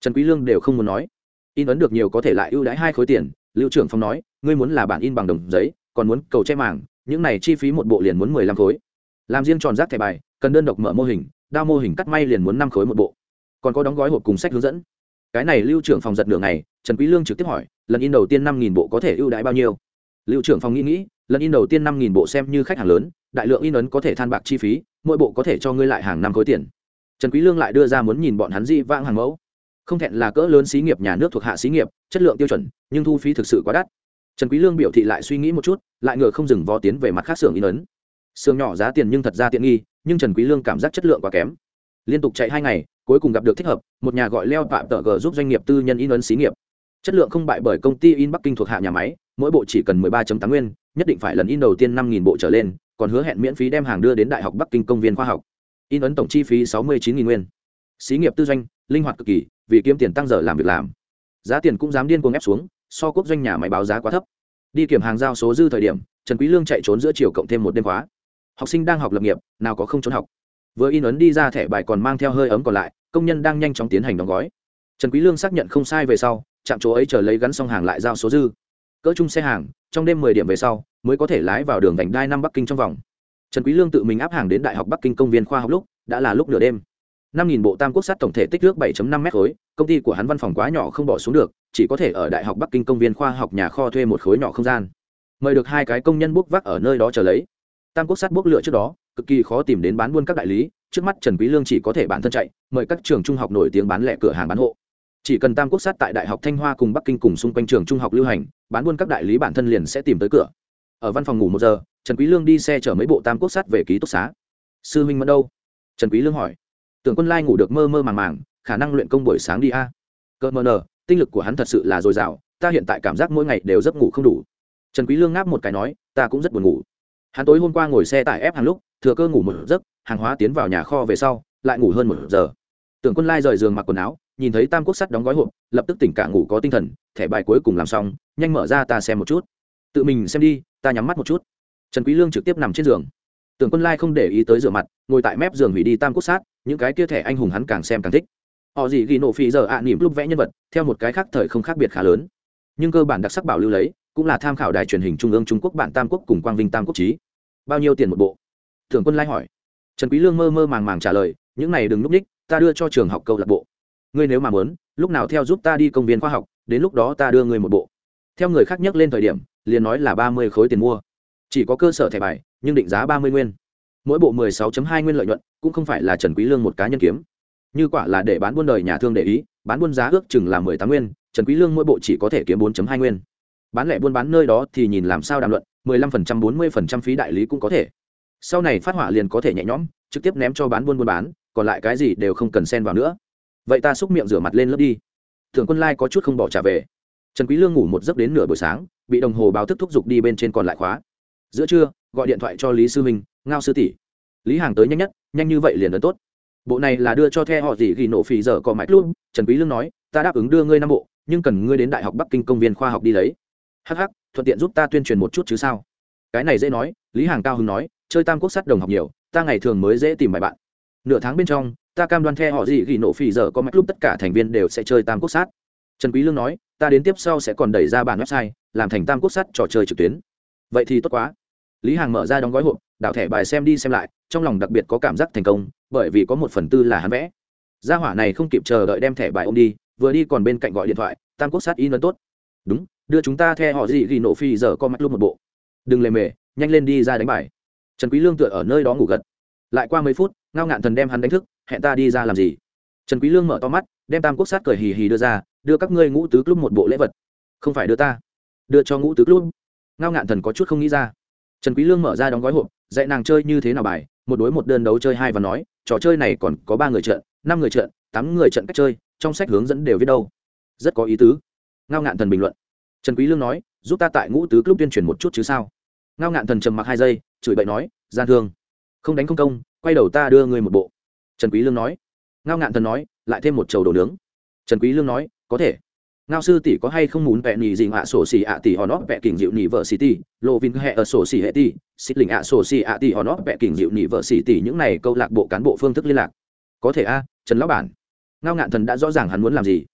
Speaker 1: Trần quý lương đều không muốn nói. In ấn được nhiều có thể lại ưu đãi hai khối tiền, lưu trưởng phòng nói, ngươi muốn là bản in bằng đồng giấy, còn muốn cầu che màng những này chi phí một bộ liền muốn mười lăm khối. Làm riêng tròn rác thẻ bài, cần đơn độc mở mô hình, đao mô hình cắt may liền muốn năm khối một bộ. Còn có đóng gói hộp cùng sách hướng dẫn. Cái này lưu trưởng phòng giật nửa ngày, trần quý lương trực tiếp hỏi, lần in đầu tiên năm nghìn bộ có thể ưu đãi bao nhiêu? Lưu trưởng phòng nghĩ nghĩ, lần in đầu tiên năm nghìn bộ xem như khách hàng lớn, đại lượng in ấn có thể than bạc chi phí, mỗi bộ có thể cho ngươi lại hàng năm khối tiền. Trần quý lương lại đưa ra muốn nhìn bọn hắn di vãng hàng mẫu. Không thẹn là cỡ lớn xí nghiệp nhà nước thuộc hạ xí nghiệp, chất lượng tiêu chuẩn, nhưng thu phí thực sự quá đắt trần quý lương biểu thị lại suy nghĩ một chút, lại ngựa không dừng vó tiến về mặt khác xưởng in ấn. Xưởng nhỏ giá tiền nhưng thật ra tiện nghi, nhưng trần quý lương cảm giác chất lượng quá kém. Liên tục chạy hai ngày, cuối cùng gặp được thích hợp, một nhà gọi leo tạm tờ g giúp doanh nghiệp tư nhân in ấn xí nghiệp. Chất lượng không bại bởi công ty in bắc kinh thuộc hạ nhà máy, mỗi bộ chỉ cần 13.8 nguyên, nhất định phải lần in đầu tiên 5.000 bộ trở lên, còn hứa hẹn miễn phí đem hàng đưa đến đại học bắc kinh công viên khoa học. In ấn tổng chi phí 69.000 nguyên. Xí nghiệp tư doanh, linh hoạt cực kỳ, vì kiếm tiền tăng giờ làm việc làm. Giá tiền cũng dám điên cuồng ép xuống so quốc doanh nhà máy báo giá quá thấp. Đi kiểm hàng giao số dư thời điểm, trần quý lương chạy trốn giữa chiều cộng thêm một đêm khóa. Học sinh đang học lập nghiệp, nào có không trốn học. Vừa in ấn đi ra thẻ bài còn mang theo hơi ấm còn lại, công nhân đang nhanh chóng tiến hành đóng gói. Trần quý lương xác nhận không sai về sau chạm chỗ ấy chờ lấy gắn xong hàng lại giao số dư. Cỡ chung xe hàng, trong đêm 10 điểm về sau, mới có thể lái vào đường vành đai năm bắc kinh trong vòng. Trần quý lương tự mình áp hàng đến đại học bắc kinh công viên khoa học lúc, đã là lúc nửa đêm năm nghìn bộ tam quốc sát tổng thể tích nước 7.5 mét khối, công ty của hắn văn phòng quá nhỏ không bỏ xuống được, chỉ có thể ở đại học bắc kinh công viên khoa học nhà kho thuê một khối nhỏ không gian. Mời được hai cái công nhân bốc vác ở nơi đó chờ lấy. Tam quốc sát bốc lựa trước đó, cực kỳ khó tìm đến bán buôn các đại lý, trước mắt trần quý lương chỉ có thể bản thân chạy, mời các trường trung học nổi tiếng bán lẻ cửa hàng bán hộ. Chỉ cần tam quốc sát tại đại học thanh hoa cùng bắc kinh cùng xung quanh trường trung học lưu hành, bán buôn các đại lý bản thân liền sẽ tìm tới cửa. Ở văn phòng ngủ một giờ, trần quý lương đi xe chở mấy bộ tam quốc sát về ký túc xá. Sư huynh mẫn đâu? Trần quý lương hỏi tưởng quân lai ngủ được mơ mơ màng màng, khả năng luyện công buổi sáng đi a. Cơ mờ nờ, tinh lực của hắn thật sự là dồi dào, ta hiện tại cảm giác mỗi ngày đều giấc ngủ không đủ. Trần quý lương ngáp một cái nói, ta cũng rất buồn ngủ. Hắn tối hôm qua ngồi xe tải ép hàng lúc, thừa cơ ngủ một giấc, hàng hóa tiến vào nhà kho về sau, lại ngủ hơn một giờ. Tưởng quân lai rời giường mặc quần áo, nhìn thấy tam quốc sắt đóng gói hộp, lập tức tỉnh cả ngủ có tinh thần, thẻ bài cuối cùng làm xong, nhanh mở ra ta xem một chút. Tự mình xem đi, ta nhắm mắt một chút. Trần quý lương trực tiếp nằm trên giường tưởng quân lai không để ý tới rửa mặt ngồi tại mép giường hủy đi tam quốc sát những cái kia thẻ anh hùng hắn càng xem càng thích. Họ gì ghi nổ phi giờ ạ à, nỉm lúc vẽ nhân vật theo một cái khác thời không khác biệt khá lớn. Nhưng cơ bản đặc sắc bảo lưu lấy cũng là tham khảo đài truyền hình trung ương trung quốc bản tam quốc cùng quang vinh tam quốc trí. Bao nhiêu tiền một bộ? Tưởng quân lai hỏi. Trần quý lương mơ mơ màng màng trả lời những này đừng núp ních ta đưa cho trường học câu lạc bộ. Ngươi nếu mà muốn lúc nào theo giúp ta đi công viên khoa học đến lúc đó ta đưa ngươi một bộ. Theo người khác nhắc lên thời điểm liền nói là ba mươi khối tiền mua. Chỉ có cơ sở thẻ bài nhưng định giá ba mươi nguyên. Mỗi bộ 16.2 nguyên lợi nhuận cũng không phải là trần quý lương một cá nhân kiếm. Như quả là để bán buôn đời nhà thương để ý, bán buôn giá ước chừng là 18 nguyên, trần quý lương mỗi bộ chỉ có thể kiếm 4.2 nguyên. Bán lẻ buôn bán nơi đó thì nhìn làm sao đàm luận 15% 40% phí đại lý cũng có thể. Sau này phát hỏa liền có thể nhẹ nhõm, trực tiếp ném cho bán buôn buôn bán, còn lại cái gì đều không cần xen vào nữa. Vậy ta xúc miệng rửa mặt lên lớp đi. Thượng quân lai có chút không bỏ trả về. Trần quý lương ngủ một giấc đến nửa buổi sáng, bị đồng hồ báo thức thúc giục đi bên trên còn lại khóa giữa trưa, gọi điện thoại cho lý sư minh, ngao sư tỷ. Lý hàng tới nhanh nhất, nhanh như vậy liền ấn tốt. Bộ này là đưa cho the họ gì ghi nổ phì giờ có mạch luôn trần quý lương nói, ta đáp ứng đưa ngươi năm bộ, nhưng cần ngươi đến đại học bắc kinh công viên khoa học đi lấy. Hắc hắc, thuận tiện giúp ta tuyên truyền một chút chứ sao? Cái này dễ nói, lý hàng cao hứng nói, chơi tam quốc sắt đồng học nhiều, ta ngày thường mới dễ tìm bài bạn. Nửa tháng bên trong, ta cam đoan the họ gì ghi nổ phì giờ có mạch lúc tất cả thành viên đều sẽ chơi tam quốc sát trần quý lương nói, ta đến tiếp sau sẽ còn đẩy ra bản website, làm thành tam quốc sắt trò chơi trực tuyến. Vậy thì tốt quá lý hàng mở ra đóng gói hộp, đảo thẻ bài xem đi xem lại, trong lòng đặc biệt có cảm giác thành công, bởi vì có một phần tư là hắn vẽ. Gia hỏa này không kịp chờ đợi đem thẻ bài ô m đi, vừa đi còn bên cạnh gọi điện thoại, tam quốc sát in ấn tốt. Đúng, đưa chúng ta theo họ gì ghi nổ phi giờ co mắt luôn một bộ. Đừng lề mề, nhanh lên đi ra đánh bài. Trần quý lương tựa ở nơi đó ngủ gật. Lại qua mấy phút, ngao ngạn thần đem hắn đánh thức, hẹn ta đi ra làm gì? Trần quý lương mở to mắt, đem tam quốc sát cười hì hì đưa ra, đưa các ngươi ngũ tứ club một bộ lễ vật. Không phải đưa ta, đưa cho ngũ tứ club. Ngao ngạn thần có chút không nghĩ ra trần quý lương mở ra đóng gói hộp, dạy nàng chơi như thế nào bài, một đối một đơn đấu chơi hai và nói, trò chơi này còn có ba người trận, năm người trận, tám người trận cách chơi, trong sách hướng dẫn đều viết đâu. Rất có ý tứ. Ngao ngạn thần bình luận. Trần quý lương nói, giúp ta tại ngũ tứ club tuyên truyền một chút chứ sao? Ngao ngạn thần trầm mặc hai giây, chửi bậy nói, gian thương. Không đánh không công, quay đầu ta đưa ngươi một bộ. Trần quý lương nói. Ngao ngạn thần nói, lại thêm một chầu đồ nướng. Trần quý lương nói, có thể ngao sư tỷ có hay không muốn vẽ nhì gì ạ sổ xì ạ tỷ hòn nó vẽ kình dịu nhì vợ xì tỷ lộ vinh hệ ở sổ xì hệ tỷ xịt lình ạ sổ xì ạ tỷ hòn nó vẽ kình dịu nhì vợ xì tỷ những này câu lạc bộ cán bộ phương thức liên lạc. Có thể a, trần lão bản. Ngao ngạn thần đã rõ ràng hắn muốn làm gì.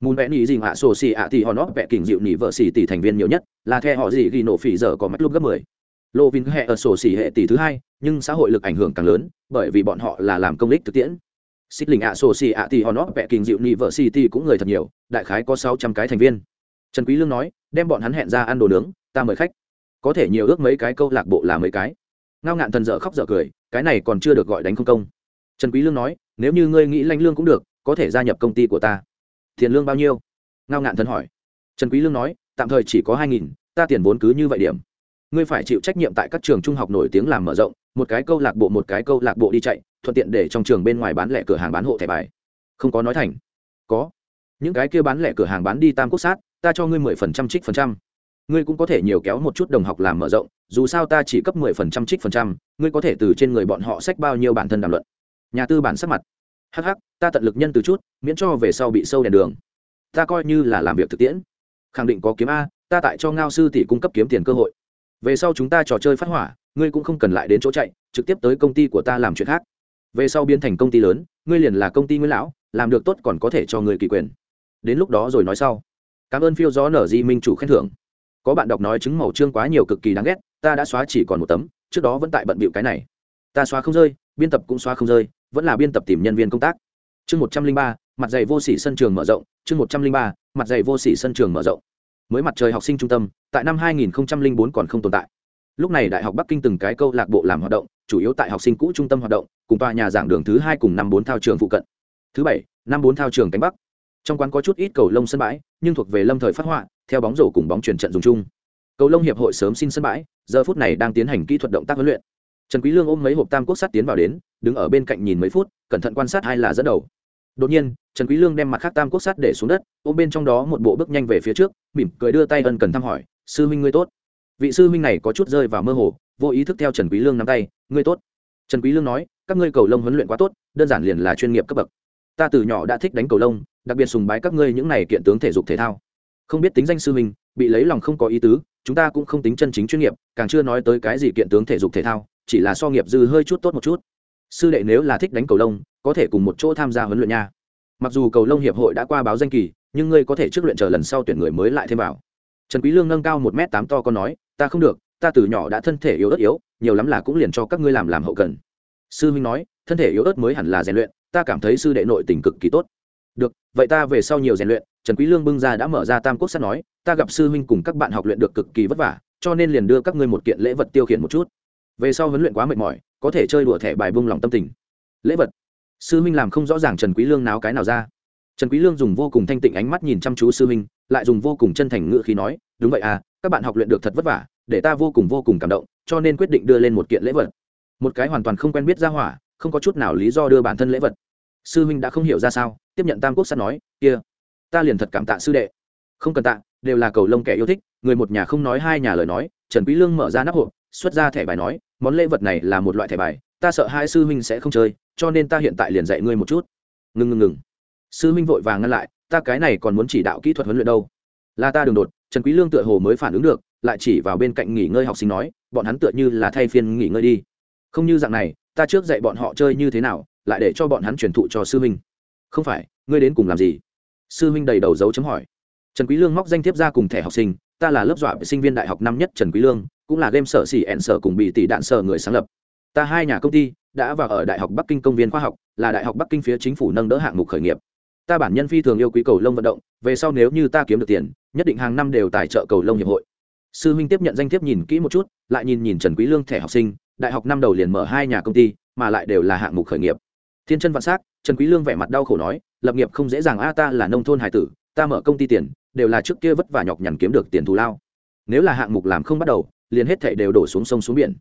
Speaker 1: Muốn vẽ nhì gì ạ sổ xì ạ tỷ hòn nó vẽ kình dịu nhì vợ xì tỷ thành viên nhiều nhất là theo họ gì ghi nổ phỉ giờ có mắt lúc gấp mười. Lộ vinh hệ ở sổ xì hệ tỷ thứ hai, nhưng xã hội lực ảnh hưởng càng lớn, bởi vì bọn họ là làm công lý thực tiễn xích lình ạ sổ xì ạ tỷ hòn óp vẹ kinh dịu nị vợ xì tỷ cũng người thật nhiều, đại khái có sáu trăm cái thành viên. Trần quý lương nói, đem bọn hắn hẹn ra ăn đồ nướng, ta mời khách. Có thể nhiều ước mấy cái câu lạc bộ là mấy cái. Ngao ngạn thần dở khóc dở cười, cái này còn chưa được gọi đánh không công. Trần quý lương nói, nếu như ngươi nghĩ lãnh lương cũng được, có thể gia nhập công ty của ta. Tiền lương bao nhiêu? Ngao ngạn thần hỏi. Trần quý lương nói, tạm thời chỉ có hai nghìn, ta tiền vốn cứ như vậy điểm. Ngươi phải chịu trách nhiệm tại các trường trung học nổi tiếng làm mở rộng, một cái câu lạc bộ một cái câu lạc bộ đi chạy thuận tiện để trong trường bên ngoài bán lẻ cửa hàng bán hộ thẻ bài. Không có nói thành. Có. Những cái kia bán lẻ cửa hàng bán đi tam quốc sát, ta cho ngươi mười phần trăm trích phần trăm. Ngươi cũng có thể nhiều kéo một chút đồng học làm mở rộng, dù sao ta chỉ cấp mười phần trăm trích phần trăm, ngươi có thể từ trên người bọn họ sách bao nhiêu bản thân đàm luận. Nhà tư bản sắc mặt. Hh ta tận lực nhân từ chút, miễn cho về sau bị sâu đèn đường. Ta coi như là làm việc thực tiễn. Khẳng định có kiếm a, ta tại cho ngao sư tỷ cung cấp kiếm tiền cơ hội. Về sau chúng ta trò chơi phát hỏa, ngươi cũng không cần lại đến chỗ chạy, trực tiếp tới công ty của ta làm chuyện khác về sau biến thành công ty lớn, ngươi liền là công ty nguyễn lão, làm được tốt còn có thể cho người kỳ quyền. Đến lúc đó rồi nói sau. Cảm ơn phiêu gió nở di minh chủ khen thưởng. Có bạn đọc nói chứng màu trương quá nhiều cực kỳ đáng ghét, ta đã xóa chỉ còn một tấm, trước đó vẫn tại bận bịu cái này. Ta xóa không rơi, biên tập cũng xóa không rơi, vẫn là biên tập tìm nhân viên công tác. Chương một trăm linh ba, mặt dày vô sỉ sân trường mở rộng, chương một trăm linh ba, mặt dày vô sỉ sân trường mở rộng. Mới mặt trời học sinh trung tâm, tại năm hai nghìn bốn còn không tồn tại. Lúc này đại học bắc kinh từng cái câu lạc bộ làm hoạt động chủ yếu tại học sinh cũ trung tâm hoạt động, cùng tòa nhà giảng đường thứ hai cùng năm bốn thao trường phụ cận. Thứ bảy, năm bốn thao trường cánh bắc. Trong quán có chút ít cầu lông sân bãi, nhưng thuộc về lâm thời phát họa, theo bóng rổ cùng bóng chuyển trận dùng chung. Cầu lông hiệp hội sớm xin sân bãi, giờ phút này đang tiến hành kỹ thuật động tác huấn luyện. Trần quý lương ôm mấy hộp tam quốc sắt tiến vào đến, đứng ở bên cạnh nhìn mấy phút, cẩn thận quan sát hai là dẫn đầu. Đột nhiên, trần quý lương đem mặt khác tam quốc sắt để xuống đất, ôm bên trong đó một bộ bước nhanh về phía trước, mỉm cười đưa tay ân cần thăm hỏi, sư huynh ngươi tốt. Vị sư huynh này có chút rơi vào mơ hồ vô ý thức theo trần quý lương nắm tay, ngươi tốt. Trần quý lương nói, các ngươi cầu lông huấn luyện quá tốt, đơn giản liền là chuyên nghiệp cấp bậc. Ta từ nhỏ đã thích đánh cầu lông, đặc biệt sùng bái các ngươi những này kiện tướng thể dục thể thao. Không biết tính danh sư mình bị lấy lòng không có ý tứ, chúng ta cũng không tính chân chính chuyên nghiệp, càng chưa nói tới cái gì kiện tướng thể dục thể thao, chỉ là so nghiệp dư hơi chút tốt một chút. Sư đệ nếu là thích đánh cầu lông, có thể cùng một chỗ tham gia huấn luyện nha. Mặc dù cầu lông hiệp hội đã qua báo danh kỳ, nhưng ngươi có thể trước luyện chờ lần sau tuyển người mới lại thêm vào. Trần quý lương nâng cao một m tám to con nói, ta không được ta từ nhỏ đã thân thể yếu ớt yếu, nhiều lắm là cũng liền cho các ngươi làm làm hậu cần. Sư minh nói, thân thể yếu ớt mới hẳn là rèn luyện, ta cảm thấy sư đệ nội tình cực kỳ tốt. Được, vậy ta về sau nhiều rèn luyện, trần quý lương bưng ra đã mở ra tam quốc sát nói, ta gặp sư huynh cùng các bạn học luyện được cực kỳ vất vả, cho nên liền đưa các ngươi một kiện lễ vật tiêu khiển một chút. Về sau huấn luyện quá mệt mỏi, có thể chơi đùa thẻ bài bung lòng tâm tình. Lễ vật. Sư huynh làm không rõ ràng trần quý lương náo cái nào ra. Trần quý lương dùng vô cùng thanh tịnh ánh mắt nhìn chăm chú sư huynh, lại dùng vô cùng chân thành ngựa khí nói, đúng vậy à các bạn học luyện được thật vất vả để ta vô cùng vô cùng cảm động, cho nên quyết định đưa lên một kiện lễ vật. Một cái hoàn toàn không quen biết ra hỏa, không có chút nào lý do đưa bản thân lễ vật. Sư huynh đã không hiểu ra sao, tiếp nhận tam quốc sát nói, kia, ta liền thật cảm tạ sư đệ. Không cần tạ, đều là cầu lông kẻ yêu thích, người một nhà không nói hai nhà lời nói. Trần quý lương mở ra nắp hộp, xuất ra thẻ bài nói, món lễ vật này là một loại thẻ bài, ta sợ hai sư huynh sẽ không chơi, cho nên ta hiện tại liền dạy ngươi một chút. Ngừng ngừng ngừng. Sư huynh vội vàng ngăn lại, ta cái này còn muốn chỉ đạo kỹ thuật huấn luyện đâu. Là ta đường đột. Trần quý lương tựa hồ mới phản ứng được lại chỉ vào bên cạnh nghỉ ngơi học sinh nói, bọn hắn tựa như là thay phiên nghỉ ngơi đi. Không như dạng này, ta trước dạy bọn họ chơi như thế nào, lại để cho bọn hắn truyền thụ cho sư huynh. Không phải, ngươi đến cùng làm gì? Sư huynh đầy đầu dấu chấm hỏi. Trần quý lương móc danh thiếp ra cùng thẻ học sinh, ta là lớp dọa sinh viên đại học năm nhất trần quý lương, cũng là game sở xỉ ẹn sở cùng bị tỷ đạn sở người sáng lập. Ta hai nhà công ty đã vào ở đại học bắc kinh công viên khoa học, là đại học bắc kinh phía chính phủ nâng đỡ hạng mục khởi nghiệp. Ta bản nhân phi thường yêu quý cầu lông vận động, về sau nếu như ta kiếm được tiền, nhất định hàng năm đều tài trợ cầu lông hiệp hội sư huynh tiếp nhận danh thiếp nhìn kỹ một chút, lại nhìn nhìn trần quý lương thẻ học sinh, đại học năm đầu liền mở hai nhà công ty, mà lại đều là hạng mục khởi nghiệp. Thiên chân vạn sắc, trần quý lương vẻ mặt đau khổ nói, lập nghiệp không dễ dàng a, ta là nông thôn hải tử, ta mở công ty tiền, đều là trước kia vất vả nhọc nhằn kiếm được tiền thù lao. Nếu là hạng mục làm không bắt đầu, liền hết thảy đều đổ xuống sông xuống biển.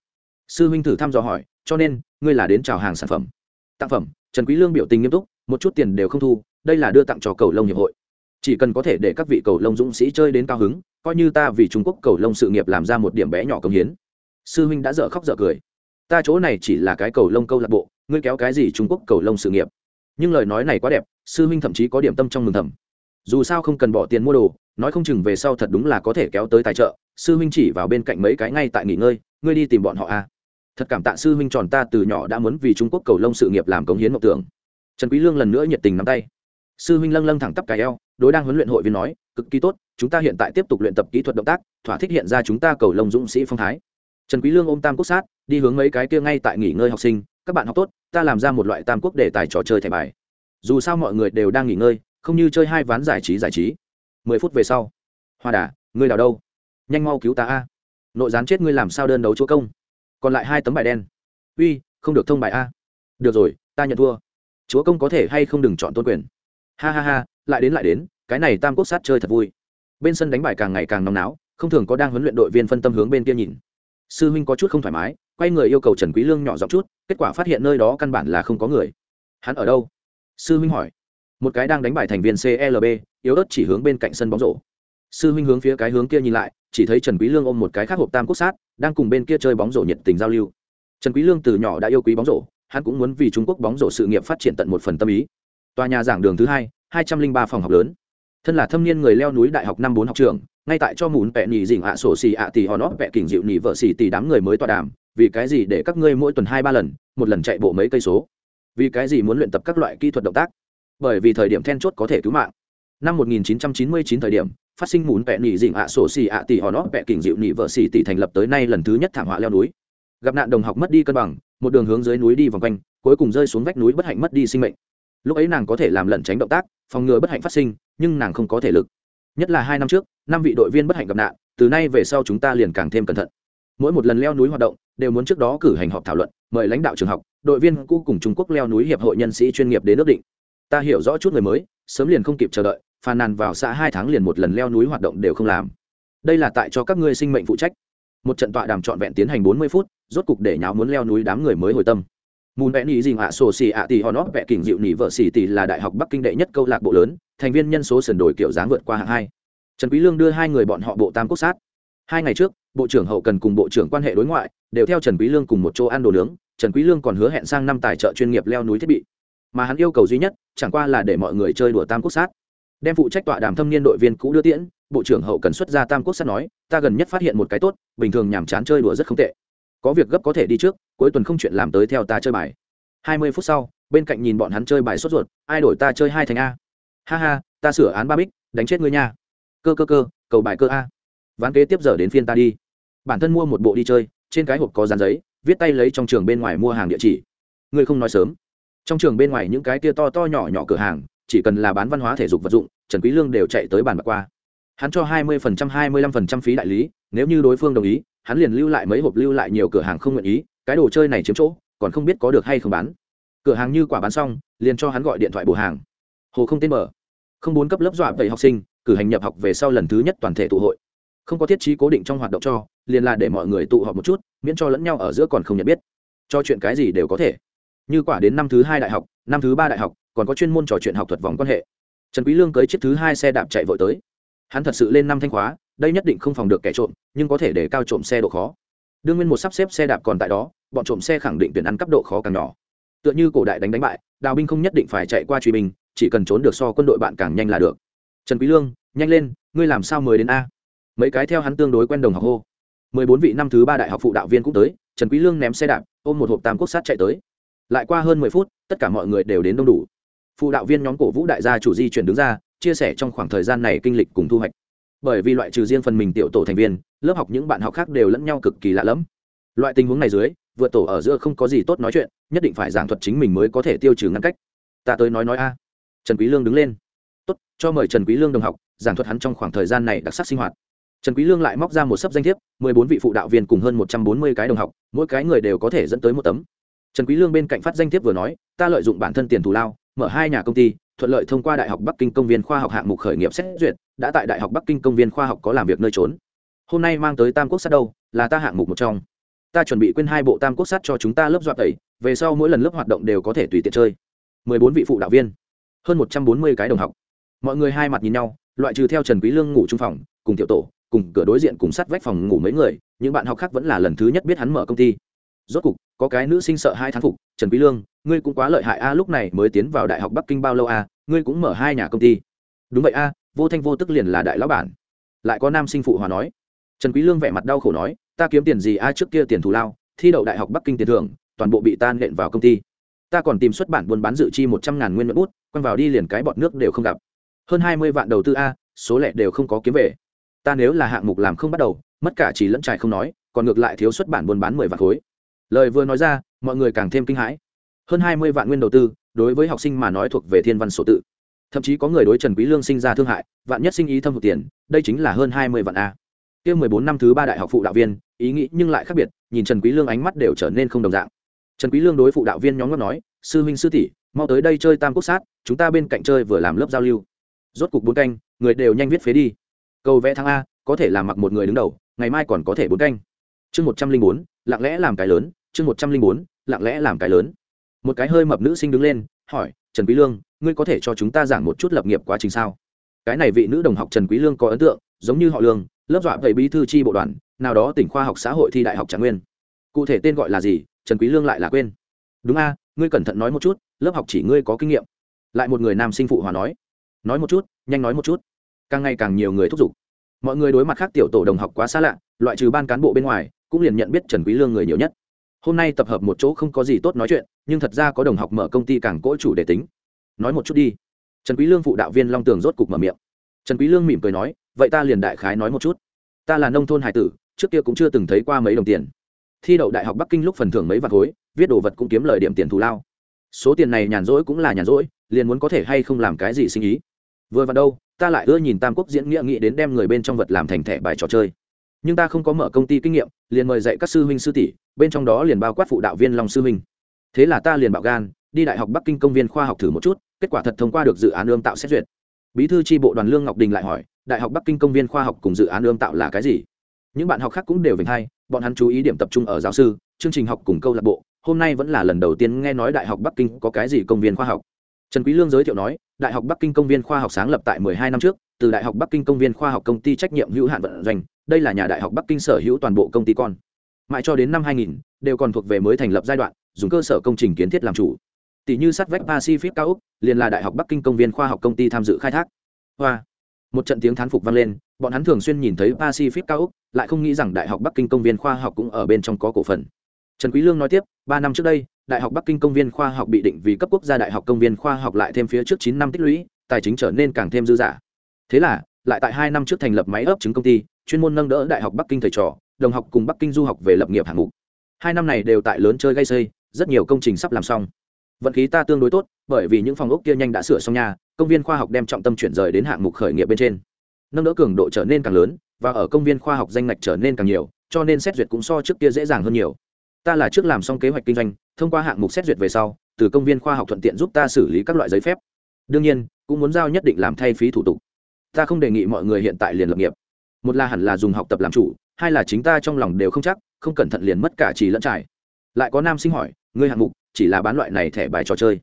Speaker 1: Sư huynh thử thăm dò hỏi, cho nên, ngươi là đến chào hàng sản phẩm. Tặng phẩm, trần quý lương biểu tình nghiêm túc, một chút tiền đều không thu, đây là đưa tặng cho cầu lông hiệp hội chỉ cần có thể để các vị cầu lông dũng sĩ chơi đến cao hứng, coi như ta vì trung quốc cầu lông sự nghiệp làm ra một điểm bé nhỏ công hiến. Sư huynh đã dở khóc dở cười. Ta chỗ này chỉ là cái cầu lông câu lạc bộ, ngươi kéo cái gì trung quốc cầu lông sự nghiệp? Nhưng lời nói này quá đẹp, sư huynh thậm chí có điểm tâm trong mừng thầm. Dù sao không cần bỏ tiền mua đồ, nói không chừng về sau thật đúng là có thể kéo tới tài trợ, sư huynh chỉ vào bên cạnh mấy cái ngay tại nghỉ ngơi, ngươi đi tìm bọn họ a à. thật cảm tạ sư huynh tròn ta từ nhỏ đã muốn vì trung quốc cầu lông sự nghiệp làm công hiến mộng tưởng. Trần quý lương lần nữa nhiệt tình nắm tay. Sư huynh lâng lâng thẳng tắp cái eo đối đang huấn luyện hội viên nói, cực kỳ tốt, chúng ta hiện tại tiếp tục luyện tập kỹ thuật động tác, thỏa thích hiện ra chúng ta cầu lông dũng sĩ phong thái. Trần quý lương ôm tam quốc sát, đi hướng mấy cái kia ngay tại nghỉ ngơi học sinh, các bạn học tốt, ta làm ra một loại tam quốc để tài trò chơi thẻ bài. Dù sao mọi người đều đang nghỉ ngơi, không như chơi hai ván giải trí giải trí. Mười phút về sau, hoa đà, ngươi đào đâu? Nhanh mau cứu ta a. Nội gián chết ngươi làm sao đơn đấu chúa công? Còn lại hai tấm bài đen. Uy, không được thông bài a. Được rồi, ta nhận thua. Chúa công có thể hay không đừng chọn tôn quyền? Ha ha ha lại đến lại đến, cái này tam quốc sát chơi thật vui. Bên sân đánh bài càng ngày càng nóng náo, không thường có đang huấn luyện đội viên phân tâm hướng bên kia nhìn. Sư huynh có chút không thoải mái, quay người yêu cầu trần quý lương nhỏ giọng chút, kết quả phát hiện nơi đó căn bản là không có người. Hắn ở đâu? Sư huynh hỏi. Một cái đang đánh bài thành viên clb yếu ớt chỉ hướng bên cạnh sân bóng rổ. Sư huynh hướng phía cái hướng kia nhìn lại, chỉ thấy trần quý lương ôm một cái khác hộp tam quốc sát, đang cùng bên kia chơi bóng rổ nhiệt tình giao lưu. Trần quý lương từ nhỏ đã yêu quý bóng rổ, hắn cũng muốn vì trung quốc bóng rổ sự nghiệp phát triển tận một phần tâm ý. Tòa nhà giảng đường thứ hai hai trăm linh ba phòng học lớn. Thân là thâm niên người leo núi đại học năm bốn học trường, ngay tại cho mùn vẹ nhì dỉnh ạ sổ xì ạ tỷ họ nó vẹ kỉnh dịu nhì vợ xì tỷ đám người mới tọa đàm, vì cái gì để các ngươi mỗi tuần hai ba lần, một lần chạy bộ mấy cây số? Vì cái gì muốn luyện tập các loại kỹ thuật động tác? Bởi vì thời điểm then chốt có thể cứu mạng. Năm 1999 thời điểm, phát sinh mùn vẹ nhì dỉnh ạ sổ xì ạ tỷ họ nó vẹ kỉnh dịu nhì vợ xì tỷ thành lập tới nay lần thứ nhất thảm họa leo núi. Gặp nạn đồng học mất đi cân bằng, một đường hướng dưới núi đi vòng quanh, cuối cùng rơi xuống vách núi bất hạnh mất đi sinh mệnh lúc ấy nàng có thể làm lẩn tránh động tác, phòng ngừa bất hạnh phát sinh, nhưng nàng không có thể lực. Nhất là hai năm trước, năm vị đội viên bất hạnh gặp nạn, từ nay về sau chúng ta liền càng thêm cẩn thận. Mỗi một lần leo núi hoạt động, đều muốn trước đó cử hành họp thảo luận, mời lãnh đạo trường học, đội viên cũ cùng trung quốc leo núi hiệp hội nhân sĩ chuyên nghiệp đến ước định. Ta hiểu rõ chút người mới, sớm liền không kịp chờ đợi, phàn nàn vào xã hai tháng liền một lần leo núi hoạt động đều không làm. Đây là tại cho các ngươi sinh mệnh phụ trách. Một trận tọa đàm trọn vẹn tiến hành bốn mươi phút, rốt cục để nháo muốn leo núi đám người mới hồi tâm mùn vẽ nỉ dình ạ, sổ xì ạ tì, hòn óc vẽ kỉnh dịu nỉ vợ xì tì là đại học bắc kinh đệ nhất câu lạc bộ lớn, thành viên nhân số sườn đổi kiểu dáng vượt qua hạng hai. Trần quý lương đưa hai người bọn họ bộ tam quốc sát. Hai ngày trước, bộ trưởng hậu cần cùng bộ trưởng quan hệ đối ngoại đều theo trần quý lương cùng một chỗ ăn đồ nướng. Trần quý lương còn hứa hẹn sang năm tài trợ chuyên nghiệp leo núi thiết bị. Mà hắn yêu cầu duy nhất, chẳng qua là để mọi người chơi đùa tam quốc sát. Đem phụ trách tọa đàm thâm niên đội viên cũ đưa tiễn, bộ trưởng hậu cần xuất ra tam quốc sát nói, ta gần nhất phát hiện một cái tốt, bình thường nhàm chán chơi đùa rất không tệ. Có việc gấp có thể đi trước cuối tuần không chuyện làm tới theo ta chơi bài. Hai mươi phút sau, bên cạnh nhìn bọn hắn chơi bài sốt ruột, ai đổi ta chơi hai thành a? Ha ha, ta sửa án ba bích, đánh chết ngươi nha. Cơ cơ cơ, cầu bài cơ a. Ván kế tiếp giờ đến phiên ta đi. Bản thân mua một bộ đi chơi, trên cái hộp có dán giấy, viết tay lấy trong trường bên ngoài mua hàng địa chỉ. Ngươi không nói sớm. Trong trường bên ngoài những cái kia to to nhỏ nhỏ cửa hàng, chỉ cần là bán văn hóa thể dục vật dụng, trần quý lương đều chạy tới bàn bạc qua. Hắn cho hai mươi phần trăm, hai mươi lăm phần trăm phí đại lý, nếu như đối phương đồng ý, hắn liền lưu lại mấy hộp lưu lại nhiều cửa hàng không nguyện ý cái đồ chơi này chiếm chỗ, còn không biết có được hay không bán. Cửa hàng như quả bán xong, liền cho hắn gọi điện thoại bổ hàng. Hồ không tên mở. Không bốn cấp lớp dọa vậy học sinh, cử hành nhập học về sau lần thứ nhất toàn thể tụ hội. Không có thiết trí cố định trong hoạt động cho, liền là để mọi người tụ họp một chút, miễn cho lẫn nhau ở giữa còn không nhận biết. Cho chuyện cái gì đều có thể. Như quả đến năm thứ hai đại học, năm thứ ba đại học, còn có chuyên môn trò chuyện học thuật vòng quan hệ. Trần quý lương cưới chiếc thứ hai xe đạp chạy vội tới. Hắn thật sự lên năm thanh khóa, đây nhất định không phòng được kẻ trộm, nhưng có thể để cao trộm xe độ khó đương nguyên một sắp xếp xe đạp còn tại đó, bọn trộm xe khẳng định tuyển ăn cấp độ khó càng nhỏ. Tựa như cổ đại đánh đánh bại, đào binh không nhất định phải chạy qua truy binh, chỉ cần trốn được so quân đội bạn càng nhanh là được. Trần quý lương, nhanh lên, ngươi làm sao mới đến a? Mấy cái theo hắn tương đối quen đồng học hô. Mười bốn vị năm thứ ba đại học phụ đạo viên cũng tới, trần quý lương ném xe đạp, ôm một hộp tam quốc sát chạy tới. Lại qua hơn mười phút, tất cả mọi người đều đến đông đủ. Phụ đạo viên nhóm cổ vũ đại gia chủ di chuyển đứng ra, chia sẻ trong khoảng thời gian này kinh lịch cùng thu hoạch bởi vì loại trừ riêng phần mình tiểu tổ thành viên, lớp học những bạn học khác đều lẫn nhau cực kỳ lạ lẫm. Loại tình huống này dưới, vượt tổ ở giữa không có gì tốt nói chuyện, nhất định phải giảng thuật chính mình mới có thể tiêu trừ ngăn cách. Ta tới nói nói a. Trần quý lương đứng lên. Tốt, cho mời trần quý lương đồng học, giảng thuật hắn trong khoảng thời gian này đặc sắc sinh hoạt. Trần quý lương lại móc ra một sấp danh thiếp, mười bốn vị phụ đạo viên cùng hơn một trăm bốn mươi cái đồng học, mỗi cái người đều có thể dẫn tới một tấm. Trần quý lương bên cạnh phát danh thiếp vừa nói, ta lợi dụng bản thân tiền thù lao, mở hai nhà công ty thuận lợi thông qua đại học bắc kinh công viên khoa học hạng mục khởi nghiệp xét duyệt, đã tại đại học bắc kinh công viên khoa học có làm việc nơi trốn. Hôm nay mang tới tam quốc sát đâu, là ta hạng mục một trong. Ta chuẩn bị quên hai bộ tam quốc sát cho chúng ta lớp dọa tẩy, về sau mỗi lần lớp hoạt động đều có thể tùy tiện chơi. Mười bốn vị phụ đạo viên, hơn một trăm bốn mươi cái đồng học. Mọi người hai mặt nhìn nhau, loại trừ theo trần quý lương ngủ trung phòng, cùng tiểu tổ, cùng cửa đối diện cùng sát vách phòng ngủ mấy người, những bạn học khác vẫn là lần thứ nhất biết hắn mở công ty. Rốt cục, có cái nữ sinh sợ hai thán phục, trần quý lương ngươi cũng quá lợi hại a, lúc này mới tiến vào đại học bắc kinh bao lâu a, ngươi cũng mở hai nhà công ty. Đúng vậy a, vô thanh vô tức liền là đại lão bản. Lại có nam sinh phụ hòa nói. Trần quý lương vẻ mặt đau khổ nói, ta kiếm tiền gì a, trước kia tiền thù lao, thi đậu đại học bắc kinh tiền thưởng, toàn bộ bị tan nện vào công ty. Ta còn tìm xuất bản buôn bán dự chi một trăm ngàn nguyên nhuận bút, quăng vào đi liền cái bọt nước đều không gặp. Hơn hai mươi vạn đầu tư a, số lẻ đều không có kiếm về. Ta nếu là hạng mục làm không bắt đầu, mất cả chỉ lẫn trải không nói, còn ngược lại thiếu xuất bản buôn bán mười vạn khối. Lời vừa nói ra, mọi người càng thêm kinh hãi hơn hai mươi vạn nguyên đầu tư, đối với học sinh mà nói thuộc về thiên văn sổ tự. Thậm chí có người đối trần quý lương sinh ra thương hại, vạn nhất sinh ý thâm hụt tiền, đây chính là hơn hai mươi vạn a. Kia mười bốn năm thứ ba đại học phụ đạo viên, ý nghĩ nhưng lại khác biệt, nhìn trần quý lương ánh mắt đều trở nên không đồng dạng. Trần quý lương đối phụ đạo viên nhóm ngót nói, sư huynh sư tỷ, mau tới đây chơi tam quốc sát, chúng ta bên cạnh chơi vừa làm lớp giao lưu. Rốt cục bốn canh, người đều nhanh viết phế đi. Cầu vẽ thắng a, có thể làm mặc một người đứng đầu, ngày mai còn có thể bốn canh. Chương một trăm linh bốn, lặng lẽ làm cái lớn, chương một trăm linh bốn, lặng lẽ làm cái lớn một cái hơi mập nữ sinh đứng lên, hỏi, trần quý lương, ngươi có thể cho chúng ta giảng một chút lập nghiệp quá trình sao? Cái này vị nữ đồng học trần quý lương có ấn tượng, giống như họ lương, lớp dọa thầy bí thư chi bộ đoàn, nào đó tỉnh khoa học xã hội thi đại học trạng nguyên. Cụ thể tên gọi là gì, trần quý lương lại là quên. Đúng a, ngươi cẩn thận nói một chút, lớp học chỉ ngươi có kinh nghiệm. Lại một người nam sinh phụ hòa nói. Nói một chút, nhanh nói một chút. Càng ngày càng nhiều người thúc giục. Mọi người đối mặt khác tiểu tổ đồng học quá xa lạ, loại trừ ban cán bộ bên ngoài, cũng liền nhận biết trần quý lương người nhiều nhất hôm nay tập hợp một chỗ không có gì tốt nói chuyện, nhưng thật ra có đồng học mở công ty càng cỗ chủ để tính. Nói một chút đi. Trần quý lương phụ đạo viên long tường rốt cục mở miệng. Trần quý lương mỉm cười nói, vậy ta liền đại khái nói một chút. Ta là nông thôn hải tử, trước kia cũng chưa từng thấy qua mấy đồng tiền. Thi đậu đại học bắc kinh lúc phần thưởng mấy vạn khối, viết đồ vật cũng kiếm lời điểm tiền thù lao. Số tiền này nhàn rỗi cũng là nhàn rỗi, liền muốn có thể hay không làm cái gì sinh ý. Vừa vào đâu, ta lại ưa nhìn tam quốc diễn nghĩa nghĩ đến đem người bên trong vật làm thành thẻ bài trò chơi nhưng ta không có mở công ty kinh nghiệm, liền mời dạy các sư huynh sư tỷ, bên trong đó liền bao quát phụ đạo viên long sư huynh. Thế là ta liền bảo gan, đi đại học bắc kinh công viên khoa học thử một chút, kết quả thật thông qua được dự án ương tạo xét duyệt. Bí thư tri bộ đoàn lương ngọc đình lại hỏi, đại học bắc kinh công viên khoa học cùng dự án ương tạo là cái gì? Những bạn học khác cũng đều vinh hay bọn hắn chú ý điểm tập trung ở giáo sư, chương trình học cùng câu lạc bộ, hôm nay vẫn là lần đầu tiên nghe nói đại học bắc kinh có cái gì công viên khoa học. Trần quý lương giới thiệu nói đại học bắc kinh công viên khoa học sáng lập tại 12 năm trước từ đại học bắc kinh công viên khoa học công ty trách nhiệm hữu hạn vận doanh đây là nhà đại học bắc kinh sở hữu toàn bộ công ty con. Mãi cho đến năm 2000, đều còn thuộc về mới thành lập giai đoạn dùng cơ sở công trình kiến thiết làm chủ. Tỷ như sắt vách pacific cao úc liền là đại học bắc kinh công viên khoa học công ty tham dự khai thác. Hoa. Một trận tiếng thán phục vang lên bọn hắn thường xuyên nhìn thấy pacific cao úc lại không nghĩ rằng đại học bắc kinh công viên khoa học cũng ở bên trong có cổ phần trần quý lương nói tiếp, ba năm trước đây, đại học bắc kinh công viên khoa học bị định vì cấp quốc gia đại học công viên khoa học lại thêm phía trước chín năm tích lũy, tài chính trở nên càng thêm dư dả. Thế là, lại tại hai năm trước thành lập máy ấp chứng công ty, chuyên môn nâng đỡ đại học bắc kinh thầy trò, đồng học cùng bắc kinh du học về lập nghiệp hạng mục. Hai năm này đều tại lớn chơi gây xây, rất nhiều công trình sắp làm xong. Vận khí ta tương đối tốt, bởi vì những phòng ốc kia nhanh đã sửa xong nhà, công viên khoa học đem trọng tâm chuyển rời đến hạng mục khởi nghiệp bên trên. Nâng đỡ cường độ trở nên càng lớn, và ở công viên khoa học danh ngạch trở nên càng nhiều, cho nên xét duyệt cũng so trước kia dễ dàng hơn nhiều ta là trước làm xong kế hoạch kinh doanh, thông qua hạng mục xét duyệt về sau, từ công viên khoa học thuận tiện giúp ta xử lý các loại giấy phép. Đương nhiên, cũng muốn giao nhất định làm thay phí thủ tục. Ta không đề nghị mọi người hiện tại liền lập nghiệp. Một là hẳn là dùng học tập làm chủ, hai là chính ta trong lòng đều không chắc, không cẩn thận liền mất cả chỉ lẫn trải. Lại có nam sinh hỏi, ngươi hạng mục chỉ là bán loại này thẻ bài trò chơi?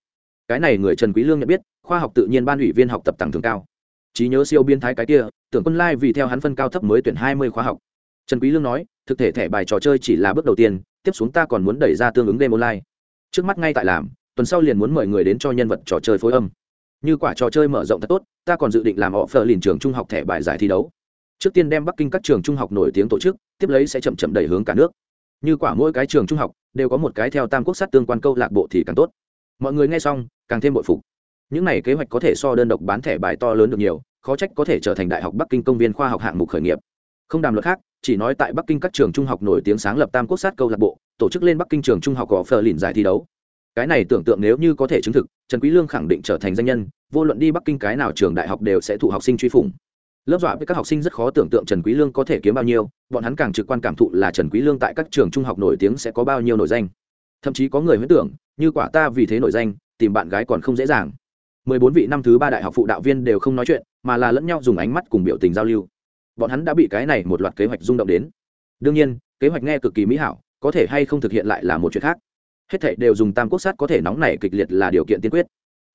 Speaker 1: Cái này người trần quý lương nhận biết, khoa học tự nhiên ban ủy viên học tập tăng thường cao. Trí nhớ siêu biên thái cái kia, tưởng quân lai vì theo hắn phân cao thấp mới tuyển hai mươi khóa học. Trần quý lương nói, thực thể thẻ bài trò chơi chỉ là bước đầu tiên tiếp xuống ta còn muốn đẩy ra tương ứng game online. Trước mắt ngay tại làm, tuần sau liền muốn mời người đến cho nhân vật trò chơi phối âm. Như quả trò chơi mở rộng thật tốt, ta còn dự định làm họ phờ liền trường trung học thẻ bài giải thi đấu. Trước tiên đem bắc kinh các trường trung học nổi tiếng tổ chức, tiếp lấy sẽ chậm chậm đẩy hướng cả nước. Như quả mỗi cái trường trung học đều có một cái theo tam quốc sát tương quan câu lạc bộ thì càng tốt. Mọi người nghe xong, càng thêm bội phục. Những này kế hoạch có thể so đơn độc bán thẻ bài to lớn được nhiều, khó trách có thể trở thành đại học bắc kinh công viên khoa học hạng mục khởi nghiệp. Không đàm luật khác chỉ nói tại bắc kinh các trường trung học nổi tiếng sáng lập tam quốc sát câu lạc bộ, tổ chức lên bắc kinh trường trung học có phờ lìn giải thi đấu. Cái này tưởng tượng nếu như có thể chứng thực, trần quý lương khẳng định trở thành danh nhân, vô luận đi bắc kinh cái nào trường đại học đều sẽ thụ học sinh truy phủng. Lớp dọa với các học sinh rất khó tưởng tượng trần quý lương có thể kiếm bao nhiêu, bọn hắn càng trực quan cảm thụ là trần quý lương tại các trường trung học nổi tiếng sẽ có bao nhiêu nổi danh. Thậm chí có người huyễn tưởng, như quả ta vì thế nổi danh, tìm bạn gái còn không dễ dàng. 14 vị năm thứ ba đại học phụ đạo viên đều không nói chuyện, mà là lẫn nhau dùng ánh mắt cùng biểu tình giao lưu bọn hắn đã bị cái này một loạt kế hoạch rung động đến. Đương nhiên, kế hoạch nghe cực kỳ mỹ hảo, có thể hay không thực hiện lại là một chuyện khác. Hết thảy đều dùng tam quốc sát có thể nóng nảy kịch liệt là điều kiện tiên quyết.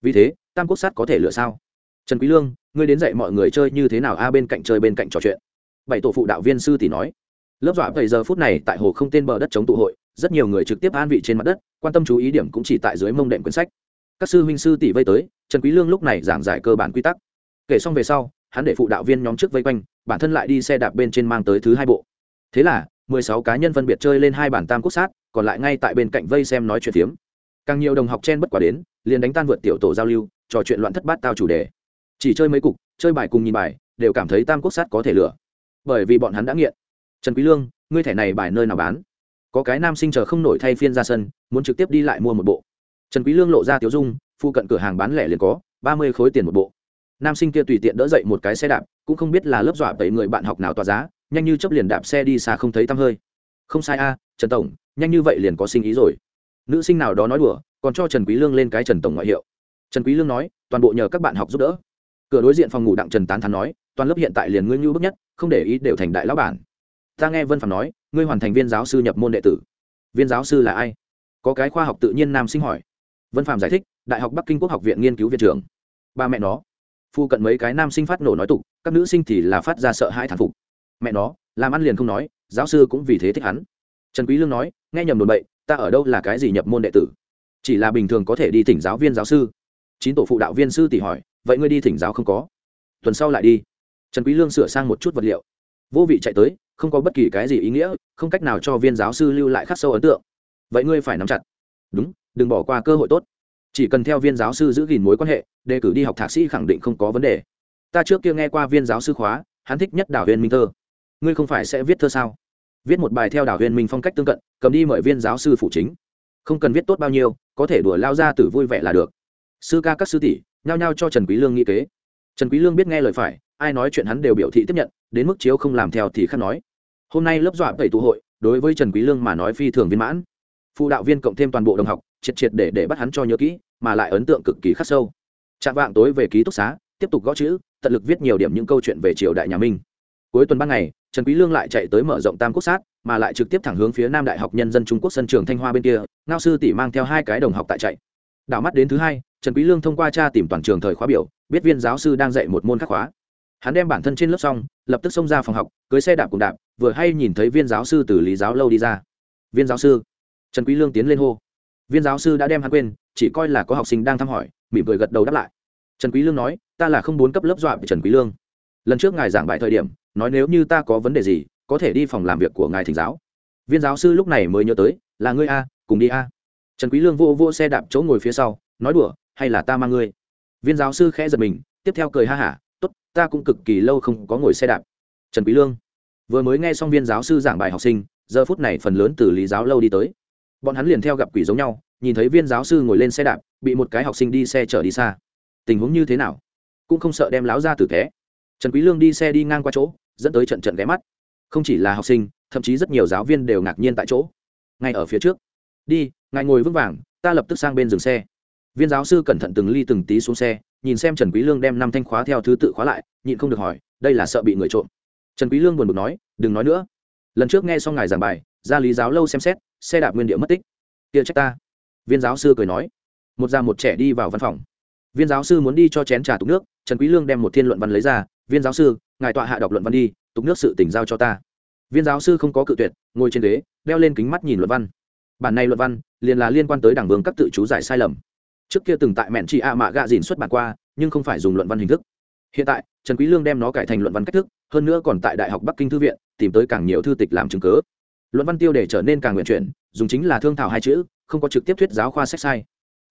Speaker 1: Vì thế, tam quốc sát có thể lựa sao? Trần quý lương, ngươi đến dạy mọi người chơi như thế nào a, bên cạnh chơi bên cạnh trò chuyện. Bảy tổ phụ đạo viên sư tỷ nói. Lớp dọa bây giờ phút này tại hồ không tên bờ đất chống tụ hội, rất nhiều người trực tiếp an vị trên mặt đất, quan tâm chú ý điểm cũng chỉ tại dưới mông đệm quyển sách. Các sư huynh sư tỷ vây tới, trần quý lương lúc này giảng giải cơ bản quy tắc. Kể xong về sau, hắn để phụ đạo viên nhóm trước vây quanh bản thân lại đi xe đạp bên trên mang tới thứ hai bộ. Thế là, mười sáu cá nhân phân biệt chơi lên hai bản tam quốc sát, còn lại ngay tại bên cạnh vây xem nói chuyện phiếm. Càng nhiều đồng học chen bất quả đến, liền đánh tan vượt tiểu tổ giao lưu, trò chuyện loạn thất bát tao chủ đề. Chỉ chơi mấy cục, chơi bài cùng nhìn bài, đều cảm thấy tam quốc sát có thể lửa bởi vì bọn hắn đã nghiện. Trần quý lương, ngươi thẻ này bài nơi nào bán? Có cái nam sinh chờ không nổi thay phiên ra sân, muốn trực tiếp đi lại mua một bộ. Trần quý lương lộ ra tiểu dung phụ cận cửa hàng bán lẻ liền có, ba mươi khối tiền một bộ nam sinh kia tùy tiện đỡ dậy một cái xe đạp, cũng không biết là lớp dọa tẩy người bạn học nào tỏa giá, nhanh như chấp liền đạp xe đi xa không thấy tăm hơi. Không sai a, trần tổng, nhanh như vậy liền có sinh ý rồi. Nữ sinh nào đó nói đùa, còn cho trần quý lương lên cái trần tổng ngoại hiệu. Trần quý lương nói, toàn bộ nhờ các bạn học giúp đỡ. Cửa đối diện phòng ngủ đặng trần tán thán nói, toàn lớp hiện tại liền ngươi nhu bức nhất, không để ý đều thành đại lão bản. Ta nghe vân phạm nói, ngươi hoàn thành viên giáo sư nhập môn đệ tử. Viên giáo sư là ai? Có cái khoa học tự nhiên nam sinh hỏi. Vân phạm giải thích, đại học bắc kinh quốc học viện nghiên cứu viện trưởng. Ba mẹ nó phu cận mấy cái nam sinh phát nổ nói tục, các nữ sinh thì là phát ra sợ hãi thản phục. Mẹ nó, làm ăn liền không nói, giáo sư cũng vì thế thích hắn. Trần quý lương nói, nghe nhầm đồn bậy, ta ở đâu là cái gì nhập môn đệ tử? Chỉ là bình thường có thể đi thỉnh giáo viên giáo sư. Chín tổ phụ đạo viên sư tỷ hỏi, vậy ngươi đi thỉnh giáo không có? Tuần sau lại đi. Trần quý lương sửa sang một chút vật liệu. Vô vị chạy tới, không có bất kỳ cái gì ý nghĩa, không cách nào cho viên giáo sư lưu lại khắc sâu ấn tượng. Vậy ngươi phải nắm chặt. Đúng, đừng bỏ qua cơ hội tốt chỉ cần theo viên giáo sư giữ gìn mối quan hệ, đề cử đi học thạc sĩ khẳng định không có vấn đề. Ta trước kia nghe qua viên giáo sư khóa, hắn thích nhất đảo huyền minh thơ. Ngươi không phải sẽ viết thơ sao? Viết một bài theo đảo huyền minh phong cách tương cận, cầm đi mời viên giáo sư phụ chính. Không cần viết tốt bao nhiêu, có thể đùa lao ra tử vui vẻ là được. Sư ca các sư tỷ, nhao nhao cho trần quý lương nghĩ kế. Trần quý lương biết nghe lời phải, ai nói chuyện hắn đều biểu thị tiếp nhận, đến mức chiếu không làm theo thì khác nói. Hôm nay lớp dọa tẩy tụ hội, đối với trần quý lương mà nói phi thường viên mãn. Phụ đạo viên cộng thêm toàn bộ đồng học triệt triệt để để bắt hắn cho nhớ kỹ, mà lại ấn tượng cực kỳ khắc sâu. Chạm vạng tối về ký túc xá, tiếp tục gõ chữ, tận lực viết nhiều điểm những câu chuyện về triều đại nhà minh. Cuối tuần ban ngày, trần quý lương lại chạy tới mở rộng tam quốc sát, mà lại trực tiếp thẳng hướng phía nam đại học nhân dân trung quốc sân trường thanh hoa bên kia, ngao sư tỷ mang theo hai cái đồng học tại chạy. Đảo mắt đến thứ hai, trần quý lương thông qua tra tìm toàn trường thời khóa biểu, biết viên giáo sư đang dạy một môn khắc khóa. Hắn đem bản thân trên lớp xong, lập tức xông ra phòng học, cưới xe đạp cùng đạp, vừa hay nhìn thấy viên giáo sư từ lý giáo lâu đi ra. Viên giáo sư. Trần quý lương tiến lên hô viên giáo sư đã đem hắn quên, chỉ coi là có học sinh đang thăm hỏi, mỉm cười gật đầu đáp lại. Trần quý lương nói, ta là không muốn cấp lớp dọa về trần quý lương. Lần trước ngài giảng bài thời điểm, nói nếu như ta có vấn đề gì, có thể đi phòng làm việc của ngài thỉnh giáo. Viên giáo sư lúc này mới nhớ tới, là ngươi a, cùng đi a. Trần quý lương vô vô xe đạp chỗ ngồi phía sau, nói đùa, hay là ta mang ngươi? Viên giáo sư khẽ giật mình, tiếp theo cười ha hả, tốt, ta cũng cực kỳ lâu không có ngồi xe đạp. Trần quý lương vừa mới nghe xong viên giáo sư giảng bài học sinh, giờ phút này phần lớn từ lý giáo lâu đi tới bọn hắn liền theo gặp quỷ giống nhau, nhìn thấy viên giáo sư ngồi lên xe đạp, bị một cái học sinh đi xe chở đi xa. Tình huống như thế nào? Cũng không sợ đem láo ra tử thế trần quý lương đi xe đi ngang qua chỗ, dẫn tới trận trận ghé mắt. Không chỉ là học sinh, thậm chí rất nhiều giáo viên đều ngạc nhiên tại chỗ. Ngay ở phía trước. Đi, ngài ngồi vững vàng, ta lập tức sang bên dừng xe. Viên giáo sư cẩn thận từng ly từng tí xuống xe, nhìn xem trần quý lương đem năm thanh khóa theo thứ tự khóa lại, nhịn không được hỏi, đây là sợ bị người trộm? Trần quý lương buồn bực nói, đừng nói nữa. Lần trước nghe xong ngài giảng bài, ra lý giáo lâu xem xét xe đạp nguyên địa mất tích. Kia trách ta. Viên giáo sư cười nói. Một già một trẻ đi vào văn phòng. Viên giáo sư muốn đi cho chén trà tục nước, trần quý lương đem một thiên luận văn lấy ra. Viên giáo sư, ngài tọa hạ đọc luận văn đi tục nước sự tỉnh giao cho ta. Viên giáo sư không có cự tuyệt, ngồi trên ghế, đeo lên kính mắt nhìn luận văn. Bản này luận văn liền là liên quan tới đảng vương các tự chú giải sai lầm. Trước kia từng tại mẹn chị a mạ gạ dìn xuất bản qua, nhưng không phải dùng luận văn hình thức. Hiện tại, trần quý lương đem nó cải thành luận văn cách thức, hơn nữa còn tại đại học bắc kinh thư viện, tìm tới càng nhiều thư tịch làm chứng cứ luận văn tiêu đề trở nên càng nguyện chuyển, dùng chính là thương thảo hai chữ, không có trực tiếp thuyết giáo khoa sách sai.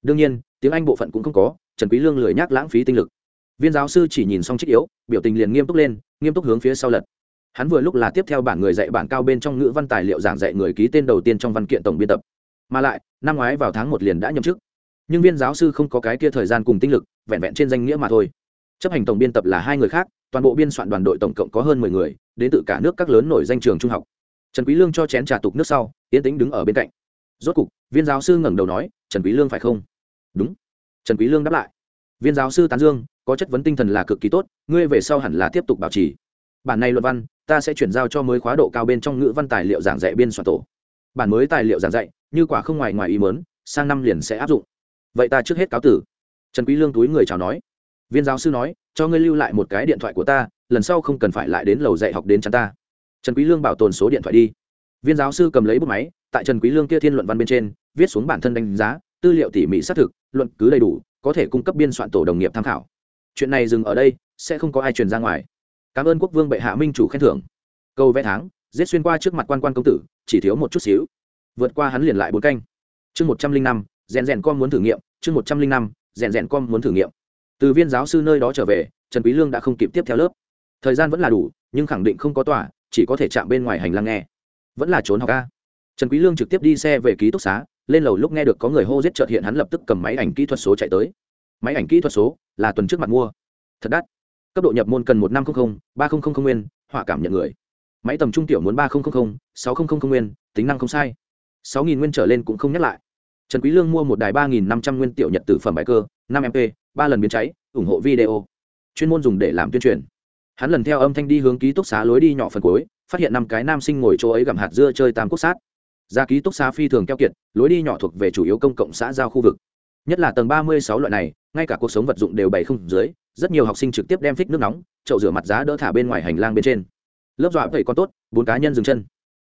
Speaker 1: Đương nhiên, tiếng anh bộ phận cũng không có, trần quý lương lười nhắc lãng phí tinh lực. Viên giáo sư chỉ nhìn xong trích yếu, biểu tình liền nghiêm túc lên, nghiêm túc hướng phía sau lật. Hắn vừa lúc là tiếp theo bản người dạy bản cao bên trong ngữ văn tài liệu giảng dạy người ký tên đầu tiên trong văn kiện tổng biên tập. Mà lại, năm ngoái vào tháng một liền đã nhậm chức. Nhưng viên giáo sư không có cái kia thời gian cùng tinh lực, vẹn vẹn trên danh nghĩa mà thôi. Chấp hành tổng biên tập là hai người khác, toàn bộ biên soạn đoàn đội tổng cộng có hơn mười người, đến từ cả nước các lớn nổi danh trường trung học trần quý lương cho chén trà tục nước sau Yên tĩnh đứng ở bên cạnh. Rốt cục, viên giáo sư ngẩng đầu nói, trần quý lương phải không? Đúng. Trần quý lương đáp lại. Viên giáo sư tán dương, có chất vấn tinh thần là cực kỳ tốt, ngươi về sau hẳn là tiếp tục bảo trì. Bản này luận văn, ta sẽ chuyển giao cho mới khóa độ cao bên trong ngữ văn tài liệu giảng dạy biên soạn tổ. Bản mới tài liệu giảng dạy, như quả không ngoài ngoài ý muốn, sang năm liền sẽ áp dụng. Vậy ta trước hết cáo tử. Trần quý lương túi người chào nói. Viên giáo sư nói, cho ngươi lưu lại một cái điện thoại của ta, lần sau không cần phải lại đến lầu dạy học đến chắn ta trần quý lương bảo tồn số điện thoại đi. Viên giáo sư cầm lấy bút máy, tại trần quý lương kia thiên luận văn bên trên, viết xuống bản thân đánh giá, tư liệu tỉ mỉ xác thực, luận cứ đầy đủ, có thể cung cấp biên soạn tổ đồng nghiệp tham khảo. Chuyện này dừng ở đây, sẽ không có ai truyền ra ngoài. Cảm ơn quốc vương bệ hạ minh chủ khen thưởng. Câu vẽ tháng, giết xuyên qua trước mặt quan quan công tử, chỉ thiếu một chút xíu. Vượt qua hắn liền lại bốn canh. Chương một trăm linh năm, rèn rèn con muốn thử nghiệm, chương một trăm linh năm, rèn rèn con muốn thử nghiệm. Từ viên giáo sư nơi đó trở về, trần quý lương đã không kịp tiếp theo lớp. Thời gian vẫn là đủ, nhưng khẳng định không có tòa chỉ có thể chạm bên ngoài hành lang nghe. Vẫn là trốn học ca. Trần quý lương trực tiếp đi xe về ký túc xá, lên lầu lúc nghe được có người hô giết chợt hiện hắn lập tức cầm máy ảnh kỹ thuật số chạy tới. Máy ảnh kỹ thuật số là tuần trước mặt mua. Thật đắt. Cấp độ nhập môn cần một năm không không, ba nghìn nguyên, họa cảm nhận người. Máy tầm trung tiểu muốn ba không sáu nghìn nguyên, tính năng không sai. Sáu nghìn nguyên trở lên cũng không nhắc lại. Trần quý lương mua một đài ba nghìn năm trăm nguyên tiểu nhật tử phẩm bài cơ, năm mp ba lần biến cháy, ủng hộ video. Chuyên môn dùng để làm tuyên truyền hắn lần theo âm thanh đi hướng ký túc xá lối đi nhỏ phần cuối, phát hiện năm cái nam sinh ngồi chỗ ấy gặm hạt dưa chơi tam quốc sát. Ra ký túc xá phi thường keo kiệt, lối đi nhỏ thuộc về chủ yếu công cộng xã giao khu vực. Nhất là tầng ba mươi sáu loại này, ngay cả cuộc sống vật dụng đều bày không dưới, rất nhiều học sinh trực tiếp đem phích nước nóng, chậu rửa mặt giá đỡ thả bên ngoài hành lang bên trên. Lớp dọa vậy còn tốt, bốn cá nhân dừng chân.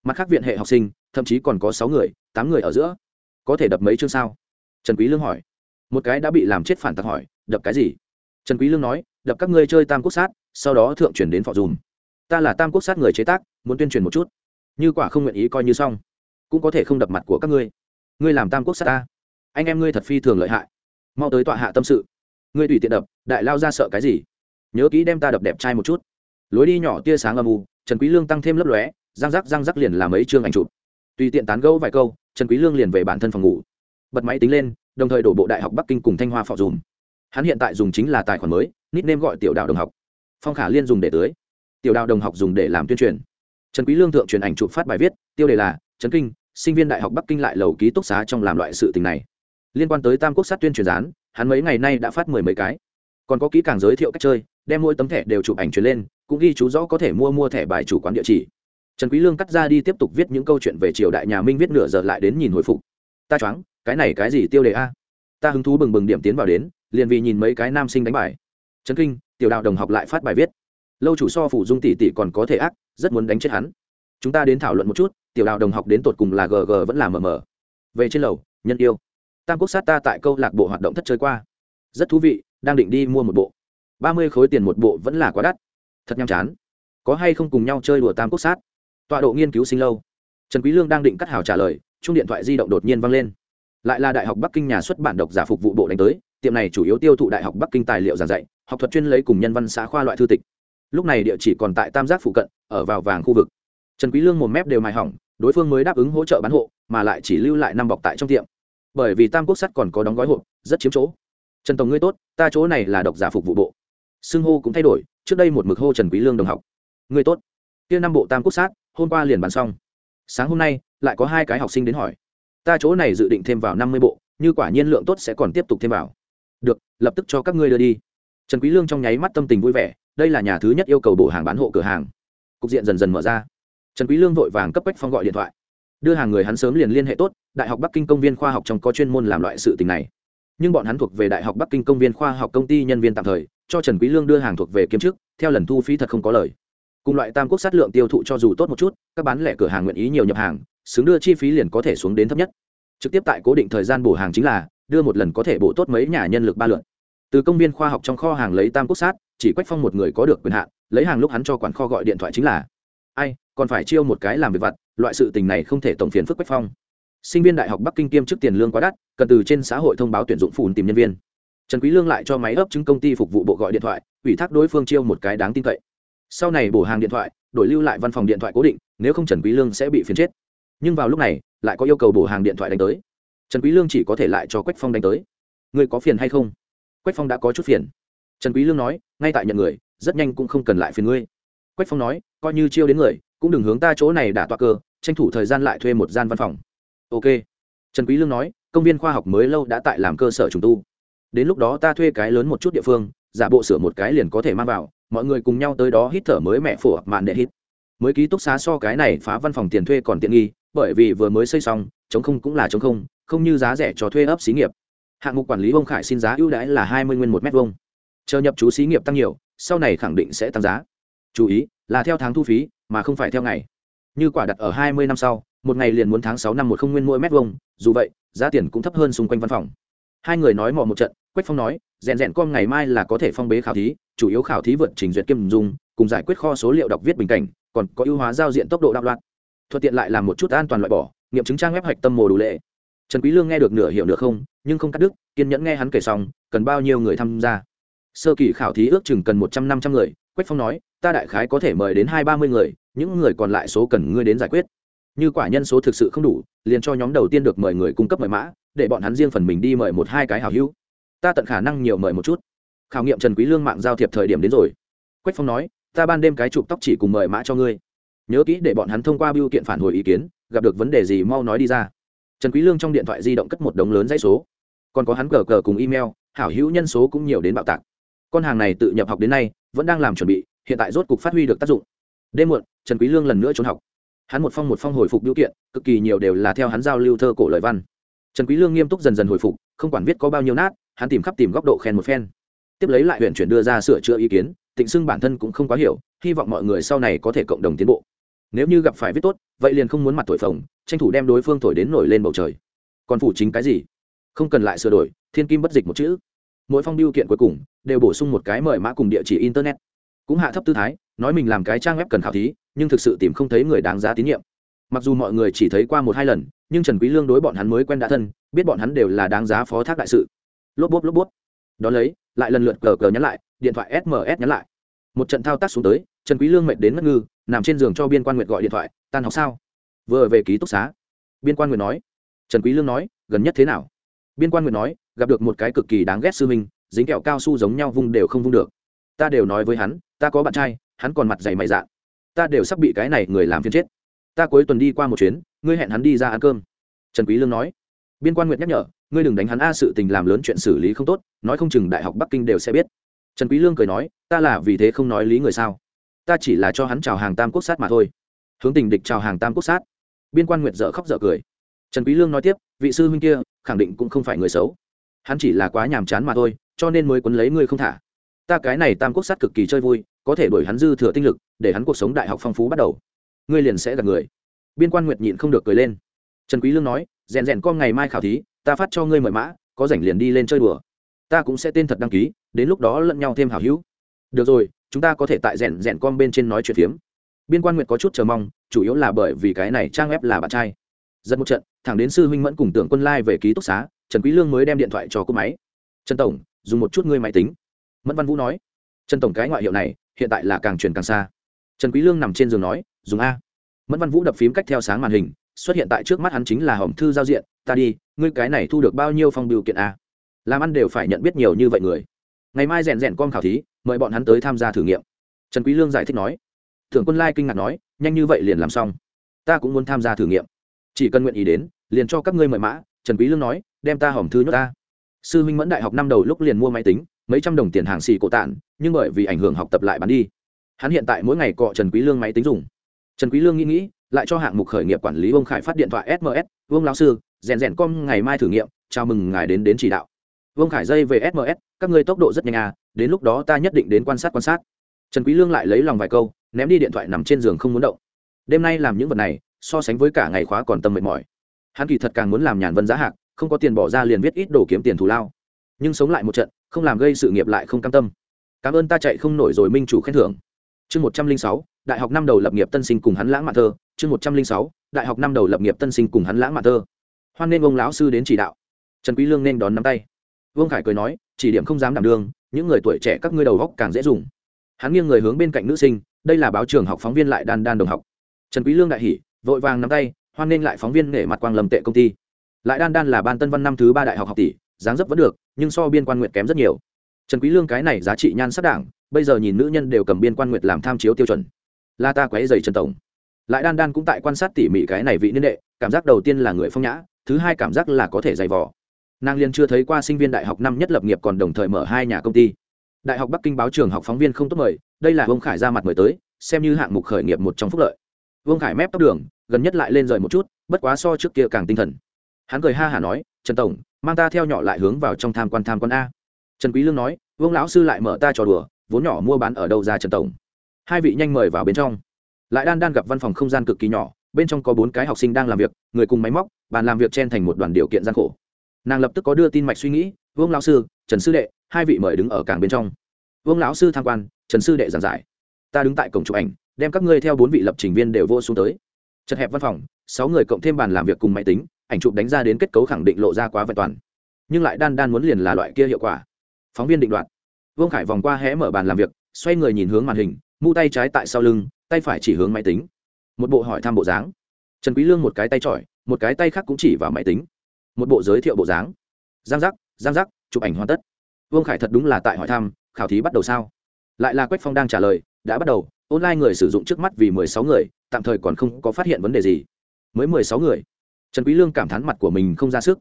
Speaker 1: Mặt khác viện hệ học sinh, thậm chí còn có sáu người, tám người ở giữa. Có thể đập mấy chương sao? Trần quý lương hỏi. Một cái đã bị làm chết phản tặc hỏi, đập cái gì? Trần quý lương nói đập các ngươi chơi tam quốc sát, sau đó thượng chuyển đến phò dùm. Ta là tam quốc sát người chế tác, muốn tuyên truyền một chút. Như quả không nguyện ý coi như xong, cũng có thể không đập mặt của các ngươi. Ngươi làm tam quốc sát ta. Anh em ngươi thật phi thường lợi hại. Mau tới tọa hạ tâm sự. Ngươi tùy tiện đập, đại lao ra sợ cái gì? Nhớ kỹ đem ta đập đẹp trai một chút. Lối đi nhỏ tia sáng âm u, trần quý lương tăng thêm lấp lóe, răng rắc răng rắc liền làm mấy chương ảnh chụp. Tùy tiện tán gẫu vài câu, trần quý lương liền về bản thân phòng ngủ. Bật máy tính lên, đồng thời đổ bộ đại học bắc kinh cùng thanh hoa phò dùm. Hắn hiện tại dùng chính là tài khoản mới nít nêm gọi tiểu đạo đồng học. Phong khả liên dùng để tưới. Tiểu đạo đồng học dùng để làm tuyên truyền. Trần quý lương thượng truyền ảnh chụp phát bài viết, tiêu đề là, trấn kinh, sinh viên đại học bắc kinh lại lầu ký túc xá trong làm loại sự tình này. Liên quan tới tam quốc sát tuyên truyền gián, hắn mấy ngày nay đã phát mười mấy cái. Còn có kỹ càng giới thiệu cách chơi, đem mỗi tấm thẻ đều chụp ảnh truyền lên, cũng ghi chú rõ có thể mua mua thẻ bài chủ quán địa chỉ. Trần quý lương cắt ra đi tiếp tục viết những câu chuyện về triều đại nhà minh viết nửa giờ lại đến nhìn hồi phục. Ta choáng, cái này cái gì tiêu đề a? Ta hứng thú bừng bừng điểm tiến vào đến, liền vì nhìn mấy cái nam sinh đánh bài trấn kinh, tiểu đạo đồng học lại phát bài viết. Lâu chủ so phủ dung tỷ tỷ còn có thể ác, rất muốn đánh chết hắn. Chúng ta đến thảo luận một chút, tiểu đạo đồng học đến tột cùng là gg vẫn là mm về trên lầu, nhân yêu. Tam quốc sát ta tại câu lạc bộ hoạt động thất chơi qua. Rất thú vị, đang định đi mua một bộ. Ba mươi khối tiền một bộ vẫn là quá đắt. Thật nhàm chán. Có hay không cùng nhau chơi đùa tam quốc sát? Tọa độ nghiên cứu sinh lâu. Trần quý lương đang định cắt hào trả lời, chung điện thoại di động đột nhiên vang lên. Lại là đại học bắc kinh nhà xuất bản độc giả phục vụ bộ đánh tới, tiệm này chủ yếu tiêu thụ đại học bắc kinh tài liệu giảng dạy học thuật chuyên lấy cùng nhân văn xã khoa loại thư tịch. Lúc này địa chỉ còn tại tam giác phụ cận, ở vào vàng khu vực. Trần quý lương một mép đều mài hỏng, đối phương mới đáp ứng hỗ trợ bán hộ, mà lại chỉ lưu lại năm bọc tại trong tiệm. Bởi vì tam quốc sắt còn có đóng gói hộp, rất chiếm chỗ. Trần tổng ngươi tốt, ta chỗ này là độc giả phục vụ bộ. Xưng hô cũng thay đổi, trước đây một mực hô trần quý lương đồng học. Ngươi tốt. Kia năm bộ tam quốc sát hôm qua liền bán xong. Sáng hôm nay, lại có hai cái học sinh đến hỏi. Ta chỗ này dự định thêm vào năm mươi bộ, như quả nhiên lượng tốt sẽ còn tiếp tục thêm vào. Được, lập tức cho các ngươi đưa đi trần quý lương trong nháy mắt tâm tình vui vẻ, đây là nhà thứ nhất yêu cầu bộ hàng bán hộ cửa hàng. Cục diện dần dần mở ra. Trần quý lương vội vàng cấp bách phong gọi điện thoại. Đưa hàng người hắn sớm liền liên hệ tốt, đại học bắc kinh công viên khoa học trong có chuyên môn làm loại sự tình này. Nhưng bọn hắn thuộc về đại học bắc kinh công viên khoa học công ty nhân viên tạm thời, cho trần quý lương đưa hàng thuộc về kiếm chức, theo lần thu phí thật không có lời. Cùng loại tam quốc sát lượng tiêu thụ cho dù tốt một chút, các bán lẻ cửa hàng nguyện ý nhiều nhập hàng, xứng đưa chi phí liền có thể xuống đến thấp nhất. Trực tiếp tại cố định thời gian bổ hàng chính là, đưa một lần có thể bổ tốt mấy nhà nhân lực ba lượt từ công viên khoa học trong kho hàng lấy tam quốc sát, chỉ quách phong một người có được quyền hạn, lấy hàng lúc hắn cho quản kho gọi điện thoại chính là, ai, còn phải chiêu một cái làm việc vặt, loại sự tình này không thể tổng phiền phức quách phong. Sinh viên đại học bắc kinh kiêm chức tiền lương quá đắt, cần từ trên xã hội thông báo tuyển dụng phùn tìm nhân viên. Trần quý lương lại cho máy ấp chứng công ty phục vụ bộ gọi điện thoại, ủy thác đối phương chiêu một cái đáng tin cậy. Sau này bổ hàng điện thoại, đổi lưu lại văn phòng điện thoại cố định, nếu không trần quý lương sẽ bị phiền chết. Nhưng vào lúc này, lại có yêu cầu bổ hàng điện thoại đánh tới. Trần quý lương chỉ có thể lại cho quách phong đánh tới. Người có phiền hay không? Quách phong đã có chút phiền. Trần quý lương nói, ngay tại nhận người, rất nhanh cũng không cần lại phiền ngươi. Quách phong nói, coi như chiêu đến người, cũng đừng hướng ta chỗ này đả toa cơ, tranh thủ thời gian lại thuê một gian văn phòng. Ok. Trần quý lương nói, công viên khoa học mới lâu đã tại làm cơ sở trùng tu. Đến lúc đó ta thuê cái lớn một chút địa phương, giả bộ sửa một cái liền có thể mang vào, mọi người cùng nhau tới đó hít thở mới mẹ phổ mạn để hít. Mới ký túc xá so cái này phá văn phòng tiền thuê còn tiện nghi, bởi vì vừa mới xây xong, chống không cũng là chống không không như giá rẻ cho thuê ấp xí nghiệp hạng mục quản lý ông khải xin giá ưu đãi là hai mươi nguyên một mét vuông. Chờ nhập chú xí nghiệp tăng nhiều, sau này khẳng định sẽ tăng giá. Chú ý, là theo tháng thu phí, mà không phải theo ngày. Như quả đặt ở hai mươi năm sau, một ngày liền muốn tháng sáu năm một không nguyên mỗi mét vuông, dù vậy, giá tiền cũng thấp hơn xung quanh văn phòng. Hai người nói mò một trận, quách phong nói, rèn rèn con ngày mai là có thể phong bế khảo thí, chủ yếu khảo thí vượt trình duyệt kiêm dung, cùng giải quyết kho số liệu đọc viết bình cảnh, còn có ưu hóa giao diện tốc độ đạo loạn. Thuận tiện lại làm một chút an toàn loại bỏ, nghiệm chứng trang web hạch tâm mồ đủ lệ trần quý lương nghe được nửa hiểu được không, nhưng không cắt đứt, kiên nhẫn nghe hắn kể xong, cần bao nhiêu người tham gia. Sơ kỳ khảo thí ước chừng cần một trăm năm trăm người, quách phong nói, ta đại khái có thể mời đến hai ba mươi người, những người còn lại số cần ngươi đến giải quyết. Như quả nhân số thực sự không đủ, liền cho nhóm đầu tiên được mời người cung cấp mời mã, để bọn hắn riêng phần mình đi mời một hai cái hảo hữu. Ta tận khả năng nhiều mời một chút. Khảo nghiệm trần quý lương mạng giao thiệp thời điểm đến rồi. Quách phong nói, ta ban đêm cái chụp tóc chỉ cùng mời mã cho ngươi. Nhớ kỹ để bọn hắn thông qua biêu kiện phản hồi ý kiến, gặp được vấn đề gì mau nói đi ra trần quý lương trong điện thoại di động cất một đống lớn dãy số. Còn có hắn cờ cờ cùng email, hảo hữu nhân số cũng nhiều đến bạo tạc. Con hàng này tự nhập học đến nay, vẫn đang làm chuẩn bị, hiện tại rốt cục phát huy được tác dụng. Đêm muộn, trần quý lương lần nữa trốn học. Hắn một phong một phong hồi phục biểu kiện, cực kỳ nhiều đều là theo hắn giao lưu thơ cổ lời văn. Trần quý lương nghiêm túc dần dần hồi phục, không quản viết có bao nhiêu nát, hắn tìm khắp tìm góc độ khen một phen. Tiếp lấy lại huyện chuyển đưa ra sửa chữa ý kiến, tịnh xưng bản thân cũng không quá hiểu, hy vọng mọi người sau này có thể cộng đồng tiến bộ nếu như gặp phải viết tốt, vậy liền không muốn mặt thổi phồng, tranh thủ đem đối phương thổi đến nổi lên bầu trời. Còn phủ chính cái gì? Không cần lại sửa đổi, thiên kim bất dịch một chữ. Mỗi phong biêu kiện cuối cùng đều bổ sung một cái mời mã cùng địa chỉ internet. Cũng hạ thấp tư thái, nói mình làm cái trang web cần khảo thí, nhưng thực sự tìm không thấy người đáng giá tín nhiệm. Mặc dù mọi người chỉ thấy qua một hai lần, nhưng trần quý lương đối bọn hắn mới quen đã thân, biết bọn hắn đều là đáng giá phó thác đại sự. Lốp bốp lốp bốp. Đó lấy, lại lần lượt cờ cờ nhắn lại, điện thoại sms nhắn lại. Một trận thao tác xuống tới, trần quý lương mệt đến ngất ngư nằm trên giường cho biên quan nguyệt gọi điện thoại, tan học sao? Vừa về ký túc xá, biên quan nguyệt nói, trần quý lương nói, gần nhất thế nào? Biên quan nguyệt nói, gặp được một cái cực kỳ đáng ghét sư minh dính kẹo cao su giống nhau vung đều không vung được. Ta đều nói với hắn, ta có bạn trai, hắn còn mặt dày mày dạn. Ta đều sắp bị cái này người làm phiền chết. Ta cuối tuần đi qua một chuyến, ngươi hẹn hắn đi ra ăn cơm. Trần quý lương nói. Biên quan nguyệt nhắc nhở, ngươi đừng đánh hắn a sự tình làm lớn chuyện xử lý không tốt, nói không chừng đại học bắc kinh đều sẽ biết. Trần quý lương cười nói, ta là vì thế không nói lý người sao? Ta chỉ là cho hắn chào hàng tam quốc sát mà thôi. Hướng tình địch chào hàng tam quốc sát. Biên quan nguyệt dở khóc dở cười. Trần quý lương nói tiếp, vị sư huynh kia, khẳng định cũng không phải người xấu. Hắn chỉ là quá nhàm chán mà thôi, cho nên mới quấn lấy ngươi không thả. Ta cái này tam quốc sát cực kỳ chơi vui, có thể đuổi hắn dư thừa tinh lực, để hắn cuộc sống đại học phong phú bắt đầu. Ngươi liền sẽ gặp người. Biên quan nguyệt nhịn không được cười lên. Trần quý lương nói, rèn rèn con ngày mai khảo thí, ta phát cho ngươi mời mã, có rảnh liền đi lên chơi đùa. Ta cũng sẽ tên thật đăng ký, đến lúc đó lẫn nhau thêm hảo hữu. Được rồi chúng ta có thể tại rèn rèn con bên trên nói chuyện phiếm. Biên quan nguyệt có chút chờ mong, chủ yếu là bởi vì cái này trang web là bạn trai. Giật một trận, thẳng đến sư huynh mẫn cùng tưởng quân lai về ký túc xá, trần quý lương mới đem điện thoại cho cô máy. Trần tổng, dùng một chút ngươi máy tính. Mẫn văn vũ nói. Trần tổng, cái ngoại hiệu này, hiện tại là càng truyền càng xa. Trần quý lương nằm trên giường nói, dùng a. Mẫn văn vũ đập phím cách theo sáng màn hình, xuất hiện tại trước mắt hắn chính là hòm thư giao diện. Ta đi, ngươi cái này thu được bao nhiêu phong biểu kiện a? Làm ăn đều phải nhận biết nhiều như vậy người. Ngày mai rèn rèn con khảo thí mời bọn hắn tới tham gia thử nghiệm. Trần quý lương giải thích nói. Thượng quân lai kinh ngạc nói nhanh như vậy liền làm xong. Ta cũng muốn tham gia thử nghiệm. Chỉ cần nguyện ý đến liền cho các ngươi mời mã. Trần quý lương nói đem ta hòm thư nhốt ta. Sư minh mẫn đại học năm đầu lúc liền mua máy tính mấy trăm đồng tiền hàng xì cổ tạng, nhưng bởi vì ảnh hưởng học tập lại bán đi. Hắn hiện tại mỗi ngày cọ trần quý lương máy tính dùng. Trần quý lương nghĩ nghĩ lại cho hạng mục khởi nghiệp quản lý vương khải phát điện thoại sms vương lão sư rèn rèn com ngày mai thử nghiệm. Chào mừng ngài đến đến chỉ đạo vương khải dây về sms các ngươi tốc độ rất nhanh à đến lúc đó ta nhất định đến quan sát quan sát. Trần quý lương lại lấy lòng vài câu, ném đi điện thoại nằm trên giường không muốn động. Đêm nay làm những vật này, so sánh với cả ngày khóa còn tâm mệt mỏi. Hắn kỳ thật càng muốn làm nhàn vân giá hạc, không có tiền bỏ ra liền viết ít đồ kiếm tiền thù lao. Nhưng sống lại một trận, không làm gây sự nghiệp lại không cam tâm. Cảm ơn ta chạy không nổi rồi minh chủ khen thưởng. Chương một trăm linh sáu, đại học năm đầu lập nghiệp tân sinh cùng hắn lãng mạn thơ. Chương một trăm linh sáu, đại học năm đầu lập nghiệp tân sinh cùng hắn lãng mạn thơ. Hoan nên ông lão sư đến chỉ đạo. Trần quý lương nên đón nắm tay vương khải cười nói, chỉ điểm không dám đảm đương, những người tuổi trẻ các ngươi đầu góc càng dễ dùng. Hắn nghiêng người hướng bên cạnh nữ sinh, đây là báo trường học phóng viên lại đan đan đồng học. Trần quý lương đại hỉ, vội vàng nắm tay, hoan nghênh lại phóng viên nể mặt quang lầm tệ công ty. Lại đan đan là ban tân văn năm thứ ba đại học học tỷ, dáng dấp vẫn được, nhưng so biên quan nguyện kém rất nhiều. Trần quý lương cái này giá trị nhan sắc đảng, bây giờ nhìn nữ nhân đều cầm biên quan nguyệt làm tham chiếu tiêu chuẩn. La ta quấy giày trần tổng. Lại đan đan cũng tại quan sát tỉ mỉ cái này vị niên đệ, cảm giác đầu tiên là người phong nhã, thứ hai cảm giác là có thể dày vò nàng liên chưa thấy qua sinh viên đại học năm nhất lập nghiệp còn đồng thời mở hai nhà công ty. Đại học bắc kinh báo trường học phóng viên không tốt mời, đây là vương khải ra mặt mời tới, xem như hạng mục khởi nghiệp một trong phúc lợi. Vương khải mép tóc đường, gần nhất lại lên rời một chút, bất quá so trước kia càng tinh thần. Hắn cười ha hả nói, trần tổng, mang ta theo nhỏ lại hướng vào trong tham quan tham quan a. Trần quý lương nói, vương lão sư lại mở ta trò đùa, vốn nhỏ mua bán ở đâu ra trần tổng? Hai vị nhanh mời vào bên trong. Lại đan đan gặp văn phòng không gian cực kỳ nhỏ, bên trong có bốn cái học sinh đang làm việc, người cùng máy móc, bàn làm việc chen thành một đoàn điều kiện gian khổ nàng lập tức có đưa tin mạch suy nghĩ, vương lão sư, trần sư đệ, hai vị mời đứng ở càng bên trong. Vương lão sư tham quan, trần sư đệ giảng giải. Ta đứng tại cổng chụp ảnh, đem các ngươi theo bốn vị lập trình viên đều vô xuống tới. Chật hẹp văn phòng, sáu người cộng thêm bàn làm việc cùng máy tính, ảnh chụp đánh ra đến kết cấu khẳng định lộ ra quá vẹn toàn. Nhưng lại đan đan muốn liền là loại kia hiệu quả. Phóng viên định đoạt vương khải vòng qua hé mở bàn làm việc, xoay người nhìn hướng màn hình, mu tay trái tại sau lưng, tay phải chỉ hướng máy tính. Một bộ hỏi thăm bộ dáng. Trần quý lương một cái tay chọi, một cái tay khác cũng chỉ vào máy tính một bộ giới thiệu bộ dáng. Giang giác giang giác, chụp ảnh hoàn tất. Vương khải thật đúng là tại hỏi thăm, khảo thí bắt đầu sao? Lại là quách phong đang trả lời, đã bắt đầu, online người sử dụng trước mắt vì mười sáu người, tạm thời còn không có phát hiện vấn đề gì. Mới mười sáu người. Trần quý lương cảm thán mặt của mình không ra sức.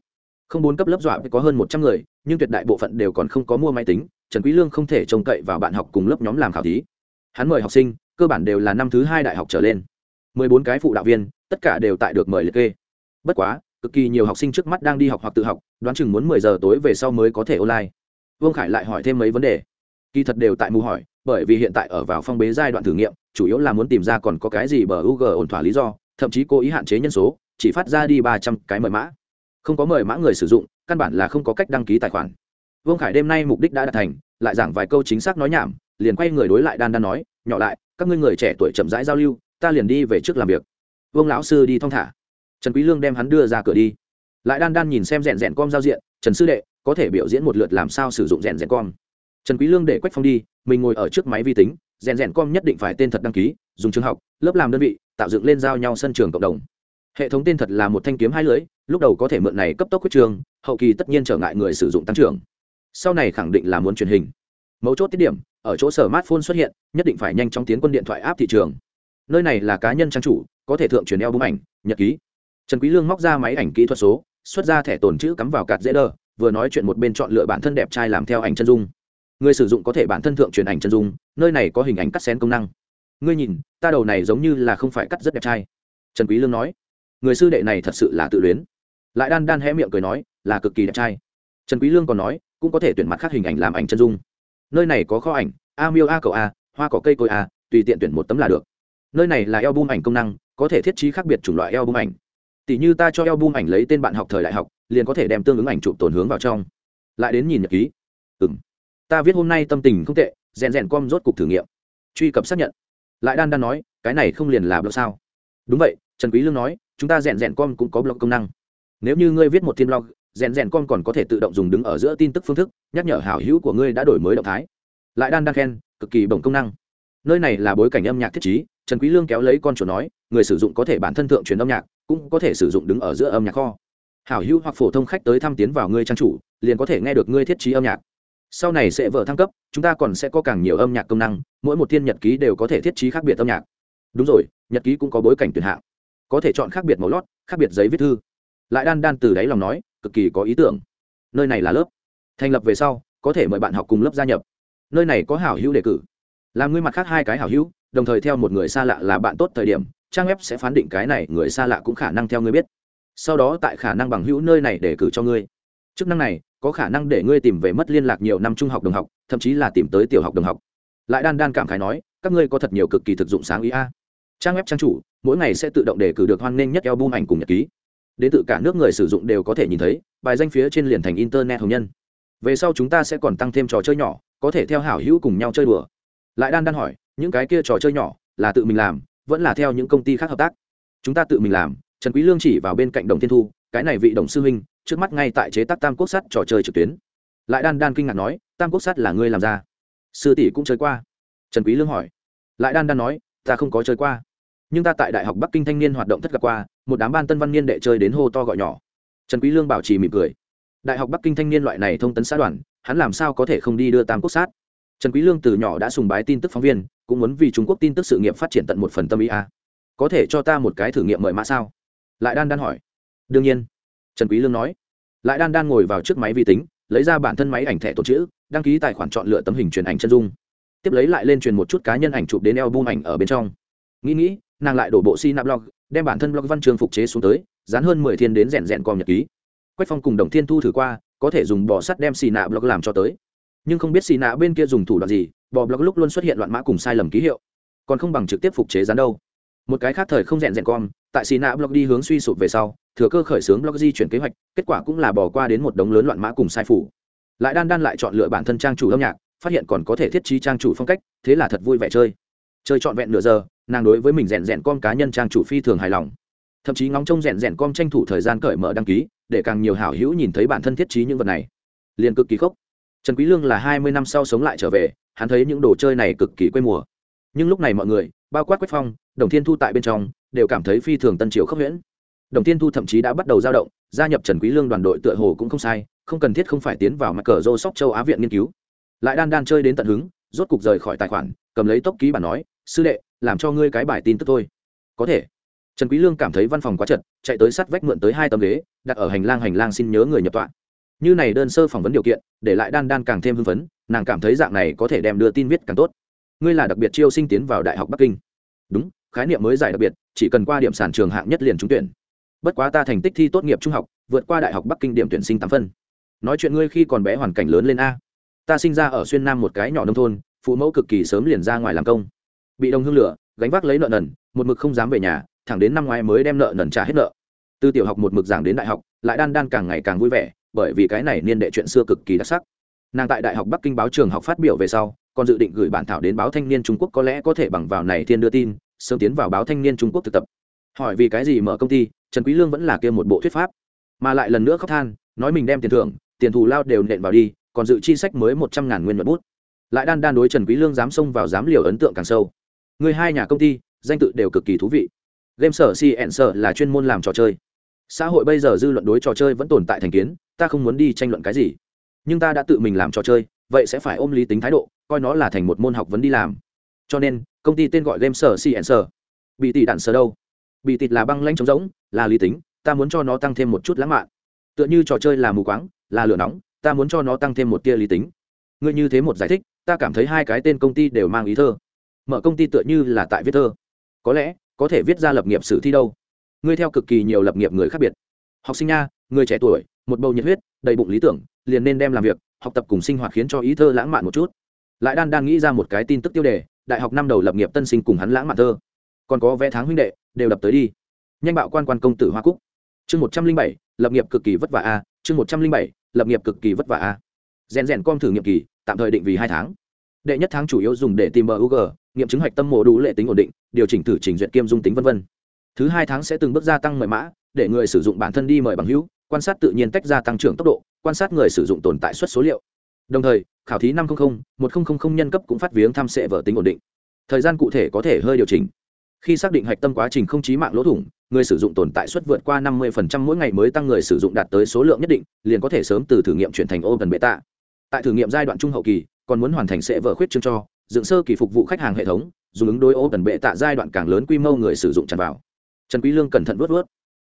Speaker 1: Không bốn cấp lớp dọa có hơn một trăm người, nhưng tuyệt đại bộ phận đều còn không có mua máy tính, trần quý lương không thể trông cậy vào bạn học cùng lớp nhóm làm khảo thí. Hắn mời học sinh, cơ bản đều là năm thứ hai đại học trở lên. Mười bốn cái phụ đạo viên, tất cả đều tại được mời liệt kê. Bất quá cực kỳ nhiều học sinh trước mắt đang đi học hoặc tự học, đoán chừng muốn mười giờ tối về sau mới có thể online. Vương khải lại hỏi thêm mấy vấn đề. Kỳ thật đều tại mù hỏi, bởi vì hiện tại ở vào phong bế giai đoạn thử nghiệm, chủ yếu là muốn tìm ra còn có cái gì bờ u g ổn thỏa lý do, thậm chí cố ý hạn chế nhân số, chỉ phát ra đi ba trăm cái mời mã. Không có mời mã người sử dụng, căn bản là không có cách đăng ký tài khoản. Vương khải đêm nay mục đích đã đạt thành, lại giảng vài câu chính xác nói nhảm, liền quay người đối lại đan đan nói, nhỏ lại, các ngươi người trẻ tuổi chậm rãi giao lưu, ta liền đi về trước làm việc. Vương lão sư đi thong thả trần quý lương đem hắn đưa ra cửa đi. Lại đan đan nhìn xem rèn rèn com giao diện, trần sư đệ, có thể biểu diễn một lượt làm sao sử dụng rèn rèn com? Trần quý lương để quách phong đi, mình ngồi ở trước máy vi tính, rèn rèn com nhất định phải tên thật đăng ký, dùng trường học, lớp làm đơn vị, tạo dựng lên giao nhau sân trường cộng đồng. Hệ thống tên thật là một thanh kiếm hai lưỡi, lúc đầu có thể mượn này cấp tốc quyết trường, hậu kỳ tất nhiên trở ngại người sử dụng tăng trưởng. Sau này khẳng định là muốn truyền hình. Mấu chốt tiết điểm, ở chỗ sở smartphone xuất hiện, nhất định phải nhanh chóng tiến quân điện thoại áp thị trường. Nơi này là cá nhân trang chủ, có thể thượng truyền eo bức ảnh, nhật ký trần quý lương móc ra máy ảnh kỹ thuật số, xuất ra thẻ tồn chữ cắm vào cạt dễ đờ, vừa nói chuyện một bên chọn lựa bản thân đẹp trai làm theo ảnh chân dung. Người sử dụng có thể bản thân thượng truyền ảnh chân dung, nơi này có hình ảnh cắt xén công năng. Ngươi nhìn, ta đầu này giống như là không phải cắt rất đẹp trai. Trần quý lương nói, người sư đệ này thật sự là tự luyến. Lại đan đan hé miệng cười nói, là cực kỳ đẹp trai. Trần quý lương còn nói, cũng có thể tuyển mặt khác hình ảnh làm ảnh chân dung. Nơi này có kho ảnh, a miêu a cầu a, hoa cỏ cây cối a, tùy tiện tuyển một tấm là được. Nơi này là album ảnh công năng, có thể thiết trí khác biệt chủng loại album ảnh tỷ như ta cho album ảnh lấy tên bạn học thời đại học, liền có thể đem tương ứng ảnh chụp tồn hướng vào trong. Lại đến nhìn nhật ký. Ừm. Ta viết hôm nay tâm tình không tệ, rèn rèn com rốt cục thử nghiệm. Truy cập xác nhận. Lại đan đan nói, cái này không liền là blog sao? Đúng vậy, trần quý lương nói, chúng ta rèn rèn com cũng có blog công năng. Nếu như ngươi viết một thiên blog, rèn rèn com còn có thể tự động dùng đứng ở giữa tin tức phương thức, nhắc nhở hảo hữu của ngươi đã đổi mới động thái. Lại đan đan khen, cực kỳ bổng công năng. Nơi này là bối cảnh âm nhạc thiết trí trần quý lương kéo lấy con chuột nói, người sử dụng có thể bản thân thượng truyền âm nhạc, cũng có thể sử dụng đứng ở giữa âm nhạc kho. Hảo hữu hoặc phổ thông khách tới thăm tiến vào ngươi trang chủ, liền có thể nghe được ngươi thiết trí âm nhạc. Sau này sẽ vở thăng cấp, chúng ta còn sẽ có càng nhiều âm nhạc công năng, mỗi một thiên nhật ký đều có thể thiết trí khác biệt âm nhạc. Đúng rồi, nhật ký cũng có bối cảnh tuyển hạng. Có thể chọn khác biệt màu lót, khác biệt giấy viết thư. Lại đan đan từ đáy lòng nói, cực kỳ có ý tưởng. Nơi này là lớp. Thành lập về sau, có thể mời bạn học cùng lớp gia nhập. Nơi này có hảo hữu đề cử. Làm ngươi mặt khác hai cái hảo hữu đồng thời theo một người xa lạ là bạn tốt thời điểm, trang web sẽ phán định cái này người xa lạ cũng khả năng theo ngươi biết. Sau đó tại khả năng bằng hữu nơi này để cử cho ngươi. Chức năng này, có khả năng để ngươi tìm về mất liên lạc nhiều năm trung học đồng học, thậm chí là tìm tới tiểu học đồng học. Lại đan đan cảm khái nói, các ngươi có thật nhiều cực kỳ thực dụng sáng ý a. Trang web trang chủ, mỗi ngày sẽ tự động đề cử được hoan nghênh nhất eo bung ảnh cùng nhật ký. Đến tự cả nước người sử dụng đều có thể nhìn thấy, bài danh phía trên liền thành internet hồng nhân. Về sau chúng ta sẽ còn tăng thêm trò chơi nhỏ, có thể theo hảo hữu cùng nhau chơi đùa. Lại đan đan hỏi những cái kia trò chơi nhỏ là tự mình làm, vẫn là theo những công ty khác hợp tác. Chúng ta tự mình làm, trần quý lương chỉ vào bên cạnh đồng thiên thu, cái này vị đồng sư huynh, trước mắt ngay tại chế tác tam quốc sắt trò chơi trực tuyến. Lại đan đan kinh ngạc nói, tam quốc sắt là ngươi làm ra? Sư tỷ cũng chơi qua. Trần quý lương hỏi. Lại đan đan nói, ta không có chơi qua. Nhưng ta tại đại học bắc kinh thanh niên hoạt động thất gặp qua, một đám ban tân văn niên đệ chơi đến hô to gọi nhỏ. Trần quý lương bảo trì mỉm cười. Đại học bắc kinh thanh niên loại này thông tấn xã đoàn, hắn làm sao có thể không đi đưa tam quốc sát trần quý lương từ nhỏ đã sùng bái tin tức phóng viên, cũng muốn vì trung quốc tin tức sự nghiệp phát triển tận một phần tâm ý a à. có thể cho ta một cái thử nghiệm mời mã sao? Lại đan đan hỏi. Đương nhiên. Trần quý lương nói. Lại đan đan ngồi vào trước máy vi tính, lấy ra bản thân máy ảnh thẻ tổ chữ, đăng ký tài khoản chọn lựa tấm hình truyền ảnh chân dung. Tiếp lấy lại lên truyền một chút cá nhân ảnh chụp đến album ảnh ở bên trong. Nghĩ nghĩ, nàng lại đổ bộ si nạp blog đem bản thân blog văn chương phục chế xuống tới, dán hơn mười thiên đến rèn rèn com nhật ký. Quách phong cùng đồng thiên thu thử qua, có thể dùng bò sắt đem xì nạ blog làm cho tới nhưng không biết xì nạ bên kia dùng thủ đoạn gì bò blog lúc luôn xuất hiện loạn mã cùng sai lầm ký hiệu. Còn không bằng trực tiếp phục chế dán đâu. Một cái khác thời không rèn rèn con, tại xì nạ blog đi hướng suy sụp về sau thừa cơ khởi xướng blog di chuyển kế hoạch kết quả cũng là bỏ qua đến một đống lớn loạn mã cùng sai phủ. Lại đan đan lại chọn lựa bản thân trang chủ âm nhạc phát hiện còn có thể thiết trí trang chủ phong cách thế là thật vui vẻ chơi. Chơi trọn vẹn nửa giờ nàng đối với mình rèn rèn con cá nhân trang chủ phi thường hài lòng. Thậm chí ngóng trông rèn rèn con tranh thủ thời gian cởi mở đăng ký để càng nhiều hảo hữu nhìn thấy bản thân thiết trí những vật này. Liền cực kỳ khốc trần quý lương là hai mươi năm sau sống lại trở về, hắn thấy những đồ chơi này cực kỳ quê mùa. Nhưng lúc này mọi người, bao quát quách phong, đồng thiên thu tại bên trong, đều cảm thấy phi thường tân triều khốc huyễn đồng thiên thu thậm chí đã bắt đầu dao động, gia nhập trần quý lương đoàn đội tựa hồ cũng không sai, không cần thiết không phải tiến vào mặt cờ rô sóc châu á viện nghiên cứu. Lại đan đan chơi đến tận hứng, rốt cục rời khỏi tài khoản, cầm lấy tốc ký bản nói, sư đệ, làm cho ngươi cái bài tin tức thôi. Có thể. Trần quý lương cảm thấy văn phòng quá chật, chạy tới sắt vách mượn tới hai tấm ghế, đặt ở hành lang hành lang xin nhớ người nhập tọa như này đơn sơ phỏng vấn điều kiện, để lại đan đan càng thêm hưng phấn, nàng cảm thấy dạng này có thể đem đưa tin viết càng tốt. Ngươi là đặc biệt chiêu sinh tiến vào đại học bắc kinh. Đúng, khái niệm mới giải đặc biệt, chỉ cần qua điểm sàn trường hạng nhất liền trúng tuyển. Bất quá ta thành tích thi tốt nghiệp trung học, vượt qua đại học bắc kinh điểm tuyển sinh tám phân. Nói chuyện ngươi khi còn bé hoàn cảnh lớn lên a. Ta sinh ra ở xuyên nam một cái nhỏ nông thôn, phụ mẫu cực kỳ sớm liền ra ngoài làm công. Bị đồng hương lửa, gánh vác lấy nợ nần, một mực không dám về nhà, thẳng đến năm ngoái mới đem nợ nần trả hết nợ. Từ tiểu học một mực giảng đến đại học, lại đan đan càng ngày càng vui vẻ bởi vì cái này niên đệ chuyện xưa cực kỳ đặc sắc. Nàng tại đại học bắc kinh báo trường học phát biểu về sau, còn dự định gửi bản thảo đến báo thanh niên trung quốc có lẽ có thể bằng vào này thiên đưa tin, sớm tiến vào báo thanh niên trung quốc thực tập. Hỏi vì cái gì mở công ty, trần quý lương vẫn là kia một bộ thuyết pháp. Mà lại lần nữa khóc than, nói mình đem tiền thưởng, tiền thù lao đều nện vào đi, còn dự chi sách mới một trăm ngàn nguyên nhuận bút. Lại đan đan đối trần quý lương dám xông vào dám liều ấn tượng càng sâu. Người hai nhà công ty, danh tự đều cực kỳ thú vị. Game sở cn sở là chuyên môn làm trò chơi xã hội bây giờ dư luận đối trò chơi vẫn tồn tại thành kiến, ta không muốn đi tranh luận cái gì. Nhưng ta đã tự mình làm trò chơi, vậy sẽ phải ôm lý tính thái độ, coi nó là thành một môn học vấn đi làm. Cho nên, công ty tên gọi game sở cn sở bị tỷ đạn sở đâu? Bị tịt là băng lanh trống rỗng, là lý tính, ta muốn cho nó tăng thêm một chút lãng mạn. Tựa như trò chơi là mù quáng, là lửa nóng, ta muốn cho nó tăng thêm một tia lý tính. Ngươi như thế một giải thích, ta cảm thấy hai cái tên công ty đều mang ý thơ. Mở công ty tựa như là tại viết thơ. Có lẽ, có thể viết ra lập nghiệp sử thi đâu ngươi theo cực kỳ nhiều lập nghiệp người khác biệt. Học sinh nha, người trẻ tuổi, một bầu nhiệt huyết, đầy bụng lý tưởng, liền nên đem làm việc, học tập cùng sinh hoạt khiến cho ý thơ lãng mạn một chút. Lại đan đang nghĩ ra một cái tin tức tiêu đề, đại học năm đầu lập nghiệp tân sinh cùng hắn lãng mạn thơ. Còn có vẽ tháng huynh đệ, đều đập tới đi. Nhanh bạo quan quan công tử hoa cúc. Chương một trăm linh bảy, lập nghiệp cực kỳ vất vả a, chương một trăm linh bảy, lập nghiệp cực kỳ vất vả a. Rèn rèn com thử nghiệm kỳ, tạm thời định vì hai tháng. Đệ nhất tháng chủ yếu dùng để tìm bug nghiệm chứng hoạch tâm mộ đủ lệ tính ổn định, điều chỉnh thử trình duyệt kiêm dung tính v v thứ hai tháng sẽ từng bước gia tăng mời mã, để người sử dụng bản thân đi mời bằng hữu, quan sát tự nhiên tách ra tăng trưởng tốc độ, quan sát người sử dụng tồn tại suất số liệu. Đồng thời, khảo thí năm trăm linh một nghìn nhân cấp cũng phát viếng tham sẽ vở tính ổn định. Thời gian cụ thể có thể hơi điều chỉnh. Khi xác định hạch tâm quá trình không chí mạng lỗ thủng, người sử dụng tồn tại suất vượt qua 50% mỗi ngày mới tăng người sử dụng đạt tới số lượng nhất định, liền có thể sớm từ thử nghiệm chuyển thành open beta. Tại thử nghiệm giai đoạn trung hậu kỳ, còn muốn hoàn thành sẽ vở khuyết chương cho, dựng sơ kỳ phục vụ khách hàng hệ thống, dùng ứng đối open beta giai đoạn càng lớn quy mô người sử dụng tràn vào trần quý lương cẩn thận vớt vớt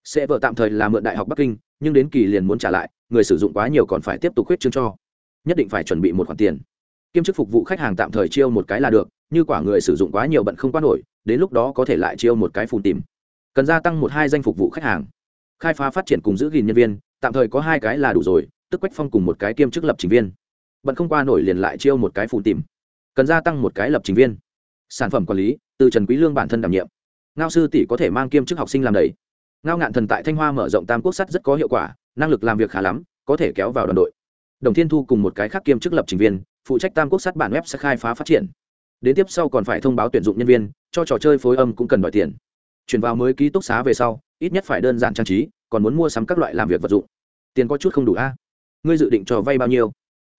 Speaker 1: sẽ vợ tạm thời là mượn đại học bắc kinh, nhưng đến kỳ liền muốn trả lại, người sử dụng quá nhiều còn phải tiếp tục khuyết chương cho. Nhất định phải chuẩn bị một khoản tiền. Kiêm chức phục vụ khách hàng tạm thời chiêu một cái là được, như quả người sử dụng quá nhiều bận không qua nổi, đến lúc đó có thể lại chiêu một cái phù tìm. Cần gia tăng một hai danh phục vụ khách hàng. Khai phá phát triển cùng giữ gìn nhân viên, tạm thời có hai cái là đủ rồi, tức quách phong cùng một cái kiêm chức lập trình viên. Bận không qua nổi liền lại chiêu một cái phù tìm. Cần gia tăng một cái lập trình viên. Sản phẩm quản lý, từ trần quý lương bản thân đảm nhiệm ngao sư tỷ có thể mang kiêm chức học sinh làm đầy. Ngao ngạn thần tại thanh hoa mở rộng tam quốc sắt rất có hiệu quả, năng lực làm việc khá lắm, có thể kéo vào đoàn đội. Đồng thiên thu cùng một cái khác kiêm chức lập trình viên, phụ trách tam quốc sắt bản web sẽ khai phá phát triển. Đến tiếp sau còn phải thông báo tuyển dụng nhân viên, cho trò chơi phối âm cũng cần đòi tiền. Chuyển vào mới ký túc xá về sau, ít nhất phải đơn giản trang trí, còn muốn mua sắm các loại làm việc vật dụng. Tiền có chút không đủ a? Ngươi dự định cho vay bao nhiêu?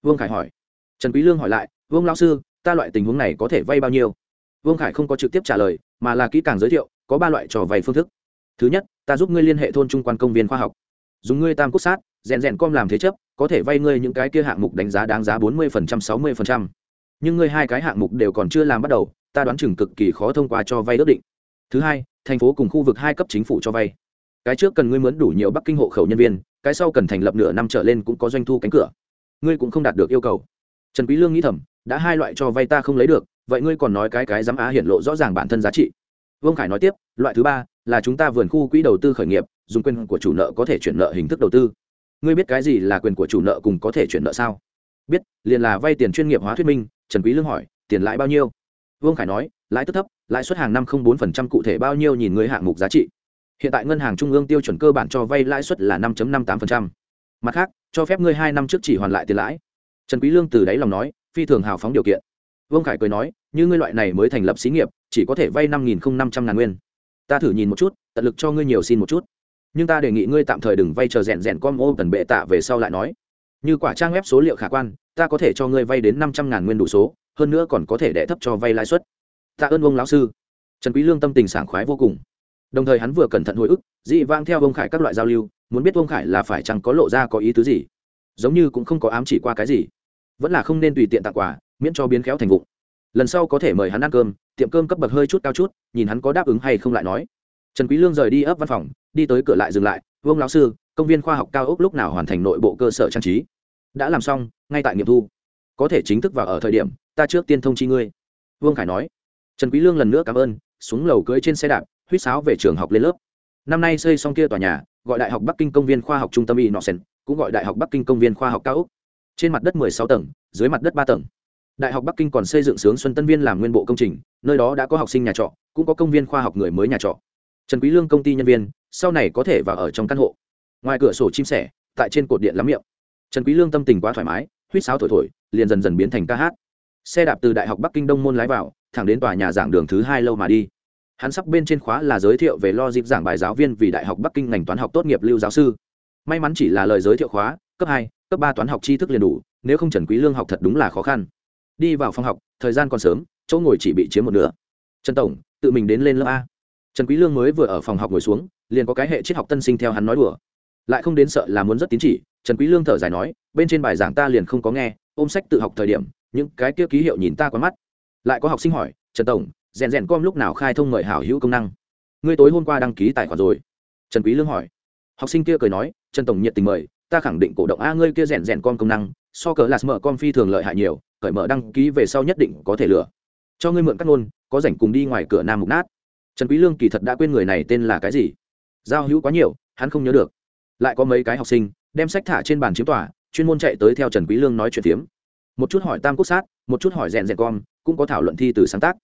Speaker 1: Vương khải hỏi. Trần quý lương hỏi lại, vương lão sư, ta loại tình huống này có thể vay bao nhiêu? Vương khải không có trực tiếp trả lời mà là kỹ càng giới thiệu, có ba loại trò vay phương thức. Thứ nhất, ta giúp ngươi liên hệ thôn trung quan công viên khoa học. Dùng ngươi tam quốc sát, rèn rèn com làm thế chấp, có thể vay ngươi những cái kia hạng mục đánh giá đáng giá bốn mươi phần trăm, sáu mươi phần trăm. Nhưng ngươi hai cái hạng mục đều còn chưa làm bắt đầu, ta đoán chừng cực kỳ khó thông qua cho vay ước định. Thứ hai, thành phố cùng khu vực hai cấp chính phủ cho vay. Cái trước cần ngươi mướn đủ nhiều bắc kinh hộ khẩu nhân viên, cái sau cần thành lập nửa năm trở lên cũng có doanh thu cánh cửa. Ngươi cũng không đạt được yêu cầu. Trần quý lương nghĩ thầm, đã hai loại cho vay ta không lấy được vậy ngươi còn nói cái cái dám á hiển lộ rõ ràng bản thân giá trị. Vương khải nói tiếp, loại thứ ba là chúng ta vườn khu quỹ đầu tư khởi nghiệp, dùng quyền của chủ nợ có thể chuyển nợ hình thức đầu tư. Ngươi biết cái gì là quyền của chủ nợ cùng có thể chuyển nợ sao? Biết, liền là vay tiền chuyên nghiệp hóa thuyết minh, trần quý lương hỏi, tiền lãi bao nhiêu? Vương khải nói, lãi tức thấp, lãi suất hàng năm không bốn phần trăm, cụ thể bao nhiêu nhìn người hạng mục giá trị. Hiện tại ngân hàng trung ương tiêu chuẩn cơ bản cho vay lãi suất là năm năm tám phần trăm. Mặt khác, cho phép ngươi hai năm trước chỉ hoàn lại tiền lãi. Trần quý lương từ đáy lòng nói, phi thường hào phóng điều kiện vương khải cười nói, như ngươi loại này mới thành lập xí nghiệp, chỉ có thể vay năm nghìn năm trăm ngàn nguyên. Ta thử nhìn một chút, tận lực cho ngươi nhiều xin một chút. Nhưng ta đề nghị ngươi tạm thời đừng vay chờ rèn rèn com ô tần bệ tạ về sau lại nói. Như quả trang web số liệu khả quan, ta có thể cho ngươi vay đến năm trăm ngàn nguyên đủ số, hơn nữa còn có thể đẻ thấp cho vay lãi suất. Tạ ơn ông lão sư. Trần quý lương tâm tình sảng khoái vô cùng. Đồng thời hắn vừa cẩn thận hồi ức, dị vang theo ông khải các loại giao lưu, muốn biết ông khải là phải chẳng có lộ ra có ý tứ gì. Giống như cũng không có ám chỉ qua cái gì. Vẫn là không nên tùy tiện tặng quà miễn cho biến khéo thành vụng. Lần sau có thể mời hắn ăn cơm, tiệm cơm cấp bậc hơi chút cao chút, nhìn hắn có đáp ứng hay không lại nói. Trần quý lương rời đi ấp văn phòng, đi tới cửa lại dừng lại, vương lão sư, công viên khoa học cao ốc lúc nào hoàn thành nội bộ cơ sở trang trí? Đã làm xong, ngay tại nghiệm thu. Có thể chính thức vào ở thời điểm, ta trước tiên thông chi ngươi. Vương khải nói. Trần quý lương lần nữa cảm ơn, xuống lầu cưỡi trên xe đạp, huýt sáo về trường học lên lớp. Năm nay xây xong kia tòa nhà, gọi đại học bắc kinh công viên khoa học trung tâm y nọ sen cũng gọi đại học bắc kinh công viên khoa học cao ốc. Trên mặt đất 16 tầng, dưới mặt đất 3 tầng đại học bắc kinh còn xây dựng sướng xuân tân viên làm nguyên bộ công trình, nơi đó đã có học sinh nhà trọ, cũng có công viên khoa học người mới nhà trọ. Trần quý lương công ty nhân viên, sau này có thể vào ở trong căn hộ. Ngoài cửa sổ chim sẻ, tại trên cột điện lắm miệng. Trần quý lương tâm tình quá thoải mái, huýt sáo thổi thổi, liền dần dần biến thành ca hát. Xe đạp từ đại học bắc kinh đông môn lái vào, thẳng đến tòa nhà giảng đường thứ hai lâu mà đi. Hắn sắp bên trên khóa là giới thiệu về lo dịp giảng bài giáo viên vì đại học bắc kinh ngành toán học tốt nghiệp lưu giáo sư. May mắn chỉ là lời giới thiệu khóa, cấp hai, cấp ba toán học tri thức liền đủ, nếu không trần quý lương học thật đúng là khó khăn đi vào phòng học, thời gian còn sớm, chỗ ngồi chỉ bị chiếm một nửa. Trần tổng, tự mình đến lên lớp a. Trần quý lương mới vừa ở phòng học ngồi xuống, liền có cái hệ triết học tân sinh theo hắn nói đùa. Lại không đến sợ là muốn rất tín chỉ, trần quý lương thở dài nói, bên trên bài giảng ta liền không có nghe, ôm sách tự học thời điểm, những cái kia ký hiệu nhìn ta quá mắt. Lại có học sinh hỏi, trần tổng, rèn rèn com lúc nào khai thông mời hảo hữu công năng? Ngươi tối hôm qua đăng ký tài khoản rồi. Trần quý lương hỏi. Học sinh kia cười nói, trần tổng nhiệt tình mời, ta khẳng định cổ động a ngươi kia rèn rèn com công năng, so cỡ là mở com phi thường lợi hại nhiều cởi mở đăng ký về sau nhất định có thể lừa. Cho ngươi mượn cắt ngôn, có rảnh cùng đi ngoài cửa nam mục nát. Trần quý lương kỳ thật đã quên người này tên là cái gì. Giao hữu quá nhiều, hắn không nhớ được. Lại có mấy cái học sinh, đem sách thả trên bàn chiếm tòa, chuyên môn chạy tới theo trần quý lương nói chuyện tiếm một chút hỏi tam quốc sát, một chút hỏi rèn rèn con, cũng có thảo luận thi từ sáng tác.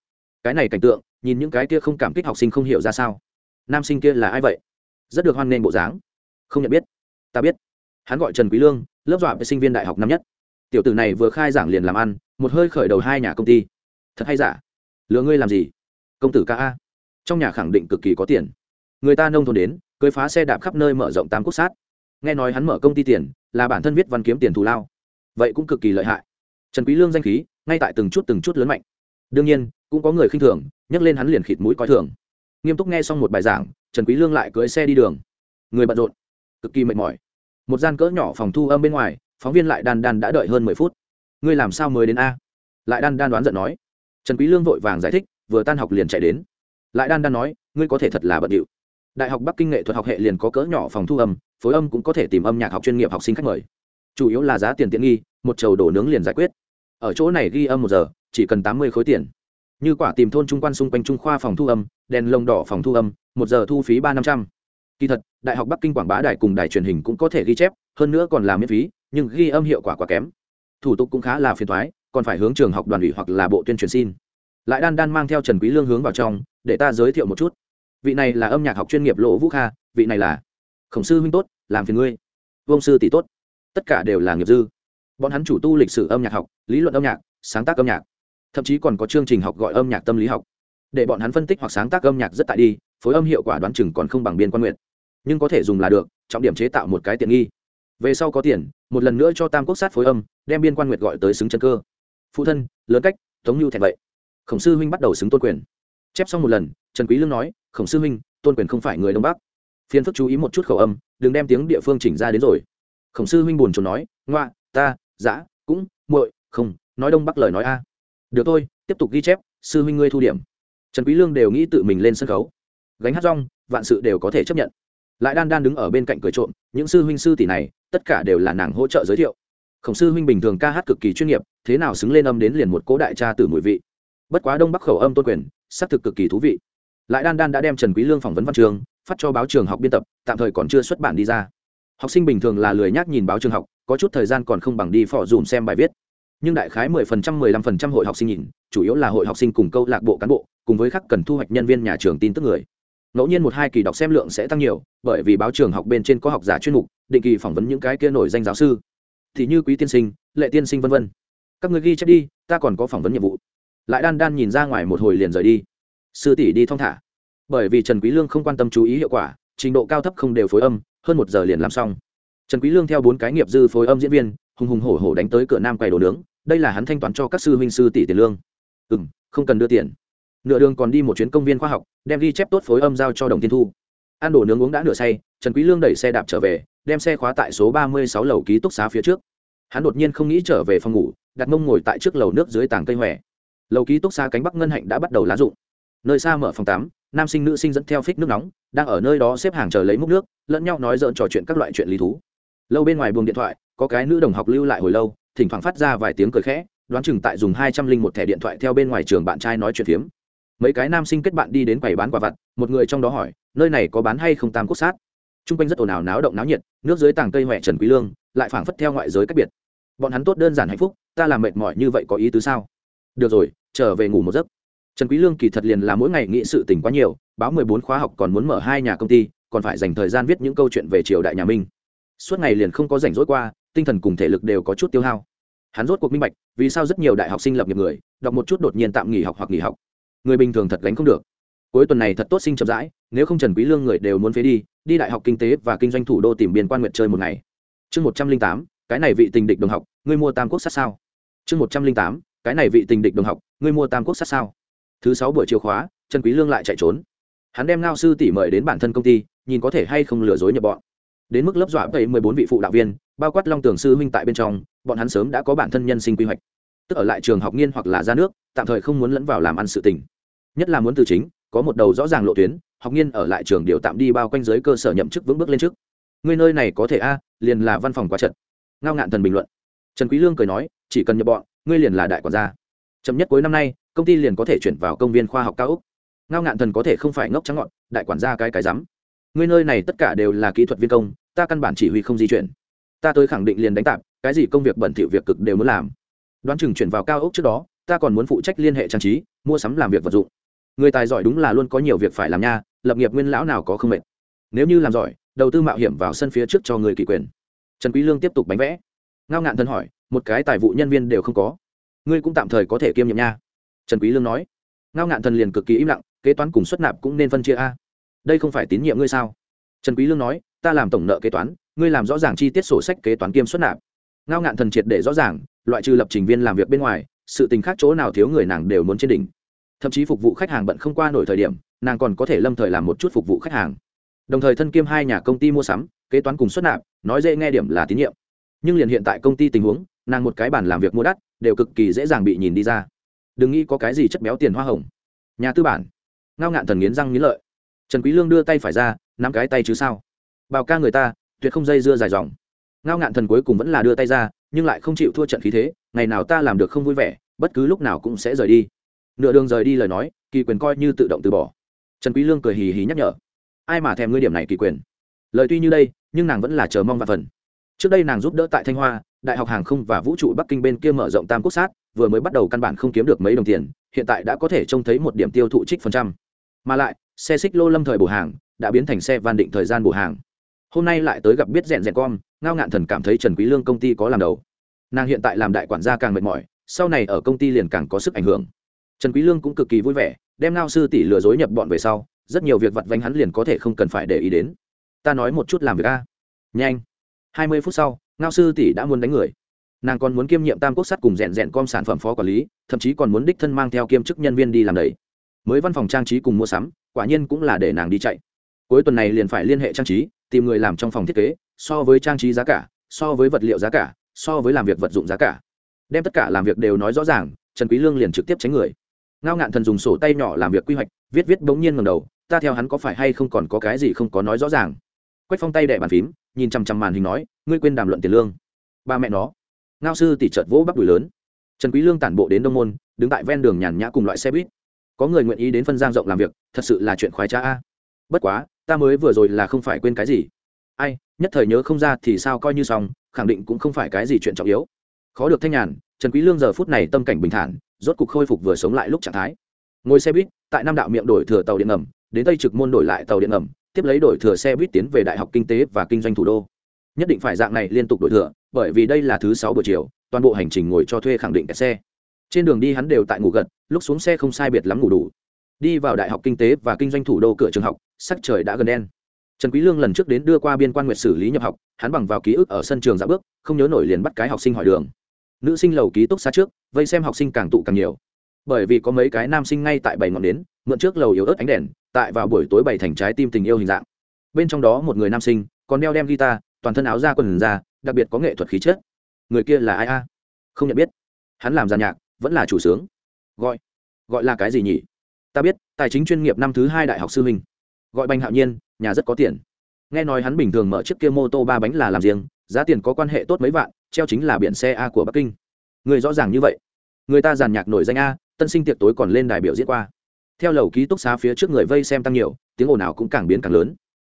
Speaker 1: Cái này cảnh tượng, nhìn những cái kia không cảm kích học sinh không hiểu ra sao. Nam sinh kia là ai vậy? Rất được hoan nghênh bộ dáng. Không nhận biết. Ta biết. Hắn gọi trần quý lương, lớp dọa với sinh viên đại học năm nhất tiểu tử này vừa khai giảng liền làm ăn, một hơi khởi đầu hai nhà công ty. Thật hay giả? Lừa ngươi làm gì? Công tử ca a. Trong nhà khẳng định cực kỳ có tiền. Người ta nông thôn đến, cưới phá xe đạp khắp nơi mở rộng tám quốc sát. Nghe nói hắn mở công ty tiền, là bản thân viết văn kiếm tiền thù lao. Vậy cũng cực kỳ lợi hại. Trần quý lương danh khí, ngay tại từng chút từng chút lớn mạnh. Đương nhiên, cũng có người khinh thường, nhắc lên hắn liền khịt mũi coi thường. Nghiêm túc nghe xong một bài giảng, trần quý lương lại cưới xe đi đường. Người bận rộn. Cực kỳ mệt mỏi. Một gian cỡ nhỏ phòng thu âm bên ngoài phóng viên lại đan đan đã đợi hơn mười phút. Ngươi làm sao mới đến a? Lại đan đan đoán giận nói. Trần quý lương vội vàng giải thích, vừa tan học liền chạy đến. Lại đan đan nói, ngươi có thể thật là bận điệu. Đại học bắc kinh nghệ thuật học hệ liền có cỡ nhỏ phòng thu âm, phối âm cũng có thể tìm âm nhạc học chuyên nghiệp học sinh khách mời. Chủ yếu là giá tiền tiện nghi, một chầu đổ nướng liền giải quyết. Ở chỗ này ghi âm một giờ, chỉ cần tám mươi khối tiền. Như quả tìm thôn trung quan xung quanh trung khoa phòng thu âm, đèn lồng đỏ phòng thu âm, một giờ thu phí ba năm trăm. Kỳ thật, đại học bắc kinh quảng bá đài cùng đài truyền hình cũng có thể ghi chép, hơn nữa còn là miễn phí nhưng ghi âm hiệu quả quá kém. Thủ tục cũng khá là phiền thoái, còn phải hướng trường học đoàn ủy hoặc là bộ tuyên truyền xin. Lại đan đan mang theo trần quý lương hướng vào trong, để ta giới thiệu một chút. Vị này là âm nhạc học chuyên nghiệp lỗ vũ kha, vị này là khổng sư huynh tốt, làm phiền ngươi. Vông sư tỷ tốt. Tất cả đều là nghiệp dư. Bọn hắn chủ tu lịch sử âm nhạc học, lý luận âm nhạc, sáng tác âm nhạc. Thậm chí còn có chương trình học gọi âm nhạc tâm lý học. Để bọn hắn phân tích hoặc sáng tác âm nhạc rất tại đi, phối âm hiệu quả đoán chừng còn không bằng biên quan nguyện. Nhưng có thể dùng là được, trọng điểm chế tạo một cái tiện nghi. Về sau có tiền một lần nữa cho tam quốc sát phối âm, đem biên quan nguyệt gọi tới xứng chân cơ. Phụ thân, lớn cách, tống như thẹn vậy. Khổng sư huynh bắt đầu xứng tôn quyền. Chép xong một lần, trần quý lương nói, khổng sư huynh, tôn quyền không phải người đông bắc. Phiền phức chú ý một chút khẩu âm, đừng đem tiếng địa phương chỉnh ra đến rồi. Khổng sư huynh buồn chồn nói, ngoa, ta, dã, cũng, muội, không, nói đông bắc lời nói a. Được thôi, tiếp tục ghi chép, sư huynh ngươi thu điểm. Trần quý lương đều nghĩ tự mình lên sân khấu. Gánh hát rong, vạn sự đều có thể chấp nhận lại đan đan đứng ở bên cạnh cười trộm, những sư huynh sư tỷ này, tất cả đều là nàng hỗ trợ giới thiệu. Khổng sư huynh bình thường ca hát cực kỳ chuyên nghiệp, thế nào xứng lên âm đến liền một cố đại cha từ mùi vị. Bất quá đông bắc khẩu âm tôn quyền xác thực cực kỳ thú vị. Lại đan đan đã đem trần quý lương phỏng vấn văn trường, phát cho báo trường học biên tập, tạm thời còn chưa xuất bản đi ra. Học sinh bình thường là lười nhác nhìn báo trường học, có chút thời gian còn không bằng đi phò dùm xem bài viết. Nhưng đại khái 10% 15% hội học sinh nhìn, chủ yếu là hội học sinh cùng câu lạc bộ cán bộ, cùng với các cần thu hoạch nhân viên nhà trường tin tức người ngẫu nhiên một hai kỳ đọc xem lượng sẽ tăng nhiều, bởi vì báo trường học bên trên có học giả chuyên mục, định kỳ phỏng vấn những cái kia nổi danh giáo sư. Thì như quý tiên sinh, lệ tiên sinh vân vân. Các người ghi chép đi, ta còn có phỏng vấn nhiệm vụ. Lại đan đan nhìn ra ngoài một hồi liền rời đi. Sư tỷ đi thong thả. Bởi vì trần quý lương không quan tâm chú ý hiệu quả, trình độ cao thấp không đều phối âm, hơn một giờ liền làm xong. Trần quý lương theo bốn cái nghiệp dư phối âm diễn viên, hùng hùng hổ hổ đánh tới cửa nam quầy đồ nướng, đây là hắn thanh toán cho các sư huynh sư tỷ tiền lương. Ừm, không cần đưa tiền nửa đường còn đi một chuyến công viên khoa học, đem ghi chép tốt phối âm giao cho đồng tiên thu. Ăn đồ nướng uống đã nửa say, trần quý lương đẩy xe đạp trở về, đem xe khóa tại số ba mươi sáu lầu ký túc xá phía trước. Hắn đột nhiên không nghĩ trở về phòng ngủ, đặt mông ngồi tại trước lầu nước dưới tảng cây hòe. Lầu ký túc xá cánh bắc ngân hạnh đã bắt đầu lá rụng. Nơi xa mở phòng tắm, nam sinh nữ sinh dẫn theo phích nước nóng, đang ở nơi đó xếp hàng chờ lấy múc nước, lẫn nhau nói dợn trò chuyện các loại chuyện lý thú. Lâu bên ngoài buồng điện thoại, có cái nữ đồng học lưu lại hồi lâu, thỉnh thoảng phát ra vài tiếng cười khẽ, đoán chừng tại dùng hai trăm linh một thẻ điện thoại theo bên ngoài trường bạn trai nói chuyện phiếm mấy cái nam sinh kết bạn đi đến quầy bán quả vặt, một người trong đó hỏi, nơi này có bán hay không tam quốc sát? T r u n g quanh rất ồn ào náo động náo nhiệt, nước dưới tàng cây huệ trần quý lương, lại phảng phất theo ngoại giới cách biệt. Bọn hắn tốt đơn giản hạnh phúc, ta làm mệt mỏi như vậy có ý tứ sao? Được rồi, trở về ngủ một giấc. Trần quý lương kỳ thật liền là mỗi ngày nghĩ sự tình quá nhiều, báo mười bốn khóa học còn muốn mở hai nhà công ty, còn phải dành thời gian viết những câu chuyện về triều đại nhà minh. Suốt ngày liền không có rảnh rỗi qua, tinh thần cùng thể lực đều có chút tiêu hao. Hắn rốt cuộc minh bạch, vì sao rất nhiều đại học sinh lập nghiệp người, đọc một chút đột nhiên tạm nghỉ học hoặc nghỉ học người bình thường thật gánh không được. Cuối tuần này thật tốt sinh chậm rãi, nếu không trần quý lương người đều muốn phế đi đi đại học kinh tế và kinh doanh thủ đô tìm biên quan nguyện chơi một ngày. Chương một trăm linh tám, cái này vị tình địch đồng học, ngươi mua tam quốc sát sao? Chương một trăm linh tám, cái này vị tình địch đồng học, ngươi mua tam quốc sát sao? Thứ sáu buổi chiều khóa, trần quý lương lại chạy trốn. Hắn đem ngao sư tỷ mời đến bản thân công ty, nhìn có thể hay không lừa dối nhập bọn. Đến mức lớp dọa vậy mười bốn vị phụ đạo viên, bao quát long tường sư huynh tại bên trong, bọn hắn sớm đã có bản thân nhân sinh quy hoạch. Tức ở lại trường học nghiên hoặc là ra nước, tạm thời không muốn lẫn vào làm ăn sự tình nhất là muốn từ chính, có một đầu rõ ràng lộ tuyến, học nghiên ở lại trường điều tạm đi bao quanh giới cơ sở nhậm chức vững bước lên trước. Ngươi nơi này có thể a, liền là văn phòng quá trận ngao ngạn thần bình luận. Trần quý lương cười nói, chỉ cần nhập bọn, ngươi liền là đại quản gia. Chậm nhất cuối năm nay, công ty liền có thể chuyển vào công viên khoa học cao úc ngao ngạn thần có thể không phải ngốc trắng ngọn, đại quản gia cái cái rắm. Ngươi nơi này tất cả đều là kỹ thuật viên công, ta căn bản chỉ huy không di chuyển. Ta tới khẳng định liền đánh tạp cái gì công việc bẩn thỉu việc cực đều muốn làm. Đoán chừng chuyển vào cao ốc trước đó, ta còn muốn phụ trách liên hệ trang trí, mua sắm làm việc vật dụng người tài giỏi đúng là luôn có nhiều việc phải làm nha, lập nghiệp nguyên lão nào có không mệt. Nếu như làm giỏi, đầu tư mạo hiểm vào sân phía trước cho người kỳ quyền. Trần quý lương tiếp tục bánh vẽ. Ngao ngạn thân hỏi, một cái tài vụ nhân viên đều không có. Ngươi cũng tạm thời có thể kiêm nhiệm nha. Trần quý lương nói. Ngao ngạn thần liền cực kỳ im lặng, kế toán cùng xuất nạp cũng nên phân chia a. Đây không phải tín nhiệm ngươi sao? Trần quý lương nói, ta làm tổng nợ kế toán, ngươi làm rõ ràng chi tiết sổ sách kế toán kiêm xuất nạp. Ngao ngạn thần triệt để rõ ràng, loại trừ lập trình viên làm việc bên ngoài, sự tình khác chỗ nào thiếu người nàng đều muốn trên đỉnh thậm chí phục vụ khách hàng bận không qua nổi thời điểm, nàng còn có thể lâm thời làm một chút phục vụ khách hàng. Đồng thời thân kiêm hai nhà công ty mua sắm, kế toán cùng xuất nạp, nói dễ nghe điểm là tín nhiệm. Nhưng liền hiện tại công ty tình huống, nàng một cái bản làm việc mua đắt, đều cực kỳ dễ dàng bị nhìn đi ra. Đừng nghĩ có cái gì chất béo tiền hoa hồng. Nhà tư bản. Ngao ngạn thần nghiến răng nghiến lợi. Trần quý lương đưa tay phải ra, nắm cái tay chứ sao? Bào ca người ta, tuyệt không dây dưa dài dòng. Ngao ngạn thần cuối cùng vẫn là đưa tay ra, nhưng lại không chịu thua trận khí thế, ngày nào ta làm được không vui vẻ, bất cứ lúc nào cũng sẽ rời đi nửa đường rời đi lời nói, kỳ quyền coi như tự động từ bỏ. Trần quý lương cười hì hì nhắc nhở. Ai mà thèm ngươi điểm này kỳ quyền? Lời tuy như đây, nhưng nàng vẫn là chờ mong và phần. Trước đây nàng giúp đỡ tại thanh hoa, đại học hàng không và vũ trụ bắc kinh bên kia mở rộng tam quốc sát, vừa mới bắt đầu căn bản không kiếm được mấy đồng tiền, hiện tại đã có thể trông thấy một điểm tiêu thụ trích phần trăm. Mà lại, xe xích lô lâm thời bổ hàng, đã biến thành xe van định thời gian bổ hàng. Hôm nay lại tới gặp biết rèn rèn com ngao ngạn thần cảm thấy trần quý lương công ty có làm đầu. Nàng hiện tại làm đại quản gia càng mệt mỏi, sau này ở công ty liền càng có sức ảnh hưởng trần quý lương cũng cực kỳ vui vẻ, đem ngao sư tỷ lừa dối nhập bọn về sau, rất nhiều việc vặt vánh hắn liền có thể không cần phải để ý đến. Ta nói một chút làm việc a. Nhanh. Hai mươi phút sau, ngao sư tỷ đã muốn đánh người. Nàng còn muốn kiêm nhiệm tam quốc sắt cùng rèn rèn com sản phẩm phó quản lý, thậm chí còn muốn đích thân mang theo kiêm chức nhân viên đi làm đầy. Mới văn phòng trang trí cùng mua sắm, quả nhiên cũng là để nàng đi chạy. Cuối tuần này liền phải liên hệ trang trí, tìm người làm trong phòng thiết kế, so với trang trí giá cả, so với vật liệu giá cả, so với làm việc vật dụng giá cả. Đem tất cả làm việc đều nói rõ ràng, trần quý lương liền trực tiếp tránh người ngao ngạn thần dùng sổ tay nhỏ làm việc quy hoạch, viết viết bỗng nhiên ngẩng đầu, ta theo hắn có phải hay không còn có cái gì không có nói rõ ràng? Quách phong tay đẻ bàn phím, nhìn chăm chăm màn hình nói, ngươi quên đàm luận tiền lương. Ba mẹ nó. Ngao sư tỷ chợt vỗ bắp đùi lớn. Trần quý lương tản bộ đến đông môn, đứng tại ven đường nhàn nhã cùng loại xe buýt. Có người nguyện ý đến phân giang rộng làm việc, thật sự là chuyện khoái trá a. Bất quá, ta mới vừa rồi là không phải quên cái gì. Ai, nhất thời nhớ không ra thì sao coi như xong, khẳng định cũng không phải cái gì chuyện trọng yếu. Khó được thanh nhàn, trần quý lương giờ phút này tâm cảnh bình thản rốt cục khôi phục vừa sống lại lúc trạng thái. Ngồi xe buýt, tại nam đạo miệng đổi thừa tàu điện ngầm, đến tây trực môn đổi lại tàu điện ngầm, tiếp lấy đổi thừa xe buýt tiến về đại học kinh tế và kinh doanh thủ đô. Nhất định phải dạng này liên tục đổi thừa, bởi vì đây là thứ sáu buổi chiều, toàn bộ hành trình ngồi cho thuê khẳng định kẹt xe. Trên đường đi hắn đều tại ngủ gật, lúc xuống xe không sai biệt lắm ngủ đủ. Đi vào đại học kinh tế và kinh doanh thủ đô cửa trường học, sắc trời đã gần đen. Trần quý lương lần trước đến đưa qua biên quan nguyệt xử lý nhập học, hắn bằng vào ký ức ở sân trường dạo bước, không nhớ nổi liền bắt cái học sinh hỏi đường nữ sinh lầu ký túc xá trước, vây xem học sinh càng tụ càng nhiều. Bởi vì có mấy cái nam sinh ngay tại bảy ngọn đến mượn trước lầu yếu ớt ánh đèn, tại vào buổi tối bảy thành trái tim tình yêu hình dạng. Bên trong đó một người nam sinh, còn đeo đem guitar, toàn thân áo da quần da đặc biệt có nghệ thuật khí chất. Người kia là ai a? Không nhận biết. Hắn làm giàn nhạc, vẫn là chủ sướng. Gọi gọi là cái gì nhỉ? Ta biết, tài chính chuyên nghiệp năm thứ hai đại học sư huynh. Gọi bành hạo nhiên, nhà rất có tiền. Nghe nói hắn bình thường mở chiếc kia mô tô ba bánh là làm riêng giá tiền có quan hệ tốt mấy vạn treo chính là biển xe a của bắc kinh. Người rõ ràng như vậy. Người ta giàn nhạc nổi danh a tân sinh tiệc tối còn lên đài biểu diễn qua. Theo lầu ký túc xá phía trước người vây xem tăng nhiều tiếng ồn ào cũng càng biến càng lớn.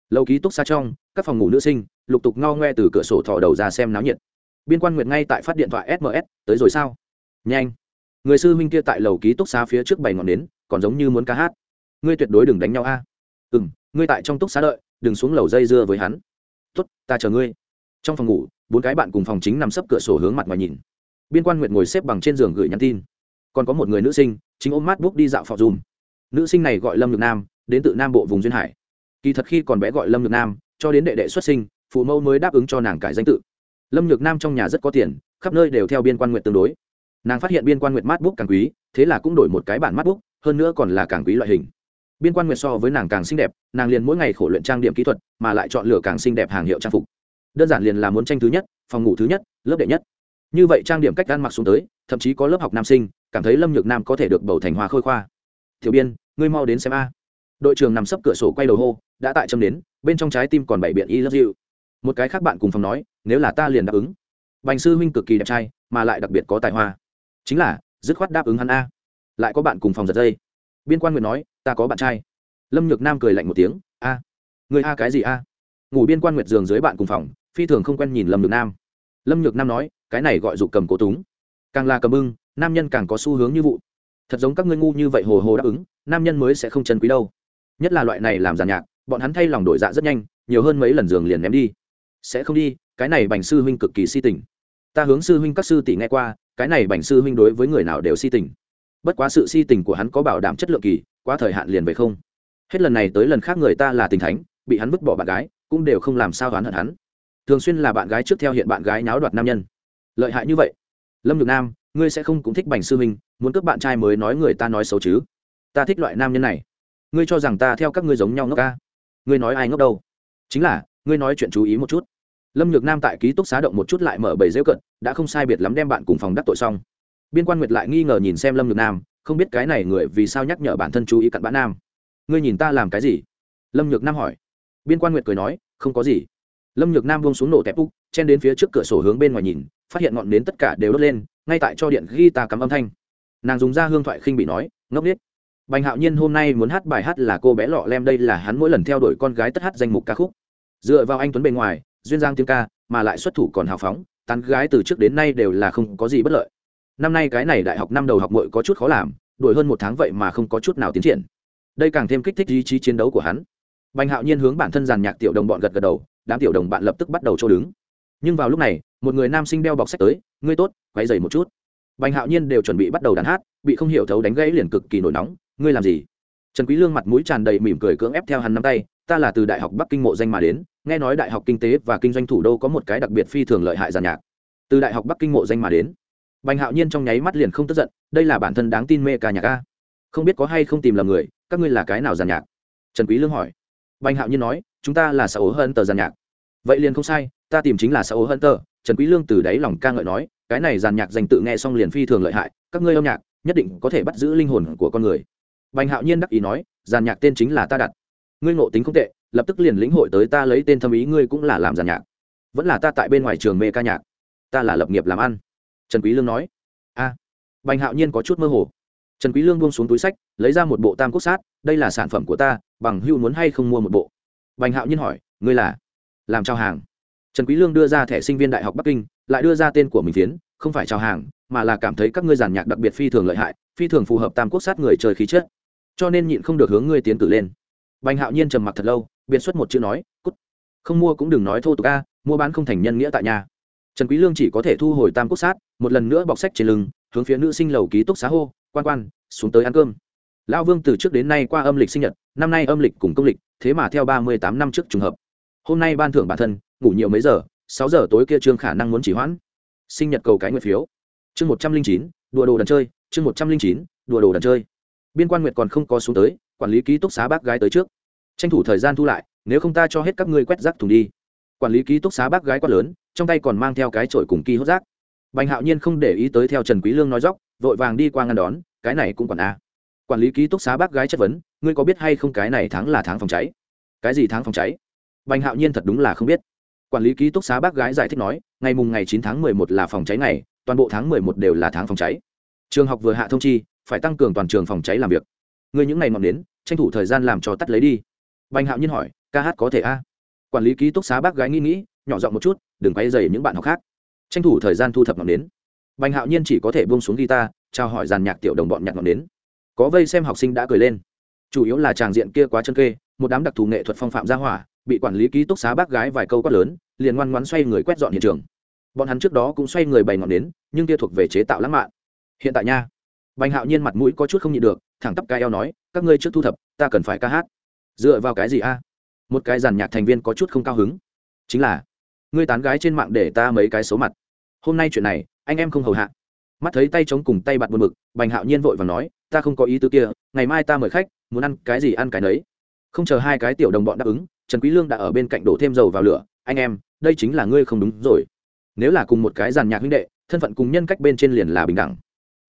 Speaker 1: Lầu ký túc xá trong các phòng ngủ nữ sinh lục tục ngao ngoe từ cửa sổ thò đầu ra xem náo nhiệt. Biên quan nguyệt ngay tại phát điện thoại sms tới rồi sao? Nhanh. Người sư huynh kia tại lầu ký túc xá phía trước bảy ngọn nến, còn giống như muốn ca hát. Ngươi tuyệt đối đừng đánh nhau a. À? ừ m ngươi tại trong túc xá đợi đừng xuống lầu dây dưa với hắn. Tuất ta chờ ngươi trong phòng ngủ, bốn cái bạn cùng phòng chính nằm sấp cửa sổ hướng mặt ngoài nhìn. Biên quan nguyệt ngồi xếp bằng trên giường gửi nhắn tin. Còn có một người nữ sinh, chính ôm mát bút đi dạo phòng. dùm. Nữ sinh này gọi lâm nhược nam, đến từ nam bộ vùng duyên hải. Kỳ thật khi còn bé gọi lâm nhược nam, cho đến đệ đệ xuất sinh, phụ mẫu mới đáp ứng cho nàng cải danh tự. Lâm nhược nam trong nhà rất có tiền, khắp nơi đều theo biên quan nguyện tương đối. Nàng phát hiện biên quan nguyện mát bút càng quý, thế là cũng đổi một cái bản mát bút hơn nữa còn là càng quý loại hình. Biên quan nguyệt so với nàng càng xinh đẹp, nàng liền mỗi ngày khổ luyện trang điểm kỹ thuật, mà lại chọn lựa càng xinh đẹp hàng hiệu trang phục đơn giản liền là muốn tranh thứ nhất, phòng ngủ thứ nhất, lớp đệ nhất. Như vậy trang điểm cách ăn mặc xuống tới, thậm chí có lớp học nam sinh, cảm thấy lâm nhược nam có thể được bầu thành hoa khôi khoa. Tiểu biên, ngươi mau đến xem a. Đội trưởng nằm sấp cửa sổ quay đầu hô, đã tại châm đến, bên trong trái tim còn bảy biện y lấp dịu. Một cái khác bạn cùng phòng nói, nếu là ta liền đáp ứng. Bành sư huynh cực kỳ đẹp trai, mà lại đặc biệt có tài hoa. Chính là, dứt khoát đáp ứng hắn a. Lại có bạn cùng phòng giật dây. Biên quan nguyệt nói, ta có bạn trai. Lâm nhược nam cười lạnh một tiếng, a người a cái gì a? Ngủ biên quan nguyệt giường dưới bạn cùng phòng phi thường không quen nhìn lâm nhược nam. Lâm nhược nam nói, cái này gọi dụ cầm cố túng. Càng là cầm ưng nam nhân càng có xu hướng như vụ. Thật giống các ngươi ngu như vậy hồ hồ đáp ứng, nam nhân mới sẽ không chân quý đâu. Nhất là loại này làm giàn nhạc, bọn hắn thay lòng đổi dạ rất nhanh, nhiều hơn mấy lần giường liền ném đi. Sẽ không đi, cái này bành sư huynh cực kỳ si tình. Ta hướng sư huynh các sư tỷ nghe qua, cái này bành sư huynh đối với người nào đều si tình. Bất quá sự si tình của hắn có bảo đảm chất lượng kỳ, quá thời hạn liền về không. Hết lần này tới lần khác người ta là tình thánh, bị hắn vứt bỏ bạn gái, cũng đều không làm sao đoán hận hắn thường xuyên là bạn gái trước theo hiện bạn gái náo đoạt nam nhân. Lợi hại như vậy. Lâm nhược nam, ngươi sẽ không cũng thích bành sư huynh muốn cướp bạn trai mới nói người ta nói xấu chứ? Ta thích loại nam nhân này. Ngươi cho rằng ta theo các ngươi giống nhau ngốc ca? Ngươi nói ai ngốc đâu? Chính là, ngươi nói chuyện chú ý một chút. Lâm nhược nam tại ký túc xá động một chút lại mở bầy rêu cận, đã không sai biệt lắm đem bạn cùng phòng đắc tội xong. Biên quan nguyệt lại nghi ngờ nhìn xem lâm nhược nam, không biết cái này người vì sao nhắc nhở bản thân chú ý cặn bã nam. Ngươi nhìn ta làm cái gì? Lâm nhược nam hỏi. Biên quan nguyệt cười nói, không có gì lâm nhược nam buông xuống nổ tẹp úc chen đến phía trước cửa sổ hướng bên ngoài nhìn, phát hiện ngọn nến tất cả đều đốt lên, ngay tại cho điện ghi ta cắm âm thanh. Nàng dùng ra hương thoại khinh bị nói, ngốc nghếch. Bành hạo nhiên hôm nay muốn hát bài hát là cô bé lọ lem, đây là hắn mỗi lần theo đuổi con gái tất hát danh mục ca khúc. Dựa vào anh tuấn bề ngoài, duyên giang tiếng ca, mà lại xuất thủ còn hào phóng, tán gái từ trước đến nay đều là không có gì bất lợi. Năm nay cái này đại học năm đầu học mội có chút khó làm, đuổi hơn một tháng vậy mà không có chút nào tiến triển. Đây càng thêm kích thích ý chí chiến đấu của hắn. Bành hạo nhiên hướng bản thân giàn nhạc tiểu đồng bọn gật gật đầu đám tiểu đồng bạn lập tức bắt đầu chỗ đứng. Nhưng vào lúc này, một người nam sinh đeo bọc sách tới, ngươi tốt, quay dày một chút. Bành hạo nhiên đều chuẩn bị bắt đầu đàn hát, bị không hiểu thấu đánh gãy liền cực kỳ nổi nóng, ngươi làm gì? Trần quý lương mặt mũi tràn đầy mỉm cười cưỡng ép theo hắn nắm tay, ta là từ đại học bắc kinh mộ danh mà đến, nghe nói đại học kinh tế và kinh doanh thủ đô có một cái đặc biệt phi thường lợi hại giàn nhạc. Từ đại học bắc kinh mộ danh mà đến. Bành hạo nhiên trong nháy mắt liền không tức giận, đây là bản thân đáng tin mê ca nhạc a. Không biết có hay không tìm lầm người, các ngươi là cái nào giàn nhạc? Trần quý lương hỏi. Bành hạo nhiên nói chúng ta là xã ố hơn tờ giàn nhạc. Vậy liền không sai, ta tìm chính là xã ố hơn tờ trần quý lương từ đáy lòng ca ngợi nói, cái này giàn nhạc dành tự nghe xong liền phi thường lợi hại, các ngươi âm nhạc, nhất định có thể bắt giữ linh hồn của con người. Bành hạo nhiên đắc ý nói, giàn nhạc tên chính là ta đặt. Ngươi ngộ tính không tệ, lập tức liền lĩnh hội tới ta lấy tên thâm ý ngươi cũng là làm giàn nhạc. Vẫn là ta tại bên ngoài trường mê ca nhạc. Ta là lập nghiệp làm ăn. Trần quý lương nói. A. Bành hạo nhiên có chút mơ hồ. Trần quý lương buông xuống túi sách, lấy ra một bộ tam quốc sát, đây là sản phẩm của ta, bằng hưu muốn hay không mua một bộ bành hạo nhiên hỏi, ngươi là làm trao hàng? Trần quý lương đưa ra thẻ sinh viên đại học bắc kinh, lại đưa ra tên của mình phiến, không phải trao hàng, mà là cảm thấy các ngươi giàn nhạc đặc biệt phi thường lợi hại, phi thường phù hợp tam quốc sát người chơi khí chất. Cho nên nhịn không được hướng ngươi tiến cử lên. Bành hạo nhiên trầm mặc thật lâu biện xuất một chữ nói, cút. Không mua cũng đừng nói thô tục a, mua bán không thành nhân nghĩa tại nhà. Trần quý lương chỉ có thể thu hồi tam quốc sát, một lần nữa bọc sách trên lưng, hướng phía nữ sinh lầu ký túc xá hô, quan quan, xuống tới ăn cơm lão vương từ trước đến nay qua âm lịch sinh nhật, năm nay âm lịch cùng công lịch, thế mà theo ba mươi tám năm trước trùng hợp. Hôm nay ban thưởng bản thân, ngủ nhiều mấy giờ, sáu giờ tối kia trương khả năng muốn chỉ hoãn. Sinh nhật cầu cái nguyện phiếu. Chương một trăm linh chín, đùa đồ đần chơi, chương một trăm linh chín, đùa đồ đần chơi. Biên quan nguyệt còn không có xuống tới, quản lý ký túc xá bác gái tới trước. Tranh thủ thời gian thu lại, nếu không ta cho hết các ngươi quét rác thùng đi. Quản lý ký túc xá bác gái quá lớn, trong tay còn mang theo cái chổi cùng kỳ hốt rác. Bành hạo nhiên không để ý tới theo trần quý lương nói dóc, vội vàng đi qua ngăn đón, cái này cũng còn a quản lý ký túc xá bác gái chất vấn, ngươi có biết hay không cái này tháng là tháng phòng cháy? Cái gì tháng phòng cháy? Bành hạo nhiên thật đúng là không biết. Quản lý ký túc xá bác gái giải thích nói, ngày mùng ngày chín tháng mười một là phòng cháy ngày, toàn bộ tháng mười một đều là tháng phòng cháy. Trường học vừa hạ thông chi, phải tăng cường toàn trường phòng cháy làm việc. Ngươi những ngày mọc đến, tranh thủ thời gian làm cho tắt lấy đi. Bành hạo nhiên hỏi, ca hát có thể a? Quản lý ký túc xá bác gái nghĩ nghĩ, nhỏ giọng một chút, đừng quay dày những bạn học khác. Tranh thủ thời gian thu thập ngọn đến. Bành hạo nhiên chỉ có thể buông xuống guitar trao hỏi dàn nhạc tiểu đồng bọn nhạc ngọn đến có vây xem học sinh đã cười lên. Chủ yếu là tràng diện kia quá chân kê, một đám đặc thù nghệ thuật phong phạm gia hỏa, bị quản lý ký túc xá bác gái vài câu quát lớn, liền ngoan ngoãn xoay người quét dọn hiện trường. Bọn hắn trước đó cũng xoay người bày ngọn đến nhưng kia thuộc về chế tạo lãng mạn. Hiện tại nha, bành hạo nhiên mặt mũi có chút không nhịn được, thẳng tắp ca eo nói, các ngươi trước thu thập, ta cần phải ca hát. Dựa vào cái gì a? Một cái giàn nhạc thành viên có chút không cao hứng. Chính là, ngươi tán gái trên mạng để ta mấy cái số mặt. Hôm nay chuyện này, anh em không hầu hạ mắt thấy tay chống cùng tay bạt buồn mực bành hạo nhiên vội và nói, ta không có ý tứ kia, ngày mai ta mời khách, muốn ăn cái gì ăn cái nấy. Không chờ hai cái tiểu đồng bọn đáp ứng, trần quý lương đã ở bên cạnh đổ thêm dầu vào lửa, anh em, đây chính là ngươi không đúng rồi. Nếu là cùng một cái giàn nhạc huynh đệ, thân phận cùng nhân cách bên trên liền là bình đẳng.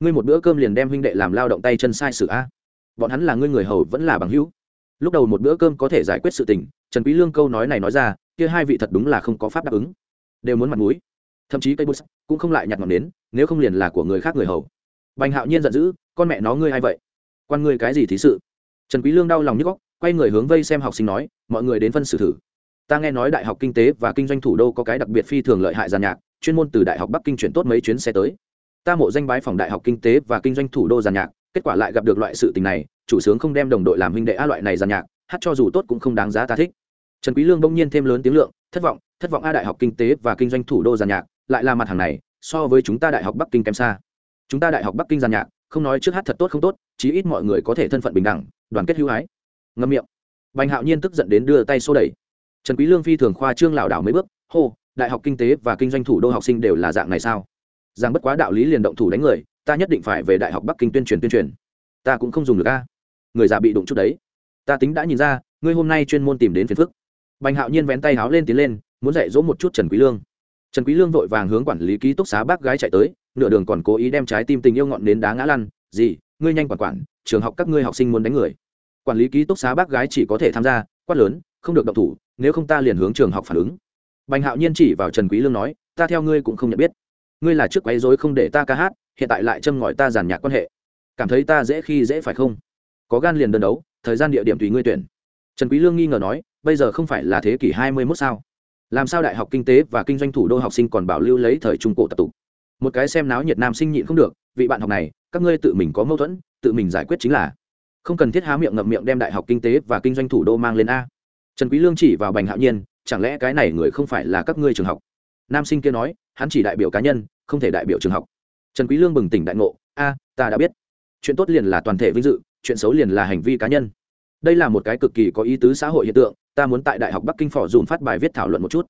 Speaker 1: Ngươi một bữa cơm liền đem huynh đệ làm lao động tay chân sai sự a. Bọn hắn là ngươi người hầu vẫn là bằng hữu. Lúc đầu một bữa cơm có thể giải quyết sự tình, trần quý lương câu nói này nói ra, kia hai vị thật đúng là không có pháp đáp ứng. Đều muốn mặt mũi. Thậm chí cây bút cũng không lại nhặt ngọn đến nếu không liền là của người khác người hầu. Bành hạo nhiên giận dữ, con mẹ nó, ngươi ai vậy? Quan ngươi cái gì thí sự? Trần quý lương đau lòng nhức óc, quay người hướng vây xem học sinh nói, mọi người đến phân xử thử. Ta nghe nói đại học kinh tế và kinh doanh thủ đô có cái đặc biệt phi thường lợi hại giàn nhạc, chuyên môn từ đại học bắc kinh chuyển tốt mấy chuyến xe tới. Ta mộ danh bái phòng đại học kinh tế và kinh doanh thủ đô giàn nhạc, kết quả lại gặp được loại sự tình này, chủ sướng không đem đồng đội làm huynh đệ a loại này giàn nhạc, hát cho dù tốt cũng không đáng giá ta thích. Trần quý lương bỗng nhiên thêm lớn tiếng lượng, thất vọng thất vọng a đại học kinh tế và kinh doanh thủ đô giàn nhạc, lại là mặt hàng này so với chúng ta đại học bắc kinh kém xa. Chúng ta đại học bắc kinh giàn nhạc, không nói trước hát thật tốt không tốt, chí ít mọi người có thể thân phận bình đẳng, đoàn kết hữu ái. Ngâm miệng. Bành hạo nhiên tức giận đến đưa tay xô đẩy. Trần quý lương phi thường khoa trương lảo đảo mấy bước, hô, đại học kinh tế và kinh doanh thủ đô học sinh đều là dạng này sao? Rằng bất quá đạo lý liền động thủ đánh người, ta nhất định phải về đại học bắc kinh tuyên truyền tuyên truyền. Ta cũng không dùng được a. Người già bị đụng chút đấy. Ta tính đã nhìn ra, ngươi hôm nay chuyên môn tìm đến phiền phức. Bành hạo nhiên vén tay háo lên tiến lên, muốn dạy dỗ một chút trần quý lương trần quý lương vội vàng hướng quản lý ký túc xá bác gái chạy tới, nửa đường còn cố ý đem trái tim tình yêu ngọn đến đá ngã lăn gì ngươi nhanh quản quản, trường học các ngươi học sinh muốn đánh người. Quản lý ký túc xá bác gái chỉ có thể tham gia, quát lớn, không được động thủ, nếu không ta liền hướng trường học phản ứng. Bành hạo nhiên chỉ vào trần quý lương nói, ta theo ngươi cũng không nhận biết. Ngươi là trước quấy rối không để ta ca hát, hiện tại lại châm ngòi ta giàn nhạc quan hệ. Cảm thấy ta dễ khi dễ phải không? Có gan liền đơn đấu, thời gian địa điểm tùy ngươi tuyển. Trần quý lương nghi ngờ nói, bây giờ không phải là thế kỷ hai mươi 21 sao? Làm sao đại học kinh tế và kinh doanh thủ đô học sinh còn bảo lưu lấy thời trung cổ tập tục? Một cái xem náo nhiệt nam sinh nhịn không được, vị bạn học này, các ngươi tự mình có mâu thuẫn, tự mình giải quyết chính là. Không cần thiết há miệng ngậm miệng đem đại học kinh tế và kinh doanh thủ đô mang lên a. Trần quý lương chỉ vào bành hạo nhiên, chẳng lẽ cái này người không phải là các ngươi trường học? Nam sinh kia nói, hắn chỉ đại biểu cá nhân, không thể đại biểu trường học. Trần quý lương bừng tỉnh đại ngộ, a, ta đã biết. Chuyện tốt liền là toàn thể vinh dự, chuyện xấu liền là hành vi cá nhân đây là một cái cực kỳ có ý tứ xã hội hiện tượng, ta muốn tại đại học bắc kinh phò dùm phát bài viết thảo luận một chút.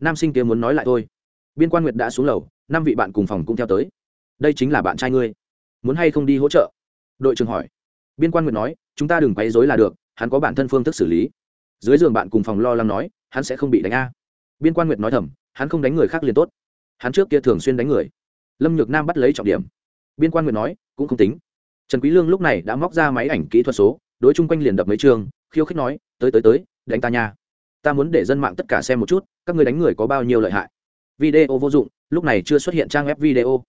Speaker 1: Nam sinh kia muốn nói lại thôi. Biên quan nguyệt đã xuống lầu, năm vị bạn cùng phòng cũng theo tới. Đây chính là bạn trai ngươi. Muốn hay không đi hỗ trợ? Đội trưởng hỏi. Biên quan nguyệt nói, chúng ta đừng quấy rối là được, hắn có bản thân phương thức xử lý. Dưới giường bạn cùng phòng lo lắng nói, hắn sẽ không bị đánh a. Biên quan nguyệt nói thầm, hắn không đánh người khác liền tốt. Hắn trước kia thường xuyên đánh người. Lâm nhược nam bắt lấy trọng điểm. Biên quan nguyệt nói, cũng không tính. Trần quý lương lúc này đã móc ra máy ảnh kỹ thuật số đối chung quanh liền đập mấy trường, khiêu khích nói, tới tới tới, đánh ta nha. Ta muốn để dân mạng tất cả xem một chút, các người đánh người có bao nhiêu lợi hại. Video vô dụng, lúc này chưa xuất hiện trang web video.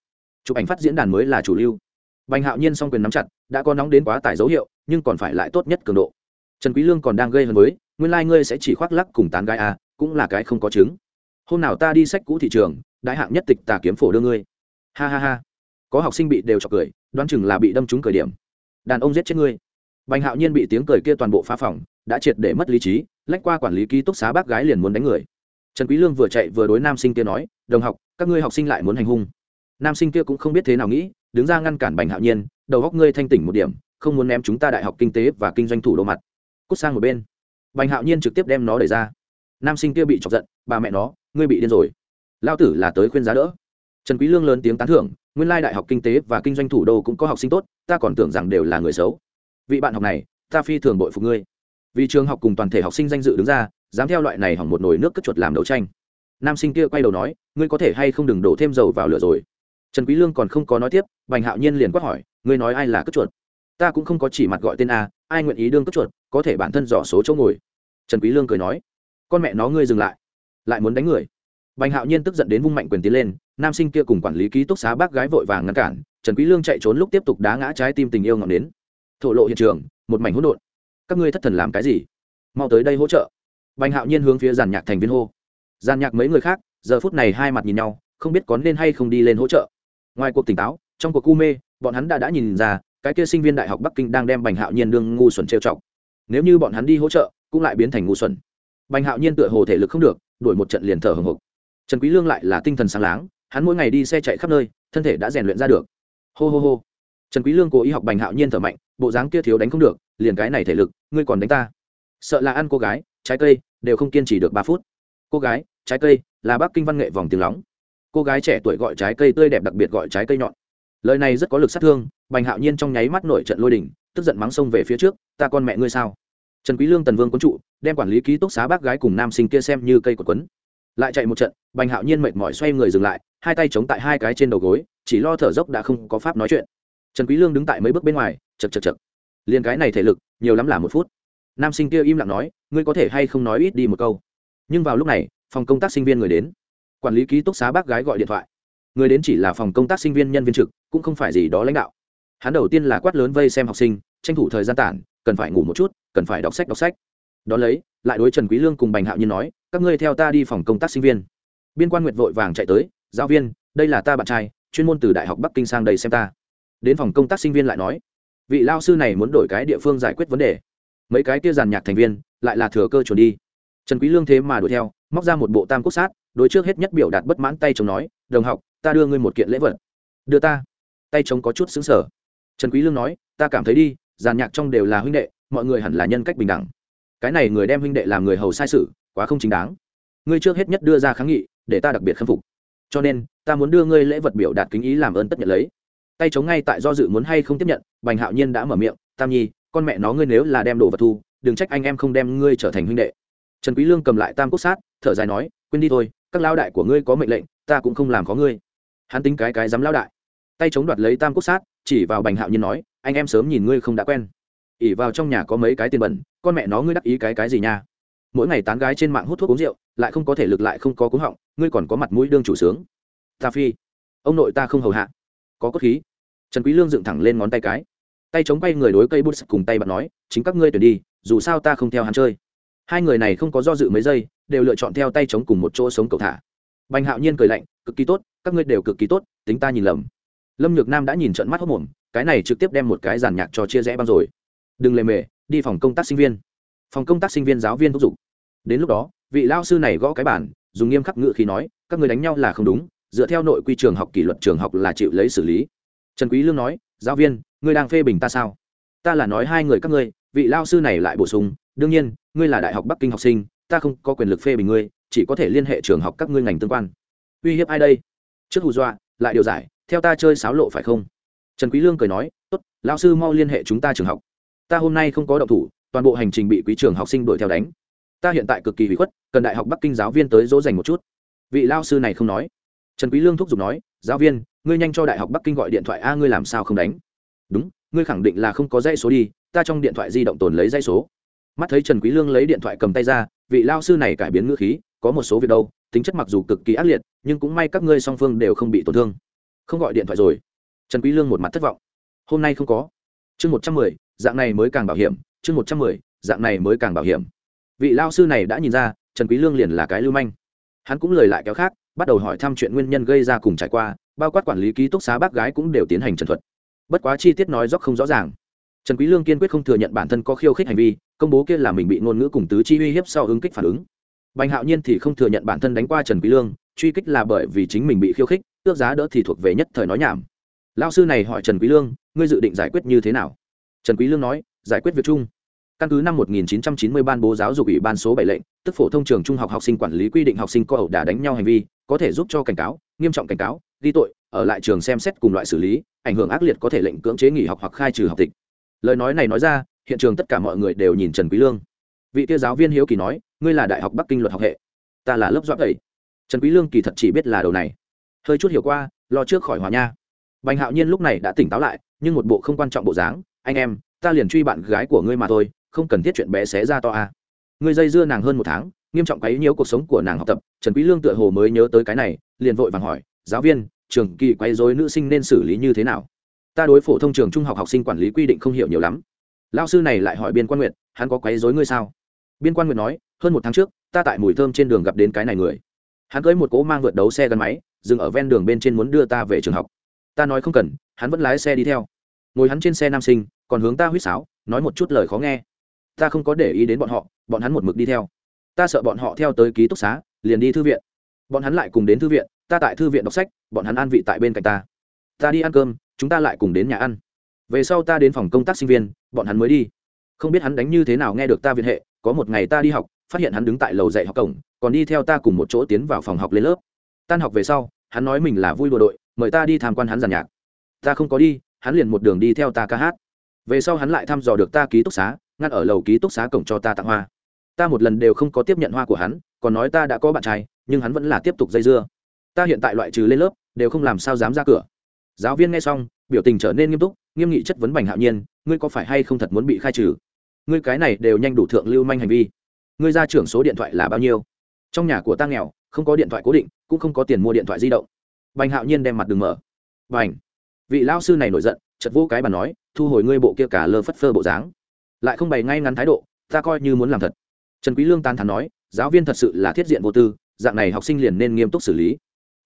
Speaker 1: Chụp ảnh phát diễn đàn mới là chủ lưu. Bành hạo nhiên song quyền nắm chặt, đã có nóng đến quá tải dấu hiệu, nhưng còn phải lại tốt nhất cường độ. Trần quý lương còn đang gây hấn với, nguyên lai like ngươi sẽ chỉ khoác lắc cùng tán gái à cũng là cái không có chứng. Hôm nào ta đi sách cũ thị trường, đại hạng nhất tịch tà kiếm phổ đưa ngươi. Ha ha ha. Có học sinh bị đều chọc cười, đoán chừng là bị đâm trúng cười điểm. Đàn ông giết chết ngươi bành hạo nhiên bị tiếng cười kia toàn bộ phá phòng đã triệt để mất lý trí, lách qua quản lý ký túc xá bác gái liền muốn đánh người. Trần quý lương vừa chạy vừa đối nam sinh kia nói, đồng học, các ngươi học sinh lại muốn hành hung. Nam sinh kia cũng không biết thế nào nghĩ, đứng ra ngăn cản bành hạo nhiên, đầu góc ngươi thanh tỉnh một điểm, không muốn ném chúng ta đại học kinh tế và kinh doanh thủ đô mặt. Cút sang một bên. Bành hạo nhiên trực tiếp đem nó đẩy ra. Nam sinh kia bị chọc giận, bà mẹ nó, ngươi bị điên rồi. Lao tử là tới khuyên giá đỡ. Trần quý lương lớn tiếng tán thưởng, nguyên lai đại học kinh tế và kinh doanh thủ đô cũng có học sinh tốt, ta còn tưởng rằng đều là người xấu vị bạn học này, ta phi thường bội phục ngươi. Vì trường học cùng toàn thể học sinh danh dự đứng ra, dám theo loại này hỏng một nồi nước cất chuột làm đấu tranh. Nam sinh kia quay đầu nói, ngươi có thể hay không đừng đổ thêm dầu vào lửa rồi. Trần quý lương còn không có nói tiếp, bành hạo nhiên liền quát hỏi, ngươi nói ai là cất chuột? Ta cũng không có chỉ mặt gọi tên a, ai nguyện ý đương cất chuột, có thể bản thân dò số chỗ ngồi. Trần quý lương cười nói, con mẹ nó ngươi dừng lại lại muốn đánh người. Bành hạo nhiên tức giận đến vung mạnh quyền tiến lên, nam sinh kia cùng quản lý ký túc xá bác gái vội vàng ngăn cản, trần quý lương chạy trốn lúc tiếp tục đá ngã trái tim tình yêu ngọn đến thổ lộ hiện trường, một mảnh hỗn độn. Các ngươi thất thần làm cái gì? Mau tới đây hỗ trợ. Bành hạo nhiên hướng phía giàn nhạc thành viên hô. Giàn nhạc mấy người khác, giờ phút này hai mặt nhìn nhau, không biết có nên hay không đi lên hỗ trợ. Ngoài cuộc tỉnh táo, trong cuộc cu mê, bọn hắn đã đã nhìn ra, cái kia sinh viên đại học bắc kinh đang đem bành hạo nhiên đương ngu xuẩn trêu chọc. Nếu như bọn hắn đi hỗ trợ, cũng lại biến thành ngu xuẩn. Bành hạo nhiên tựa hồ thể lực không được đuổi một trận liền thở hồng hộc. Trần quý lương lại là tinh thần sáng láng, hắn mỗi ngày đi xe chạy khắp nơi, thân thể đã rèn luyện ra được. Hô hô hô trần quý lương cố ý học bành hạo nhiên thở mạnh, bộ dáng kia thiếu đánh không được, liền cái này thể lực, ngươi còn đánh ta. Sợ là ăn cô gái, trái cây, đều không kiên trì được ba phút. Cô gái, trái cây, là bắc kinh văn nghệ vòng tiếng lóng. Cô gái trẻ tuổi gọi trái cây tươi đẹp đặc biệt gọi trái cây nhọn. Lời này rất có lực sát thương, bành hạo nhiên trong nháy mắt nổi trận lôi đình, tức giận mắng sông về phía trước, ta con mẹ ngươi sao? Trần quý lương tần vương quân trụ, đem quản lý ký túc xá bác gái cùng nam sinh kia xem như cây cột quấn. Lại chạy một trận, bành hạo nhiên mệt mỏi xoay người dừng lại, hai tay chống tại hai cái trên đầu gối, chỉ lo thở dốc đã không có pháp nói chuyện trần quý lương đứng tại mấy bước bên ngoài chật chật chật liền cái này thể lực, nhiều lắm là một phút. Nam sinh kia im lặng nói, ngươi có thể hay không nói ít đi một câu? Nhưng vào lúc này, phòng công tác sinh viên người đến. Quản lý ký túc xá bác gái gọi điện thoại. Người đến chỉ là phòng công tác sinh viên nhân viên trực, cũng không phải gì đó lãnh đạo. Hắn đầu tiên là quát lớn vây xem học sinh, tranh thủ thời gian tản, cần phải ngủ một chút, cần phải đọc sách đọc sách. Đ ó lấy, lại đối trần quý lương cùng bành hạo nhiên nói, các ngươi theo ta đi phòng công tác sinh viên. Biên quan nguyệt vội vàng chạy tới, giáo viên, đây là ta bạn trai, chuyên môn từ đại học bắc kinh sang đây xem ta đến phòng công tác sinh viên lại nói, vị lao sư này muốn đổi cái địa phương giải quyết vấn đề. Mấy cái kia giàn nhạc thành viên lại là thừa cơ trốn đi. Trần quý lương thế mà đuổi theo, móc ra một bộ tam quốc sát, đối trước hết nhất biểu đạt bất mãn tay chống nói, đồng học, ta đưa ngươi một kiện lễ vật. Đưa ta? Tay chống có chút sững sở trần quý lương nói, ta cảm thấy đi, giàn nhạc trong đều là huynh đệ, mọi người hẳn là nhân cách bình đẳng. Cái này người đem huynh đệ làm người hầu sai sự, quá không chính đáng. Ngươi trước hết nhất đưa ra kháng nghị, để ta đặc biệt khâm phục. Cho nên, ta muốn đưa ngươi lễ vật biểu đạt kính ý làm ơn tất nhận lấy tay chống ngay tại do dự muốn hay không tiếp nhận, bành hạo nhiên đã mở miệng, tam nhi, con mẹ nó ngươi nếu là đem đồ vật thu, đừng trách anh em không đem ngươi trở thành huynh đệ. Trần quý lương cầm lại tam quốc sát, thở dài nói, quên đi thôi, các lao đại của ngươi có mệnh lệnh, ta cũng không làm có ngươi. Hắn tính cái cái dám lao đại. Tay chống đoạt lấy tam quốc sát, chỉ vào bành hạo nhiên nói, anh em sớm nhìn ngươi không đã quen. Ỉ vào trong nhà có mấy cái tiền bẩn, con mẹ nó ngươi đắc ý cái cái gì nha? Mỗi ngày tán gái trên mạng hút thuốc uống rượu, lại không có thể lực lại không có cúng họng, ngươi còn có mặt mũi đương chủ sướng. Ta phi, ông nội ta không hầu hạ. Có cốt khí trần quý lương dựng thẳng lên ngón tay cái. Tay chống quay người đối cây bút cùng tay bạn nói, chính các ngươi tuyển đi, dù sao ta không theo hắn chơi. Hai người này không có do dự mấy giây, đều lựa chọn theo tay chống cùng một chỗ sống cầu thả. Bành hạo nhiên cười lạnh, cực kỳ tốt, các ngươi đều cực kỳ tốt, tính ta nhìn lầm. Lâm nhược nam đã nhìn trận mắt hốc mồm, cái này trực tiếp đem một cái giàn nhạc cho chia rẽ băng rồi. Đừng lề mề, đi phòng công tác sinh viên. Phòng công tác sinh viên giáo viên thúc giục. Đến lúc đó, vị lao sư này gõ cái bản dùng nghiêm khắc ngự khi nói, các người đánh nhau là không đúng, dựa theo nội quy trường học kỷ luật trường học là chịu lấy xử lý trần quý lương nói, giáo viên, ngươi đang phê bình ta sao? Ta là nói hai người các ngươi, vị lao sư này lại bổ sung, đương nhiên, ngươi là đại học bắc kinh học sinh, ta không có quyền lực phê bình ngươi, chỉ có thể liên hệ trường học các ngươi ngành tương quan. Uy hiếp ai đây? Trước hù dọa, lại điều giải, theo ta chơi sáo lộ phải không? Trần quý lương cười nói, tốt lão sư mau liên hệ chúng ta trường học. Ta hôm nay không có động thủ, toàn bộ hành trình bị quý trường học sinh đuổi theo đánh. Ta hiện tại cực kỳ hủy khuất, cần đại học bắc kinh giáo viên tới dỗ dành một chút. Vị lao sư này không nói. Trần quý lương thúc giục nói, giáo viên ngươi nhanh cho đại học bắc kinh gọi điện thoại, a, ngươi làm sao không đánh? Đúng, ngươi khẳng định là không có dây số đi, ta trong điện thoại di động tồn lấy dây số. Mắt thấy trần quý lương lấy điện thoại cầm tay ra, vị lao sư này cải biến ngữ khí, có một số việc đâu, tính chất mặc dù cực kỳ ác liệt, nhưng cũng may các ngươi song phương đều không bị tổn thương. Không gọi điện thoại rồi. Trần quý lương một mặt thất vọng. Hôm nay không có. Chương một trăm mười, dạng này mới càng bảo hiểm. Chương một trăm mười, dạng này mới càng bảo hiểm. Vị lao sư này đã nhìn ra, trần quý lương liền là cái lưu manh. Hắn cũng lời lại kéo khác, bắt đầu hỏi thăm chuyện nguyên nhân gây ra cùng trải qua bao quát quản lý ký túc xá bác gái cũng đều tiến hành trần thuật. Bất quá chi tiết nói dốc không rõ ràng. Trần quý lương kiên quyết không thừa nhận bản thân có khiêu khích hành vi, công bố kia là mình bị ngôn ngữ cùng tứ chi uy hiếp sau ứng kích phản ứng. Bành hạo nhiên thì không thừa nhận bản thân đánh qua trần quý lương, truy kích là bởi vì chính mình bị khiêu khích, tước giá đỡ thì thuộc về nhất thời nói nhảm. Lão sư này hỏi trần quý lương, ngươi dự định giải quyết như thế nào? Trần quý lương nói, giải quyết việc chung. Căn cứ năm 1990 ban bố giáo dục ủy ban số 7 lệnh, tức phổ thông trường trung học học sinh quản lý quy định học sinh có ẩu đả đánh nhau hành vi, có thể giúp cho cảnh cáo nghiêm trọng cảnh cáo, ghi tội, ở lại trường xem xét cùng loại xử lý, ảnh hưởng ác liệt có thể lệnh cưỡng chế nghỉ học hoặc khai trừ học tịch lời nói này nói ra, hiện trường tất cả mọi người đều nhìn trần quý lương vị kia giáo viên hiếu kỳ nói, ngươi là đại học bắc kinh luật học hệ, ta là lớp doãn thầy. trần quý lương kỳ thật chỉ biết là đầu này hơi chút hiểu qua, lo trước khỏi hòa nha bành hạo nhiên lúc này đã tỉnh táo lại, nhưng một bộ không quan trọng bộ dáng, anh em, ta liền truy bạn gái của ngươi mà thôi, không cần thiết chuyện bé xé ra to à. ngươi dây dưa nàng hơn một tháng, nghiêm trọng quấy nhiễu cuộc sống của nàng học tập, trần quý lương tựa hồ mới nhớ tới cái này liền vội vàng hỏi, giáo viên, trường kỳ quấy rối nữ sinh nên xử lý như thế nào? Ta đối phổ thông trường trung học học sinh quản lý quy định không hiểu nhiều lắm. Lao sư này lại hỏi biên quan nguyện hắn có quấy rối ngươi sao? Biên quan nguyện nói, hơn một tháng trước, ta tại mùi thơm trên đường gặp đến cái này người. Hắn cưới một cỗ mang vượt đấu xe gắn máy, dừng ở ven đường bên trên muốn đưa ta về trường học. Ta nói không cần, hắn vẫn lái xe đi theo. Ngồi hắn trên xe nam sinh, còn hướng ta huýt sáo, nói một chút lời khó nghe. Ta không có để ý đến bọn họ, bọn hắn một mực đi theo. Ta sợ bọn họ theo tới ký túc xá, liền đi thư viện bọn hắn lại cùng đến thư viện, ta tại thư viện đọc sách, bọn hắn an vị tại bên cạnh ta. Ta đi ăn cơm, chúng ta lại cùng đến nhà ăn. Về sau ta đến phòng công tác sinh viên, bọn hắn mới đi. Không biết hắn đánh như thế nào nghe được ta viện hệ, có một ngày ta đi học, phát hiện hắn đứng tại lầu dạy học cổng, còn đi theo ta cùng một chỗ tiến vào phòng học lên lớp. Tan học về sau, hắn nói mình là vui đùa đội, mời ta đi tham quan hắn giàn nhạc. Ta không có đi, hắn liền một đường đi theo ta ca hát. Về sau hắn lại thăm dò được ta ký túc xá, ngăn ở lầu ký túc xá cổng cho ta tặng hoa. Ta một lần đều không có tiếp nhận hoa của hắn, còn nói ta đã có bạn trai nhưng hắn vẫn là tiếp tục dây dưa. Ta hiện tại loại trừ lên lớp, đều không làm sao dám ra cửa. Giáo viên nghe xong, biểu tình trở nên nghiêm túc, nghiêm nghị chất vấn bành hạo nhiên, ngươi có phải hay không thật muốn bị khai trừ? Ngươi cái này đều nhanh đủ thượng lưu manh hành vi. Ngươi ra trưởng số điện thoại là bao nhiêu? Trong nhà của ta nghèo, không có điện thoại cố định, cũng không có tiền mua điện thoại di động. Bành hạo nhiên đem mặt đường mở. Bành! Vị lao sư này nổi giận chật vô cái bà nói, thu hồi ngươi bộ kia cả lơ phất phơ bộ dáng. Lại không bày ngay ngắn thái độ, ta coi như muốn làm thật. Trần quý lương tan thắn nói, giáo viên thật sự là thiết diện vô tư dạng này học sinh liền nên nghiêm túc xử lý.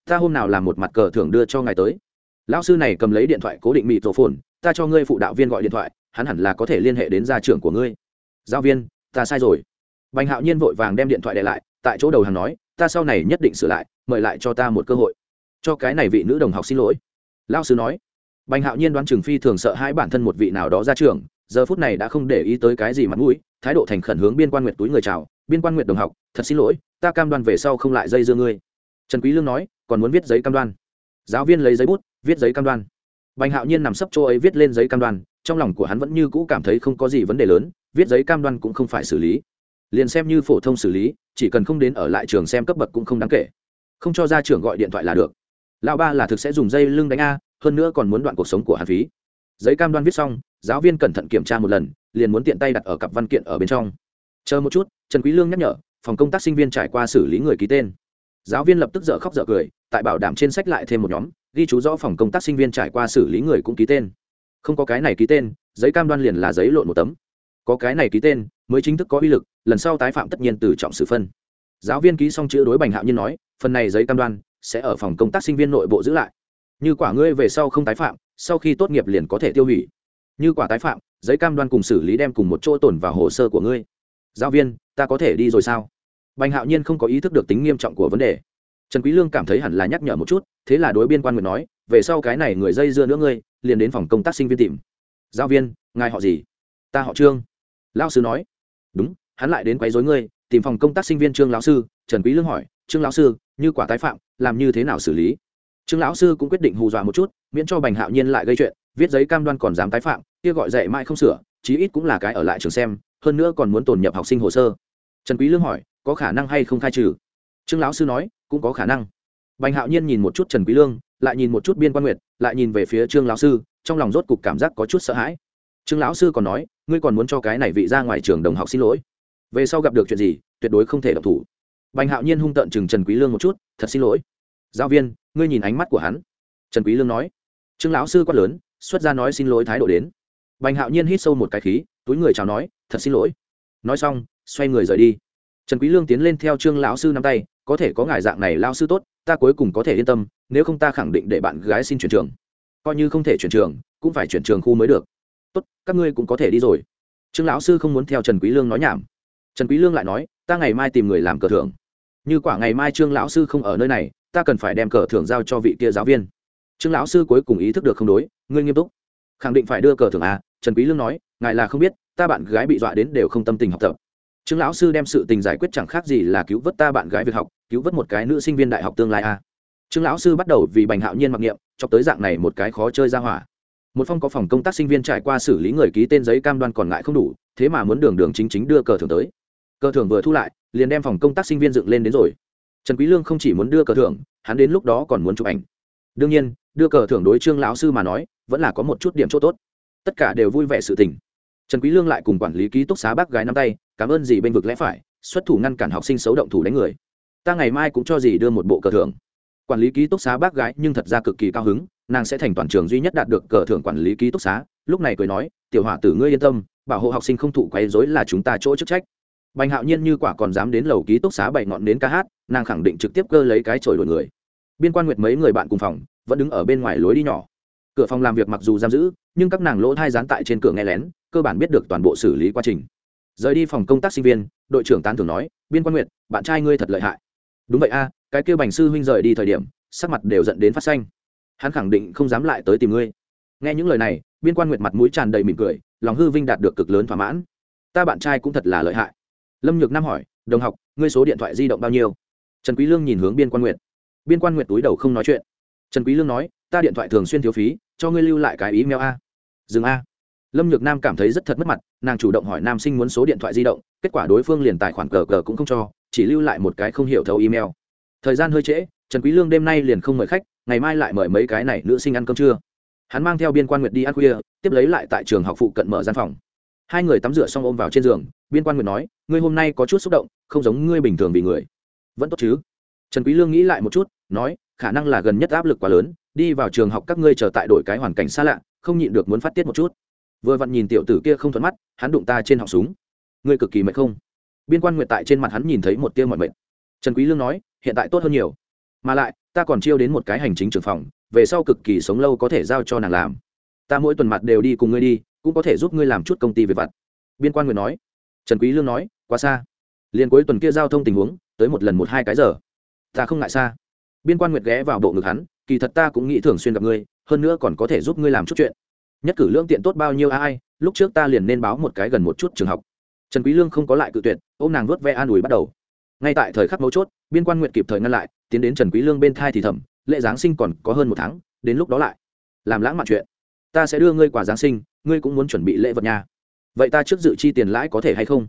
Speaker 1: Ta hôm nào làm một mặt cờ thưởng đưa cho ngài tới. Lão sư này cầm lấy điện thoại cố định mịt rổ phồn, ta cho ngươi phụ đạo viên gọi điện thoại, hắn hẳn là có thể liên hệ đến gia trưởng của ngươi. Giáo viên, ta sai rồi. Bành hạo nhiên vội vàng đem điện thoại để lại, tại chỗ đầu hàng nói, ta sau này nhất định sửa lại, mời lại cho ta một cơ hội. Cho cái này vị nữ đồng học xin lỗi. Lão sư nói. Bành hạo nhiên đoán Trường phi thường sợ hãi bản thân một vị nào đó ra trường giờ phút này đã không để ý tới cái gì mặt mũi, thái độ thành khẩn hướng biên quan nguyệt túi người chào, biên quan nguyệt đồng học, thật xin lỗi ta cam đoan về sau không lại dây dưa ngươi. Trần quý lương nói, còn muốn viết giấy cam đoan. Giáo viên lấy giấy bút, viết giấy cam đoan. Bành hạo nhiên nằm sấp chỗ ấy viết lên giấy cam đoan, trong lòng của hắn vẫn như cũ cảm thấy không có gì vấn đề lớn, viết giấy cam đoan cũng không phải xử lý. Liền xem như phổ thông xử lý, chỉ cần không đến ở lại trường xem cấp bậc cũng không đáng kể. Không cho ra trường gọi điện thoại là được. Lão ba là thực sẽ dùng dây lưng đánh a, hơn nữa còn muốn đoạn cuộc sống của hàn phí. Giấy cam đoan viết xong, giáo viên cẩn thận kiểm tra một lần, liền muốn tiện tay đặt ở cặp văn kiện ở bên trong. Chờ một chút, trần quý lương nhắc nhở phòng công tác sinh viên trải qua xử lý người ký tên. Giáo viên lập tức dở khóc dở cười, tại bảo đảm trên sách lại thêm một nhóm, ghi chú rõ phòng công tác sinh viên trải qua xử lý người cũng ký tên. Không có cái này ký tên, giấy cam đoan liền là giấy lộn một tấm. Có cái này ký tên, mới chính thức có uy lực, lần sau tái phạm tất nhiên từ trọng xử phân. Giáo viên ký xong chữ đối bành hạo nhiên nói, phần này giấy cam đoan sẽ ở phòng công tác sinh viên nội bộ giữ lại. Như quả ngươi về sau không tái phạm, sau khi tốt nghiệp liền có thể tiêu hủy. Như quả tái phạm, giấy cam đoan cùng xử lý đem cùng một chỗ tổn vào hồ sơ của ngươi giáo viên, ta có thể đi rồi sao? Bành hạo nhiên không có ý thức được tính nghiêm trọng của vấn đề. Trần quý lương cảm thấy hẳn là nhắc nhở một chút, thế là đối biên quan nguyệt nói, về sau cái này người dây dưa nữa ngươi, liền đến phòng công tác sinh viên tìm. Giáo viên, ngài họ gì? Ta họ trương. Lão sư nói. Đúng, hắn lại đến quấy rối ngươi, tìm phòng công tác sinh viên trương lão sư. Trần quý lương hỏi, trương lão sư, như quả tái phạm, làm như thế nào xử lý? Trương lão sư cũng quyết định hù dọa một chút, miễn cho bành hạo nhiên lại gây chuyện, viết giấy cam đoan còn dám tái phạm, kia gọi dạy mãi không sửa, chí ít cũng là cái ở lại trường xem hơn nữa còn muốn tồn nhập học sinh hồ sơ. Trần quý lương hỏi, có khả năng hay không khai trừ? Trương lão sư nói, cũng có khả năng. Bành hạo nhiên nhìn một chút trần quý lương, lại nhìn một chút biên quan nguyệt, lại nhìn về phía trương lão sư, trong lòng rốt cục cảm giác có chút sợ hãi. Trương lão sư còn nói, ngươi còn muốn cho cái này vị ra ngoài trường đồng học xin lỗi. Về sau gặp được chuyện gì, tuyệt đối không thể động thủ. Bành hạo nhiên hung tợn chừng trần quý lương một chút, thật xin lỗi. Giáo viên, ngươi nhìn ánh mắt của hắn. Trần quý lương nói. Trương lão sư quát lớn, xuất ra nói xin lỗi thái độ đến. Bành hạo nhiên hít sâu một cái khí, túi người chào nói thật xin lỗi. Nói xong, xoay người rời đi. Trần quý lương tiến lên theo trương lão sư nắm tay, có thể có ngài dạng này lão sư tốt, ta cuối cùng có thể yên tâm, nếu không ta khẳng định để bạn gái xin chuyển trường. Coi như không thể chuyển trường, cũng phải chuyển trường khu mới được. Tốt, các ngươi cũng có thể đi rồi. Trương lão sư không muốn theo trần quý lương nói nhảm. Trần quý lương lại nói, ta ngày mai tìm người làm cờ thưởng. Như quả ngày mai trương lão sư không ở nơi này, ta cần phải đem cờ thưởng giao cho vị kia giáo viên. Trương lão sư cuối cùng ý thức được không đối, ngươi nghiêm túc. Khẳng định phải đưa cờ thưởng à? Trần quý lương nói, ngài là không biết ta bạn gái bị dọa đến đều không tâm tình học tập. Trương lão sư đem sự tình giải quyết chẳng khác gì là cứu vớt ta bạn gái việc học, cứu vớt một cái nữ sinh viên đại học tương lai à. trương lão sư bắt đầu vì bành hạo nhiên mặc niệm cho tới dạng này một cái khó chơi ra hỏa. Một phong có phòng công tác sinh viên trải qua xử lý người ký tên giấy cam đoan còn lại không đủ, thế mà muốn đường đường chính chính đưa cờ thưởng tới. Cờ thưởng vừa thu lại, liền đem phòng công tác sinh viên dựng lên đến rồi. Trần quý lương không chỉ muốn đưa cờ thưởng, hắn đến lúc đó còn muốn chụp ảnh. Đương nhiên, đưa cờ thưởng đối trương lão sư mà nói, vẫn là có một chút điểm chỗ tốt. Tất cả đều vui vẻ sự tình trần quý lương lại cùng quản lý ký túc xá bác gái nắm tay, cảm ơn dì bên vực lẽ phải, xuất thủ ngăn cản học sinh xấu động thủ đánh người. Ta ngày mai cũng cho dì đưa một bộ cờ thưởng. Quản lý ký túc xá bác gái nhưng thật ra cực kỳ cao hứng, nàng sẽ thành toàn trường duy nhất đạt được cờ thưởng quản lý ký túc xá. Lúc này cười nói, tiểu hỏa tử ngươi yên tâm, bảo hộ học sinh không thụ quấy rối là chúng ta chỗ chức trách. Bành hạo nhiên như quả còn dám đến lầu ký túc xá bảy ngọn đến ca hát, nàng khẳng định trực tiếp cơ lấy cái chổi đổi người. Biên quan nguyệt mấy người bạn cùng phòng, vẫn đứng ở bên ngoài lối đi nhỏ cửa phòng làm việc mặc dù giam giữ, nhưng các nàng lỗ thai dán tại trên cửa nghe lén, cơ bản biết được toàn bộ xử lý quá trình. Rời đi phòng công tác sinh viên, đội trưởng tán thường nói, biên quan nguyệt, bạn trai ngươi thật lợi hại. Đúng vậy a, cái kêu bành sư huynh rời đi thời điểm, sắc mặt đều dẫn đến phát xanh. Hắn khẳng định không dám lại tới tìm ngươi. Nghe những lời này, biên quan nguyệt mặt mũi tràn đầy mỉm cười, lòng hư vinh đạt được cực lớn thỏa mãn. Ta bạn trai cũng thật là lợi hại. Lâm nhược nam hỏi, đồng học, ngươi số điện thoại di động bao nhiêu? Trần quý lương nhìn hướng biên quan nguyệt. Biên quan nguyệt túi đầu không nói chuyện. Trần quý lương nói ta điện thoại thường xuyên thiếu phí, cho ngươi lưu lại cái email a. Dừng a. Lâm nhược nam cảm thấy rất thật mất mặt, nàng chủ động hỏi nam sinh muốn số điện thoại di động, kết quả đối phương liền tài khoản cờ cờ cũng không cho, chỉ lưu lại một cái không hiểu thấu email. Thời gian hơi trễ, trần quý lương đêm nay liền không mời khách, ngày mai lại mời mấy cái này nữ sinh ăn cơm trưa. Hắn mang theo biên quan nguyệt đi ăn khuya, tiếp lấy lại tại trường học phụ cận mở gian phòng. Hai người tắm rửa xong ôm vào trên giường, biên quan nguyệt nói, ngươi hôm nay có chút xúc động, không giống ngươi bình thường vì người. Vẫn tốt chứ. Trần quý lương nghĩ lại một chút, nói, khả năng là gần nhất áp lực quá lớn đi vào trường học các ngươi chờ tại đổi cái hoàn cảnh xa lạ, không nhịn được muốn phát tiết một chút. Vừa vặn nhìn tiểu tử kia không thuận mắt, hắn đụng ta trên họng súng. Ngươi cực kỳ mệt không? Biên quan nguyệt tại trên mặt hắn nhìn thấy một tiêu mọi mệt. Trần quý lương nói, hiện tại tốt hơn nhiều. Mà lại, ta còn chiêu đến một cái hành chính trưởng phòng, về sau cực kỳ sống lâu có thể giao cho nàng làm. Ta mỗi tuần mặt đều đi cùng ngươi đi, cũng có thể giúp ngươi làm chút công ty về vặt. Biên quan nguyệt nói. Trần quý lương nói, quá xa. Liền cuối tuần kia giao thông tình huống, tới một lần một hai cái giờ. Ta không ngại xa. Biên quan nguyệt ghé vào bộ ngực hắn kỳ thật ta cũng nghĩ thường xuyên gặp ngươi, hơn nữa còn có thể giúp ngươi làm chút chuyện. Nhất cử lương tiện tốt bao nhiêu ai, lúc trước ta liền nên báo một cái gần một chút trường học. Trần quý lương không có lại cự tuyệt, ôm nàng vuốt ve an ủi bắt đầu. Ngay tại thời khắc mấu chốt, biên quan nguyện kịp thời ngăn lại, tiến đến trần quý lương bên thai thì thầm, lễ giáng sinh còn có hơn một tháng, đến lúc đó lại làm lãng mạn chuyện. Ta sẽ đưa ngươi quà giáng sinh, ngươi cũng muốn chuẩn bị lễ vật nhà. vậy ta trước dự chi tiền lãi có thể hay không?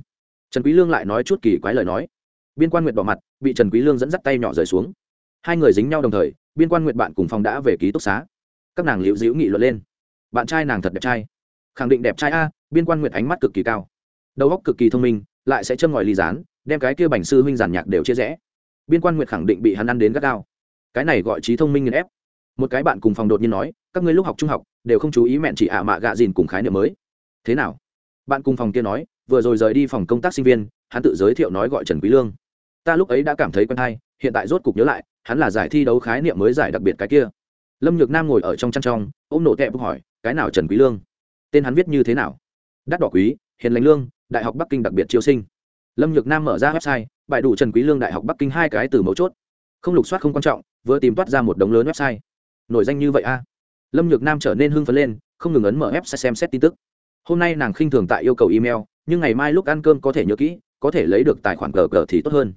Speaker 1: Trần quý lương lại nói chút kỳ quái lời nói. Biên quan nguyệt bỏ mặt, bị trần quý lương dẫn dắt tay nhỏ rời xuống. Hai người dính nhau đồng thời biên quan nguyệt bạn cùng phòng đã về ký túc xá. Các nàng liễu dĩu nghị luận lên. Bạn trai nàng thật đẹp trai. Khẳng định đẹp trai a, biên quan nguyệt ánh mắt cực kỳ cao. Đầu óc cực kỳ thông minh, lại sẽ châm ngòi ly dán đem cái kia bành sư huynh giàn nhạc đều chia rẽ. Biên quan nguyệt khẳng định bị hắn ăn đến gắt gao. Cái này gọi trí thông minh nghiền ép. Một cái bạn cùng phòng đột nhiên nói, các ngươi lúc học trung học, đều không chú ý mẹn chỉ ạ mạ gạ dìn cùng khái niệm mới. Thế nào? Bạn cùng phòng kia nói, vừa rồi rời đi phòng công tác sinh viên, hắn tự giới thiệu nói gọi trần quý lương. Ta lúc ấy đã cảm thấy quen hay, hiện tại rốt cục nhớ lại hắn là giải thi đấu khái niệm mới giải đặc biệt cái kia. Lâm nhược nam ngồi ở trong chăn trong, ôm nổ tẹp hỏi, cái nào trần quý lương? Tên hắn viết như thế nào? Đắt đỏ quý, hiền lành lương, đại học bắc kinh đặc biệt chiêu sinh. Lâm nhược nam mở ra website, bài đủ trần quý lương đại học bắc kinh hai cái từ mấu chốt. Không lục soát không quan trọng, vừa tìm toát ra một đống lớn website. Nổi danh như vậy a. Lâm nhược nam trở nên hưng phấn lên, không ngừng ấn mở website xem xét tin tức. Hôm nay nàng khinh thường tại yêu cầu email, nhưng ngày mai lúc ăn cơm có thể nhớ kỹ, có thể lấy được tài khoản cờ cờ thì tốt hơn.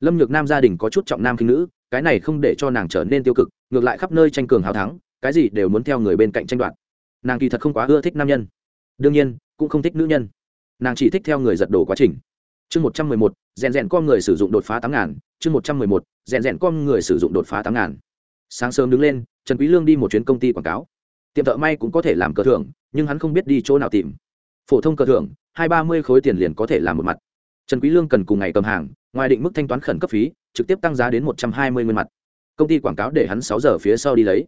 Speaker 1: Lâm nhược nam gia đình có chút trọng nam khinh nữ cái này không để cho nàng trở nên tiêu cực, ngược lại khắp nơi tranh cường hào thắng, cái gì đều muốn theo người bên cạnh tranh đoạt. Nàng kỳ thật không quá ưa thích nam nhân. Đương nhiên, cũng không thích nữ nhân. Nàng chỉ thích theo người giật đổ quá trình. Chương một trăm mười một, rèn rèn con người sử dụng đột phá tám ngàn. Chương một trăm mười một, rèn rèn con người sử dụng đột phá tám ngàn. Sáng sớm đứng lên, trần quý lương đi một chuyến công ty quảng cáo. Tiệm thợ may cũng có thể làm cờ thưởng, nhưng hắn không biết đi chỗ nào tìm. Phổ thông cờ thưởng, hai ba mươi khối tiền liền có thể làm một mặt. Trần quý lương cần cùng ngày cầm hàng, ngoài định mức thanh toán khẩn cấp phí trực tiếp tăng giá đến một trăm hai mươi nguyên mặt. Công ty quảng cáo để hắn sáu giờ phía sau đi lấy.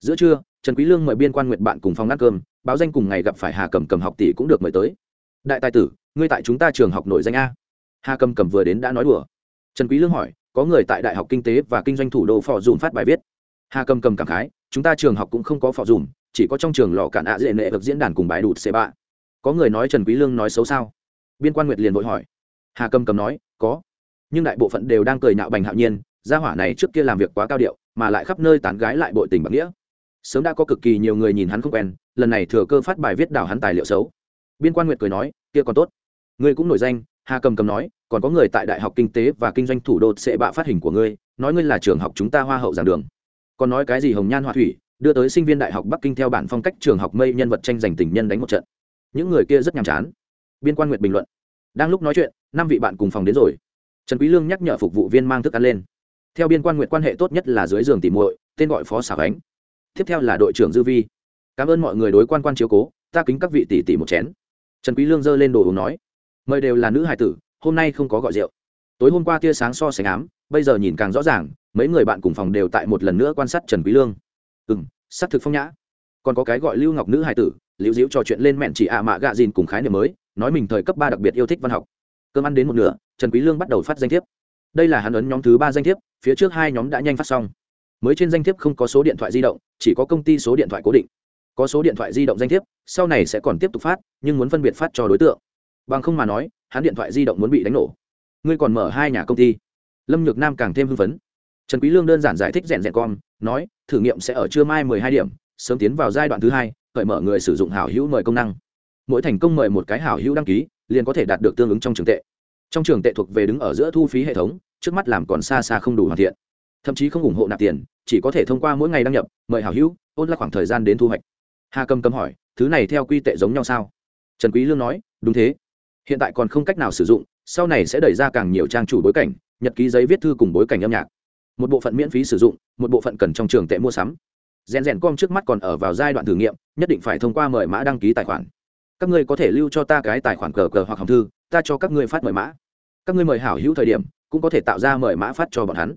Speaker 1: Giữa trưa, trần quý lương mời biên quan nguyện bạn cùng phòng ăn cơm, báo danh cùng ngày gặp phải hà cầm cầm học tỷ cũng được mời tới. Đại tài tử, ngươi tại chúng ta trường học nổi danh a. Hà cầm cầm vừa đến đã nói đùa. Trần quý lương hỏi, có người tại đại học kinh tế và kinh doanh thủ đô phò dùm phát bài viết. Hà cầm cầm cảm khái, chúng ta trường học cũng không có phò dùm chỉ có trong trường lò cản ạ dễ nệ được diễn đàn cùng bài đụt xe bạ. Có người nói trần quý lương nói xấu sao? Biên quan nguyệt liền vội hỏi. Hà cầm cầm nói, có nhưng đại bộ phận đều đang cười nhạo bành hạo nhiên, gia hỏa này trước kia làm việc quá cao điệu, mà lại khắp nơi tán gái lại bội tình bạc nghĩa. Sớm đã có cực kỳ nhiều người nhìn hắn không quen, lần này thừa cơ phát bài viết đảo hắn tài liệu xấu. Biên quan nguyệt cười nói, kia còn tốt. Ngươi cũng nổi danh. Hà cầm cầm nói, còn có người tại đại học kinh tế và kinh doanh thủ đô sẽ bạ phát hình của ngươi, nói ngươi là trường học chúng ta hoa hậu giảng đường. Còn nói cái gì hồng nhan hoa thủy, đưa tới sinh viên đại học bắc kinh theo bản phong cách trường học mây nhân vật tranh giành tình nhân đánh một trận. Những người kia rất nhàm chán. Biên quan nguyệt bình luận, đang lúc nói chuyện, năm vị bạn cùng phòng đến rồi trần quý lương nhắc nhở phục vụ viên mang thức ăn lên. Theo biên quan nguyệt quan hệ tốt nhất là dưới giường tỉ muội, tên gọi phó xảo ánh tiếp theo là đội trưởng dư vi. Cảm ơn mọi người đối quan quan chiếu cố, ta kính các vị tỷ tỷ một chén. Trần quý lương giơ lên đồ uống nói, mời đều là nữ hài tử, hôm nay không có gọi rượu. Tối hôm qua tia sáng so sánh ám, bây giờ nhìn càng rõ ràng, mấy người bạn cùng phòng đều tại một lần nữa quan sát trần quý lương. Ừm sát thực phong nhã. Còn có cái gọi lưu ngọc nữ hài tử, liễu diễu trò chuyện lên mẹn chỉ ạ à mạ gạ dìn cùng khái niệm mới, nói mình thời cấp ba đặc biệt yêu thích văn học cơm ăn đến một nửa, trần quý lương bắt đầu phát danh thiếp. Đây là hắn ấn nhóm thứ ba danh thiếp, phía trước hai nhóm đã nhanh phát xong. Mới trên danh thiếp không có số điện thoại di động, chỉ có công ty số điện thoại cố định. Có số điện thoại di động danh thiếp, sau này sẽ còn tiếp tục phát, nhưng muốn phân biệt phát cho đối tượng. Bằng không mà nói, hắn điện thoại di động muốn bị đánh nổ. Ngươi còn mở hai nhà công ty. Lâm nhược nam càng thêm hưng phấn. Trần quý lương đơn giản giải thích rèn rèn con, nói, thử nghiệm sẽ ở trưa mai 12 điểm, sớm tiến vào giai đoạn thứ hai, cởi mở người sử dụng hảo hữu mời công năng. Mỗi thành công mời một cái hảo hữu đăng ký liền có thể đạt được tương ứng trong trường tệ. Trong trường tệ thuộc về đứng ở giữa thu phí hệ thống, trước mắt làm còn xa xa không đủ hoàn thiện. Thậm chí không ủng hộ nạp tiền, chỉ có thể thông qua mỗi ngày đăng nhập, mời hảo hữu, ôn là khoảng thời gian đến thu hoạch. Hà cầm cầm hỏi, thứ này theo quy tệ giống nhau sao? Trần quý lương nói, đúng thế. Hiện tại còn không cách nào sử dụng, sau này sẽ đẩy ra càng nhiều trang chủ bối cảnh, nhật ký giấy viết thư cùng bối cảnh âm nhạc. Một bộ phận miễn phí sử dụng, một bộ phận cần trong trường tệ mua sắm. Rèn rèn com trước mắt còn ở vào giai đoạn thử nghiệm, nhất định phải thông qua mời mã đăng ký tài khoản các ngươi có thể lưu cho ta cái tài khoản cờ cờ hoặc hòm thư, ta cho các ngươi phát mời mã. Các ngươi mời hảo hữu thời điểm, cũng có thể tạo ra mời mã phát cho bọn hắn.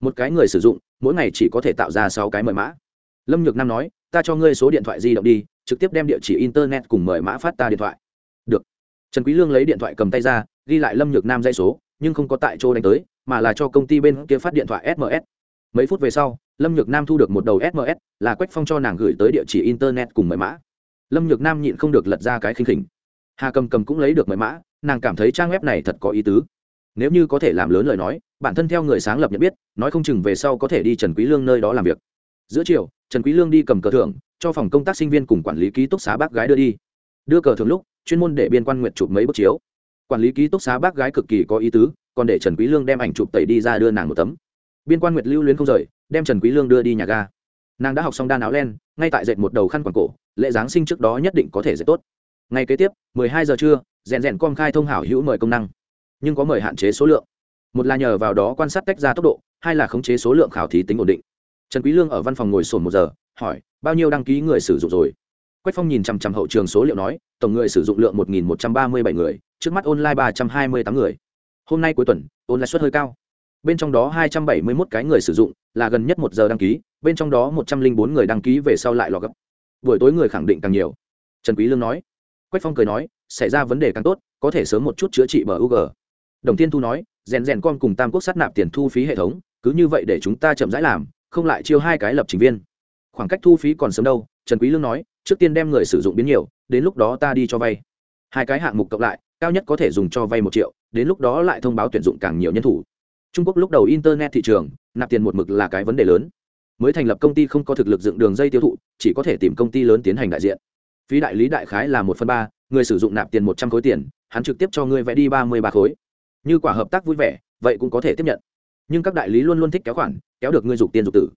Speaker 1: Một cái người sử dụng, mỗi ngày chỉ có thể tạo ra sáu cái mời mã. Lâm nhược nam nói, ta cho ngươi số điện thoại di động đi, trực tiếp đem địa chỉ internet cùng mời mã phát ta điện thoại. Được. Trần quý lương lấy điện thoại cầm tay ra, ghi lại lâm nhược nam dây số, nhưng không có tại chỗ đánh tới, mà là cho công ty bên kia phát điện thoại sms mấy phút về sau, lâm nhược nam thu được một đầu sms là quách phong cho nàng gửi tới địa chỉ internet cùng mời mã lâm nhược nam nhịn không được lật ra cái khinh khỉnh. Hà cầm cầm cũng lấy được mời mã, nàng cảm thấy trang web này thật có ý tứ. Nếu như có thể làm lớn lời nói, bản thân theo người sáng lập nhận biết, nói không chừng về sau có thể đi trần quý lương nơi đó làm việc. Giữa chiều, trần quý lương đi cầm cờ thưởng, cho phòng công tác sinh viên cùng quản lý ký túc xá bác gái đưa đi. Đưa cờ thưởng lúc, chuyên môn để biên quan nguyện chụp mấy bức chiếu. Quản lý ký túc xá bác gái cực kỳ có ý tứ, còn để trần quý lương đem ảnh chụp tẩy đi ra đưa nàng một tấm. Biên quan nguyệt lưu luyến không rời, đem trần quý lương đưa đi nhà ga. Nàng đã học xong đan áo len, ngay tại dệt một đầu khăn quàng cổ lễ giáng sinh trước đó nhất định có thể dễ tốt. Ngày kế tiếp 12 giờ trưa, rèn rèn com khai thông hảo hữu mời công năng. Nhưng có mời hạn chế số lượng. Một là nhờ vào đó quan sát tách ra tốc độ, hai là khống chế số lượng khảo thí tính ổn định. Trần quý lương ở văn phòng ngồi sồn một giờ, hỏi, bao nhiêu đăng ký người sử dụng rồi? Quách phong nhìn chằm chằm hậu trường số liệu nói, tổng người sử dụng lượng một nghìn một trăm ba mươi bảy người, trước mắt online ba trăm hai mươi tám người. Hôm nay cuối tuần, online suất hơi cao. Bên trong đó 271 cái người sử dụng là gần nhất một giờ đăng ký, bên trong đó một trăm linh bốn người đăng ký về sau lại lọt gấp buổi tối người khẳng định càng nhiều. Trần quý lương nói. Quách phong cười nói, xảy ra vấn đề càng tốt, có thể sớm một chút chữa trị bờ u g đồng tiên thu nói, rèn rèn con cùng tam quốc sát nạp tiền thu phí hệ thống, cứ như vậy để chúng ta chậm rãi làm, không lại chiêu hai cái lập trình viên. Khoảng cách thu phí còn sớm đâu, trần quý lương nói, trước tiên đem người sử dụng biến nhiều, đến lúc đó ta đi cho vay. Hai cái hạng mục cộng lại, cao nhất có thể dùng cho vay một triệu, đến lúc đó lại thông báo tuyển dụng càng nhiều nhân thủ. Trung quốc lúc đầu internet thị trường, nạp tiền một mực là cái vấn đề lớn mới thành lập công ty không có thực lực dựng đường dây tiêu thụ, chỉ có thể tìm công ty lớn tiến hành đại diện. Phí đại lý đại khái là một phần ba, người sử dụng nạp tiền một trăm khối tiền, hắn trực tiếp cho ngươi vẽ đi ba mươi ba khối. Như quả hợp tác vui vẻ, vậy cũng có thể tiếp nhận. Nhưng các đại lý luôn luôn thích kéo khoản, kéo được ngươi dục tiền dục tử.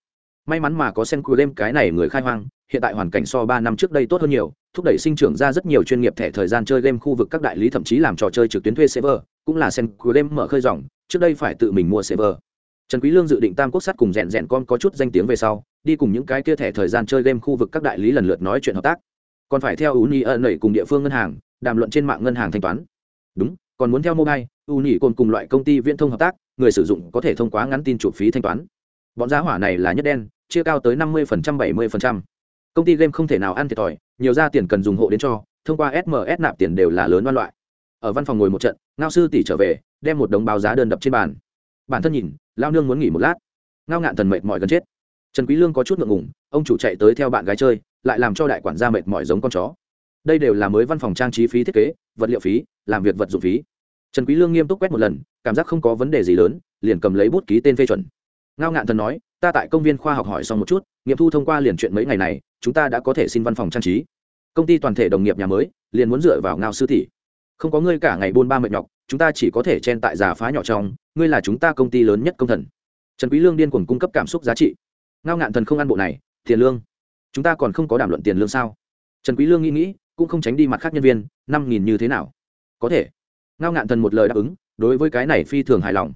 Speaker 1: May mắn mà có sen cua đêm, cái này người khai hoang, hiện tại hoàn cảnh so ba năm trước đây tốt hơn nhiều, thúc đẩy sinh trưởng ra rất nhiều chuyên nghiệp thẻ thời gian chơi game khu vực các đại lý thậm chí làm trò chơi trực tuyến thuê server, cũng là sen cua đêm mở khơi dòng, trước đây phải tự mình mua server trần quý lương dự định tam quốc sát cùng rèn rèn con có chút danh tiếng về sau, đi cùng những cái kia thẻ thời gian chơi game khu vực các đại lý lần lượt nói chuyện hợp tác. Còn phải theo uni ẩn nảy cùng địa phương ngân hàng, đàm luận trên mạng ngân hàng thanh toán. Đúng, còn muốn theo mobile, uni còn cùng loại công ty viễn thông hợp tác, người sử dụng có thể thông qua ngắn tin chủ phí thanh toán. Bọn giá hỏa này là nhất đen, chia cao tới năm mươi bảy mươi công ty game không thể nào ăn thiệt thòi, nhiều ra tiền cần dùng hộ đến cho, thông qua sms nạp tiền đều là lớn văn loại. Ở văn phòng ngồi một trận, ngao sư tỷ trở về, đem một đống báo giá đơn đập trên bàn. Bản thân nhìn lao nương muốn nghỉ một lát. Ngao ngạn thần mệt mỏi gần chết. Trần quý lương có chút ngượng ngùng, ông chủ chạy tới theo bạn gái chơi, lại làm cho đại quản gia mệt mỏi giống con chó. Đây đều là mới văn phòng trang trí phí thiết kế, vật liệu phí, làm việc vật dụng phí. Trần quý lương nghiêm túc quét một lần, cảm giác không có vấn đề gì lớn, liền cầm lấy bút ký tên phê chuẩn. Ngao ngạn thần nói, ta tại công viên khoa học hỏi xong một chút, nghiệm thu thông qua liền chuyện mấy ngày này, chúng ta đã có thể xin văn phòng trang trí. Công ty toàn thể đồng nghiệp nhà mới, liền muốn dựa vào ngao sư tỷ không có ngươi cả ngày buôn ba mệt nhọc, chúng ta chỉ có thể chen tại giả phá nhỏ trong, ngươi là chúng ta công ty lớn nhất công thần. Trần quý lương điên cuồng cung cấp cảm xúc giá trị. Ngao ngạn thần không ăn bộ này, tiền lương. Chúng ta còn không có đàm luận tiền lương sao? Trần quý lương nghĩ nghĩ, cũng không tránh đi mặt khác nhân viên, năm nghìn như thế nào? Có thể. Ngao ngạn thần một lời đáp ứng, đối với cái này phi thường hài lòng.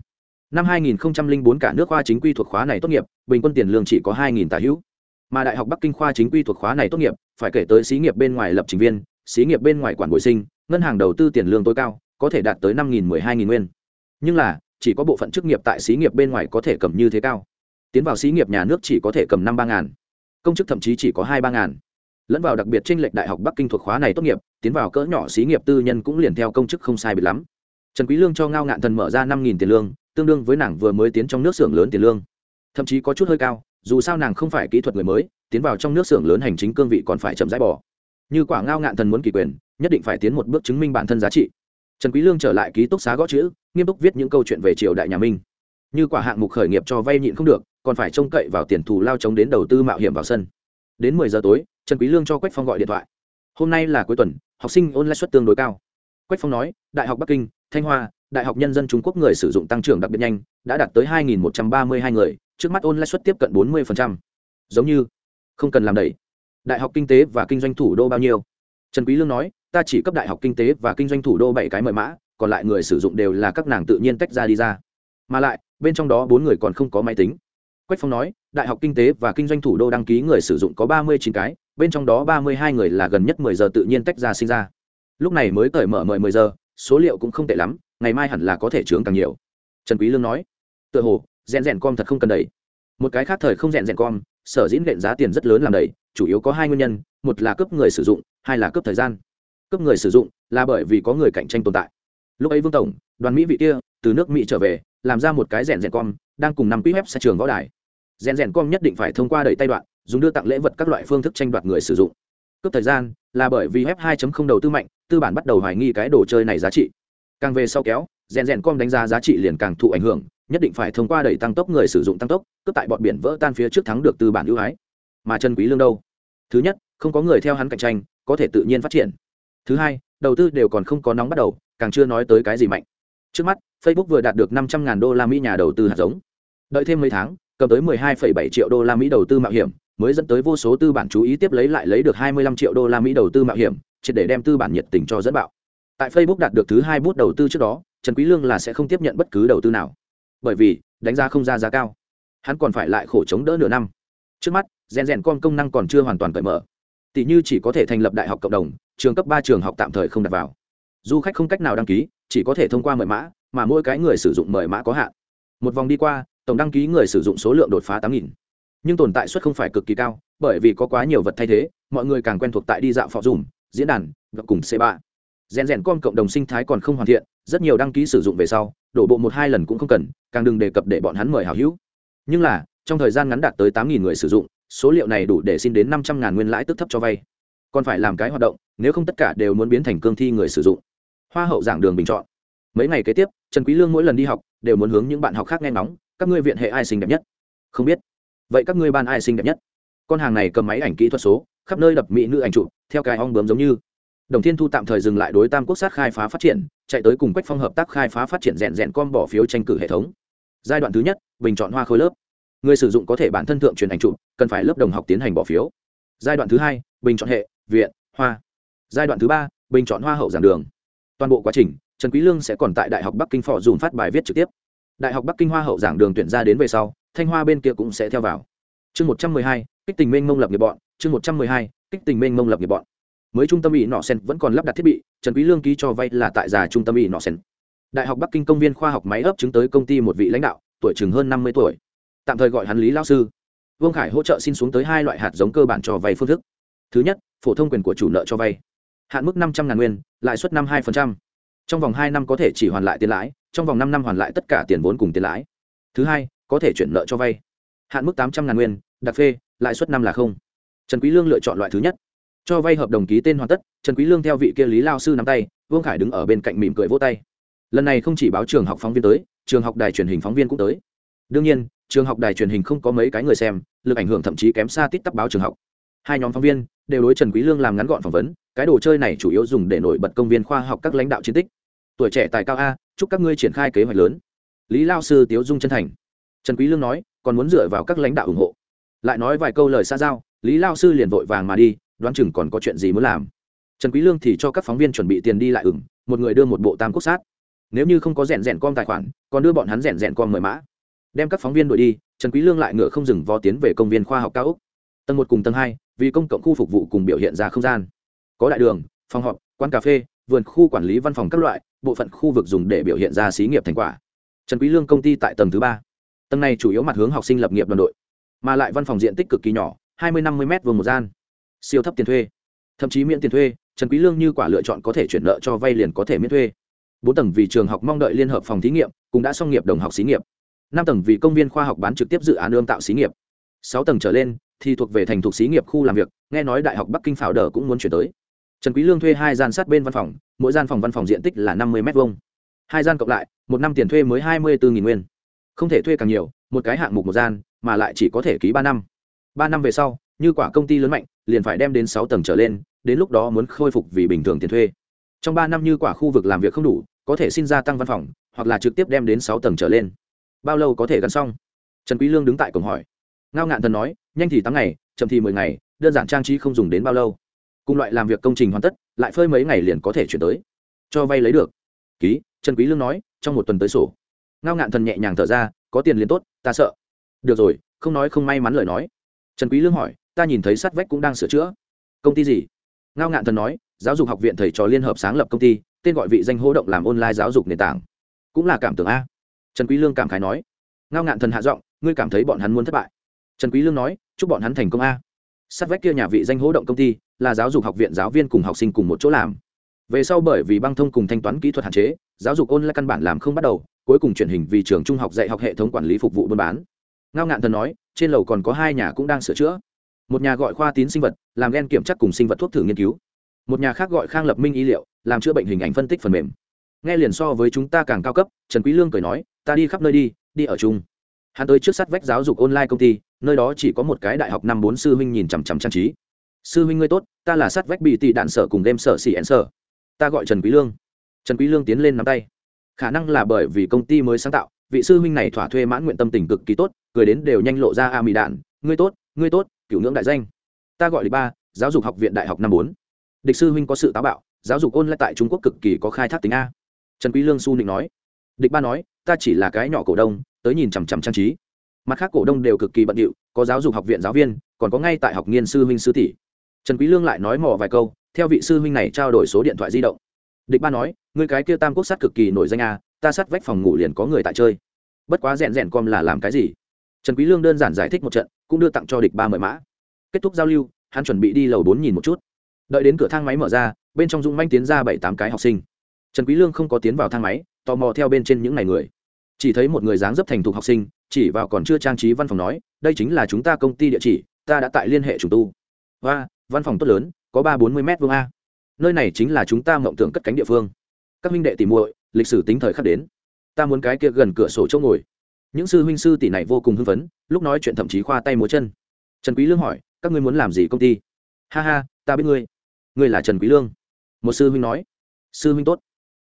Speaker 1: Năm 2004 cả nước khoa chính quy thuộc khóa này tốt nghiệp, bình quân tiền lương chỉ có 2.000 tả hữu. Mà đại học bắc kinh khoa chính quy thuộc khóa này tốt nghiệp, phải kể tới xí nghiệp bên ngoài lập trình viên, xí nghiệp bên ngoài quản bồi sinh ngân hàng đầu tư tiền lương tối cao, có thể đạt tới 5.000 12.000 nguyên. Nhưng là, chỉ có bộ phận chức nghiệp tại xí nghiệp bên ngoài có thể cầm như thế cao. Tiến vào xí nghiệp nhà nước chỉ có thể cầm năm ba ngàn. Công chức thậm chí chỉ có hai ba ngàn. Lẫn vào đặc biệt tranh lệch đại học bắc kinh thuộc khóa này tốt nghiệp, tiến vào cỡ nhỏ xí nghiệp tư nhân cũng liền theo công chức không sai biệt lắm. Trần quý lương cho ngao ngạn thần mở ra năm nghìn tiền lương, tương đương với nàng vừa mới tiến trong nước xưởng lớn tiền lương. Thậm chí có chút hơi cao, dù sao nàng không phải kỹ thuật người mới, tiến vào trong nước xưởng lớn hành chính cương vị còn phải chậm rãi bỏ như quả ngao ngạn thần muốn kỳ quyền, nhất định phải tiến một bước chứng minh bản thân giá trị. Trần quý lương trở lại ký túc xá gõ chữ, nghiêm túc viết những câu chuyện về triều đại nhà minh. Như quả hạng mục khởi nghiệp cho vay nhịn không được, còn phải trông cậy vào tiền thù lao chống đến đầu tư mạo hiểm vào sân. Đến mười giờ tối, trần quý lương cho quách phong gọi điện thoại. Hôm nay là cuối tuần, học sinh ôn lại suất tương đối cao. Quách phong nói, đại học bắc kinh, thanh hoa, đại học nhân dân trung quốc người sử dụng tăng trưởng đặc biệt nhanh, đã đạt tới 2.132 người, trước mắt ôn lại suất tiếp cận 40%. giống như, không cần làm đẩy đại học kinh tế và kinh doanh thủ đô bao nhiêu? Trần quý lương nói, ta chỉ cấp đại học kinh tế và kinh doanh thủ đô bảy cái mời mã, còn lại người sử dụng đều là các nàng tự nhiên tách ra đi ra. Mà lại, bên trong đó bốn người còn không có máy tính. Quách phong nói, đại học kinh tế và kinh doanh thủ đô đăng ký người sử dụng có ba mươi chín cái, bên trong đó ba mươi hai người là gần nhất mười giờ tự nhiên tách ra sinh ra. Lúc này mới cởi mở mời mười giờ, số liệu cũng không tệ lắm, ngày mai hẳn là có thể chướng càng nhiều. Trần quý lương nói, tựa hồ, rèn rèn com thật không cần đẩy. Một cái khác thời không rèn rèn com, sở dĩ nện giá tiền rất lớn làm đẩy chủ yếu có hai nguyên nhân, một là cướp người sử dụng, hai là cướp thời gian. Cướp người sử dụng là bởi vì có người cạnh tranh tồn tại. Lúc ấy vương tổng, đoàn mỹ vị kia, từ nước mỹ trở về, làm ra một cái rèn rèn com, đang cùng năm quỹ web xe trường võ đài. Rèn rèn com nhất định phải thông qua đẩy tay đoạn, dùng đưa tặng lễ vật các loại phương thức tranh đoạt người sử dụng. Cướp thời gian là bởi vì web 2.0 đầu tư mạnh, tư bản bắt đầu hoài nghi cái đồ chơi này giá trị. Càng về sau kéo, rèn rèn com đánh giá giá trị liền càng thụ ảnh hưởng, nhất định phải thông qua đẩy tăng tốc người sử dụng tăng tốc, cướp tại bọn biển vỡ tan phía trước thắng được tư bản ưu ái mà chân quý lương đâu? Thứ nhất, không có người theo hắn cạnh tranh, có thể tự nhiên phát triển. Thứ hai, đầu tư đều còn không có nóng bắt đầu, càng chưa nói tới cái gì mạnh. Trước mắt, facebook vừa đạt được năm trăm ngàn đô la mỹ nhà đầu tư hạt giống. Đợi thêm mấy tháng, cầm tới mười hai phẩy bảy triệu đô la mỹ đầu tư mạo hiểm, mới dẫn tới vô số tư bản chú ý tiếp lấy lại lấy được hai mươi lăm triệu đô la mỹ đầu tư mạo hiểm chỉ để đem tư bản nhiệt tình cho dẫn bạo. Tại facebook đạt được thứ hai bút đầu tư trước đó, trần quý lương là sẽ không tiếp nhận bất cứ đầu tư nào. Bởi vì, đánh giá không ra giá cao. Hắn còn phải lại khổ chống đỡ nửa năm. Trước mắt rèn rèn con công năng còn chưa hoàn toàn cởi mở. Tỷ như chỉ có thể thành lập đại học cộng đồng, trường cấp ba trường học tạm thời không đặt vào. Du khách không cách nào đăng ký, chỉ có thể thông qua mời mã, mà mỗi cái người sử dụng mời mã có hạn. Một vòng đi qua, tổng đăng ký người sử dụng số lượng đột phá tám nghìn. Nhưng tồn tại suất không phải cực kỳ cao, bởi vì có quá nhiều vật thay thế, mọi người càng quen thuộc tại đi dạo phò dùm, diễn đàn cùng c ba. Rèn rèn con cộng đồng sinh thái còn không hoàn thiện, rất nhiều đăng ký sử dụng về sau, đổ bộ một hai lần cũng không cần, càng đừng đề cập để bọn hắn mời hảo hữu. Nhưng là, trong thời gian ngắn đạt tới tám nghìn người sử dụng số liệu này đủ để xin đến năm trăm ngàn nguyên lãi tức thấp cho vay. Còn phải làm cái hoạt động, nếu không tất cả đều muốn biến thành cương thi người sử dụng. Hoa hậu giảng đường bình chọn. Mấy ngày kế tiếp, trần quý lương mỗi lần đi học, đều muốn hướng những bạn học khác nghe ngóng, các ngươi viện hệ ai xinh đẹp nhất? Không biết. Vậy các ngươi ban ai xinh đẹp nhất? Con hàng này cầm máy ảnh kỹ thuật số, khắp nơi đập mỹ nữ ảnh chụp, theo cái ong bướm giống như. Đồng thiên thu tạm thời dừng lại đối tam quốc sát khai phá phát triển, chạy tới cùng quách phong hợp tác khai phá phát triển rèn rèn con bỏ phiếu tranh cử hệ thống. Giai đoạn thứ nhất, bình chọn hoa khối lớp người sử dụng có thể bản thân thượng truyền ảnh chụp, cần phải lớp đồng học tiến hành bỏ phiếu. Giai đoạn thứ hai, bình chọn hệ, viện, hoa. Giai đoạn thứ ba, bình chọn hoa hậu giảng đường. Toàn bộ quá trình, trần quý lương sẽ còn tại đại học bắc kinh phò dùng phát bài viết trực tiếp. Đại học bắc kinh hoa hậu giảng đường tuyển ra đến về sau, thanh hoa bên kia cũng sẽ theo vào. Chương một trăm mười hai, kích tình mênh mông lập nghiệp bọn. Chương một trăm mười hai, kích tình mênh mông lập nghiệp bọn. Mới trung tâm ỵ nọ sen vẫn còn lắp đặt thiết bị, trần quý lương ký cho vay là tại già trung tâm ỵ nọ sen. Đại học bắc kinh công viên khoa học máy ấp chứng tới công ty một vị lãnh đạo, tuổi chừng hơn năm mươi tuổi tạm thời gọi hắn lý lao sư. Vương khải hỗ trợ xin xuống tới hai loại hạt giống cơ bản cho vay phương thức. Thứ nhất, phổ thông quyền của chủ nợ cho vay. Hạn mức năm trăm ngàn nguyên, lãi suất năm hai trong vòng hai năm có thể chỉ hoàn lại tiền lãi, trong vòng năm năm hoàn lại tất cả tiền vốn cùng tiền lãi. Thứ hai, có thể chuyển nợ cho vay. Hạn mức tám trăm ngàn nguyên, đặc phê, lãi suất năm là không. Trần quý lương lựa chọn loại thứ nhất. Cho vay hợp đồng ký tên hoàn tất, trần quý lương theo vị kia lý lao sư nắm tay, vương khải đứng ở bên cạnh mỉm cười vỗ tay. Lần này không chỉ báo trường học phóng viên tới, trường học đài truyền hình phóng viên cũng tới. Đương nhiên trường học đài truyền hình không có mấy cái người xem, lực ảnh hưởng thậm chí kém xa tít tắp báo trường học. Hai nhóm phóng viên đều đối trần quý lương làm ngắn gọn phỏng vấn, cái đồ chơi này chủ yếu dùng để nổi bật công viên khoa học các lãnh đạo chiến tích. Tuổi trẻ tài cao a, chúc các ngươi triển khai kế hoạch lớn. Lý lao sư tiếu dung chân thành. Trần quý lương nói, còn muốn dựa vào các lãnh đạo ủng hộ. Lại nói vài câu lời xa giao, lý lao sư liền vội vàng mà đi, đoán chừng còn có chuyện gì muốn làm. Trần quý lương thì cho các phóng viên chuẩn bị tiền đi lại ửng, một người đưa một bộ tam quốc sát. Nếu như không có rèn rèn com tài khoản, còn đưa bọn hắn rèn rèn com mời mã đem các phóng viên đuổi đi, trần quý lương lại ngựa không dừng vó tiến về công viên khoa học cao ốc. Tầng một cùng tầng hai, vì công cộng khu phục vụ cùng biểu hiện ra không gian. Có đại đường, phòng họp, quán cà phê, vườn khu quản lý văn phòng các loại, bộ phận khu vực dùng để biểu hiện ra xí nghiệp thành quả. Trần quý lương công ty tại tầng thứ ba. Tầng này chủ yếu mặt hướng học sinh lập nghiệp đoàn đội, mà lại văn phòng diện tích cực kỳ nhỏ, hai mươi năm mươi m vuông một gian. Siêu thấp tiền thuê. Thậm chí miễn tiền thuê, trần quý lương như quả lựa chọn có thể chuyển nợ cho vay liền có thể miễn thuê. Bốn tầng vì trường học mong đợi liên hợp phòng thí nghiệm, cũng đã xong nghiệp đồng học xí nghiệp năm tầng vì công viên khoa học bán trực tiếp dự án ương tạo xí nghiệp. Sáu tầng trở lên thì thuộc về thành thuộc xí nghiệp khu làm việc, nghe nói đại học bắc kinh pháo đờ cũng muốn chuyển tới. Trần quý lương thuê hai gian sát bên văn phòng, mỗi gian phòng văn phòng diện tích là năm mươi m hai hai gian cộng lại, một năm tiền thuê mới hai mươi bốn nguyên. Không thể thuê càng nhiều, một cái hạng mục một gian, mà lại chỉ có thể ký ba năm. Ba năm về sau, như quả công ty lớn mạnh, liền phải đem đến sáu tầng trở lên, đến lúc đó muốn khôi phục vì bình thường tiền thuê. Trong ba năm như quả khu vực làm việc không đủ, có thể xin gia tăng văn phòng, hoặc là trực tiếp đem đến sáu tầng trở lên bao lâu có thể gắn xong? Trần quý lương đứng tại cổng hỏi. Ngao ngạn thần nói, nhanh thì tám ngày, chậm thì mười ngày, đơn giản trang trí không dùng đến bao lâu. Cùng loại làm việc công trình hoàn tất, lại phơi mấy ngày liền có thể chuyển tới. Cho vay lấy được. Ký, trần quý lương nói, trong một tuần tới sổ. Ngao ngạn thần nhẹ nhàng thở ra, có tiền liền tốt, ta sợ. Được rồi, không nói không may mắn lời nói. Trần quý lương hỏi, ta nhìn thấy sắt vách cũng đang sửa chữa. Công ty gì? Ngao ngạn thần nói, giáo dục học viện thầy trò liên hợp sáng lập công ty, tên gọi vị danh hô động làm online giáo dục nền tảng. Cũng là cảm tưởng a trần quý lương cảm khái nói, ngao ngạn thần hạ giọng, ngươi cảm thấy bọn hắn muốn thất bại. Trần quý lương nói, chúc bọn hắn thành công a. Sát vách kia nhà vị danh hố động công ty là giáo dục học viện giáo viên cùng học sinh cùng một chỗ làm. Về sau bởi vì băng thông cùng thanh toán kỹ thuật hạn chế, giáo dục ôn lại căn bản làm không bắt đầu, cuối cùng chuyển hình vì trường trung học dạy học hệ thống quản lý phục vụ buôn bán. Ngao ngạn thần nói, trên lầu còn có hai nhà cũng đang sửa chữa. Một nhà gọi khoa tín sinh vật, làm gen kiểm tra cùng sinh vật thuốc thử nghiên cứu. Một nhà khác gọi khang lập minh y liệu, làm chữa bệnh hình ảnh phân tích phần mềm nghe liền so với chúng ta càng cao cấp, trần quý lương cười nói, ta đi khắp nơi đi đi ở chung. Hắn tới trước sát vách giáo dục online công ty, nơi đó chỉ có một cái đại học năm bốn sư huynh nhìn chằm chằm trang trí. Sư huynh ngươi tốt, ta là sát vách bị tỷ đạn sở cùng đem sở xỉ ẹn sở. Ta gọi trần quý lương. Trần quý lương tiến lên nắm tay. Khả năng là bởi vì công ty mới sáng tạo, vị sư huynh này thỏa thuê mãn nguyện tâm tình cực kỳ tốt, cười đến đều nhanh lộ ra a mì đạn. Ngươi tốt ngươi tốt, cửu ngưỡng đại danh. Ta gọi là ba, giáo dục học viện đại học năm bốn. Địch sư huynh có sự táo bạo, giáo dục ôn lại tại trung quốc cực kỳ có khai thác tính a trần quý lương su định nói. Địch ba nói ta chỉ là cái nhỏ cổ đông tới nhìn chằm chằm trang trí. Mặt khác cổ đông đều cực kỳ bận rộn, có giáo dục học viện giáo viên còn có ngay tại học nghiên sư huynh sư tỷ. Trần quý lương lại nói mò vài câu theo vị sư huynh này trao đổi số điện thoại di động. Địch ba nói người cái kia tam quốc sát cực kỳ nổi danh à ta sát vách phòng ngủ liền có người tại chơi. Bất quá rèn rèn com là làm cái gì? Trần quý lương đơn giản giải thích một trận cũng đưa tặng cho địch ba mời mã. Kết thúc giao lưu hắn chuẩn bị đi lầu bốn nhìn một chút. Đợi đến cửa thang máy mở ra bên trong dung manh tiến ra bảy tám cái học sinh trần quý lương không có tiến vào thang máy, tò mò theo bên trên những ngày người. Chỉ thấy một người dáng dấp thành thục học sinh, chỉ vào còn chưa trang trí văn phòng nói, đây chính là chúng ta công ty địa chỉ, ta đã tại liên hệ trùng tu. Và văn phòng tốt lớn, có ba bốn mươi m vuông a. Nơi này chính là chúng ta mộng tưởng cất cánh địa phương. Các minh đệ tìm muội, lịch sử tính thời khắc đến. Ta muốn cái kia gần cửa sổ chỗ ngồi. Những sư huynh sư tỷ này vô cùng hưng phấn, lúc nói chuyện thậm chí khoa tay múa chân. Trần quý lương hỏi, các ngươi muốn làm gì công ty? Ha ha, ta biết ngươi. Ngươi là trần quý lương. Một sư huynh nói, sư huynh tốt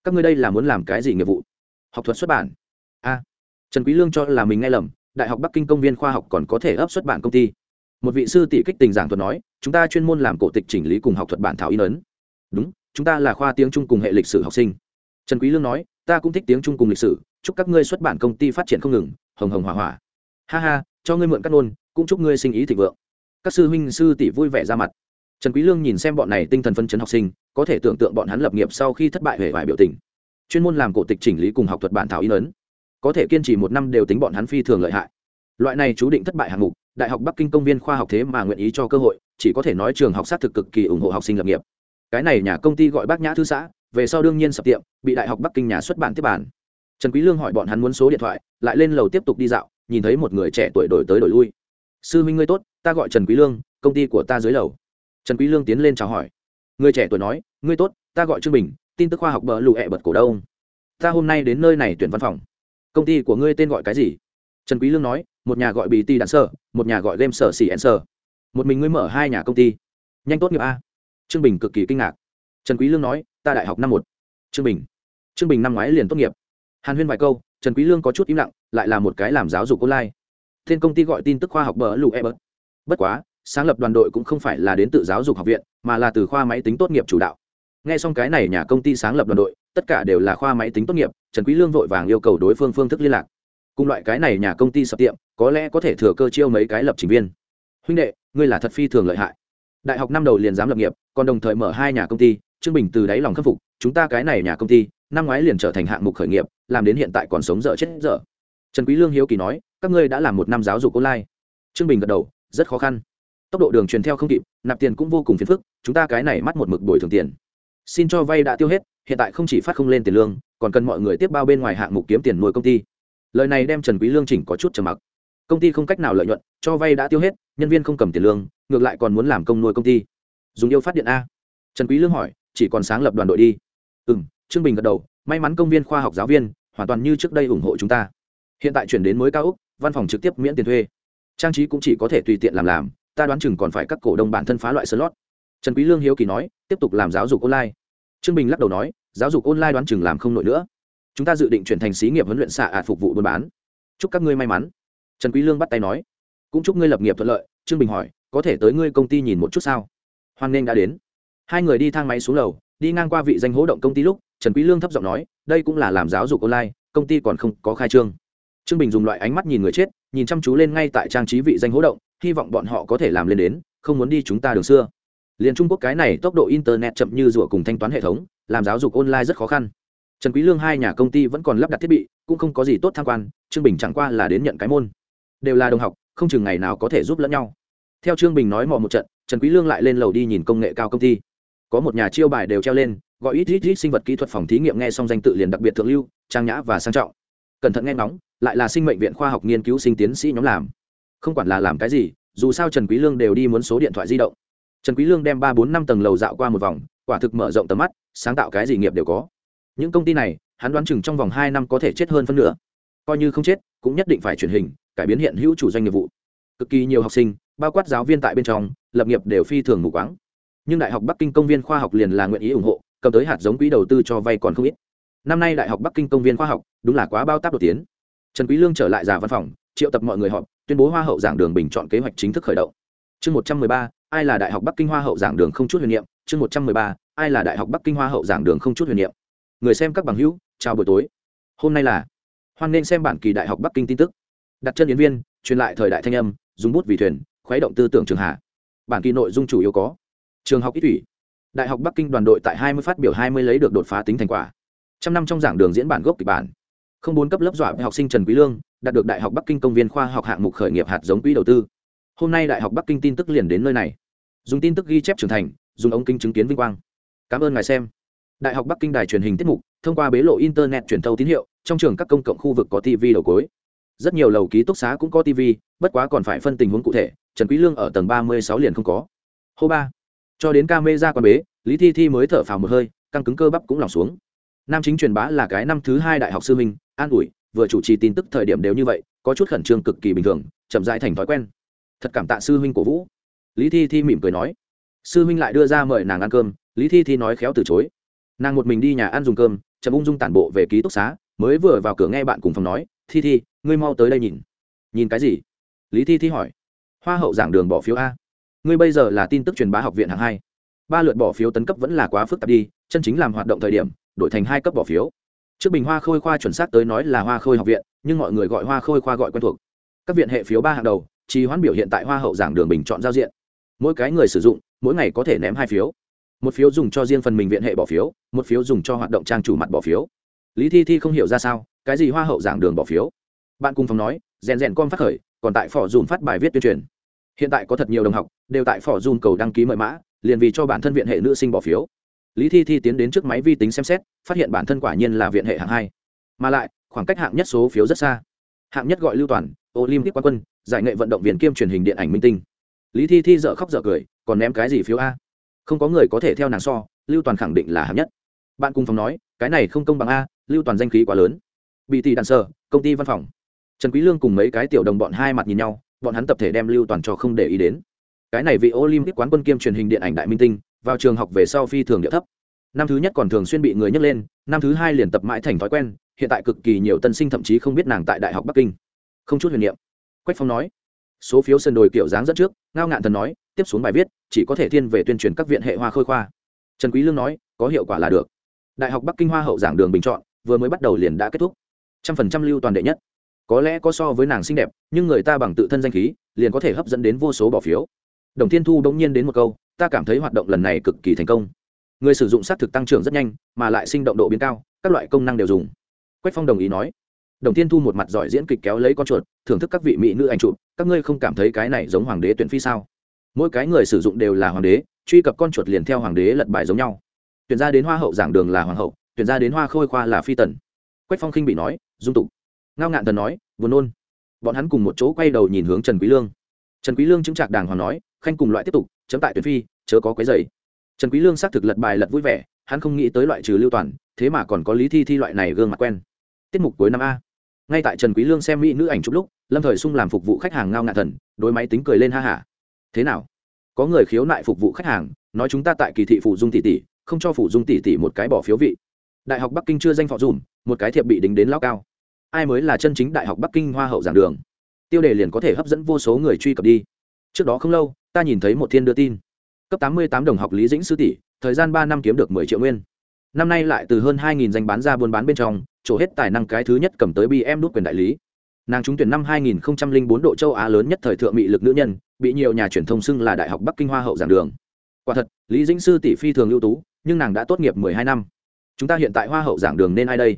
Speaker 1: các ngươi đây là muốn làm cái gì nghiệp vụ? Học thuật xuất bản. A. Trần quý lương cho là mình nghe lầm, đại học bắc kinh công viên khoa học còn có thể ấp xuất bản công ty. Một vị sư tỷ kích tình giảng thuật nói, chúng ta chuyên môn làm cổ tịch chỉnh lý cùng học thuật bản thảo in ấn. Đúng, chúng ta là khoa tiếng trung cùng hệ lịch sử học sinh. Trần quý lương nói, ta cũng thích tiếng trung cùng lịch sử, chúc các ngươi xuất bản công ty phát triển không ngừng, hồng hồng hỏa hỏa ha ha, cho ngươi mượn cát nôn cũng chúc ngươi sinh ý thịnh vượng. Các sư huynh sư tỷ vui vẻ ra mặt trần quý lương nhìn xem bọn này tinh thần phân chấn học sinh, có thể tưởng tượng bọn hắn lập nghiệp sau khi thất bại hề vài biểu tình. Chuyên môn làm cổ tịch chỉnh lý cùng học thuật bản thảo in ấn. Có thể kiên trì một năm đều tính bọn hắn phi thường lợi hại. Loại này chú định thất bại hạng mục, đại học bắc kinh công viên khoa học thế mà nguyện ý cho cơ hội, chỉ có thể nói trường học sát thực cực kỳ ủng hộ học sinh lập nghiệp. Cái này nhà công ty gọi bác nhã thư xã, về sau đương nhiên sập tiệm, bị đại học bắc kinh nhà xuất bản tiếp bản trần quý lương hỏi bọn hắn muốn số điện thoại, lại lên lầu tiếp tục đi dạo, nhìn thấy một người trẻ tuổi đổi tới đổi lui. Sư minh ngươi tốt, ta gọi trần quý lương, công ty của ta dưới lầu trần quý lương tiến lên chào hỏi. Người trẻ tuổi nói, ngươi tốt, ta gọi trương bình, tin tức khoa học bờ lù ẹ bật cổ đông. Ta hôm nay đến nơi này tuyển văn phòng. Công ty của ngươi tên gọi cái gì? Trần quý lương nói, một nhà gọi bt đạn sở một nhà gọi game sở xỉ sở một mình ngươi mở hai nhà công ty. Nhanh tốt nghiệp a. Trương bình cực kỳ kinh ngạc. Trần quý lương nói, ta đại học năm một. Trương bình. Trương bình năm ngoái liền tốt nghiệp. Hàn huyên vài câu, trần quý lương có chút im lặng, lại là một cái làm giáo dục online. Tên công ty gọi tin tức khoa học bờ lù ebert bất quá sáng lập đoàn đội cũng không phải là đến từ giáo dục học viện, mà là từ khoa máy tính tốt nghiệp chủ đạo. Nghe xong cái này nhà công ty sáng lập đoàn đội, tất cả đều là khoa máy tính tốt nghiệp, trần quý lương vội vàng yêu cầu đối phương phương thức liên lạc. Cùng loại cái này nhà công ty sập tiệm, có lẽ có thể thừa cơ chiêu mấy cái lập trình viên. Huynh đệ, ngươi là thật phi thường lợi hại. Đại học năm đầu liền dám lập nghiệp, còn đồng thời mở hai nhà công ty, trương bình từ đáy lòng khắc phục, chúng ta cái này nhà công ty, năm ngoái liền trở thành hạng mục khởi nghiệp, làm đến hiện tại còn sống dở chết dở. Trần quý lương hiếu kỳ nói, các ngươi đã làm một năm giáo dục online. Trương bình gật đầu, rất khó khăn tốc độ đường truyền theo không kịp, nạp tiền cũng vô cùng phiền phức, chúng ta cái này mắt một mực bồi thường tiền. Xin cho vay đã tiêu hết, hiện tại không chỉ phát không lên tiền lương, còn cần mọi người tiếp bao bên ngoài hạng mục kiếm tiền nuôi công ty. Lời này đem trần quý lương chỉnh có chút trầm mặc. Công ty không cách nào lợi nhuận, cho vay đã tiêu hết, nhân viên không cầm tiền lương, ngược lại còn muốn làm công nuôi công ty. Dùng yêu phát điện a. Trần quý lương hỏi, chỉ còn sáng lập đoàn đội đi. Ừm, trương bình gật đầu, may mắn công viên khoa học giáo viên, hoàn toàn như trước đây ủng hộ chúng ta. Hiện tại chuyển đến mới cao úc, văn phòng trực tiếp miễn tiền thuê. Trang trí cũng chỉ có thể tùy tiện làm làm ta đoán chừng còn phải các cổ đông bản thân phá loại slot. Trần quý lương hiếu kỳ nói, tiếp tục làm giáo dục online. Trương bình lắc đầu nói, giáo dục online đoán chừng làm không nổi nữa. Chúng ta dự định chuyển thành xí nghiệp huấn luyện xạ ạt phục vụ buôn bán. Chúc các ngươi may mắn. Trần quý lương bắt tay nói, cũng chúc ngươi lập nghiệp thuận lợi. Trương bình hỏi, có thể tới ngươi công ty nhìn một chút sao? Hoan nghênh đã đến. Hai người đi thang máy xuống lầu, đi ngang qua vị danh hố động công ty lúc, trần quý lương thấp giọng nói, đây cũng là làm giáo dục online, công ty còn không có khai trương. Trương bình dùng loại ánh mắt nhìn người chết, nhìn chăm chú lên ngay tại trang trí vị danh hố động hy vọng bọn họ có thể làm lên đến, không muốn đi chúng ta đường xưa. Liền trung quốc cái này tốc độ internet chậm như rủa cùng thanh toán hệ thống, làm giáo dục online rất khó khăn. Trần quý lương hai nhà công ty vẫn còn lắp đặt thiết bị, cũng không có gì tốt tham quan, trương bình chẳng qua là đến nhận cái môn. Đều là đồng học, không chừng ngày nào có thể giúp lẫn nhau. Theo trương bình nói mò một trận, trần quý lương lại lên lầu đi nhìn công nghệ cao công ty. Có một nhà chiêu bài đều treo lên, gọi ít ít ít sinh vật kỹ thuật phòng thí nghiệm nghe xong danh tự liền đặc biệt thượng lưu, trang nhã và sang trọng. Cẩn thận nghe ngóng, lại là sinh mệnh viện khoa học nghiên cứu sinh tiến sĩ nhóm làm không quản là làm cái gì, dù sao trần quý lương đều đi muốn số điện thoại di động. Trần quý lương đem ba bốn năm tầng lầu dạo qua một vòng, quả thực mở rộng tầm mắt, sáng tạo cái gì nghiệp đều có. Những công ty này, hắn đoán chừng trong vòng hai năm có thể chết hơn phân nửa. Coi như không chết, cũng nhất định phải chuyển hình, cải biến hiện hữu chủ doanh nghiệp vụ. Cực kỳ nhiều học sinh, bao quát giáo viên tại bên trong, lập nghiệp đều phi thường mù quáng. Nhưng đại học bắc kinh công viên khoa học liền là nguyện ý ủng hộ, cầm tới hạt giống quỹ đầu tư cho vay còn không ít. Năm nay đại học bắc kinh công viên khoa học đúng là quá bao táp đột tiến. Trần quý lương trở lại giả văn phòng, triệu tập mọi người họp tuyên bố hoa hậu giảng đường bình chọn kế hoạch chính thức khởi động. Chương một trăm mười ba, ai là đại học bắc kinh hoa hậu giảng đường không chút huyền niệm? Chương một trăm mười ba, ai là đại học bắc kinh hoa hậu giảng đường không chút huyền niệm? Người xem các bằng hữu, chào buổi tối. Hôm nay là hoan nên xem bản kỳ đại học bắc kinh tin tức. Đặt chân yến viên, truyền lại thời đại thanh âm, dùng bút vì thuyền, khuấy động tư tưởng trường hạ. Bản kỳ nội dung chủ yếu có trường học ít thủy. Đại học bắc kinh đoàn đội tại hai mươi phát biểu hai mươi lấy được đột phá tính thành quả. Trăm năm trong giảng đường diễn bản gốc kịch bản không bốn cấp lớp dọa học sinh trần quý lương đạt được đại học bắc kinh công viên khoa học hạng mục khởi nghiệp hạt giống quỹ đầu tư. Hôm nay đại học bắc kinh tin tức liền đến nơi này. Dùng tin tức ghi chép trưởng thành, dùng ống kính chứng kiến vinh quang. Cảm ơn ngài xem. Đại học bắc kinh đài truyền hình tiết mục, thông qua bế lộ internet truyền thâu tín hiệu, trong trường các công cộng khu vực có tv đầu cối. Rất nhiều lầu ký túc xá cũng có tv bất quá còn phải phân tình huống cụ thể, trần quý lương ở tầng ba mươi sáu liền không có. Hô ba. Cho đến ca mê ra quan bế, lý thi thi mới thở phào một hơi, căng cứng cơ bắp cũng lỏng xuống nam chính truyền bá là cái năm thứ hai đại học sư minh an ủi, vừa chủ trì tin tức thời điểm đều như vậy, có chút khẩn trương cực kỳ bình thường, chậm rãi thành thói quen. Thật cảm tạ sư huynh cổ vũ. Lý thi thi mỉm cười nói. Sư huynh lại đưa ra mời nàng ăn cơm, lý thi thi nói khéo từ chối. Nàng một mình đi nhà ăn dùng cơm, chậm ung dung tản bộ về ký túc xá, mới vừa vào cửa nghe bạn cùng phòng nói, thi thi, ngươi mau tới đây nhìn. Nhìn cái gì? Lý thi thi hỏi. Hoa hậu giảng đường bỏ phiếu a. Ngươi bây giờ là tin tức truyền bá học viện hạng hai. Ba lượt bỏ phiếu tấn cấp vẫn là quá phức tạp đi, chân chính làm hoạt động thời điểm đổi thành hai cấp bỏ phiếu. Trước bình hoa khôi khoa chuẩn xác tới nói là hoa khôi học viện, nhưng mọi người gọi hoa khôi khoa gọi quen thuộc. Các viện hệ phiếu ba hàng đầu, trì hoãn biểu hiện tại hoa hậu giảng đường bình chọn giao diện. Mỗi cái người sử dụng, mỗi ngày có thể ném hai phiếu. Một phiếu dùng cho riêng phần mình viện hệ bỏ phiếu, một phiếu dùng cho hoạt động trang chủ mặt bỏ phiếu. Lý thi thi không hiểu ra sao, cái gì hoa hậu giảng đường bỏ phiếu? Bạn cùng phòng nói, rèn rèn con phát khởi, còn tại phỏ dùn phát bài viết tuyên truyền. Hiện tại có thật nhiều đồng học, đều tại phỏ dùn cầu đăng ký mời mã, liền vì cho bản thân viện hệ nữ sinh bỏ phiếu lý thi thi tiến đến trước máy vi tính xem xét, phát hiện bản thân quả nhiên là viện hệ hạng hai. Mà lại, khoảng cách hạng nhất số phiếu rất xa. Hạng nhất gọi lưu toàn, olympic quan quân, giải nghệ vận động viên kiêm truyền hình điện ảnh minh tinh. Lý thi thi dợ khóc dợ cười, còn ném cái gì phiếu a? Không có người có thể theo nàng so, lưu toàn khẳng định là hạng nhất. Bạn cùng phòng nói, cái này không công bằng a, lưu toàn danh khí quá lớn. Bị tỷ đàn sơ công ty văn phòng. Trần quý lương cùng mấy cái tiểu đồng bọn hai mặt nhìn nhau, bọn hắn tập thể đem lưu toàn cho không để ý đến. Cái này vị olympic quán quân kiêm truyền hình điện ảnh đại minh tinh vào trường học về sau phi thường địa thấp. Năm thứ nhất còn thường xuyên bị người nhấc lên, năm thứ hai liền tập mãi thành thói quen, hiện tại cực kỳ nhiều tân sinh thậm chí không biết nàng tại đại học bắc kinh. Không chút huyền niệm. Quách phong nói, số phiếu sân đồi kiểu dáng dẫn trước, ngao ngạn thần nói, tiếp xuống bài viết, chỉ có thể thiên về tuyên truyền các viện hệ hoa khôi khoa. Trần quý lương nói, có hiệu quả là được. Đại học bắc kinh hoa hậu giảng đường bình chọn, vừa mới bắt đầu liền đã kết thúc. Trăm phần trăm lưu toàn đệ nhất. Có lẽ có so với nàng xinh đẹp, nhưng người ta bằng tự thân danh khí, liền có thể hấp dẫn đến vô số bỏ phiếu. Đồng thiên thu đống nhiên đến một câu ta cảm thấy hoạt động lần này cực kỳ thành công. Người sử dụng xác thực tăng trưởng rất nhanh, mà lại sinh động độ biến cao, các loại công năng đều dùng. Quách phong đồng ý nói. Đồng thiên thu một mặt giỏi diễn kịch kéo lấy con chuột, thưởng thức các vị mỹ nữ anh chụp, các ngươi không cảm thấy cái này giống hoàng đế tuyển phi sao? Mỗi cái người sử dụng đều là hoàng đế, truy cập con chuột liền theo hoàng đế lật bài giống nhau. Tuyển ra đến hoa hậu giảng đường là hoàng hậu, tuyển ra đến hoa khôi khoa là phi tần. Quách phong khinh bị nói, dung tục. Ngao ngạn thần nói vừa nôn. Bọn hắn cùng một chỗ quay đầu nhìn hướng trần quý lương trần quý lương chứng trạc đàng hoàng nói, khanh cùng loại tiếp tục, chấm tại tuyển phi, chớ có quấy rầy. Trần quý lương xác thực lật bài lật vui vẻ, hắn không nghĩ tới loại trừ lưu toàn, thế mà còn có lý thi thi loại này gương mặt quen. Tiết mục cuối năm a. Ngay tại trần quý lương xem mỹ nữ ảnh chụp lúc, lâm thời sung làm phục vụ khách hàng ngao ngạn thần, đối máy tính cười lên ha ha thế nào? Có người khiếu nại phục vụ khách hàng, nói chúng ta tại kỳ thị phụ dung tỷ tỷ, không cho phụ dung tỷ tỷ một cái bỏ phiếu vị. Đại học bắc kinh chưa danh phò dùm, một cái thiệp bị đính đến lao cao. Ai mới là chân chính đại học bắc kinh hoa hậu giảng đường? Tiêu đề liền có thể hấp dẫn vô số người truy cập đi. Trước đó không lâu, ta nhìn thấy một thiên đưa tin. Cấp tám mươi tám đồng học lý dĩnh sư tỷ, thời gian ba năm kiếm được mười triệu nguyên. Năm nay lại từ hơn hai nghìn danh bán ra buôn bán bên trong, chỗ hết tài năng cái thứ nhất cầm tới bm đút quyền đại lý. Nàng trúng tuyển năm 2004 độ châu á lớn nhất thời thượng mỹ lực nữ nhân, bị nhiều nhà truyền thông xưng là đại học bắc kinh hoa hậu giảng đường. Quả thật, lý dĩnh sư tỷ phi thường ưu tú, nhưng nàng đã tốt nghiệp 12 năm. Chúng ta hiện tại hoa hậu giảng đường nên ai đây?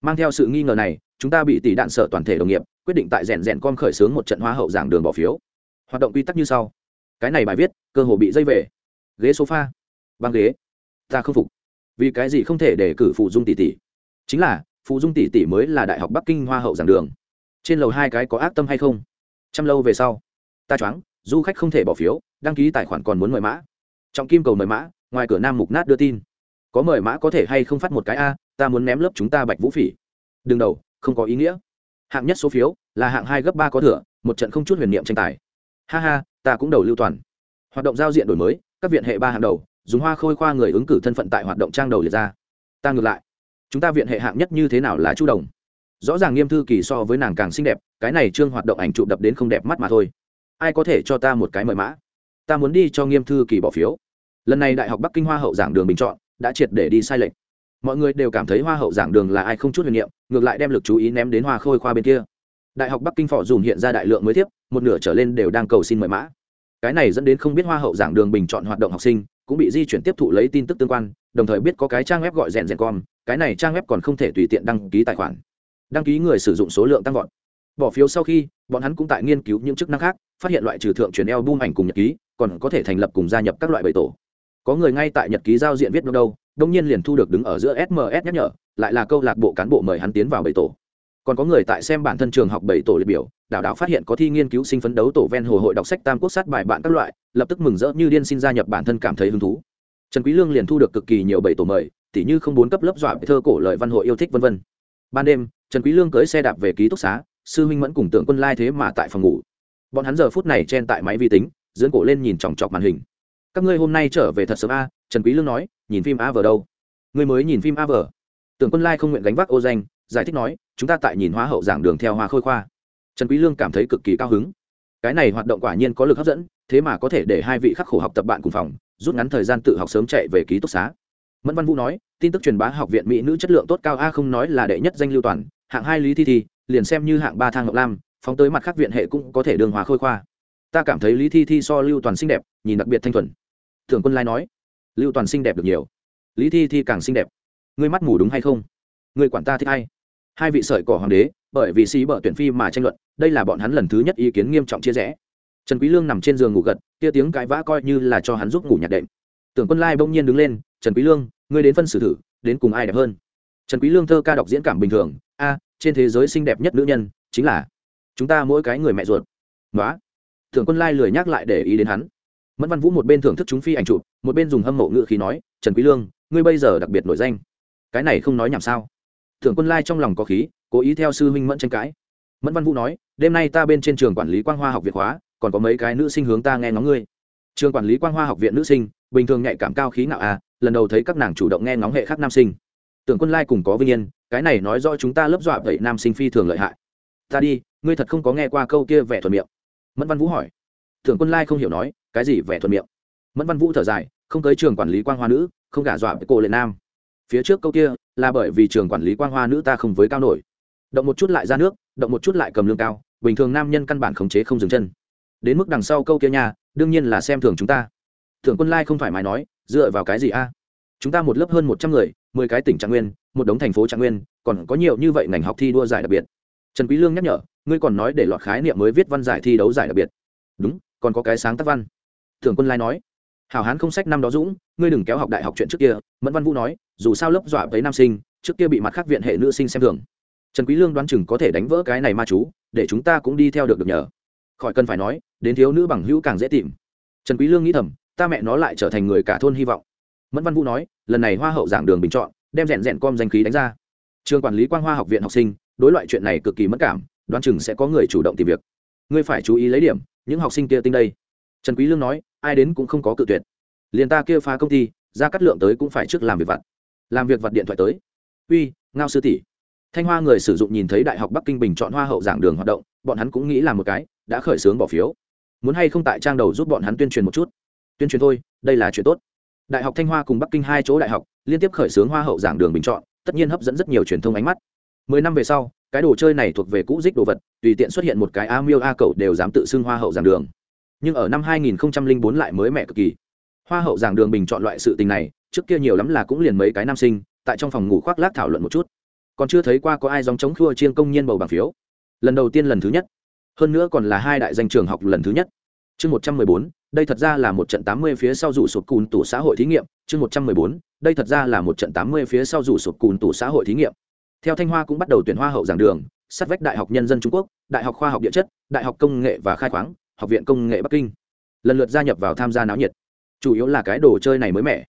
Speaker 1: Mang theo sự nghi ngờ này, chúng ta bị tỷ đạn sợ toàn thể đồng nghiệp quyết định tại rèn rèn com khởi xướng một trận hoa hậu giảng đường bỏ phiếu. Hoạt động quy tắc như sau. Cái này bài viết, cơ hồ bị dây về. Ghế sofa. Băng ghế. Ta không phục. Vì cái gì không thể để cử phụ dung tỷ tỷ? Chính là, phụ dung tỷ tỷ mới là đại học bắc kinh hoa hậu giảng đường. Trên lầu hai cái có ác tâm hay không? Trăm lâu về sau. Ta choáng, du khách không thể bỏ phiếu, đăng ký tài khoản còn muốn mời mã. Trọng kim cầu mời mã, ngoài cửa nam mục nát đưa tin. Có mời mã có thể hay không phát một cái a, ta muốn ném lớp chúng ta bạch vũ phỉ. Đừng đầu, không có ý nghĩa hạng nhất số phiếu, là hạng hai gấp ba có thừa, một trận không chút huyền niệm tranh tài. Ha ha, ta cũng đầu lưu toàn. Hoạt động giao diện đổi mới, các viện hệ ba hàng đầu, dùng hoa khôi khoa người ứng cử thân phận tại hoạt động trang đầu liệt ra. Ta ngược lại. Chúng ta viện hệ hạng nhất như thế nào là chu đồng? Rõ ràng nghiêm thư kỳ so với nàng càng xinh đẹp, cái này trương hoạt động ảnh chụp đập đến không đẹp mắt mà thôi. Ai có thể cho ta một cái mời mã? Ta muốn đi cho nghiêm thư kỳ bỏ phiếu. Lần này đại học bắc kinh hoa hậu giảng đường bình chọn, đã triệt để đi sai lệch mọi người đều cảm thấy hoa hậu giảng đường là ai không chút huyền nhiệm ngược lại đem lực chú ý ném đến hoa khôi khoa bên kia. Đại học bắc kinh phò dùn hiện ra đại lượng mới tiếp một nửa trở lên đều đang cầu xin mời mã. Cái này dẫn đến không biết hoa hậu giảng đường bình chọn hoạt động học sinh, cũng bị di chuyển tiếp thụ lấy tin tức tương quan, đồng thời biết có cái trang web gọi rèn rèn com, cái này trang web còn không thể tùy tiện đăng ký tài khoản. Đăng ký người sử dụng số lượng tăng vọt. Bỏ phiếu sau khi, bọn hắn cũng tại nghiên cứu những chức năng khác, phát hiện loại trừ thượng truyền eo bung ảnh cùng nhật ký, còn có thể thành lập cùng gia nhập các loại bầy tổ. Có người ngay tại nhật ký giao diện viết đâu đông nhiên liền thu được đứng ở giữa sms nhắc nhở, lại là câu lạc bộ cán bộ mời hắn tiến vào bảy tổ. Còn có người tại xem bản thân trường học bảy tổ liệt biểu, đảo đảo phát hiện có thi nghiên cứu sinh phấn đấu tổ ven hồ hội đọc sách tam quốc sát bài bạn các loại, lập tức mừng rỡ như điên xin gia nhập bản thân cảm thấy hứng thú. Trần quý lương liền thu được cực kỳ nhiều bảy tổ mời, tỉ như không bốn cấp lớp dọa thơ cổ lợi văn hội yêu thích vân vân. Ban đêm, trần quý lương cưỡi xe đạp về ký túc xá, sư huynh mẫn cùng tưởng quân lai thế mà tại phòng ngủ. Bọn hắn giờ phút này chen tại máy vi tính, dưỡng cổ lên nhìn chòng chọc màn hình. Các ngươi hôm nay trở về thật sớm a, trần quý lương nói nhìn phim a vờ đâu? Ngươi mới nhìn phim a vờ tưởng quân lai không nguyện gánh vác ô danh, giải thích nói, chúng ta tại nhìn hoa hậu giảng đường theo hoa khôi khoa. Trần quý lương cảm thấy cực kỳ cao hứng. Cái này hoạt động quả nhiên có lực hấp dẫn, thế mà có thể để hai vị khắc khổ học tập bạn cùng phòng, rút ngắn thời gian tự học sớm chạy về ký túc xá. Mẫn văn vũ nói, tin tức truyền bá học viện mỹ nữ chất lượng tốt cao a không nói là đệ nhất danh lưu toàn, hạng hai lý thi thi, liền xem như hạng ba thang ngọc lam, phóng tới mặt khác viện hệ cũng có thể đường hòa khôi khoa. Ta cảm thấy lý thi thi so lưu toàn xinh đẹp, nhìn đặc biệt thanh thuần. Thường quân lai nói lưu toàn xinh đẹp được nhiều. Lý thi thi càng xinh đẹp. Ngươi mắt mù đúng hay không? Ngươi quản ta thích hay hai vị sợi cỏ hoàng đế, bởi vì xí bở tuyển phi mà tranh luận, đây là bọn hắn lần thứ nhất ý kiến nghiêm trọng chia rẽ. Trần quý lương nằm trên giường ngủ gật, kia tiếng cãi vã coi như là cho hắn giúp ngủ nhạt đệm. Tưởng quân lai bỗng nhiên đứng lên, trần quý lương, ngươi đến phân xử thử, đến cùng ai đẹp hơn? Trần quý lương thơ ca đọc diễn cảm bình thường, a, trên thế giới xinh đẹp nhất nữ nhân chính là chúng ta mỗi cái người mẹ ruột. Nói tưởng quân lai lười nhắc lại để ý đến hắn mẫn văn vũ một bên thưởng thức chúng phi ảnh chụp, một bên dùng hâm mộ ngữ khí nói, trần quý lương, ngươi bây giờ đặc biệt nổi danh. Cái này không nói nhảm sao? Thượng quân lai trong lòng có khí, cố ý theo sư huynh mẫn tranh cãi. Mẫn văn vũ nói, đêm nay ta bên trên trường quản lý quang hoa học viện hóa còn có mấy cái nữ sinh hướng ta nghe ngóng ngươi. Trường quản lý quang hoa học viện nữ sinh, bình thường nhạy cảm cao khí ngạo à lần đầu thấy các nàng chủ động nghe ngóng hệ khác nam sinh. Tưởng quân lai cùng có vinh yên, cái này nói rõ chúng ta lấp dọa vậy nam sinh phi thường lợi hại. Ta đi, ngươi thật không có nghe qua câu kia vẻ thuận miệng. Mẫn văn vũ hỏi. Tưởng quân lai không hiểu nói cái gì vẻ thuận miệng? Mẫn văn vũ thở dài không tới trường quản lý quang hoa nữ không gả dọa với cô lệ nam. Phía trước câu kia là bởi vì trường quản lý quang hoa nữ ta không với cao nổi. Động một chút lại ra nước động một chút lại cầm lương cao bình thường nam nhân căn bản khống chế không dừng chân. Đến mức đằng sau câu kia nhà, đương nhiên là xem thường chúng ta. Thượng quân lai không thoải mái nói dựa vào cái gì a? Chúng ta một lớp hơn một trăm người mười cái tỉnh trạng nguyên một đống thành phố trạng nguyên còn có nhiều như vậy ngành học thi đua giải đặc biệt. Trần quý lương nhắc nhở ngươi còn nói để loạt khái niệm mới viết văn giải thi đấu giải đặc biệt. Đúng còn có cái sáng tác văn thường quân lai nói, hảo hán không sách năm đó dũng, ngươi đừng kéo học đại học chuyện trước kia. Mẫn văn vũ nói, dù sao lớp dọa với nam sinh, trước kia bị mặt khác viện hệ nữ sinh xem thường. Trần quý lương đoán chừng có thể đánh vỡ cái này ma chú, để chúng ta cũng đi theo được được nhờ. Khỏi cần phải nói, đến thiếu nữ bằng hữu càng dễ tìm. Trần quý lương nghĩ thầm, ta mẹ nó lại trở thành người cả thôn hy vọng. Mẫn văn vũ nói, lần này hoa hậu giảng đường bình chọn, đem rèn rèn com danh khí đánh ra. Trường quản lý quang hoa học viện học sinh, đối loại chuyện này cực kỳ mất cảm, đoán chừng sẽ có người chủ động tìm việc. Ngươi phải chú ý lấy điểm, những học sinh kia tinh đây. Trần quý lương nói ai đến cũng không có cự tuyệt. Liền ta kia phá công ty, ra cắt lượng tới cũng phải trước làm việc vặt. Làm việc vặt điện thoại tới. Uy, ngao sư tỷ. Thanh hoa người sử dụng nhìn thấy đại học bắc kinh bình chọn hoa hậu giảng đường hoạt động, bọn hắn cũng nghĩ là một cái, đã khởi xướng bỏ phiếu. Muốn hay không tại trang đầu giúp bọn hắn tuyên truyền một chút? Tuyên truyền thôi, đây là chuyện tốt. Đại học thanh hoa cùng bắc kinh hai chỗ đại học, liên tiếp khởi xướng hoa hậu giảng đường bình chọn, tất nhiên hấp dẫn rất nhiều truyền thông ánh mắt. Mười năm về sau, cái đồ chơi này thuộc về cũ dích đồ vật, tùy tiện xuất hiện một cái a miêu a cầu đều dám tự xưng hoa hậu giảng đường nhưng ở năm 2004 lại mới mẹ cực kỳ. Hoa hậu giảng đường bình chọn loại sự tình này, trước kia nhiều lắm là cũng liền mấy cái nam sinh, tại trong phòng ngủ khoác lác thảo luận một chút. Còn chưa thấy qua có ai dòng chống khua chiên công nhân bầu bằng phiếu. Lần đầu tiên lần thứ nhất. Hơn nữa còn là hai đại danh trường học lần thứ nhất. Chương một trăm mười bốn, đây thật ra là một trận tám mươi phía sau rủ sụp cùn tủ xã hội thí nghiệm. Chương một trăm mười bốn, đây thật ra là một trận tám mươi phía sau rủ sụp cùn tủ xã hội thí nghiệm. Theo thanh hoa cũng bắt đầu tuyển hoa hậu giảng đường, sát vách đại học nhân dân trung quốc, đại học khoa học địa chất, đại học công nghệ và khai khoáng học viện công nghệ bắc kinh. Lần lượt gia nhập vào tham gia náo nhiệt. Chủ yếu là cái đồ chơi này mới mẻ.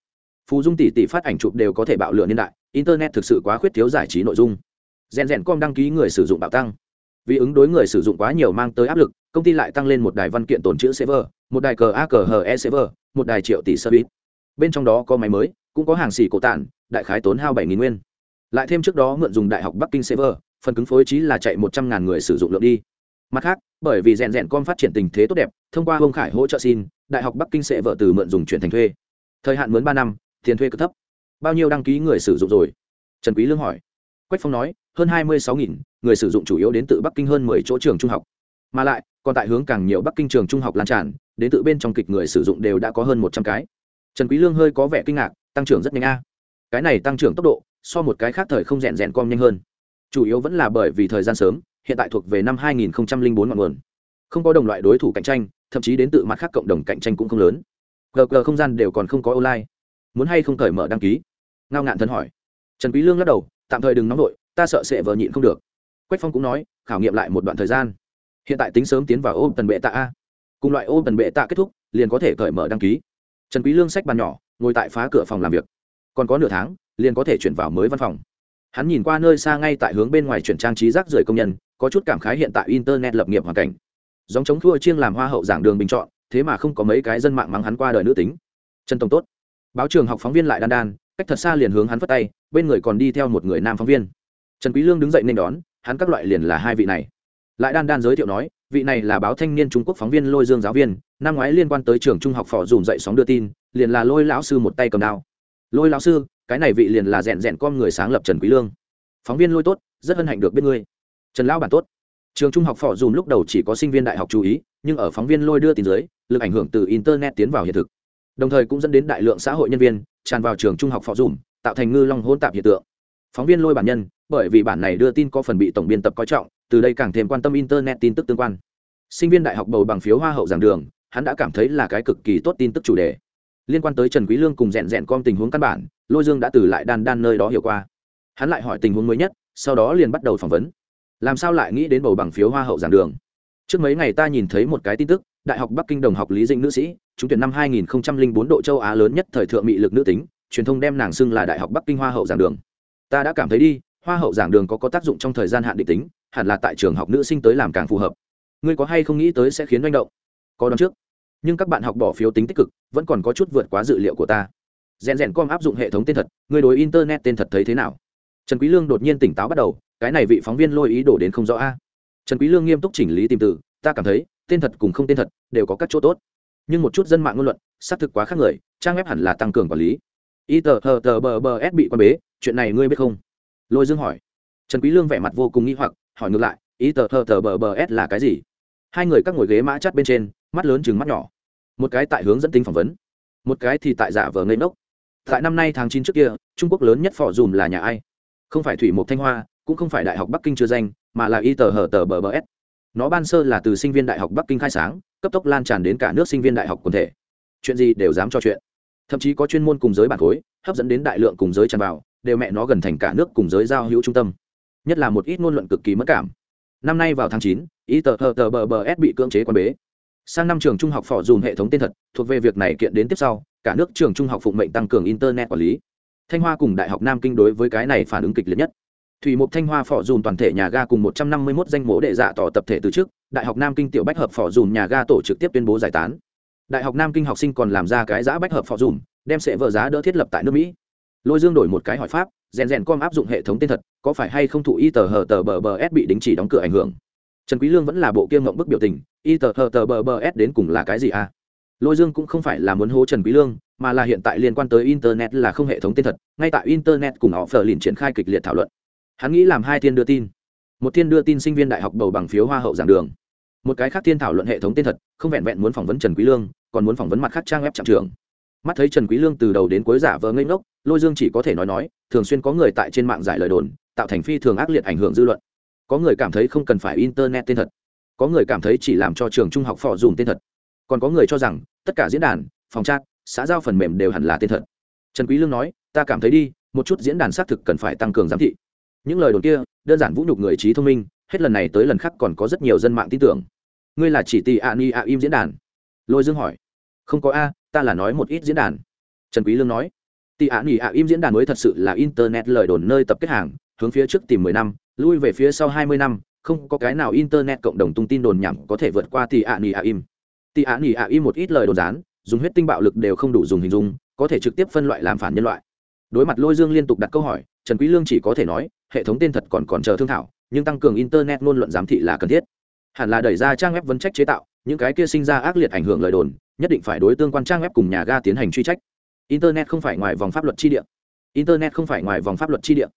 Speaker 1: Phù dung tỷ tỷ phát ảnh chụp đều có thể bạo lửa niên đại, internet thực sự quá khuyết thiếu giải trí nội dung. Rèn rèn com đăng ký người sử dụng bạo tăng. Vì ứng đối người sử dụng quá nhiều mang tới áp lực, công ty lại tăng lên một đài văn kiện tồn chữ server, một đài cờ a cờ hờ e server, một đài triệu tỷ service. Bên trong đó có máy mới, cũng có hàng xỉ cổ tản, đại khái tốn hao bảy nghìn nguyên. Lại thêm trước đó mượn dùng đại học bắc kinh server, phần cứng phối trí là chạy một trăm ngàn người sử dụng lượng đi mặt khác, bởi vì rèn rèn com phát triển tình thế tốt đẹp, thông qua hông khải hỗ trợ xin, đại học bắc kinh sẽ vợ từ mượn dùng chuyển thành thuê. Thời hạn mướn ba năm, tiền thuê cực thấp. Bao nhiêu đăng ký người sử dụng rồi? Trần quý lương hỏi. Quách phong nói, hơn hai mươi sáu nghìn, người sử dụng chủ yếu đến từ bắc kinh hơn mười chỗ trường trung học. Mà lại, còn tại hướng càng nhiều bắc kinh trường trung học lan tràn, đến từ bên trong kịch người sử dụng đều đã có hơn một trăm cái. Trần quý lương hơi có vẻ kinh ngạc, tăng trưởng rất nhanh a. Cái này tăng trưởng tốc độ, so một cái khác thời không rèn rèn com nhanh hơn. Chủ yếu vẫn là bởi vì thời gian sớm hiện tại thuộc về năm 2004 ngọn nguồn. Không có đồng loại đối thủ cạnh tranh thậm chí đến tự mặt khác cộng đồng cạnh tranh cũng không lớn. Gg không gian đều còn không có online. Muốn hay không cởi mở đăng ký? Ngao ngạn thần hỏi. Trần quý lương lắc đầu tạm thời đừng nóng nội, ta sợ sẽ vờ nhịn không được. Quách phong cũng nói khảo nghiệm lại một đoạn thời gian. Hiện tại tính sớm tiến vào ôm tần bệ tạ a. Cùng loại ôm tần bệ tạ kết thúc liền có thể cởi mở đăng ký. Trần quý lương sách bàn nhỏ ngồi tại phá cửa phòng làm việc. Còn có nửa tháng liền có thể chuyển vào mới văn phòng. Hắn nhìn qua nơi xa ngay tại hướng bên ngoài chuyển trang trí rác rưởi công nhân có chút cảm khái hiện tại internet lập nghiệp hoàn cảnh. Giống chống thua chiêng làm hoa hậu giảng đường bình chọn, thế mà không có mấy cái dân mạng mắng hắn qua đời nữ tính. Trần tổng tốt. Báo trường học phóng viên lại đan đan, cách thật xa liền hướng hắn phất tay, bên người còn đi theo một người nam phóng viên. Trần quý lương đứng dậy nên đón, hắn các loại liền là hai vị này. Lại đan đan giới thiệu nói, vị này là báo thanh niên trung quốc phóng viên lôi dương giáo viên, năm ngoái liên quan tới trường trung học phò dùm dậy sóng đưa tin, liền là lôi lão sư một tay cầm đao. Lôi lão sư, cái này vị liền là rèn rèn con người sáng lập trần quý lương. Phóng viên lôi tốt, rất hân hạnh được biết ngươi trần lão bản tốt. Trường trung học phò dùm lúc đầu chỉ có sinh viên đại học chú ý, nhưng ở phóng viên lôi đưa tin dưới, lực ảnh hưởng từ internet tiến vào hiện thực. Đồng thời cũng dẫn đến đại lượng xã hội nhân viên tràn vào trường trung học phò dùm, tạo thành ngư long hôn tạp hiện tượng. Phóng viên lôi bản nhân, bởi vì bản này đưa tin có phần bị tổng biên tập coi trọng, từ đây càng thêm quan tâm internet tin tức tương quan. Sinh viên đại học bầu bằng phiếu hoa hậu giảng đường, hắn đã cảm thấy là cái cực kỳ tốt tin tức chủ đề. Liên quan tới trần quý lương cùng rèn rèn con tình huống căn bản, lôi dương đã từ lại đan đan nơi đó hiểu qua. Hắn lại hỏi tình huống mới nhất, sau đó liền bắt đầu phỏng vấn làm sao lại nghĩ đến bầu bằng phiếu hoa hậu giảng đường? Trước mấy ngày ta nhìn thấy một cái tin tức, đại học bắc kinh đồng học lý dĩnh nữ sĩ, trúng tuyển năm 2004 độ châu á lớn nhất thời thượng mỹ lực nữ tính, truyền thông đem nàng xưng là đại học bắc kinh hoa hậu giảng đường. Ta đã cảm thấy đi, hoa hậu giảng đường có có tác dụng trong thời gian hạn định tính, hẳn là tại trường học nữ sinh tới làm càng phù hợp. Ngươi có hay không nghĩ tới sẽ khiến manh động? Có đón trước. Nhưng các bạn học bỏ phiếu tính tích cực, vẫn còn có chút vượt quá dự liệu của ta. Rèn rèn com áp dụng hệ thống tên thật người đối internet tên thật thấy thế nào? Trần quý lương đột nhiên tỉnh táo bắt đầu cái này vị phóng viên lôi ý đồ đến không rõ a. Trần quý lương nghiêm túc chỉnh lý tìm từ, ta cảm thấy, tên thật cùng không tên thật, đều có các chỗ tốt. Nhưng một chút dân mạng ngôn luận, xác thực quá khác người, trang web hẳn là tăng cường quản lý. Y tờ hờ tờ bờ bờ s bị quan bế, chuyện này ngươi biết không? Lôi dương hỏi. Trần quý lương vẻ mặt vô cùng nghi hoặc, hỏi ngược lại ý tờ hờ tờ bờ bờ s là cái gì? Hai người các ngồi ghế mã chắt bên trên, mắt lớn chừng mắt nhỏ. Một cái tại hướng dẫn tính phỏng vấn, một cái thì tại giả vờ ngây ngốc. Tại năm nay tháng chín trước kia, trung quốc lớn nhất phò dùm là nhà ai? Không phải thủy mục thanh hoa cũng không phải đại học bắc kinh chưa danh, mà là y tờ hờ tờ bờ bờ s. Nó ban sơ là từ sinh viên đại học bắc kinh khai sáng, cấp tốc lan tràn đến cả nước sinh viên đại học quần thể. Chuyện gì đều dám cho chuyện. Thậm chí có chuyên môn cùng giới bản khối hấp dẫn đến đại lượng cùng giới tràn vào, đều mẹ nó gần thành cả nước cùng giới giao hữu trung tâm. Nhất là một ít ngôn luận cực kỳ mất cảm. Năm nay vào tháng chín ý tờ hở tờ bờ bờ s bị cưỡng chế quan bế. Sang năm trường trung học phò dùng hệ thống tên thật, thuộc về việc này kiện đến tiếp sau, cả nước trường trung học phụng mệnh tăng cường internet quản lý. Thanh hoa cùng đại học nam kinh đối với cái này phản ứng kịch liệt nhất thủy mục thanh hoa phò dùn toàn thể nhà ga cùng một trăm năm mươi 151 danh mố đệ dạ tỏ tập thể từ trước đại học nam kinh tiểu bách hợp phò dùn nhà ga tổ trực tiếp tuyên bố giải tán. Đại học nam kinh học sinh còn làm ra cái giã bách hợp phò dùn, đem sẽ vợ giá đỡ thiết lập tại nước mỹ. Lôi dương đổi một cái hỏi pháp rèn rèn com áp dụng hệ thống tên thật có phải hay không thụ y tờ hờ tờ bờ bờ s bị đình chỉ đóng cửa ảnh hưởng? Trần quý lương vẫn là bộ kia ngậm bức biểu tình y tờ hờ tờ bờ bờ s đến cùng là cái gì à? Lôi dương cũng không phải là muốn hố trần quý lương mà là hiện tại liên quan tới internet là không hệ thống tên thật ngay tại internet cùng họ phờ liền triển khai kịch liệt thảo luận hắn nghĩ làm hai thiên đưa tin. Một thiên đưa tin sinh viên đại học bầu bằng phiếu hoa hậu giảng đường. Một cái khác thiên thảo luận hệ thống tên thật, không vẹn vẹn muốn phỏng vấn trần quý lương, còn muốn phỏng vấn mặt khác trang web trạm trưởng. Mắt thấy trần quý lương từ đầu đến cuối giả vờ ngây ngốc, lôi dương chỉ có thể nói nói, thường xuyên có người tại trên mạng giải lời đồn, tạo thành phi thường ác liệt ảnh hưởng dư luận. Có người cảm thấy không cần phải internet tên thật. Có người cảm thấy chỉ làm cho trường trung học phò dùng tên thật. Còn có người cho rằng, tất cả diễn đàn, phòng chat, xã giao phần mềm đều hẳn là tên thật. Trần quý lương nói, ta cảm thấy đi, một chút diễn đàn xác thực cần phải tăng cường giám thị những lời đồn kia, đơn giản vũ nhục người trí thông minh, hết lần này tới lần khác còn có rất nhiều dân mạng tin tưởng. Ngươi là chỉ tì a ni a im diễn đàn? Lôi dương hỏi. Không có a, ta là nói một ít diễn đàn. Trần quý lương nói. Tị ạ ni ạ im diễn đàn mới thật sự là internet lời đồn nơi tập kết hàng, hướng phía trước tìm mười năm, lui về phía sau hai mươi năm, không có cái nào internet cộng đồng tung tin đồn nhảm có thể vượt qua tị ạ ni ạ im. Tị ạ ni ạ im một ít lời đồn dán dùng huyết tinh bạo lực đều không đủ dùng hình dung, có thể trực tiếp phân loại làm phản nhân loại. Đối mặt lôi dương liên tục đặt câu hỏi trần quý lương chỉ có thể nói, hệ thống tên thật còn còn chờ thương thảo, nhưng tăng cường internet luôn luận giám thị là cần thiết. Hẳn là đẩy ra trang web vấn trách chế tạo, những cái kia sinh ra ác liệt ảnh hưởng lời đồn, nhất định phải đối tương quan trang web cùng nhà ga tiến hành truy trách. Internet không phải ngoài vòng pháp luật chi địa. Internet không phải ngoài vòng pháp luật chi địa.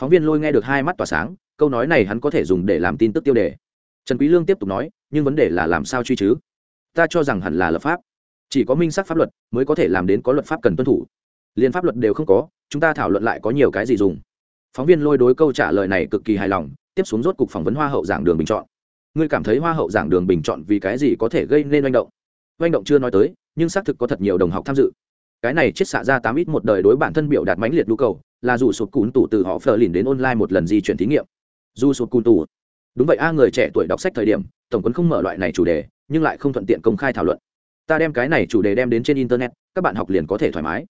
Speaker 1: Phóng viên lôi nghe được hai mắt tỏa sáng, câu nói này hắn có thể dùng để làm tin tức tiêu đề. Trần quý lương tiếp tục nói, nhưng vấn đề là làm sao truy chứ? Ta cho rằng hẳn là lập pháp. Chỉ có minh xác pháp luật mới có thể làm đến có luật pháp cần tuân thủ liên pháp luật đều không có, chúng ta thảo luận lại có nhiều cái gì dùng. Phóng viên lôi đối câu trả lời này cực kỳ hài lòng, tiếp xuống rốt cục phỏng vấn hoa hậu giảng đường bình chọn. Ngươi cảm thấy hoa hậu giảng đường bình chọn vì cái gì có thể gây nên manh động? Manh động chưa nói tới, nhưng xác thực có thật nhiều đồng học tham dự. Cái này chết xạ ra tám ít một đời đối bản thân biểu đạt mãnh liệt nhu cầu, là dù sụt cún tủ từ họ phờ lìn đến online một lần di chuyển thí nghiệm. Dù sụt cún tủ. Đúng vậy a, người trẻ tuổi đọc sách thời điểm, tổng quân không mở loại này chủ đề, nhưng lại không thuận tiện công khai thảo luận. Ta đem cái này chủ đề đem đến trên internet, các bạn học liền có thể thoải mái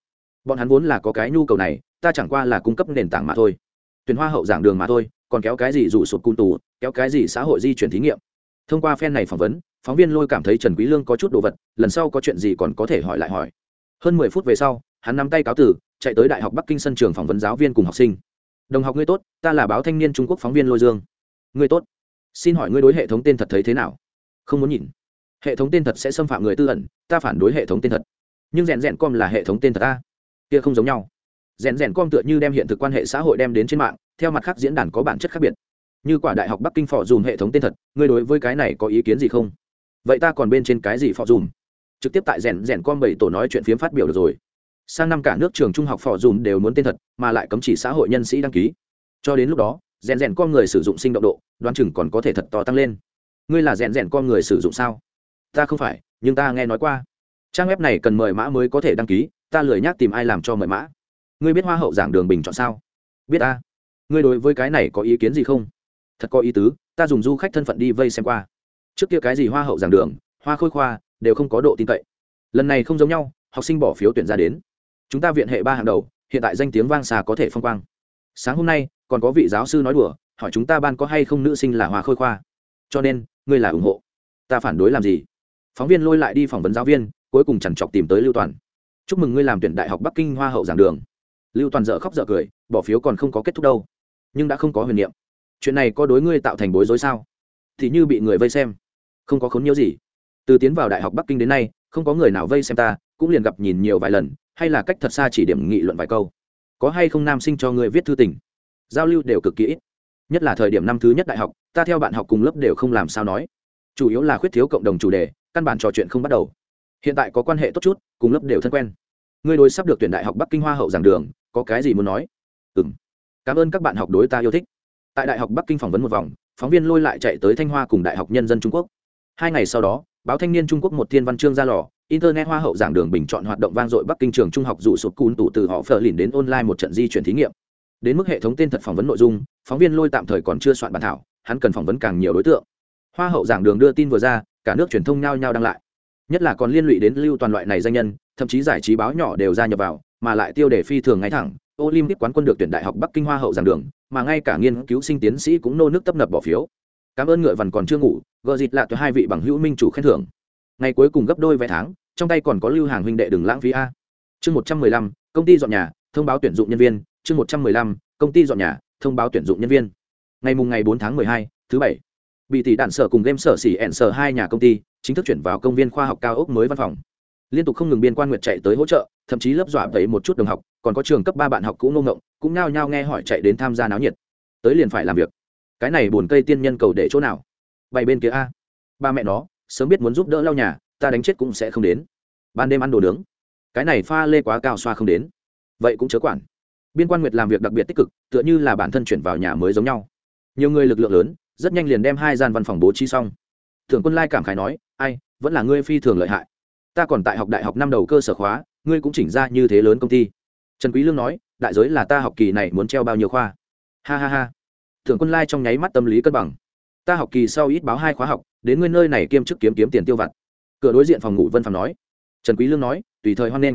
Speaker 1: bọn hắn vốn là có cái nhu cầu này, ta chẳng qua là cung cấp nền tảng mà thôi. Tuyển hoa hậu giảng đường mà thôi, còn kéo cái gì rủ sụp cung tù, kéo cái gì xã hội di chuyển thí nghiệm. Thông qua phen này phỏng vấn, phóng viên lôi cảm thấy trần quý lương có chút đồ vật, lần sau có chuyện gì còn có thể hỏi lại hỏi. Hơn mười phút về sau, hắn nắm tay cáo tử chạy tới đại học bắc kinh sân trường phỏng vấn giáo viên cùng học sinh. Đồng học ngươi tốt, ta là báo thanh niên trung quốc phóng viên lôi dương. Ngươi tốt. Xin hỏi ngươi đối hệ thống tên thật thấy thế nào? Không muốn nhìn. Hệ thống tên thật sẽ xâm phạm người tư ẩn, ta phản đối hệ thống tên thật. Nhưng rèn rèn com là hệ thống tên thật ta kia không giống nhau. Rèn rèn com tựa như đem hiện thực quan hệ xã hội đem đến trên mạng, theo mặt khác diễn đàn có bản chất khác biệt. Như quả đại học bắc kinh phò dùm hệ thống tên thật, ngươi đối với cái này có ý kiến gì không? Vậy ta còn bên trên cái gì phò dùm? Trực tiếp tại rèn rèn com bảy tổ nói chuyện phiếm phát biểu được rồi. Sang năm cả nước trường trung học phò dùm đều muốn tên thật, mà lại cấm chỉ xã hội nhân sĩ đăng ký. Cho đến lúc đó, rèn rèn com người sử dụng sinh động độ, đoán chừng còn có thể thật to tăng lên. Ngươi là rèn rèn com người sử dụng sao? Ta không phải, nhưng ta nghe nói qua. Trang web này cần mời mã mới có thể đăng ký ta lười nhác tìm ai làm cho mời mã. Ngươi biết hoa hậu giảng đường bình chọn sao? Biết ta. Ngươi đối với cái này có ý kiến gì không? Thật có ý tứ, ta dùng du khách thân phận đi vây xem qua. Trước kia cái gì hoa hậu giảng đường, hoa khôi khoa, đều không có độ tin cậy. Lần này không giống nhau, học sinh bỏ phiếu tuyển ra đến. Chúng ta viện hệ ba hàng đầu, hiện tại danh tiếng vang xa có thể phong quang. Sáng hôm nay, còn có vị giáo sư nói đùa, hỏi chúng ta ban có hay không nữ sinh là hoa khôi khoa. Cho nên, ngươi là ủng hộ. Ta phản đối làm gì? Phóng viên lôi lại đi phỏng vấn giáo viên, cuối cùng chẳng chọc tìm tới lưu toàn chúc mừng ngươi làm tuyển đại học bắc kinh hoa hậu giảng đường. Lưu toàn dợ khóc dợ cười, bỏ phiếu còn không có kết thúc đâu. Nhưng đã không có huyền niệm. Chuyện này có đối ngươi tạo thành bối rối sao? Thì như bị người vây xem. Không có khốn nhiễu gì. Từ tiến vào đại học bắc kinh đến nay, không có người nào vây xem ta, cũng liền gặp nhìn nhiều vài lần, hay là cách thật xa chỉ điểm nghị luận vài câu. Có hay không nam sinh cho ngươi viết thư tình? Giao lưu đều cực kỹ nhất là thời điểm năm thứ nhất đại học, ta theo bạn học cùng lớp đều không làm sao nói. Chủ yếu là khuyết thiếu cộng đồng chủ đề, căn bản trò chuyện không bắt đầu hiện tại có quan hệ tốt chút, cùng lớp đều thân quen. Ngươi đối sắp được tuyển đại học bắc kinh hoa hậu giảng đường, có cái gì muốn nói? Ừ m cảm ơn các bạn học đối ta yêu thích. Tại đại học bắc kinh phỏng vấn một vòng, phóng viên lôi lại chạy tới thanh hoa cùng đại học nhân dân trung quốc. Hai ngày sau đó, báo thanh niên trung quốc một thiên văn chương ra lò, internet hoa hậu giảng đường bình chọn hoạt động vang dội bắc kinh trường trung học dụ sụt cún tủ từ họ phờ lìn đến online một trận di chuyển thí nghiệm. Đến mức hệ thống tên thật phỏng vấn nội dung, phóng viên lôi tạm thời còn chưa soạn bản thảo, hắn cần phỏng vấn càng nhiều đối tượng. Hoa hậu giảng đường đưa tin vừa ra, cả nước truyền thông nhao nhao đăng lại nhất là còn liên lụy đến lưu toàn loại này danh nhân, thậm chí giải trí báo nhỏ đều gia nhập vào, mà lại tiêu đề phi thường ngay thẳng. Olympic quán quân được tuyển đại học bắc kinh hoa hậu giảng đường, mà ngay cả nghiên cứu sinh tiến sĩ cũng nô nước tấp nập bỏ phiếu. Cảm ơn ngựa vằn còn chưa ngủ gợ dịt lạ cho hai vị bằng hữu minh chủ khen thưởng. Ngày cuối cùng gấp đôi vé tháng, trong tay còn có lưu hàng huynh đệ đừng lãng phí a. Chương một trăm mười lăm, công ty dọn nhà, thông báo tuyển dụng nhân viên. Chương một trăm mười lăm, công ty dọn nhà, thông báo tuyển dụng nhân viên. Ngày mùng ngày bốn tháng mười hai, thứ bảy bị tỷ đạn sở cùng game sở xỉ ẹn sở hai nhà công ty chính thức chuyển vào công viên khoa học cao ốc mới văn phòng. Liên tục không ngừng biên quan nguyệt chạy tới hỗ trợ, thậm chí lớp dọa vẫy một chút đồng học, còn có trường cấp ba bạn học cũ nông ngộng, cũng nao nhao nghe hỏi chạy đến tham gia náo nhiệt. Tới liền phải làm việc. Cái này buồn cây tiên nhân cầu để chỗ nào? Bày bên kia a. Ba mẹ nó, sớm biết muốn giúp đỡ lau nhà, ta đánh chết cũng sẽ không đến. Ban đêm ăn đồ nướng. Cái này pha lê quá cao xoa không đến. Vậy cũng chớ quản. Biên quan nguyệt làm việc đặc biệt tích cực, tựa như là bản thân chuyển vào nhà mới giống nhau. Nhiều người lực lượng lớn rất nhanh liền đem hai gian văn phòng bố trí xong. Thượng quân lai cảm khái nói, ai, vẫn là ngươi phi thường lợi hại. Ta còn tại học đại học năm đầu cơ sở khóa, ngươi cũng chỉnh ra như thế lớn công ty. Trần quý lương nói, đại giới là ta học kỳ này muốn treo bao nhiêu khoa? Ha ha ha. Thượng quân lai trong nháy mắt tâm lý cân bằng. Ta học kỳ sau ít báo hai khóa học, đến ngươi nơi này kiêm chức kiếm kiếm tiền tiêu vặt. Cửa đối diện phòng ngủ vân phạm nói. Trần quý lương nói, tùy thời hoan nghênh.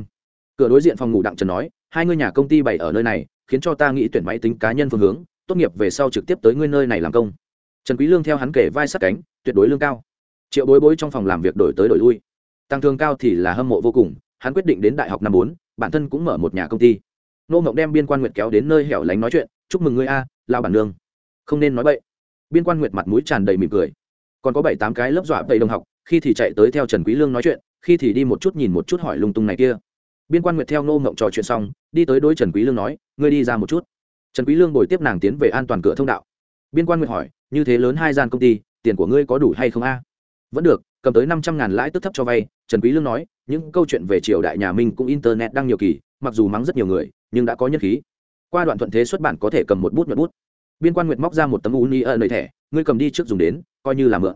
Speaker 1: Cửa đối diện phòng ngủ đặng trần nói, hai ngươi nhà công ty bày ở nơi này, khiến cho ta nghĩ tuyển máy tính cá nhân phương hướng, tốt nghiệp về sau trực tiếp tới ngươi nơi này làm công trần quý lương theo hắn kể vai sát cánh, tuyệt đối lương cao. Triệu bối bối trong phòng làm việc đổi tới đổi lui. Tăng thương cao thì là hâm mộ vô cùng, hắn quyết định đến đại học năm bốn, bản thân cũng mở một nhà công ty. Nô ngọc đem biên quan nguyệt kéo đến nơi hẻo lánh nói chuyện, chúc mừng ngươi a, lao bản nương. Không nên nói bậy. Biên quan nguyệt mặt mũi tràn đầy mỉm cười. Còn có bảy tám cái lớp dọa bậy đồng học, khi thì chạy tới theo trần quý lương nói chuyện, khi thì đi một chút nhìn một chút hỏi lung tung này kia. Biên quan nguyệt theo nô ngọc trò chuyện xong, đi tới đối trần quý lương nói, ngươi đi ra một chút. Trần quý lương bồi tiếp nàng tiến về an toàn cửa thông đạo. Biên quan nguyệt hỏi như thế lớn hai gian công ty, tiền của ngươi có đủ hay không a? Vẫn được, cầm tới năm trăm ngàn lãi tức thấp cho vay. Trần quý lương nói, những câu chuyện về triều đại nhà minh cũng internet đăng nhiều kỳ, mặc dù mắng rất nhiều người, nhưng đã có nhân khí. Qua đoạn thuận thế xuất bản có thể cầm một bút nhuận bút. Biên quan nguyệt móc ra một tấm uni ở nơi thẻ, ngươi cầm đi trước dùng đến, coi như là mượn.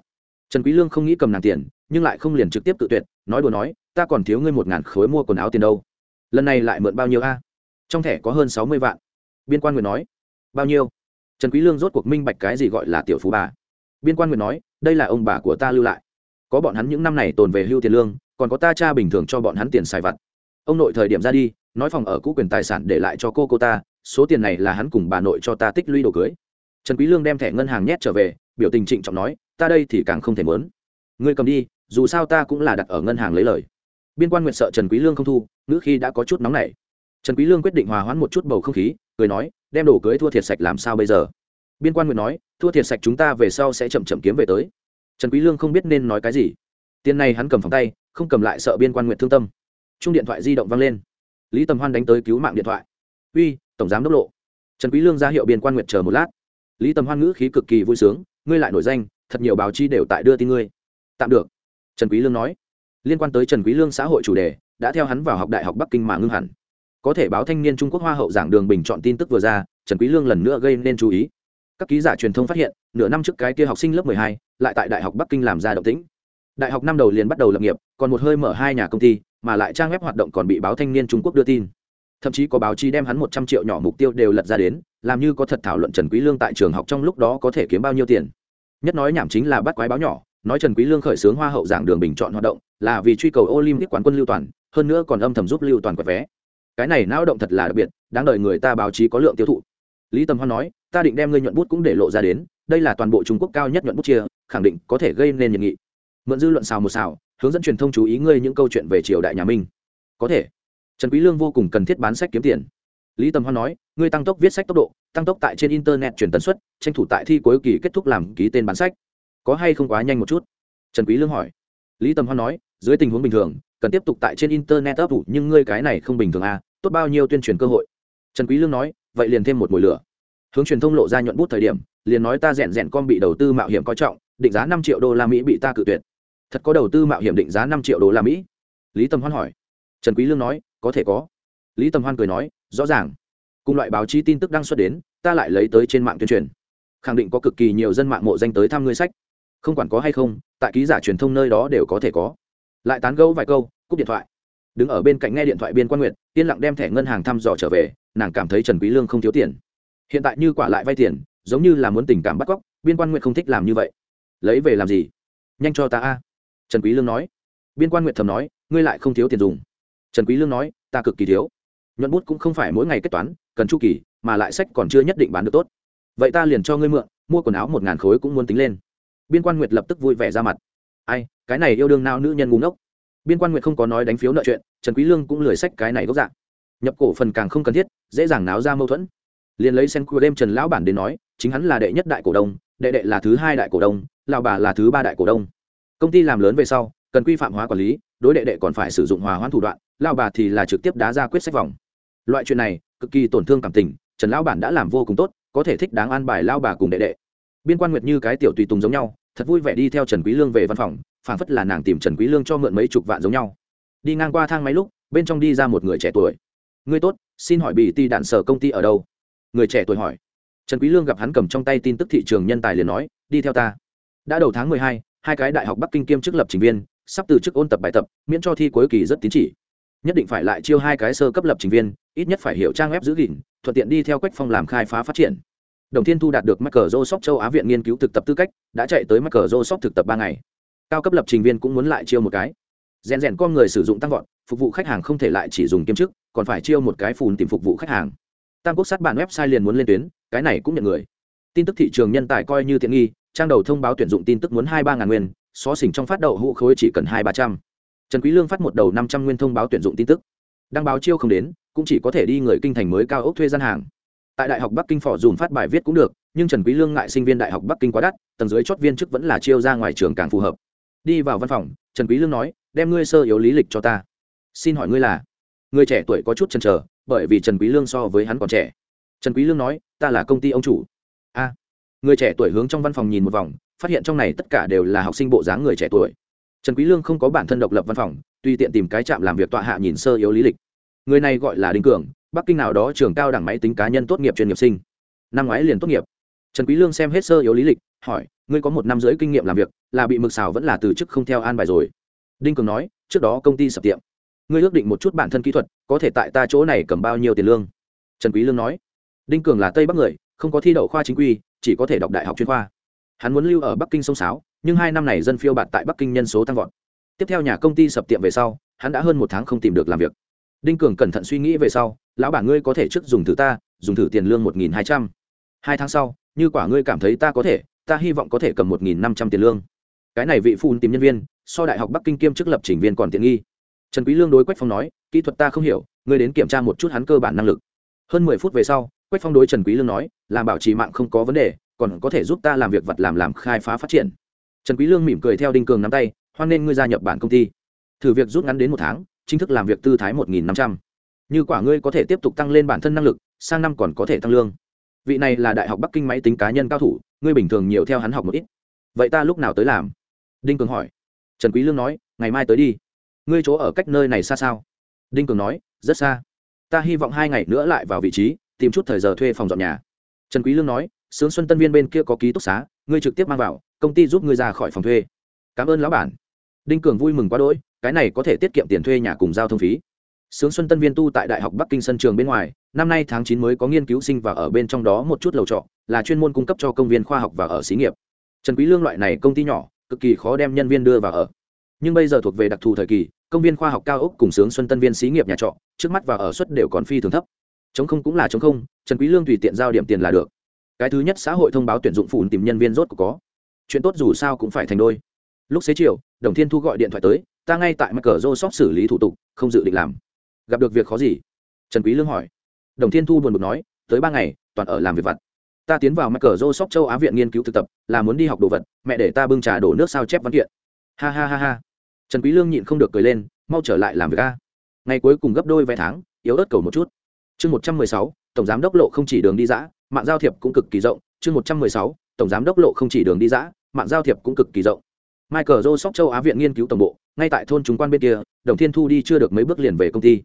Speaker 1: Trần quý lương không nghĩ cầm nàng tiền, nhưng lại không liền trực tiếp tự tuyệt, nói đùa nói, ta còn thiếu ngươi một ngàn khối mua quần áo tiền đâu. Lần này lại mượn bao nhiêu a? Trong thẻ có hơn sáu mươi vạn. Biên quan nguyệt nói, bao nhiêu? Trần quý lương rốt cuộc minh bạch cái gì gọi là tiểu phú bà. Biên quan nguyện nói, đây là ông bà của ta lưu lại. Có bọn hắn những năm này tồn về hưu tiền lương, còn có ta cha bình thường cho bọn hắn tiền xài vặt. Ông nội thời điểm ra đi, nói phòng ở cũ quyền tài sản để lại cho cô cô ta, số tiền này là hắn cùng bà nội cho ta tích lũy đồ cưới. Trần quý lương đem thẻ ngân hàng nhét trở về, biểu tình trịnh trọng nói, ta đây thì càng không thể muốn. Ngươi cầm đi, dù sao ta cũng là đặt ở ngân hàng lấy lời. Biên quan nguyện sợ trần quý lương không thu nữ khi đã có chút nóng nảy. Trần quý lương quyết định hòa hoãn một chút bầu không khí cười nói, đem đồ cưới thua thiệt sạch làm sao bây giờ? Biên quan nguyện nói, thua thiệt sạch chúng ta về sau sẽ chậm chậm kiếm về tới. Trần quý lương không biết nên nói cái gì. Tiền này hắn cầm phòng tay, không cầm lại sợ biên quan nguyện thương tâm. Chung điện thoại di động vang lên. Lý tầm hoan đánh tới cứu mạng điện thoại. Uy, tổng giám đốc lộ. Trần quý lương ra hiệu biên quan nguyện chờ một lát. Lý tầm hoan ngữ khí cực kỳ vui sướng, ngươi lại nổi danh, thật nhiều báo chí đều tại đưa tin ngươi. Tạm được. Trần quý lương nói. Liên quan tới trần quý lương xã hội chủ đề, đã theo hắn vào học đại học bắc kinh mà ngưng hẳn có thể báo thanh niên trung quốc hoa hậu giảng đường bình chọn tin tức vừa ra trần quý lương lần nữa gây nên chú ý. Các ký giả truyền thông phát hiện nửa năm trước cái kia học sinh lớp 12, lại tại đại học bắc kinh làm ra động tĩnh. Đại học năm đầu liền bắt đầu lập nghiệp còn một hơi mở hai nhà công ty mà lại trang web hoạt động còn bị báo thanh niên trung quốc đưa tin. Thậm chí có báo chí đem hắn một trăm triệu nhỏ mục tiêu đều lật ra đến làm như có thật thảo luận trần quý lương tại trường học trong lúc đó có thể kiếm bao nhiêu tiền. Nhất nói nhảm chính là bắt quái báo nhỏ nói trần quý lương khởi xướng hoa hậu giảng đường bình chọn hoạt động là vì truy cầu olympic quán quân lưu toàn hơn nữa còn âm thầm giúp lưu toàn quẹt vé cái này não động thật là đặc biệt, đáng đợi người ta báo chí có lượng tiêu thụ. Lý tầm hoan nói, ta định đem ngươi nhuận bút cũng để lộ ra đến, đây là toàn bộ trung quốc cao nhất nhuận bút chia, khẳng định có thể gây nên nhiệt nghị. Mượn dư luận xào một xào, hướng dẫn truyền thông chú ý ngươi những câu chuyện về triều đại nhà minh. Có thể. Trần quý lương vô cùng cần thiết bán sách kiếm tiền. Lý tầm hoan nói, ngươi tăng tốc viết sách tốc độ, tăng tốc tại trên internet truyền tần suất, tranh thủ tại thi cuối kỳ kết thúc làm ký tên bán sách. Có hay không quá nhanh một chút? Trần quý lương hỏi. Lý tầm hoan nói, dưới tình huống bình thường, cần tiếp tục tại trên internet ấp ủ nhưng ngươi cái này không bình thường à tốt bao nhiêu tuyên truyền cơ hội. Trần quý lương nói, vậy liền thêm một mùi lửa. Hướng truyền thông lộ ra nhuận bút thời điểm, liền nói ta rèn rèn con bị đầu tư mạo hiểm coi trọng, định giá năm triệu đô la mỹ bị ta cự tuyệt. Thật có đầu tư mạo hiểm định giá năm triệu đô la mỹ? Lý Tâm hoan hỏi. Trần quý lương nói, có thể có. Lý Tâm hoan cười nói, rõ ràng. Cùng loại báo chí tin tức đang xuất đến, ta lại lấy tới trên mạng tuyên truyền. Khẳng định có cực kỳ nhiều dân mạng mộ danh tới thăm ngươi sách. Không quản có hay không, tại ký giả truyền thông nơi đó đều có thể có. Lại tán gẫu vài câu, cúp điện thoại đứng ở bên cạnh nghe điện thoại biên quan nguyệt, yên lặng đem thẻ ngân hàng thăm dò trở về, nàng cảm thấy trần quý lương không thiếu tiền. Hiện tại như quả lại vay tiền, giống như là muốn tình cảm bắt cóc, biên quan nguyệt không thích làm như vậy. Lấy về làm gì? Nhanh cho ta a. Trần quý lương nói. Biên quan nguyệt thầm nói, ngươi lại không thiếu tiền dùng. Trần quý lương nói, ta cực kỳ thiếu. Nhuận bút cũng không phải mỗi ngày kết toán, cần chu kỳ, mà lại sách còn chưa nhất định bán được tốt. Vậy ta liền cho ngươi mượn, mua quần áo một ngàn khối cũng muốn tính lên. Biên quan nguyệt lập tức vui vẻ ra mặt. Ai, cái này yêu đương nào nữ nhân ngu ngốc biên quan nguyệt không có nói đánh phiếu nợ chuyện, trần quý lương cũng lười sách cái này gốc dạng. Nhập cổ phần càng không cần thiết, dễ dàng náo ra mâu thuẫn. Liền lấy sen cua đêm trần lão bản đến nói, chính hắn là đệ nhất đại cổ đông, đệ đệ là thứ hai đại cổ đông, lão bà là thứ ba đại cổ đông. Công ty làm lớn về sau, cần quy phạm hóa quản lý, đối đệ đệ còn phải sử dụng hòa hoãn thủ đoạn, lão bà thì là trực tiếp đá ra quyết sách vòng. Loại chuyện này, cực kỳ tổn thương cảm tình, trần lão bản đã làm vô cùng tốt, có thể thích đáng an bài lão bà cùng đệ đệ. Biên quan nguyệt như cái tiểu tùy tùng giống nhau, thật vui vẻ đi theo trần quý lương về văn phòng phảng phất là nàng tìm trần quý lương cho mượn mấy chục vạn giống nhau. Đi ngang qua thang máy lúc bên trong đi ra một người trẻ tuổi. Ngươi tốt xin hỏi bị ti đạn sở công ty ở đâu? Người trẻ tuổi hỏi. Trần quý lương gặp hắn cầm trong tay tin tức thị trường nhân tài liền nói đi theo ta. Đã đầu tháng mười hai, hai cái đại học bắc kinh kiêm chức lập trình viên sắp từ chức ôn tập bài tập miễn cho thi cuối kỳ rất tín chỉ. Nhất định phải lại chiêu hai cái sơ cấp lập trình viên ít nhất phải hiểu trang web giữ gìn thuận tiện đi theo quách phong làm khai phá phát triển. Đồng thiên thu đạt được microsoft châu á viện nghiên cứu thực tập tư cách đã chạy tới microsoft thực tập ba ngày cao cấp lập trình viên cũng muốn lại chiêu một cái. Rèn rèn con người sử dụng tăng vọt, phục vụ khách hàng không thể lại chỉ dùng kiêm chức, còn phải chiêu một cái phùn tìm phục vụ khách hàng. Tam quốc sát bản website liền muốn lên tuyến, cái này cũng nhận người. Tin tức thị trường nhân tài coi như tiện nghi, trang đầu thông báo tuyển dụng tin tức muốn hai ba ngàn nguyên, xó xỉnh trong phát đậu hũ khối chỉ cần hai ba trăm. Trần quý lương phát một đầu năm trăm nguyên thông báo tuyển dụng tin tức. Đăng báo chiêu không đến, cũng chỉ có thể đi người kinh thành mới cao ốc thuê gian hàng. Tại đại học bắc kinh phò dùn phát bài viết cũng được, nhưng trần quý lương ngại sinh viên đại học bắc kinh quá đắt, tầng dưới chót viên chức vẫn là chiêu ra ngoài trường càng phù hợp đi vào văn phòng, trần quý lương nói, đem ngươi sơ yếu lý lịch cho ta. Xin hỏi ngươi là? Người trẻ tuổi có chút chần chờ, bởi vì trần quý lương so với hắn còn trẻ. Trần quý lương nói, ta là công ty ông chủ. A. Người trẻ tuổi hướng trong văn phòng nhìn một vòng, phát hiện trong này tất cả đều là học sinh bộ dáng người trẻ tuổi. Trần quý lương không có bản thân độc lập văn phòng, tùy tiện tìm cái trạm làm việc tọa hạ nhìn sơ yếu lý lịch. Người này gọi là đinh cường, bắc kinh nào đó trường cao đẳng máy tính cá nhân tốt nghiệp chuyên nghiệp sinh. Năm ngoái liền tốt nghiệp. Trần quý lương xem hết sơ yếu lý lịch, hỏi ngươi có một năm rưỡi kinh nghiệm làm việc, là bị mực xào vẫn là từ chức không theo an bài rồi. Đinh cường nói, trước đó công ty sập tiệm. Ngươi ước định một chút bản thân kỹ thuật, có thể tại ta chỗ này cầm bao nhiêu tiền lương? Trần quý lương nói, đinh cường là tây bắc người, không có thi đậu khoa chính quy, chỉ có thể đọc đại học chuyên khoa. Hắn muốn lưu ở bắc kinh sông sáo, nhưng hai năm này dân phiêu bạt tại bắc kinh nhân số tăng vọt. Tiếp theo nhà công ty sập tiệm về sau, hắn đã hơn một tháng không tìm được làm việc. Đinh cường cẩn thận suy nghĩ về sau, lão bản ngươi có thể trước dùng thử ta, dùng thử tiền lương một nghìn hai trăm. Hai tháng sau, như quả ngươi cảm thấy ta có thể ta hy vọng có thể cầm một nghìn năm trăm tiền lương. Cái này vị phun tìm nhân viên, so đại học bắc kinh kiêm chức lập trình viên còn tiện nghi. Trần quý lương đối quách phong nói, kỹ thuật ta không hiểu, ngươi đến kiểm tra một chút hắn cơ bản năng lực. Hơn mười phút về sau, quách phong đối trần quý lương nói, làm bảo trì mạng không có vấn đề, còn có thể giúp ta làm việc vật làm làm khai phá phát triển. Trần quý lương mỉm cười theo đinh cường nắm tay, hoan nên ngươi gia nhập bản công ty. Thử việc rút ngắn đến một tháng, chính thức làm việc tư thái một nghìn năm trăm. Như quả ngươi có thể tiếp tục tăng lên bản thân năng lực, sang năm còn có thể tăng lương vị này là đại học bắc kinh máy tính cá nhân cao thủ, ngươi bình thường nhiều theo hắn học một ít. Vậy ta lúc nào tới làm? Đinh cường hỏi. Trần quý lương nói, ngày mai tới đi. Ngươi chỗ ở cách nơi này xa sao? Đinh cường nói, rất xa. Ta hy vọng hai ngày nữa lại vào vị trí, tìm chút thời giờ thuê phòng dọn nhà. Trần quý lương nói, sướng xuân tân viên bên kia có ký túc xá, ngươi trực tiếp mang vào, công ty giúp ngươi ra khỏi phòng thuê. Cảm ơn lão bản. Đinh cường vui mừng quá đỗi, cái này có thể tiết kiệm tiền thuê nhà cùng giao thông phí sướng xuân tân viên tu tại đại học bắc kinh sân trường bên ngoài, năm nay tháng chín mới có nghiên cứu sinh và ở bên trong đó một chút lầu trọ, là chuyên môn cung cấp cho công viên khoa học và ở xí nghiệp. Trần quý lương loại này công ty nhỏ, cực kỳ khó đem nhân viên đưa vào ở. Nhưng bây giờ thuộc về đặc thù thời kỳ, công viên khoa học cao ốc cùng sướng xuân tân viên xí nghiệp nhà trọ, trước mắt và ở suất đều còn phi thường thấp. Chống không cũng là chống không, trần quý lương tùy tiện giao điểm tiền là được. Cái thứ nhất xã hội thông báo tuyển dụng phụn tìm nhân viên rốt cuộc có. Chuyện tốt dù sao cũng phải thành đôi. Lúc xế chiều, đồng thiên thu gọi điện thoại tới, ta ngay tại mặt cờ rô sóc xử lý thủ tục, không dự định làm gặp được việc khó gì? Trần quý lương hỏi. Đồng thiên thu buồn bực nói, tới ba ngày, toàn ở làm việc vặt. Ta tiến vào mắc cờ rô sóc châu á viện nghiên cứu thực tập, là muốn đi học đồ vật, mẹ để ta bưng trà đổ nước sao chép văn kiện. Ha ha ha ha. Trần quý lương nhịn không được cười lên, mau trở lại làm việc a. Ngày cuối cùng gấp đôi vé tháng, yếu ớt cầu một chút. Chương một trăm mười sáu, tổng giám đốc lộ không chỉ đường đi dã mạng giao thiệp cũng cực kỳ rộng. Chương một trăm mười sáu, tổng giám đốc lộ không chỉ đường đi dã mạng giao thiệp cũng cực kỳ rộng. Michael joe sóc châu á viện nghiên cứu tổng bộ, ngay tại thôn chúng quan bên kia, đồng thiên thu đi chưa được mấy bước liền về công ty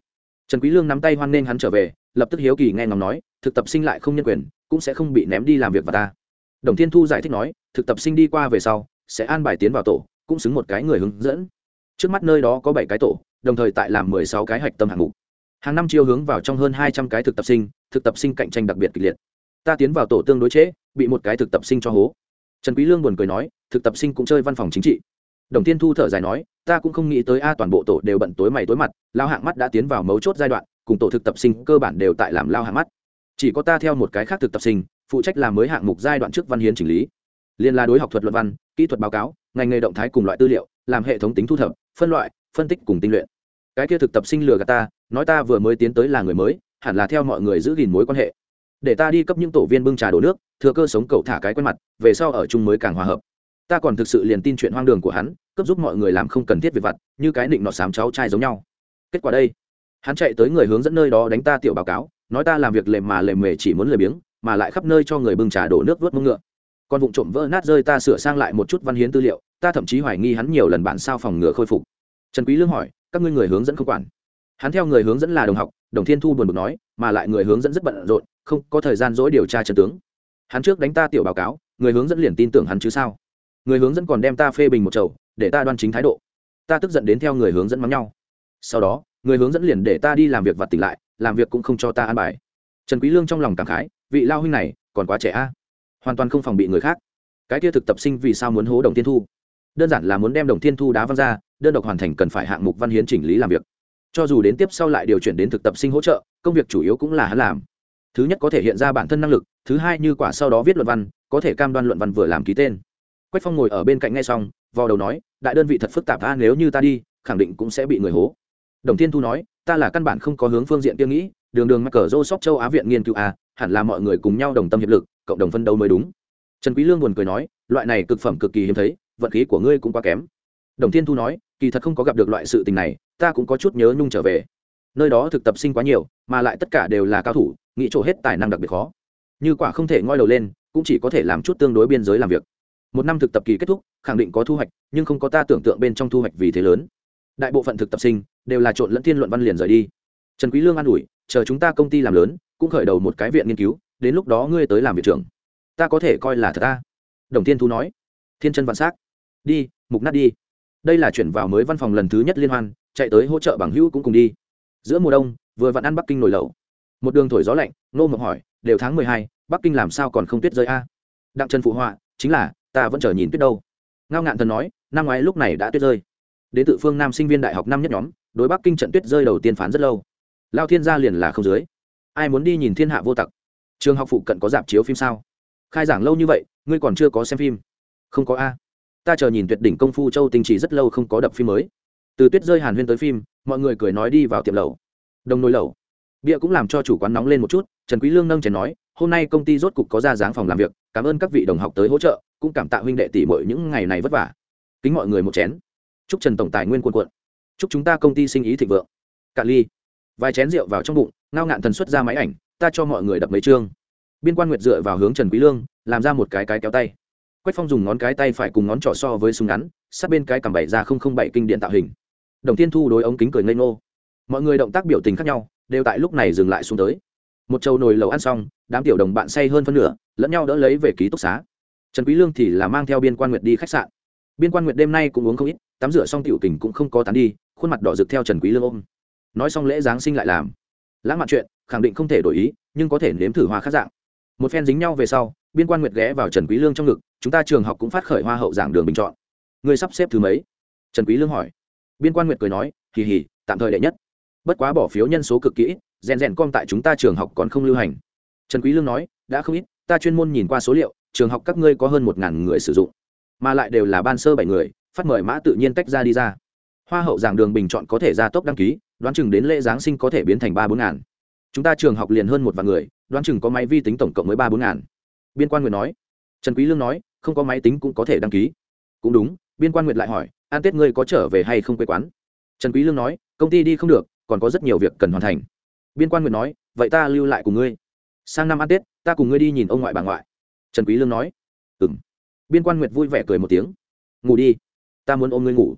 Speaker 1: trần quý lương nắm tay hoan nên hắn trở về lập tức hiếu kỳ nghe ngóng nói thực tập sinh lại không nhân quyền cũng sẽ không bị ném đi làm việc vào ta. Đồng thiên thu giải thích nói thực tập sinh đi qua về sau sẽ an bài tiến vào tổ cũng xứng một cái người hướng dẫn. Trước mắt nơi đó có bảy cái tổ đồng thời tại làm mười sáu cái hạch tâm hạng mục. Hàng năm chiêu hướng vào trong hơn hai trăm cái thực tập sinh thực tập sinh cạnh tranh đặc biệt kịch liệt. Ta tiến vào tổ tương đối chế, bị một cái thực tập sinh cho hố. Trần quý lương buồn cười nói thực tập sinh cũng chơi văn phòng chính trị đồng tiên thu thở dài nói, ta cũng không nghĩ tới a, toàn bộ tổ đều bận tối mày tối mặt, lao hạng mắt đã tiến vào mấu chốt giai đoạn, cùng tổ thực tập sinh cơ bản đều tại làm lao hạng mắt. Chỉ có ta theo một cái khác thực tập sinh, phụ trách làm mới hạng mục giai đoạn trước văn hiến chỉnh lý. Liên la đối học thuật luận văn, kỹ thuật báo cáo, ngành nghề động thái cùng loại tư liệu, làm hệ thống tính thu thập, phân loại, phân tích cùng tinh luyện. Cái kia thực tập sinh lừa gạt ta, nói ta vừa mới tiến tới là người mới, hẳn là theo mọi người giữ gìn mối quan hệ. Để ta đi cấp những tổ viên bưng trà đổ nước, thừa cơ sống cậu thả cái quen mặt, về sau ở chung mới càng hòa hợp ta còn thực sự liền tin chuyện hoang đường của hắn cấp giúp mọi người làm không cần thiết việc vặt, như cái định nọ sám cháu trai giống nhau. Kết quả đây, hắn chạy tới người hướng dẫn nơi đó đánh ta tiểu báo cáo, nói ta làm việc lề mà lề mề chỉ muốn lười biếng, mà lại khắp nơi cho người bưng trà đổ nước vớt mông ngựa. Còn vụ trộm vỡ nát rơi ta sửa sang lại một chút văn hiến tư liệu, ta thậm chí hoài nghi hắn nhiều lần bản sao phòng ngừa khôi phục. Trần quý lương hỏi, các ngươi người hướng dẫn không quản. Hắn theo người hướng dẫn là đồng học, đồng thiên thu buồn bực nói, mà lại người hướng dẫn rất bận rộn, không có thời gian dỗi điều tra chân tướng. Hắn trước đánh ta tiểu báo cáo, người hướng dẫn liền tin tưởng hắn chứ sao? Người hướng dẫn còn đem ta phê bình một chầu, để ta đoan chính thái độ. Ta tức giận đến theo người hướng dẫn mắng nhau. Sau đó, người hướng dẫn liền để ta đi làm việc vặt tỉnh lại, làm việc cũng không cho ta an bài. Trần quý lương trong lòng cảm khái, vị lao huynh này, còn quá trẻ a. Hoàn toàn không phòng bị người khác. Cái kia thực tập sinh vì sao muốn hố đồng thiên thu? Đơn giản là muốn đem đồng thiên thu đá văng ra, đơn độc hoàn thành cần phải hạng mục văn hiến chỉnh lý làm việc. Cho dù đến tiếp sau lại điều chuyển đến thực tập sinh hỗ trợ, công việc chủ yếu cũng là hắn làm. Thứ nhất có thể hiện ra bản thân năng lực, thứ hai như quả sau đó viết luận văn, có thể cam đoan luận văn vừa làm ký tên quách phong ngồi ở bên cạnh ngay xong, vò đầu nói, đại đơn vị thật phức tạp ta, nếu như ta đi, khẳng định cũng sẽ bị người hố. Đồng thiên thu nói, ta là căn bản không có hướng phương diện kia nghĩ, đường đường mắc cờ rô sóc châu á viện nghiên cứu a hẳn là mọi người cùng nhau đồng tâm hiệp lực, cộng đồng phân đấu mới đúng. Trần quý lương buồn cười nói, loại này cực phẩm cực kỳ hiếm thấy, vận khí của ngươi cũng quá kém. Đồng thiên thu nói, kỳ thật không có gặp được loại sự tình này, ta cũng có chút nhớ nhung trở về. Nơi đó thực tập sinh quá nhiều, mà lại tất cả đều là cao thủ, nghĩ chỗ hết tài năng đặc biệt khó. Như quả không thể ngoi đầu lên, cũng chỉ có thể làm chút tương đối biên giới làm việc một năm thực tập kỳ kết thúc, khẳng định có thu hoạch, nhưng không có ta tưởng tượng bên trong thu hoạch vì thế lớn. Đại bộ phận thực tập sinh đều là trộn lẫn thiên luận văn liền rời đi. Trần quý lương an ủi, chờ chúng ta công ty làm lớn, cũng khởi đầu một cái viện nghiên cứu, đến lúc đó ngươi tới làm viện trưởng. Ta có thể coi là thật ta đồng thiên thu nói. Thiên chân vạn sắc. đi, mục nát đi. Đây là chuyển vào mới văn phòng lần thứ nhất liên hoan, chạy tới hỗ trợ bằng hữu cũng cùng đi. Giữa mùa đông, vừa vặn ăn bắc kinh nổi lẩu. Một đường thổi gió lạnh nô mộc hỏi, đều tháng mười hai, bắc kinh làm sao còn không tuyết rơi a? Đặng trần phụ họa, chính là ta vẫn chờ nhìn tuyết đâu. Ngao ngạn thần nói, năm ngoái lúc này đã tuyết rơi. Đến tự phương nam sinh viên đại học năm nhất nhóm, đối bắc kinh trận tuyết rơi đầu tiên phán rất lâu. Lao thiên gia liền là không dưới. Ai muốn đi nhìn thiên hạ vô tặc? Trường học phụ cận có dạp chiếu phim sao? Khai giảng lâu như vậy, ngươi còn chưa có xem phim. Không có a. Ta chờ nhìn tuyệt đỉnh công phu châu tinh chỉ rất lâu không có đập phim mới. Từ tuyết rơi hàn huyên tới phim, mọi người cười nói đi vào tiệm lầu đồng nồi lẩu. Bịa cũng làm cho chủ quán nóng lên một chút, trần quý lương nâng chén nói hôm nay công ty rốt cục có ra dáng phòng làm việc, cảm ơn các vị đồng học tới hỗ trợ, cũng cảm tạ huynh đệ tỷ muội những ngày này vất vả. Kính mọi người một chén. Chúc trần tổng tài nguyên cuộn. Quận chúc chúng ta công ty sinh ý thịnh vượng. Cạn ly. Vài chén rượu vào trong bụng, ngao ngạn thần xuất ra máy ảnh, ta cho mọi người đập mấy chương. Biên quan nguyệt dựa vào hướng trần quý lương, làm ra một cái cái kéo tay. Quách phong dùng ngón cái tay phải cùng ngón trỏ so với súng ngắn, sát bên cái cầm bảy ra không không bảy kinh điện tạo hình. Đồng tiên thu đối ống kính cười ngây ngô. Mọi người động tác biểu tình khác nhau, đều tại lúc này dừng lại xuống tới một trâu nồi lẩu ăn xong, đám tiểu đồng bạn say hơn phân nửa, lẫn nhau đỡ lấy về ký túc xá. Trần quý lương thì là mang theo biên quan nguyệt đi khách sạn. Biên quan nguyệt đêm nay cũng uống không ít, tắm rửa xong tiểu tình cũng không có tán đi, khuôn mặt đỏ rực theo trần quý lương ôm. Nói xong lễ giáng sinh lại làm. Lãng mạn chuyện, khẳng định không thể đổi ý, nhưng có thể nếm thử hoa khác dạng. Một phen dính nhau về sau, biên quan nguyệt ghé vào trần quý lương trong ngực, chúng ta trường học cũng phát khởi hoa hậu giảng đường bình chọn. Người sắp xếp thứ mấy? Trần quý lương hỏi. Biên quan nguyệt cười nói, hì hì, tạm thời đệ nhất. Bất quá bỏ phiếu nhân số cực kỹ rèn rèn com tại chúng ta trường học còn không lưu hành. Trần quý lương nói, đã không ít, ta chuyên môn nhìn qua số liệu, trường học các ngươi có hơn một ngàn người sử dụng, mà lại đều là ban sơ bảy người, phát mời mã tự nhiên tách ra đi ra. Hoa hậu giảng đường bình chọn có thể ra tốc đăng ký, đoán chừng đến lễ giáng sinh có thể biến thành ba bốn ngàn. Chúng ta trường học liền hơn một vạn người, đoán chừng có máy vi tính tổng cộng mới ba bốn ngàn. Biên quan nguyệt nói. Trần quý lương nói, không có máy tính cũng có thể đăng ký. Cũng đúng, biên quan nguyệt lại hỏi, an tết ngươi có trở về hay không quê quán? Trần quý lương nói, công ty đi không được, còn có rất nhiều việc cần hoàn thành biên quan nguyệt nói, vậy ta lưu lại cùng ngươi. Sang năm ăn tết, ta cùng ngươi đi nhìn ông ngoại bà ngoại. Trần quý lương nói, ừm. Biên quan nguyệt vui vẻ cười một tiếng, ngủ đi, ta muốn ôm ngươi ngủ.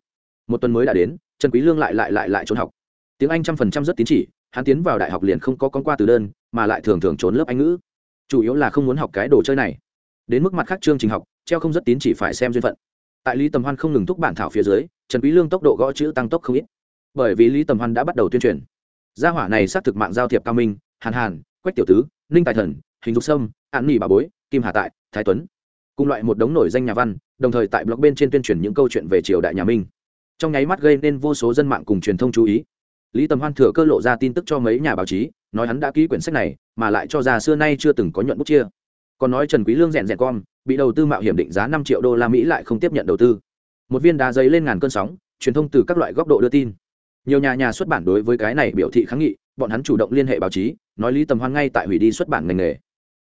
Speaker 1: Một tuần mới đã đến, trần quý lương lại lại lại lại trốn học. Tiếng anh trăm phần trăm rất tín chỉ, hắn tiến vào đại học liền không có con qua từ đơn, mà lại thường thường trốn lớp anh ngữ. Chủ yếu là không muốn học cái đồ chơi này. Đến mức mặt khác chương trình học, treo không rất tín chỉ phải xem duyên phận. Tại lý tầm hoan không ngừng thúc bản thảo phía dưới, trần quý lương tốc độ gõ chữ tăng tốc không ít. Bởi vì lý tầm hoan đã bắt đầu tuyên truyền gia hỏa này xác thực mạng giao thiệp cao minh, hàn hàn, quách tiểu tứ, ninh tài thần, hình dục sâm, an nghỉ bà bối, kim hà tại, thái tuấn. Cùng loại một đống nổi danh nhà văn, đồng thời tại blog bên trên tuyên truyền những câu chuyện về triều đại nhà minh. Trong nháy mắt gây nên vô số dân mạng cùng truyền thông chú ý. Lý tầm hoan thừa cơ lộ ra tin tức cho mấy nhà báo chí, nói hắn đã ký quyển sách này, mà lại cho ra xưa nay chưa từng có nhuận bút chia. Còn nói trần quý lương rèn rèn con, bị đầu tư mạo hiểm định giá năm triệu đô la mỹ lại không tiếp nhận đầu tư. Một viên đá giấy lên ngàn cơn sóng, truyền thông từ các loại góc độ đưa tin nhiều nhà nhà xuất bản đối với cái này biểu thị kháng nghị, bọn hắn chủ động liên hệ báo chí, nói lý tầm hoan ngay tại hủy đi xuất bản ngành nghề.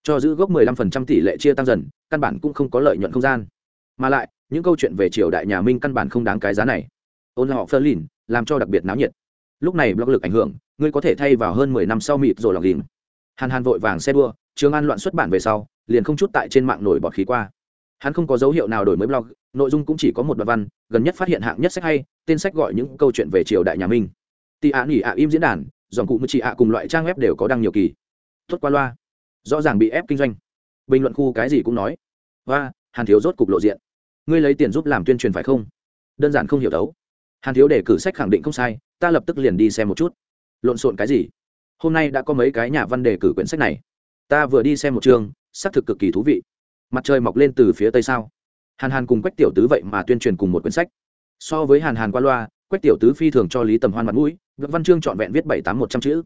Speaker 1: Cho giữ gốc 15% tỷ lệ chia tăng dần, căn bản cũng không có lợi nhuận không gian. Mà lại, những câu chuyện về triều đại nhà minh căn bản không đáng cái giá này. Ôn họ phơ lìn, làm cho đặc biệt náo nhiệt. Lúc này blog lực ảnh hưởng, ngươi có thể thay vào hơn mười năm sau mịt rồi lọc đỉnh hàn hàn vội vàng xe đua, trường an loạn xuất bản về sau, liền không chút tại trên mạng nổi bọt khí qua. Hắn không có dấu hiệu nào đổi mới blog nội dung cũng chỉ có một đoạn văn, gần nhất phát hiện hạng nhất sách hay, tên sách gọi những câu chuyện về triều đại nhà minh. Tị ạ nghỉ ạ im diễn đàn, dòng cụ mưu chị ạ cùng loại trang web đều có đăng nhiều kỳ. Tốt qua loa. Rõ ràng bị ép kinh doanh. Bình luận khu cái gì cũng nói. Và hàn thiếu rốt cục lộ diện. Ngươi lấy tiền giúp làm tuyên truyền phải không? Đơn giản không hiểu đấu hàn thiếu để cử sách khẳng định không sai, ta lập tức liền đi xem một chút. Lộn xộn cái gì? Hôm nay đã có mấy cái nhà văn đề cử quyển sách này. Ta vừa đi xem một chương, xác thực cực kỳ thú vị. Mặt trời mọc lên từ phía tây sao? Hàn hàn cùng quách tiểu tứ vậy mà tuyên truyền cùng một quyển sách. So với hàn hàn qua loa, quách tiểu tứ phi thường cho lý tầm hoan mặt mũi văn chương trọn vẹn viết bảy tám một trăm chữ.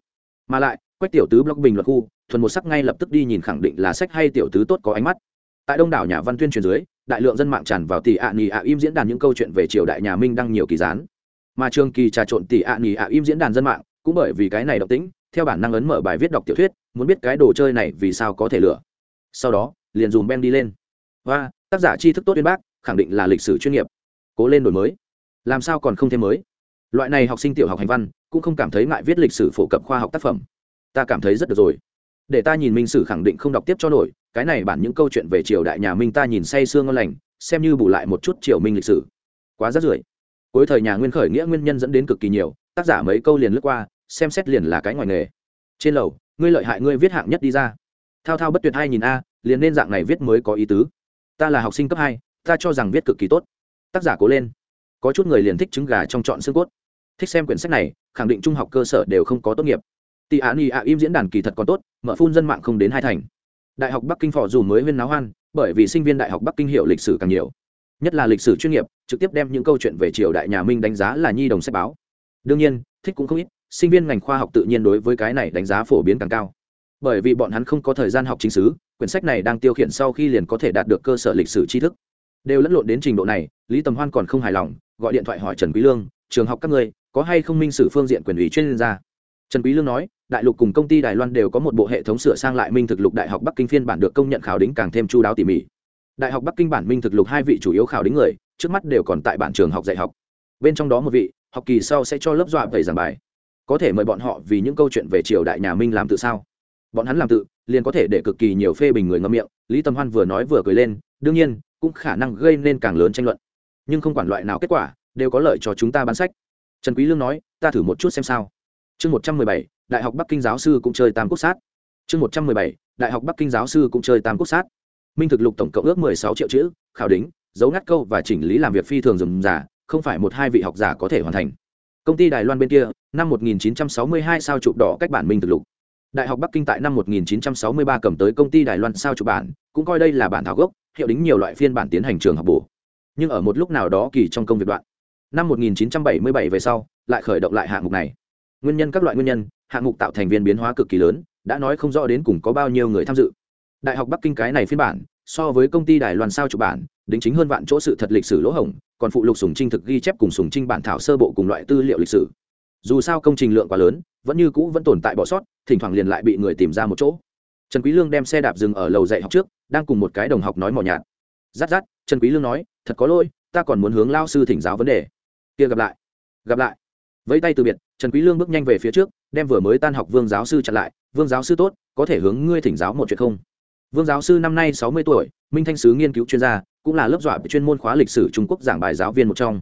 Speaker 1: Mà lại, quách tiểu tứ blog bình luận khu, thuần một sắc ngay lập tức đi nhìn khẳng định là sách hay tiểu tứ tốt có ánh mắt. Tại đông đảo nhà văn tuyên truyền dưới, đại lượng dân mạng tràn vào tỷ ạ nì ạ im diễn đàn những câu chuyện về triều đại nhà minh đăng nhiều kỳ gián. Mà trường kỳ trà trộn tỷ ạ nì ạ im diễn đàn dân mạng, cũng bởi vì cái này độc tính. theo bản năng ấn mở bài viết đọc tiểu thuyết, muốn biết cái đồ chơi này vì sao có thể lửa sau đó, liền dùm ben đi lên. Và tác giả tri thức tốt uyên bác, khẳng định là lịch sử chuyên nghiệp. Cố lên đổi mới. Làm sao còn không thêm mới? Loại này học sinh tiểu học hành văn, cũng không cảm thấy ngại viết lịch sử phổ cập khoa học tác phẩm. Ta cảm thấy rất được rồi. Để ta nhìn minh sử khẳng định không đọc tiếp cho nổi, cái này bản những câu chuyện về triều đại nhà minh ta nhìn say sương ngon lành, xem như bù lại một chút triều minh lịch sử. Quá rất rưởi. Cuối thời nhà nguyên khởi nghĩa nguyên nhân dẫn đến cực kỳ nhiều, tác giả mấy câu liền lướt qua, xem xét liền là cái ngoài nghề. Trên lầu, ngươi lợi hại ngươi viết hạng nhất đi ra. Thao thao bất tuyệt hai nhìn a, liền nên dạng này viết mới có ý tứ ta là học sinh cấp hai, ta cho rằng viết cực kỳ tốt. Tác giả cố lên. Có chút người liền thích trứng gà trong chọn xương cốt. Thích xem quyển sách này, khẳng định trung học cơ sở đều không có tốt nghiệp. Tị án y ạ im diễn đàn kỳ thật còn tốt, mở phun dân mạng không đến hai thành. Đại học bắc kinh phò dù mới huyên náo hoan, bởi vì sinh viên đại học bắc kinh hiểu lịch sử càng nhiều. Nhất là lịch sử chuyên nghiệp, trực tiếp đem những câu chuyện về triều đại nhà minh đánh giá là nhi đồng sách báo. Đương nhiên, thích cũng không ít, sinh viên ngành khoa học tự nhiên đối với cái này đánh giá phổ biến càng cao. Bởi vì bọn hắn không có thời gian học chính xứ quyển sách này đang tiêu khiển sau khi liền có thể đạt được cơ sở lịch sử tri thức. Đều lẫn lộn đến trình độ này, lý tầm hoan còn không hài lòng, gọi điện thoại hỏi trần quý lương, trường học các ngươi, có hay không minh sử phương diện quyền ủy chuyên gia? Trần quý lương nói, đại lục cùng công ty đài loan đều có một bộ hệ thống sửa sang lại minh thực lục đại học bắc kinh phiên bản được công nhận khảo đính càng thêm chu đáo tỉ mỉ. Đại học bắc kinh bản minh thực lục hai vị chủ yếu khảo đính người, trước mắt đều còn tại bản trường học dạy học. Bên trong đó một vị, học kỳ sau sẽ cho lớp dọa thầy giảng bài. Có thể mời bọn họ vì những câu chuyện về triều đại nhà minh làm tự sao? Bọn hắn làm tự, liền có thể để cực kỳ nhiều phê bình người ngâm miệng, lý tâm hoan vừa nói vừa cười lên, đương nhiên, cũng khả năng gây nên càng lớn tranh luận. Nhưng không quản loại nào kết quả, đều có lợi cho chúng ta bán sách. Trần quý lương nói, ta thử một chút xem sao. Chương một trăm mười bảy, đại học bắc kinh giáo sư cũng chơi tam quốc sát. Chương một trăm mười bảy, đại học bắc kinh giáo sư cũng chơi tam quốc sát. Minh thực lục tổng cộng ước mười sáu triệu chữ, khảo đính, dấu ngắt câu và chỉnh lý làm việc phi thường dùng giả không phải một hai vị học giả có thể hoàn thành. Công ty đài loan bên kia, năm 1962 sao chụp đỏ cách bản minh thực lục đại học bắc kinh tại năm 1963 cầm tới công ty đài loan sao chụp bản, cũng coi đây là bản thảo gốc, hiệu đính nhiều loại phiên bản tiến hành trường học bổ. Nhưng ở một lúc nào đó kỳ trong công việc đoạn. Năm 1977 về sau, lại khởi động lại hạng mục này. Nguyên nhân các loại nguyên nhân, hạng mục tạo thành viên biến hóa cực kỳ lớn, đã nói không rõ đến cùng có bao nhiêu người tham dự. Đại học bắc kinh cái này phiên bản, so với công ty đài loan sao chụp bản, đính chính hơn vạn chỗ sự thật lịch sử lỗ hổng, còn phụ lục sùng trinh thực ghi chép cùng sùng trinh bản thảo sơ bộ cùng loại tư liệu lịch sử. Dù sao công trình lượng quá lớn vẫn như cũ vẫn tồn tại bỏ sót, thỉnh thoảng liền lại bị người tìm ra một chỗ. Trần quý lương đem xe đạp dừng ở lầu dạy học trước, đang cùng một cái đồng học nói mò nhạt. Rát rát, trần quý lương nói, thật có lỗi, ta còn muốn hướng lao sư thỉnh giáo vấn đề. Kia gặp lại. Gặp lại. Vẫy tay từ biệt, trần quý lương bước nhanh về phía trước, đem vừa mới tan học vương giáo sư chặn lại, vương giáo sư tốt, có thể hướng ngươi thỉnh giáo một chuyện không? Vương giáo sư năm nay sáu mươi tuổi, minh thanh sứ nghiên cứu chuyên gia, cũng là lớp dọa chuyên môn khóa lịch sử trung quốc giảng bài giáo viên một trong.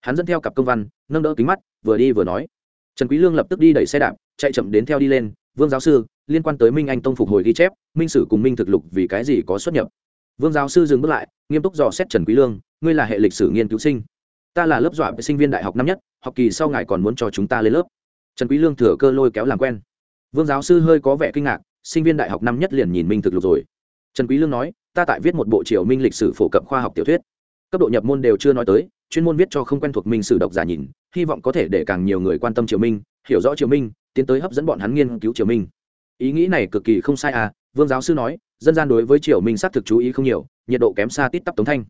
Speaker 1: Hắn dẫn theo cặp công văn, nâng đỡ kính mắt, vừa đi vừa nói trần quý lương lập tức đi đẩy xe đạp, chạy chậm đến theo đi lên. Vương giáo sư, liên quan tới minh anh tông phục hồi ghi chép, minh sử cùng minh thực lục vì cái gì có xuất nhập? Vương giáo sư dừng bước lại, nghiêm túc dò xét trần quý lương, ngươi là hệ lịch sử nghiên cứu sinh. Ta là lớp dọa sinh viên đại học năm nhất, học kỳ sau ngài còn muốn cho chúng ta lên lớp. Trần quý lương thừa cơ lôi kéo làm quen. Vương giáo sư hơi có vẻ kinh ngạc, sinh viên đại học năm nhất liền nhìn minh thực lục rồi. Trần quý lương nói, ta tại viết một bộ triều minh lịch sử phổ cập khoa học tiểu thuyết. Cấp độ nhập môn đều chưa nói tới chuyên môn viết cho không quen thuộc minh sử độc giả nhìn, hy vọng có thể để càng nhiều người quan tâm triều minh, hiểu rõ triều minh, tiến tới hấp dẫn bọn hắn nghiên cứu triều minh. Ý nghĩ này cực kỳ không sai à vương giáo sư nói, dân gian đối với triều minh xác thực chú ý không nhiều, nhiệt độ kém xa tít tắp tống thanh.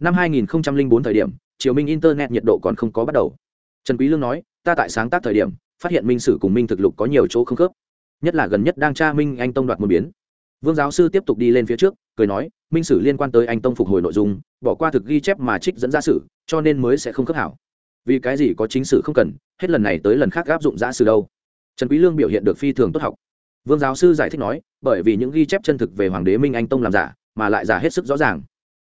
Speaker 1: Năm 2004 thời điểm, triều minh internet nhiệt độ còn không có bắt đầu. Trần quý lương nói, ta tại sáng tác thời điểm, phát hiện minh sử cùng minh thực lục có nhiều chỗ không khớp, nhất là gần nhất đang tra minh anh tông đoạt một biến vương giáo sư tiếp tục đi lên phía trước, cười nói, minh sử liên quan tới anh tông phục hồi nội dung, bỏ qua thực ghi chép mà trích dẫn ra sử, cho nên mới sẽ không khớp hảo. Vì cái gì có chính sử không cần, hết lần này tới lần khác áp dụng giã sử đâu. Trần quý lương biểu hiện được phi thường tốt học. Vương giáo sư giải thích nói, bởi vì những ghi chép chân thực về hoàng đế minh anh tông làm giả, mà lại giả hết sức rõ ràng.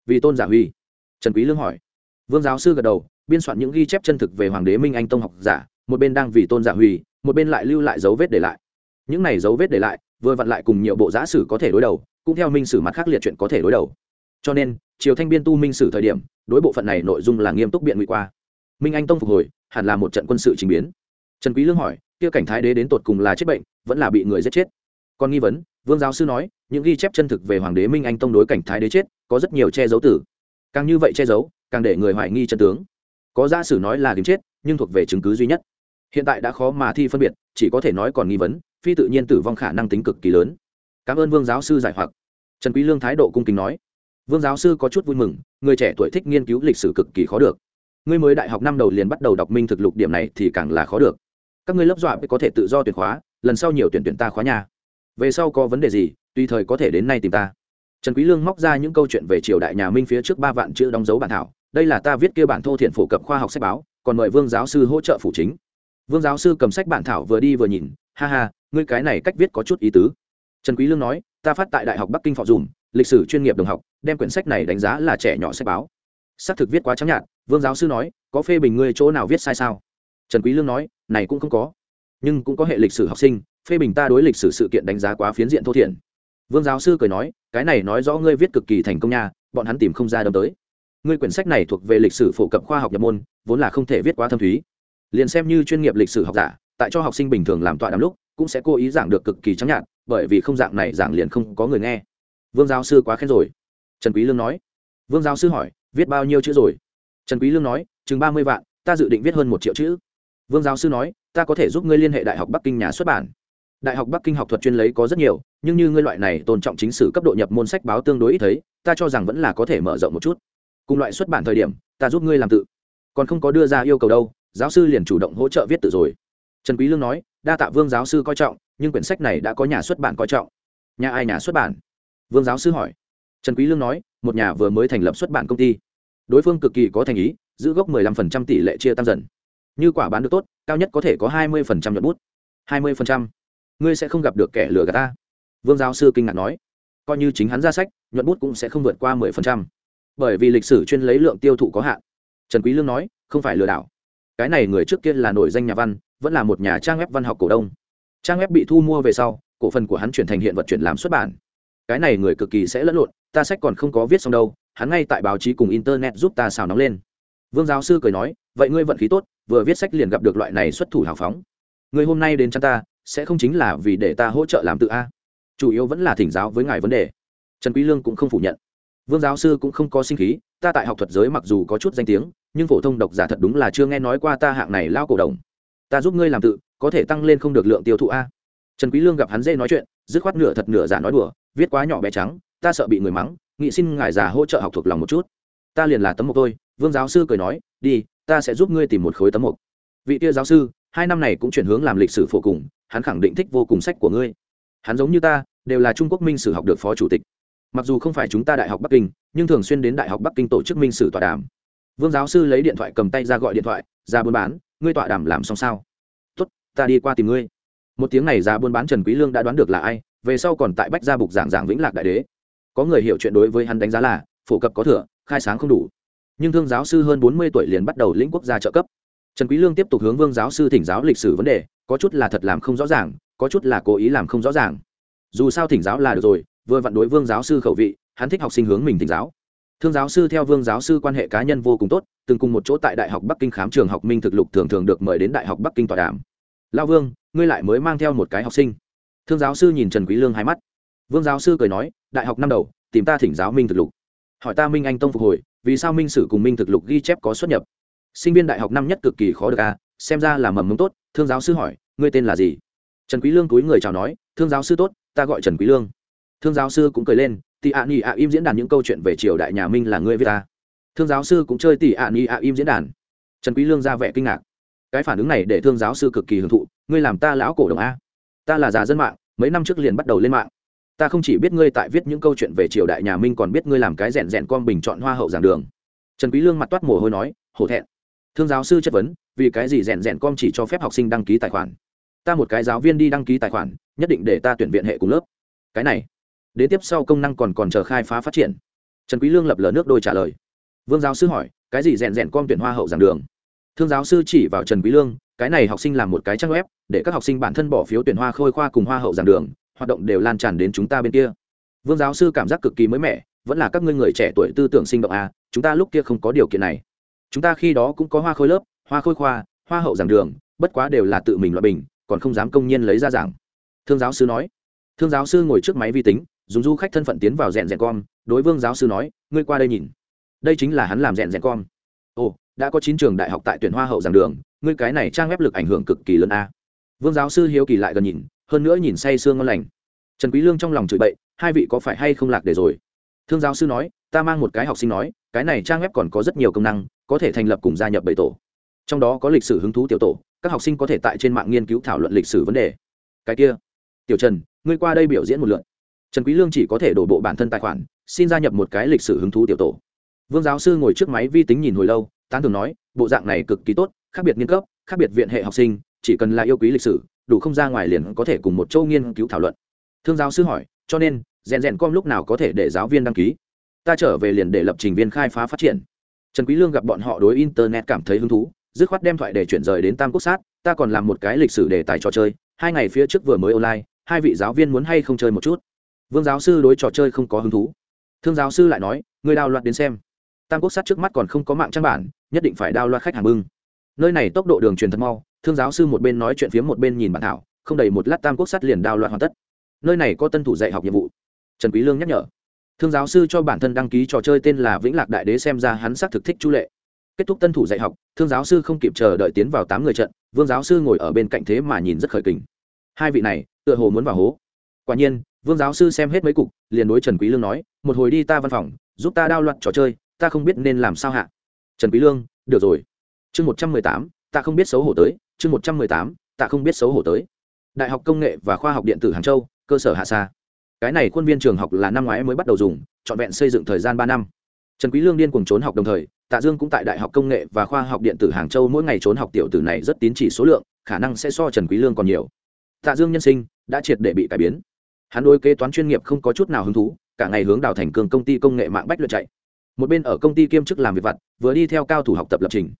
Speaker 1: Vì tôn giả huy? Trần quý lương hỏi. Vương giáo sư gật đầu, biên soạn những ghi chép chân thực về hoàng đế minh anh tông học giả, một bên đang vì tôn giả huy, một bên lại lưu lại dấu vết để lại. Những này dấu vết để lại vừa vặn lại cùng nhiều bộ giã sử có thể đối đầu, cũng theo minh sử mặt khác liệt chuyện có thể đối đầu. Cho nên, triều thanh biên tu minh sử thời điểm, đối bộ phận này nội dung là nghiêm túc biện ngụy qua. Minh anh tông phục hồi, hẳn là một trận quân sự trình biến. Trần quý lương hỏi, kia cảnh thái đế đến tột cùng là chết bệnh, vẫn là bị người giết chết? Còn nghi vấn, vương giáo sư nói, những ghi chép chân thực về hoàng đế minh anh tông đối cảnh thái đế chết, có rất nhiều che giấu tử càng như vậy che giấu, càng để người hoài nghi chân tướng. Có giả sử nói là kiếm chết, nhưng thuộc về chứng cứ duy nhất. Hiện tại đã khó mà thi phân biệt, chỉ có thể nói còn nghi vấn phi tự nhiên tử vong khả năng tính cực kỳ lớn. Cảm ơn vương giáo sư giải hoặc. Trần quý lương thái độ cung kính nói. Vương giáo sư có chút vui mừng, người trẻ tuổi thích nghiên cứu lịch sử cực kỳ khó được. Ngươi mới đại học năm đầu liền bắt đầu đọc minh thực lục điểm này thì càng là khó được. Các ngươi lớp dọa có thể tự do tuyển khóa, lần sau nhiều tuyển tuyển ta khóa nhà về sau có vấn đề gì, tùy thời có thể đến nay tìm ta. Trần quý lương móc ra những câu chuyện về triều đại nhà minh phía trước ba vạn chữ đóng dấu bản thảo. Đây là ta viết kia bản thô thiện phổ cập khoa học sách báo, còn mời vương giáo sư hỗ trợ phụ chính. Vương giáo sư cầm sách bản thảo vừa đi vừa nhìn, ha ha ngươi cái này cách viết có chút ý tứ. Trần quý lương nói, ta phát tại đại học bắc kinh phò dùm, lịch sử chuyên nghiệp đồng học, đem quyển sách này đánh giá là trẻ nhỏ sách báo. Xác thực viết quá trắng nhạt, vương giáo sư nói, có phê bình ngươi chỗ nào viết sai sao? Trần quý lương nói, này cũng không có. Nhưng cũng có hệ lịch sử học sinh, phê bình ta đối lịch sử sự kiện đánh giá quá phiến diện thô thiển. Vương giáo sư cười nói, cái này nói rõ ngươi viết cực kỳ thành công nha, bọn hắn tìm không ra đâm tới. Ngươi quyển sách này thuộc về lịch sử phổ cập khoa học nhập môn, vốn là không thể viết quá thâm thúy. Liền xem như chuyên nghiệp lịch sử học giả, tại cho học sinh bình thường làm tọa đàm lúc cũng sẽ cố ý giảng được cực kỳ trắng nhạt, bởi vì không dạng này giảng liền không có người nghe. Vương giáo sư quá khen rồi. Trần quý lương nói. Vương giáo sư hỏi, viết bao nhiêu chữ rồi? Trần quý lương nói, chừng ba mươi vạn, ta dự định viết hơn một triệu chữ. Vương giáo sư nói, ta có thể giúp ngươi liên hệ đại học bắc kinh nhà xuất bản. Đại học bắc kinh học thuật chuyên lấy có rất nhiều, nhưng như ngươi loại này tôn trọng chính sử cấp độ nhập môn sách báo tương đối ít thấy, ta cho rằng vẫn là có thể mở rộng một chút. Cùng loại xuất bản thời điểm, ta giúp ngươi làm tự. Còn không có đưa ra yêu cầu đâu, giáo sư liền chủ động hỗ trợ viết tự rồi. Trần quý lương nói đa tạ vương giáo sư coi trọng, nhưng quyển sách này đã có nhà xuất bản coi trọng. Nhà ai nhà xuất bản? Vương giáo sư hỏi. Trần quý lương nói, một nhà vừa mới thành lập xuất bản công ty. Đối phương cực kỳ có thành ý, giữ gốc 15% tỷ lệ chia tăng dần. Như quả bán được tốt, cao nhất có thể có 20% nhuận bút. 20%. ngươi sẽ không gặp được kẻ lừa gạt ta. Vương giáo sư kinh ngạc nói. Coi như chính hắn ra sách, nhuận bút cũng sẽ không vượt qua 10%. bởi vì lịch sử chuyên lấy lượng tiêu thụ có hạn. Trần quý lương nói, không phải lừa đảo. Cái này người trước kia là nổi danh nhà văn vẫn là một nhà trang web văn học cổ đông. Trang web bị thu mua về sau, cổ phần của hắn chuyển thành hiện vật chuyển làm xuất bản. Cái này người cực kỳ sẽ lẫn lộn, ta sách còn không có viết xong đâu, hắn ngay tại báo chí cùng internet giúp ta xào nóng lên. Vương giáo sư cười nói, vậy ngươi vận khí tốt, vừa viết sách liền gặp được loại này xuất thủ hào phóng. Người hôm nay đến chăn ta, sẽ không chính là vì để ta hỗ trợ làm tự a. Chủ yếu vẫn là thỉnh giáo với ngài vấn đề. Trần quý lương cũng không phủ nhận. Vương giáo sư cũng không có sinh khí, ta tại học thuật giới mặc dù có chút danh tiếng, nhưng phổ thông độc giả thật đúng là chưa nghe nói qua ta hạng này lao cổ đồng ta giúp ngươi làm tự, có thể tăng lên không được lượng tiêu thụ a. Trần quý lương gặp hắn dễ nói chuyện, dứt khoát nửa thật nửa giả nói đùa, viết quá nhỏ bé trắng, ta sợ bị người mắng, nghị xin ngài già hỗ trợ học thuộc lòng một chút. Ta liền là tấm mộc thôi, vương giáo sư cười nói, đi, ta sẽ giúp ngươi tìm một khối tấm mộc. Vị kia giáo sư, hai năm này cũng chuyển hướng làm lịch sử phổ cùng, hắn khẳng định thích vô cùng sách của ngươi. Hắn giống như ta, đều là trung quốc minh sử học được phó chủ tịch. Mặc dù không phải chúng ta đại học bắc kinh, nhưng thường xuyên đến đại học bắc kinh tổ chức minh sử tọa đàm vương giáo sư lấy điện thoại cầm tay ra gọi điện thoại, ra buôn bán, ngươi tọa đàm làm xong sao? Tốt, ta đi qua tìm ngươi. Một tiếng này, ra buôn bán trần quý lương đã đoán được là ai, về sau còn tại bách gia bục giảng giảng vĩnh lạc đại đế. Có người hiểu chuyện đối với hắn đánh giá là, phổ cập có thừa, khai sáng không đủ. Nhưng thương giáo sư hơn bốn mươi tuổi liền bắt đầu lĩnh quốc gia trợ cấp. Trần quý lương tiếp tục hướng vương giáo sư thỉnh giáo lịch sử vấn đề, có chút là thật làm không rõ ràng, có chút là cố ý làm không rõ ràng. Dù sao thỉnh giáo là được rồi, vừa vặn đối vương giáo sư khẩu vị, hắn thích học sinh hướng mình thỉnh giáo thương giáo sư theo vương giáo sư quan hệ cá nhân vô cùng tốt, từng cùng một chỗ tại đại học bắc kinh khám trường học minh thực lục thường thường được mời đến đại học bắc kinh tọa đàm. Lao vương, ngươi lại mới mang theo một cái học sinh. Thương giáo sư nhìn trần quý lương hai mắt. Vương giáo sư cười nói, đại học năm đầu, tìm ta thỉnh giáo minh thực lục. Hỏi ta minh anh tông phục hồi, vì sao minh sử cùng minh thực lục ghi chép có xuất nhập? Sinh viên đại học năm nhất cực kỳ khó được à xem ra là mầm mống tốt. Thương giáo sư hỏi, ngươi tên là gì? Trần quý lương cúi người chào nói, thương giáo sư tốt, ta gọi trần quý lương. Thương giáo sư cũng cười lên tỷ ạ ni ạ im diễn đàn những câu chuyện về triều đại nhà minh là ngươi viết ta. Thương giáo sư cũng chơi tỷ ạ ni ạ im diễn đàn. Trần quý lương ra vẻ kinh ngạc. Cái phản ứng này để thương giáo sư cực kỳ hưởng thụ, ngươi làm ta lão cổ đồng a. Ta là già dân mạng, mấy năm trước liền bắt đầu lên mạng. Ta không chỉ biết ngươi tại viết những câu chuyện về triều đại nhà minh còn biết ngươi làm cái rèn rèn con bình chọn hoa hậu giảng đường. Trần quý lương mặt toát mồ hôi nói, hổ thẹn. Thương giáo sư chất vấn, vì cái gì rèn rèn con chỉ cho phép học sinh đăng ký tài khoản? Ta một cái giáo viên đi đăng ký tài khoản, nhất định để ta tuyển viện hệ cùng lớp. Cái này đến tiếp sau công năng còn còn chờ khai phá phát triển. Trần quý lương lập lờ nước đôi trả lời. Vương giáo sư hỏi, cái gì rèn rèn con tuyển hoa hậu giảng đường? Thương giáo sư chỉ vào trần quý lương, cái này học sinh làm một cái trang web, để các học sinh bản thân bỏ phiếu tuyển hoa khôi khoa cùng hoa hậu giảng đường, hoạt động đều lan tràn đến chúng ta bên kia. Vương giáo sư cảm giác cực kỳ mới mẻ, vẫn là các ngươi người trẻ tuổi tư tưởng sinh động à chúng ta lúc kia không có điều kiện này. Chúng ta khi đó cũng có hoa khôi lớp, hoa khôi khoa, hoa hậu giảng đường, bất quá đều là tự mình loại bình, còn không dám công nhiên lấy ra giảng. Thương giáo sư nói. Thương giáo sư ngồi trước máy vi tính dùng du khách thân phận tiến vào rèn rèn com, đối vương giáo sư nói, ngươi qua đây nhìn. Đây chính là hắn làm rèn rèn com. Ồ, đã có chín trường đại học tại tuyển hoa hậu giảng đường, ngươi cái này trang web lực ảnh hưởng cực kỳ lớn a. Vương giáo sư hiếu kỳ lại gần nhìn, hơn nữa nhìn say sương ngon lành. Trần quý lương trong lòng chửi bậy, hai vị có phải hay không lạc để rồi? Thương giáo sư nói, ta mang một cái học sinh nói, cái này trang web còn có rất nhiều công năng, có thể thành lập cùng gia nhập bảy tổ. Trong đó có lịch sử hứng thú tiểu tổ, các học sinh có thể tại trên mạng nghiên cứu thảo luận lịch sử vấn đề. Cái kia, tiểu trần, ngươi qua đây biểu diễn một lượt trần quý lương chỉ có thể đổ bộ bản thân tài khoản, xin gia nhập một cái lịch sử hứng thú tiểu tổ. Vương giáo sư ngồi trước máy vi tính nhìn hồi lâu, tán thường nói, bộ dạng này cực kỳ tốt, khác biệt nghiên cấp, khác biệt viện hệ học sinh, chỉ cần là yêu quý lịch sử, đủ không ra ngoài liền có thể cùng một châu nghiên cứu thảo luận. Thương giáo sư hỏi, cho nên, rèn rèn com lúc nào có thể để giáo viên đăng ký? Ta trở về liền để lập trình viên khai phá phát triển. Trần quý lương gặp bọn họ đối internet cảm thấy hứng thú, dứt khoát đem thoại để chuyển rời đến tam quốc sát, ta còn làm một cái lịch sử đề tài trò chơi, hai ngày phía trước vừa mới online, hai vị giáo viên muốn hay không chơi một chút? Vương giáo sư đối trò chơi không có hứng thú. Thương giáo sư lại nói người đào loạt đến xem. Tam quốc sát trước mắt còn không có mạng trang bản, nhất định phải đào loạt khách hàng bưng. Nơi này tốc độ đường truyền thật mau, thương giáo sư một bên nói chuyện phía một bên nhìn bản thảo, không đầy một lát tam quốc sát liền đào loạt hoàn tất. Nơi này có tân thủ dạy học nhiệm vụ. Trần quý lương nhắc nhở. Thương giáo sư cho bản thân đăng ký trò chơi tên là vĩnh lạc đại đế xem ra hắn xác thực thích chu lệ. Kết thúc tân thủ dạy học, thương giáo sư không kịp chờ đợi tiến vào tám người trận, vương giáo sư ngồi ở bên cạnh thế mà nhìn rất khởi kình. Hai vị này, tựa hồ muốn vào hố. Quả nhiên vương giáo sư xem hết mấy cục, liền đối trần quý lương nói, một hồi đi ta văn phòng, giúp ta đao loạn trò chơi, ta không biết nên làm sao hạ. Trần quý lương, được rồi. Chương một trăm mười tám, ta không biết xấu hổ tới. Chương một trăm mười tám, ta không biết xấu hổ tới. Đại học công nghệ và khoa học điện tử hàng châu, cơ sở hạ Sa. cái này khuôn viên trường học là năm ngoái mới bắt đầu dùng, trọn vẹn xây dựng thời gian ba năm. Trần quý lương điên cuồng trốn học đồng thời, tạ dương cũng tại đại học công nghệ và khoa học điện tử hàng châu mỗi ngày trốn học tiểu tử này rất tín chỉ số lượng, khả năng sẽ so trần quý lương còn nhiều. Tạ dương nhân sinh, đã triệt để bị cải biến hắn đối kế toán chuyên nghiệp không có chút nào hứng thú, cả ngày hướng đào thành cường công ty công nghệ mạng bách luyện chạy. Một bên ở công ty kiêm chức làm việc vặt, vừa đi theo cao thủ học tập lập trình.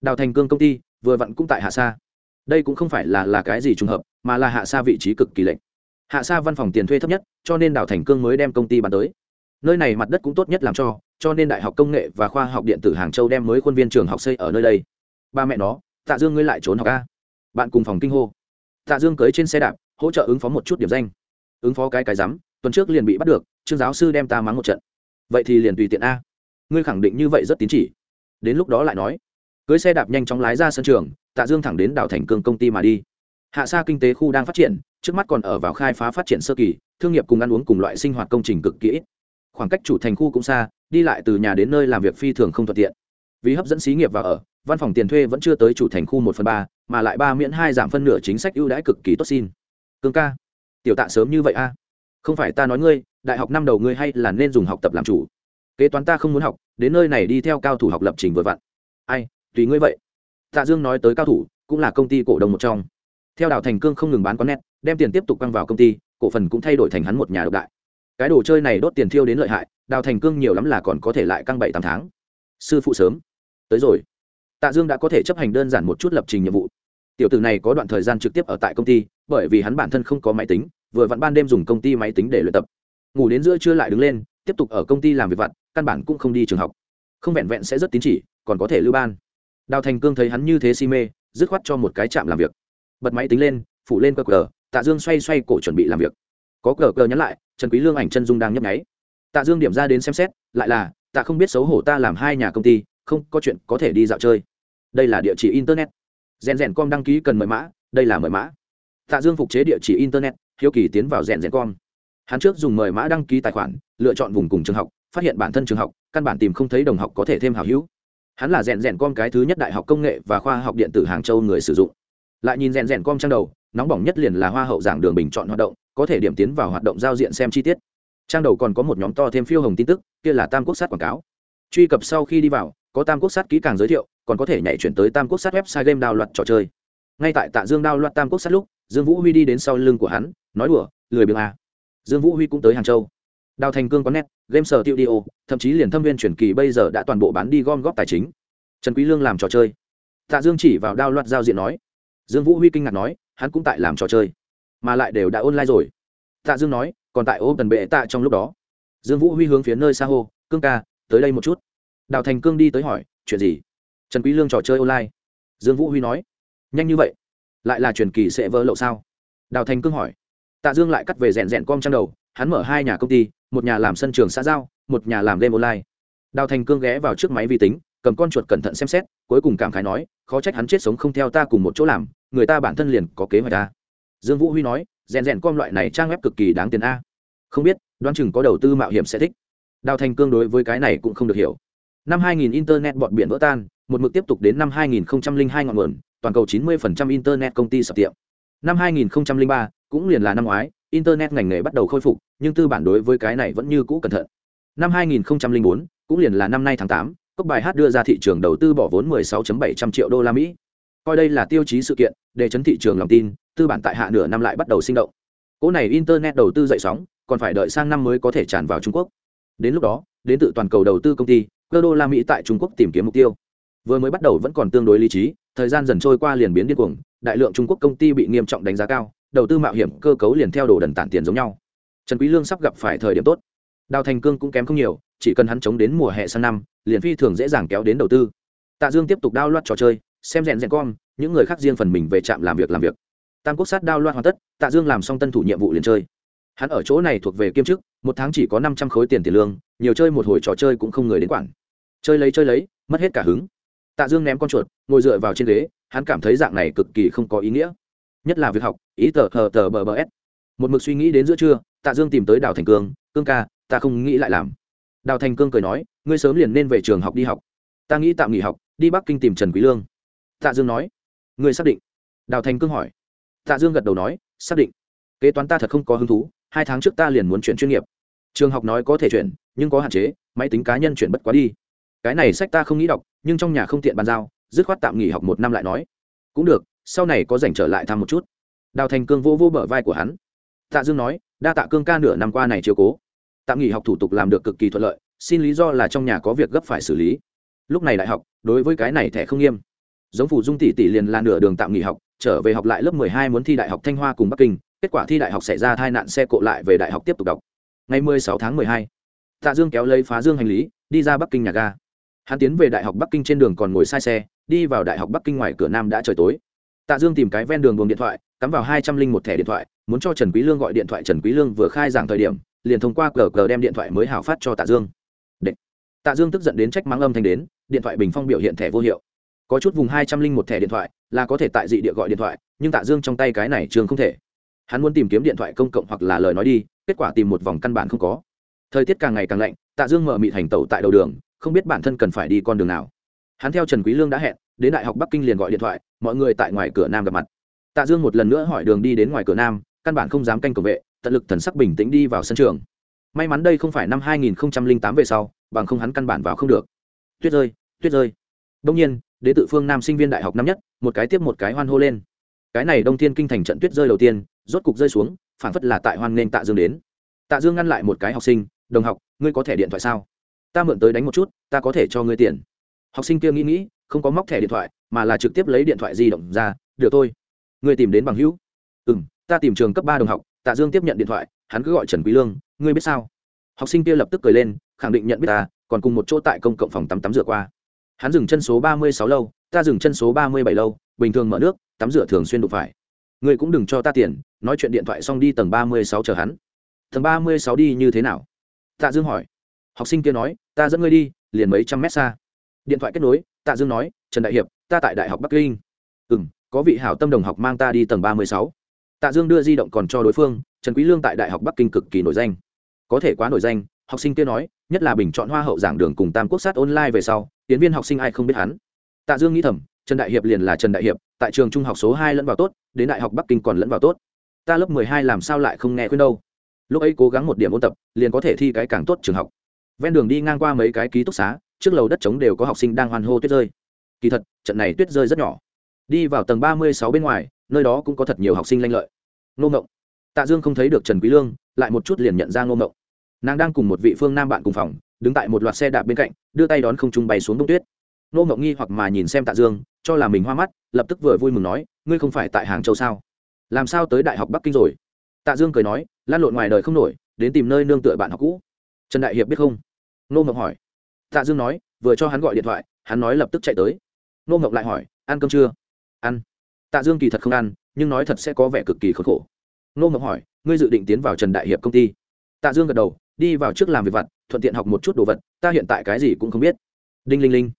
Speaker 1: Đào thành cương công ty, vừa vặn cũng tại hạ sa. Đây cũng không phải là là cái gì trùng hợp, mà là hạ sa vị trí cực kỳ lệnh hạ sa văn phòng tiền thuê thấp nhất, cho nên đào thành cương mới đem công ty bán tới. Nơi này mặt đất cũng tốt nhất làm cho cho nên đại học công nghệ và khoa học điện tử hàng châu đem mới khuôn viên trường học xây ở nơi đây. Ba mẹ nó, tạ dương ngươi lại trốn học a. Bạn cùng phòng kinh hô. Tạ dương cưới trên xe đạp, hỗ trợ ứng phó một chút điểm danh ứng phó cái cái rắm, tuần trước liền bị bắt được, trương giáo sư đem ta mắng một trận. Vậy thì liền tùy tiện a. Ngươi khẳng định như vậy rất tín chỉ. Đến lúc đó lại nói. Cưới xe đạp nhanh chóng lái ra sân trường, tạ dương thẳng đến đảo thành cương công ty mà đi. Hạ xa kinh tế khu đang phát triển, trước mắt còn ở vào khai phá phát triển sơ kỳ, thương nghiệp cùng ăn uống cùng loại sinh hoạt công trình cực kỹ khoảng cách chủ thành khu cũng xa, đi lại từ nhà đến nơi làm việc phi thường không thuận tiện. Vì hấp dẫn xí nghiệp vào ở, văn phòng tiền thuê vẫn chưa tới chủ thành khu một phần ba, mà lại ba miễn hai giảm phân nửa chính sách ưu đãi cực kỳ tốt xin. Cương ca tiểu tạ sớm như vậy a. Không phải ta nói ngươi, đại học năm đầu ngươi hay là nên dùng học tập làm chủ. Kế toán ta không muốn học, đến nơi này đi theo cao thủ học lập trình vừa vặn. Ai, tùy ngươi vậy. Tạ dương nói tới cao thủ, cũng là công ty cổ đông một trong. Theo đào thành cương không ngừng bán quán net, đem tiền tiếp tục quăng vào công ty, cổ phần cũng thay đổi thành hắn một nhà độc đại. Cái đồ chơi này đốt tiền thiêu đến lợi hại, đào thành cương nhiều lắm là còn có thể lại căng bảy tám tháng. Sư phụ sớm. Tới rồi. Tạ dương đã có thể chấp hành đơn giản một chút lập trình nhiệm vụ. Tiểu tử này có đoạn thời gian trực tiếp ở tại công ty bởi vì hắn bản thân không có máy tính, vừa vặn ban đêm dùng công ty máy tính để luyện tập. Ngủ đến giữa trưa lại đứng lên, tiếp tục ở công ty làm việc vặt, căn bản cũng không đi trường học. Không vẹn vẹn sẽ rất tín chỉ, còn có thể lưu ban. Đào thành cương thấy hắn như thế si mê, dứt khoát cho một cái chạm làm việc. Bật máy tính lên phủ lên cờ cờ, tạ dương xoay xoay cổ chuẩn bị làm việc. Có cờ cờ nhắn lại, trần quý lương ảnh chân dung đang nhấp nháy. Tạ dương điểm ra đến xem xét, lại là, tạ không biết xấu hổ ta làm hai nhà công ty, không có chuyện có thể đi dạo chơi. Đây là địa chỉ internet. Rèn rèn com đăng ký cần mời mã, đây là mời mã tạ dương phục chế địa chỉ internet, hiếu kỳ tiến vào rèn rèn com. Hắn trước dùng mời mã đăng ký tài khoản, lựa chọn vùng cùng trường học, phát hiện bản thân trường học, căn bản tìm không thấy đồng học có thể thêm hảo hữu. Hắn là rèn rèn com cái thứ nhất đại học công nghệ và khoa học điện tử hàng châu người sử dụng. Lại nhìn rèn rèn com trang đầu, nóng bỏng nhất liền là hoa hậu giảng đường bình chọn hoạt động, có thể điểm tiến vào hoạt động giao diện xem chi tiết. Trang đầu còn có một nhóm to thêm phiêu hồng tin tức, kia là tam quốc sát quảng cáo. Truy cập sau khi đi vào, có tam quốc sát kỹ càng giới thiệu, còn có thể nhảy chuyển tới tam quốc sát website game đào loạt trò chơi ngay tại tạ dương đao loạt tam quốc sát lúc dương vũ huy đi đến sau lưng của hắn nói đùa lười biếng à. dương vũ huy cũng tới hàng châu. Đào thành cương có nét, game sở tiêu dio thậm chí liền thâm viên chuyển kỳ bây giờ đã toàn bộ bán đi gom góp tài chính. Trần quý lương làm trò chơi. Tạ dương chỉ vào đao loạt giao diện nói. Dương vũ huy kinh ngạc nói hắn cũng tại làm trò chơi mà lại đều đã online rồi. Tạ dương nói còn tại ô tần bệ tạ trong lúc đó. Dương vũ huy hướng phía nơi xa hô cương ca tới đây một chút. Đào thành cương đi tới hỏi chuyện gì? Trần quý lương trò chơi online. Dương vũ huy nói nhanh như vậy? Lại là truyền kỳ sẽ vỡ lậu sao? Đào thành cương hỏi. Tạ dương lại cắt về rèn rèn com trang đầu, hắn mở hai nhà công ty, một nhà làm sân trường xã giao, một nhà làm game online. Đào thành cương ghé vào trước máy vi tính, cầm con chuột cẩn thận xem xét, cuối cùng cảm khái nói, khó trách hắn chết sống không theo ta cùng một chỗ làm, người ta bản thân liền có kế hoạch ta dương vũ huy nói, rèn rèn com loại này trang web cực kỳ đáng tiền a. Không biết, đoán chừng có đầu tư mạo hiểm sẽ thích. Đào thành cương đối với cái này cũng không được hiểu. Năm 2000 internet bọt biển vỡ tan, một mực tiếp tục đến năm 2002 ngọn nguồn toàn cầu 90% internet công ty sập tiệm. Năm 2003 cũng liền là năm ngoái internet ngành nghề bắt đầu khôi phục nhưng tư bản đối với cái này vẫn như cũ cẩn thận. Năm 2004 cũng liền là năm nay tháng 8, cốc bài hát đưa ra thị trường đầu tư bỏ vốn 16.700 triệu đô la mỹ. Coi đây là tiêu chí sự kiện để chấn thị trường lòng tin tư bản tại hạ nửa năm lại bắt đầu sinh động. Cố này internet đầu tư dậy sóng còn phải đợi sang năm mới có thể tràn vào trung quốc. Đến lúc đó đến từ toàn cầu đầu tư công ty cơ đô la mỹ tại trung quốc tìm kiếm mục tiêu. Vừa mới bắt đầu vẫn còn tương đối lý trí thời gian dần trôi qua liền biến điên cuồng, đại lượng trung quốc công ty bị nghiêm trọng đánh giá cao, đầu tư mạo hiểm, cơ cấu liền theo đồ đần tản tiền giống nhau. Trần quý lương sắp gặp phải thời điểm tốt. Đào thành cương cũng kém không nhiều, chỉ cần hắn chống đến mùa hè sang năm, liền phi thường dễ dàng kéo đến đầu tư. Tạ dương tiếp tục đao loạt trò chơi, xem rèn rèn con, những người khác riêng phần mình về trạm làm việc làm việc. Tam quốc sát đao loạt hoàn tất, tạ dương làm xong tân thủ nhiệm vụ liền chơi. Hắn ở chỗ này thuộc về kiêm chức, một tháng chỉ có năm trăm khối tiền tiền lương, nhiều chơi một hồi trò chơi cũng không người đến quản. Chơi lấy chơi lấy, mất hết cả hứng tạ dương ném con chuột, ngồi dựa vào trên ghế, hắn cảm thấy dạng này cực kỳ không có ý nghĩa. Nhất là việc học, ý tờ hờ tờ bờ bờ s một mực suy nghĩ đến giữa trưa, tạ dương tìm tới đào thành cương cương ca, ta không nghĩ lại làm. Đào thành cương cười nói, ngươi sớm liền nên về trường học đi học. Ta nghĩ tạm nghỉ học, đi bắc kinh tìm trần quý lương. Tạ dương nói, ngươi xác định? Đào thành cương hỏi. Tạ dương gật đầu nói, xác định. Kế toán ta thật không có hứng thú, hai tháng trước ta liền muốn chuyển chuyên nghiệp. Trường học nói có thể chuyển, nhưng có hạn chế, máy tính cá nhân chuyển bất quá đi cái này sách ta không nghĩ đọc, nhưng trong nhà không tiện bàn giao, dứt khoát tạm nghỉ học một năm lại nói. Cũng được, sau này có dành trở lại thăm một chút. Đào thành cương vô vô bờ vai của hắn. Tạ dương nói, đa tạ cương ca nửa năm qua này chiều cố. Tạm nghỉ học thủ tục làm được cực kỳ thuận lợi, xin lý do là trong nhà có việc gấp phải xử lý. Lúc này đại học, đối với cái này thẻ không nghiêm. Giống phủ dung tỷ tỷ liền là nửa đường tạm nghỉ học, trở về học lại lớp mười hai muốn thi đại học thanh hoa cùng bắc kinh, kết quả thi đại học xảy ra tai nạn xe cộ lại về đại học tiếp tục đọc. Ngày mười sáu tháng mười hai, tạ dương kéo lấy phá dương hành lý, đi ra bắc kinh nhà ga hắn tiến về đại học bắc kinh trên đường còn ngồi sai xe, đi vào đại học bắc kinh ngoài cửa nam đã trời tối. Tạ dương tìm cái ven đường buồng điện thoại, cắm vào hai trăm linh một thẻ điện thoại, muốn cho trần quý lương gọi điện thoại. Trần quý lương vừa khai giảng thời điểm, liền thông qua cờ cờ đem điện thoại mới hào phát cho tạ dương. Địch. tạ dương tức giận đến trách mắng âm thanh đến, điện thoại bình phong biểu hiện thẻ vô hiệu. Có chút vùng hai trăm linh một thẻ điện thoại, là có thể tại dị địa gọi điện thoại, nhưng tạ dương trong tay cái này trường không thể. Hắn muốn tìm kiếm điện thoại công cộng hoặc là lời nói đi, kết quả tìm một vòng căn bản không có. Thời tiết càng ngày càng lạnh, tạ dương mở mịt thành tẩu tại đầu đường không biết bản thân cần phải đi con đường nào. Hắn theo trần quý lương đã hẹn, đến đại học bắc kinh liền gọi điện thoại, mọi người tại ngoài cửa nam gặp mặt. Tạ dương một lần nữa hỏi đường đi đến ngoài cửa nam, căn bản không dám canh cổng vệ, tận lực thần sắc bình tĩnh đi vào sân trường. May mắn đây không phải năm 2008 về sau, bằng không hắn căn bản vào không được. Tuyết rơi tuyết rơi. Đông nhiên đến tự phương nam sinh viên đại học năm nhất, một cái tiếp một cái hoan hô lên. Cái này đông thiên kinh thành trận tuyết rơi đầu tiên, rốt cục rơi xuống phản phất là tại hoan nên tạ dương đến. Tạ dương ngăn lại một cái học sinh, đồng học, ngươi có thẻ điện thoại sao? Ta mượn tới đánh một chút, ta có thể cho ngươi tiền. Học sinh kia nghĩ nghĩ, không có móc thẻ điện thoại, mà là trực tiếp lấy điện thoại di động ra, được thôi, ngươi tìm đến bằng hữu. Ừ m ta tìm trường cấp ba đồng học. Tạ dương tiếp nhận điện thoại, hắn cứ gọi trần quý lương, ngươi biết sao? Học sinh kia lập tức cười lên, khẳng định nhận biết ta, còn cùng một chỗ tại công cộng phòng tắm tắm rửa qua. Hắn dừng chân số ba mươi sáu lâu, ta dừng chân số ba mươi bảy lâu, bình thường mở nước, tắm rửa thường xuyên đụng phải. Ngươi cũng đừng cho ta tiền, nói chuyện điện thoại xong đi tầng ba mươi sáu chờ hắn. Tầng ba mươi sáu đi như thế nào? Tạ dương hỏi. Học sinh kia nói ta dẫn ngươi đi, liền mấy trăm mét xa. Điện thoại kết nối, tạ dương nói, trần đại hiệp, ta tại đại học bắc kinh. Ừ m có vị hảo tâm đồng học mang ta đi tầng ba mươi sáu. Tạ dương đưa di động còn cho đối phương, trần quý lương tại đại học bắc kinh cực kỳ nổi danh. Có thể quá nổi danh, học sinh kia nói, nhất là bình chọn hoa hậu giảng đường cùng tam quốc sát online về sau, tiến viên học sinh ai không biết hắn. Tạ dương nghĩ thầm, trần đại hiệp liền là trần đại hiệp, tại trường trung học số hai lẫn vào tốt, đến đại học bắc kinh còn lẫn vào tốt. Ta lớp mười hai làm sao lại không nghe khuyên đâu? Lúc ấy cố gắng một điểm ôn tập, liền có thể thi cái càng tốt trường học ven đường đi ngang qua mấy cái ký túc xá, trước lầu đất trống đều có học sinh đang hoan hô tuyết rơi. Kỳ thật, trận này tuyết rơi rất nhỏ. Đi vào tầng ba mươi sáu bên ngoài, nơi đó cũng có thật nhiều học sinh lanh lợi. Ngô ngộng. Tạ dương không thấy được trần quý lương, lại một chút liền nhận ra ngô ngộng. Nàng đang cùng một vị phương nam bạn cùng phòng, đứng tại một loạt xe đạp bên cạnh, đưa tay đón không trung bay xuống đông tuyết. Ngô ngộng nghi hoặc mà nhìn xem tạ dương, cho là mình hoa mắt, lập tức vừa vui mừng nói, ngươi không phải tại hàng châu sao? Làm sao tới đại học bắc kinh rồi? Tạ dương cười nói, lan lộn ngoài đời không nổi, đến tìm nơi nương tựa bạn học cũ trần đại hiệp biết không? Nô ngọc hỏi. Tạ dương nói, vừa cho hắn gọi điện thoại, hắn nói lập tức chạy tới. Nô ngọc lại hỏi, ăn cơm chưa? Ăn. Tạ dương kỳ thật không ăn, nhưng nói thật sẽ có vẻ cực kỳ khốn khổ. Nô ngọc hỏi, ngươi dự định tiến vào trần đại hiệp công ty? Tạ dương gật đầu, đi vào trước làm việc vặt, thuận tiện học một chút đồ vật, ta hiện tại cái gì cũng không biết. Đinh linh linh.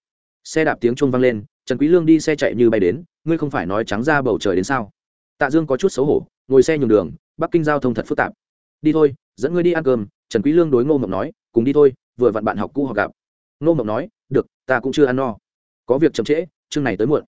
Speaker 1: Xe đạp tiếng chuông vang lên, trần quý lương đi xe chạy như bay đến, ngươi không phải nói trắng ra bầu trời đến sao? Tạ dương có chút xấu hổ, ngồi xe nhường đường, bắc kinh giao thông thật phức tạp. Đi thôi, dẫn ngươi đi ăn cơm trần quý lương đối ngô mộng nói, cùng đi thôi, vừa vặn bạn học cũ họ gặp. Ngô mộng nói, được, ta cũng chưa ăn no. Có việc chậm trễ, chương này tới muộn.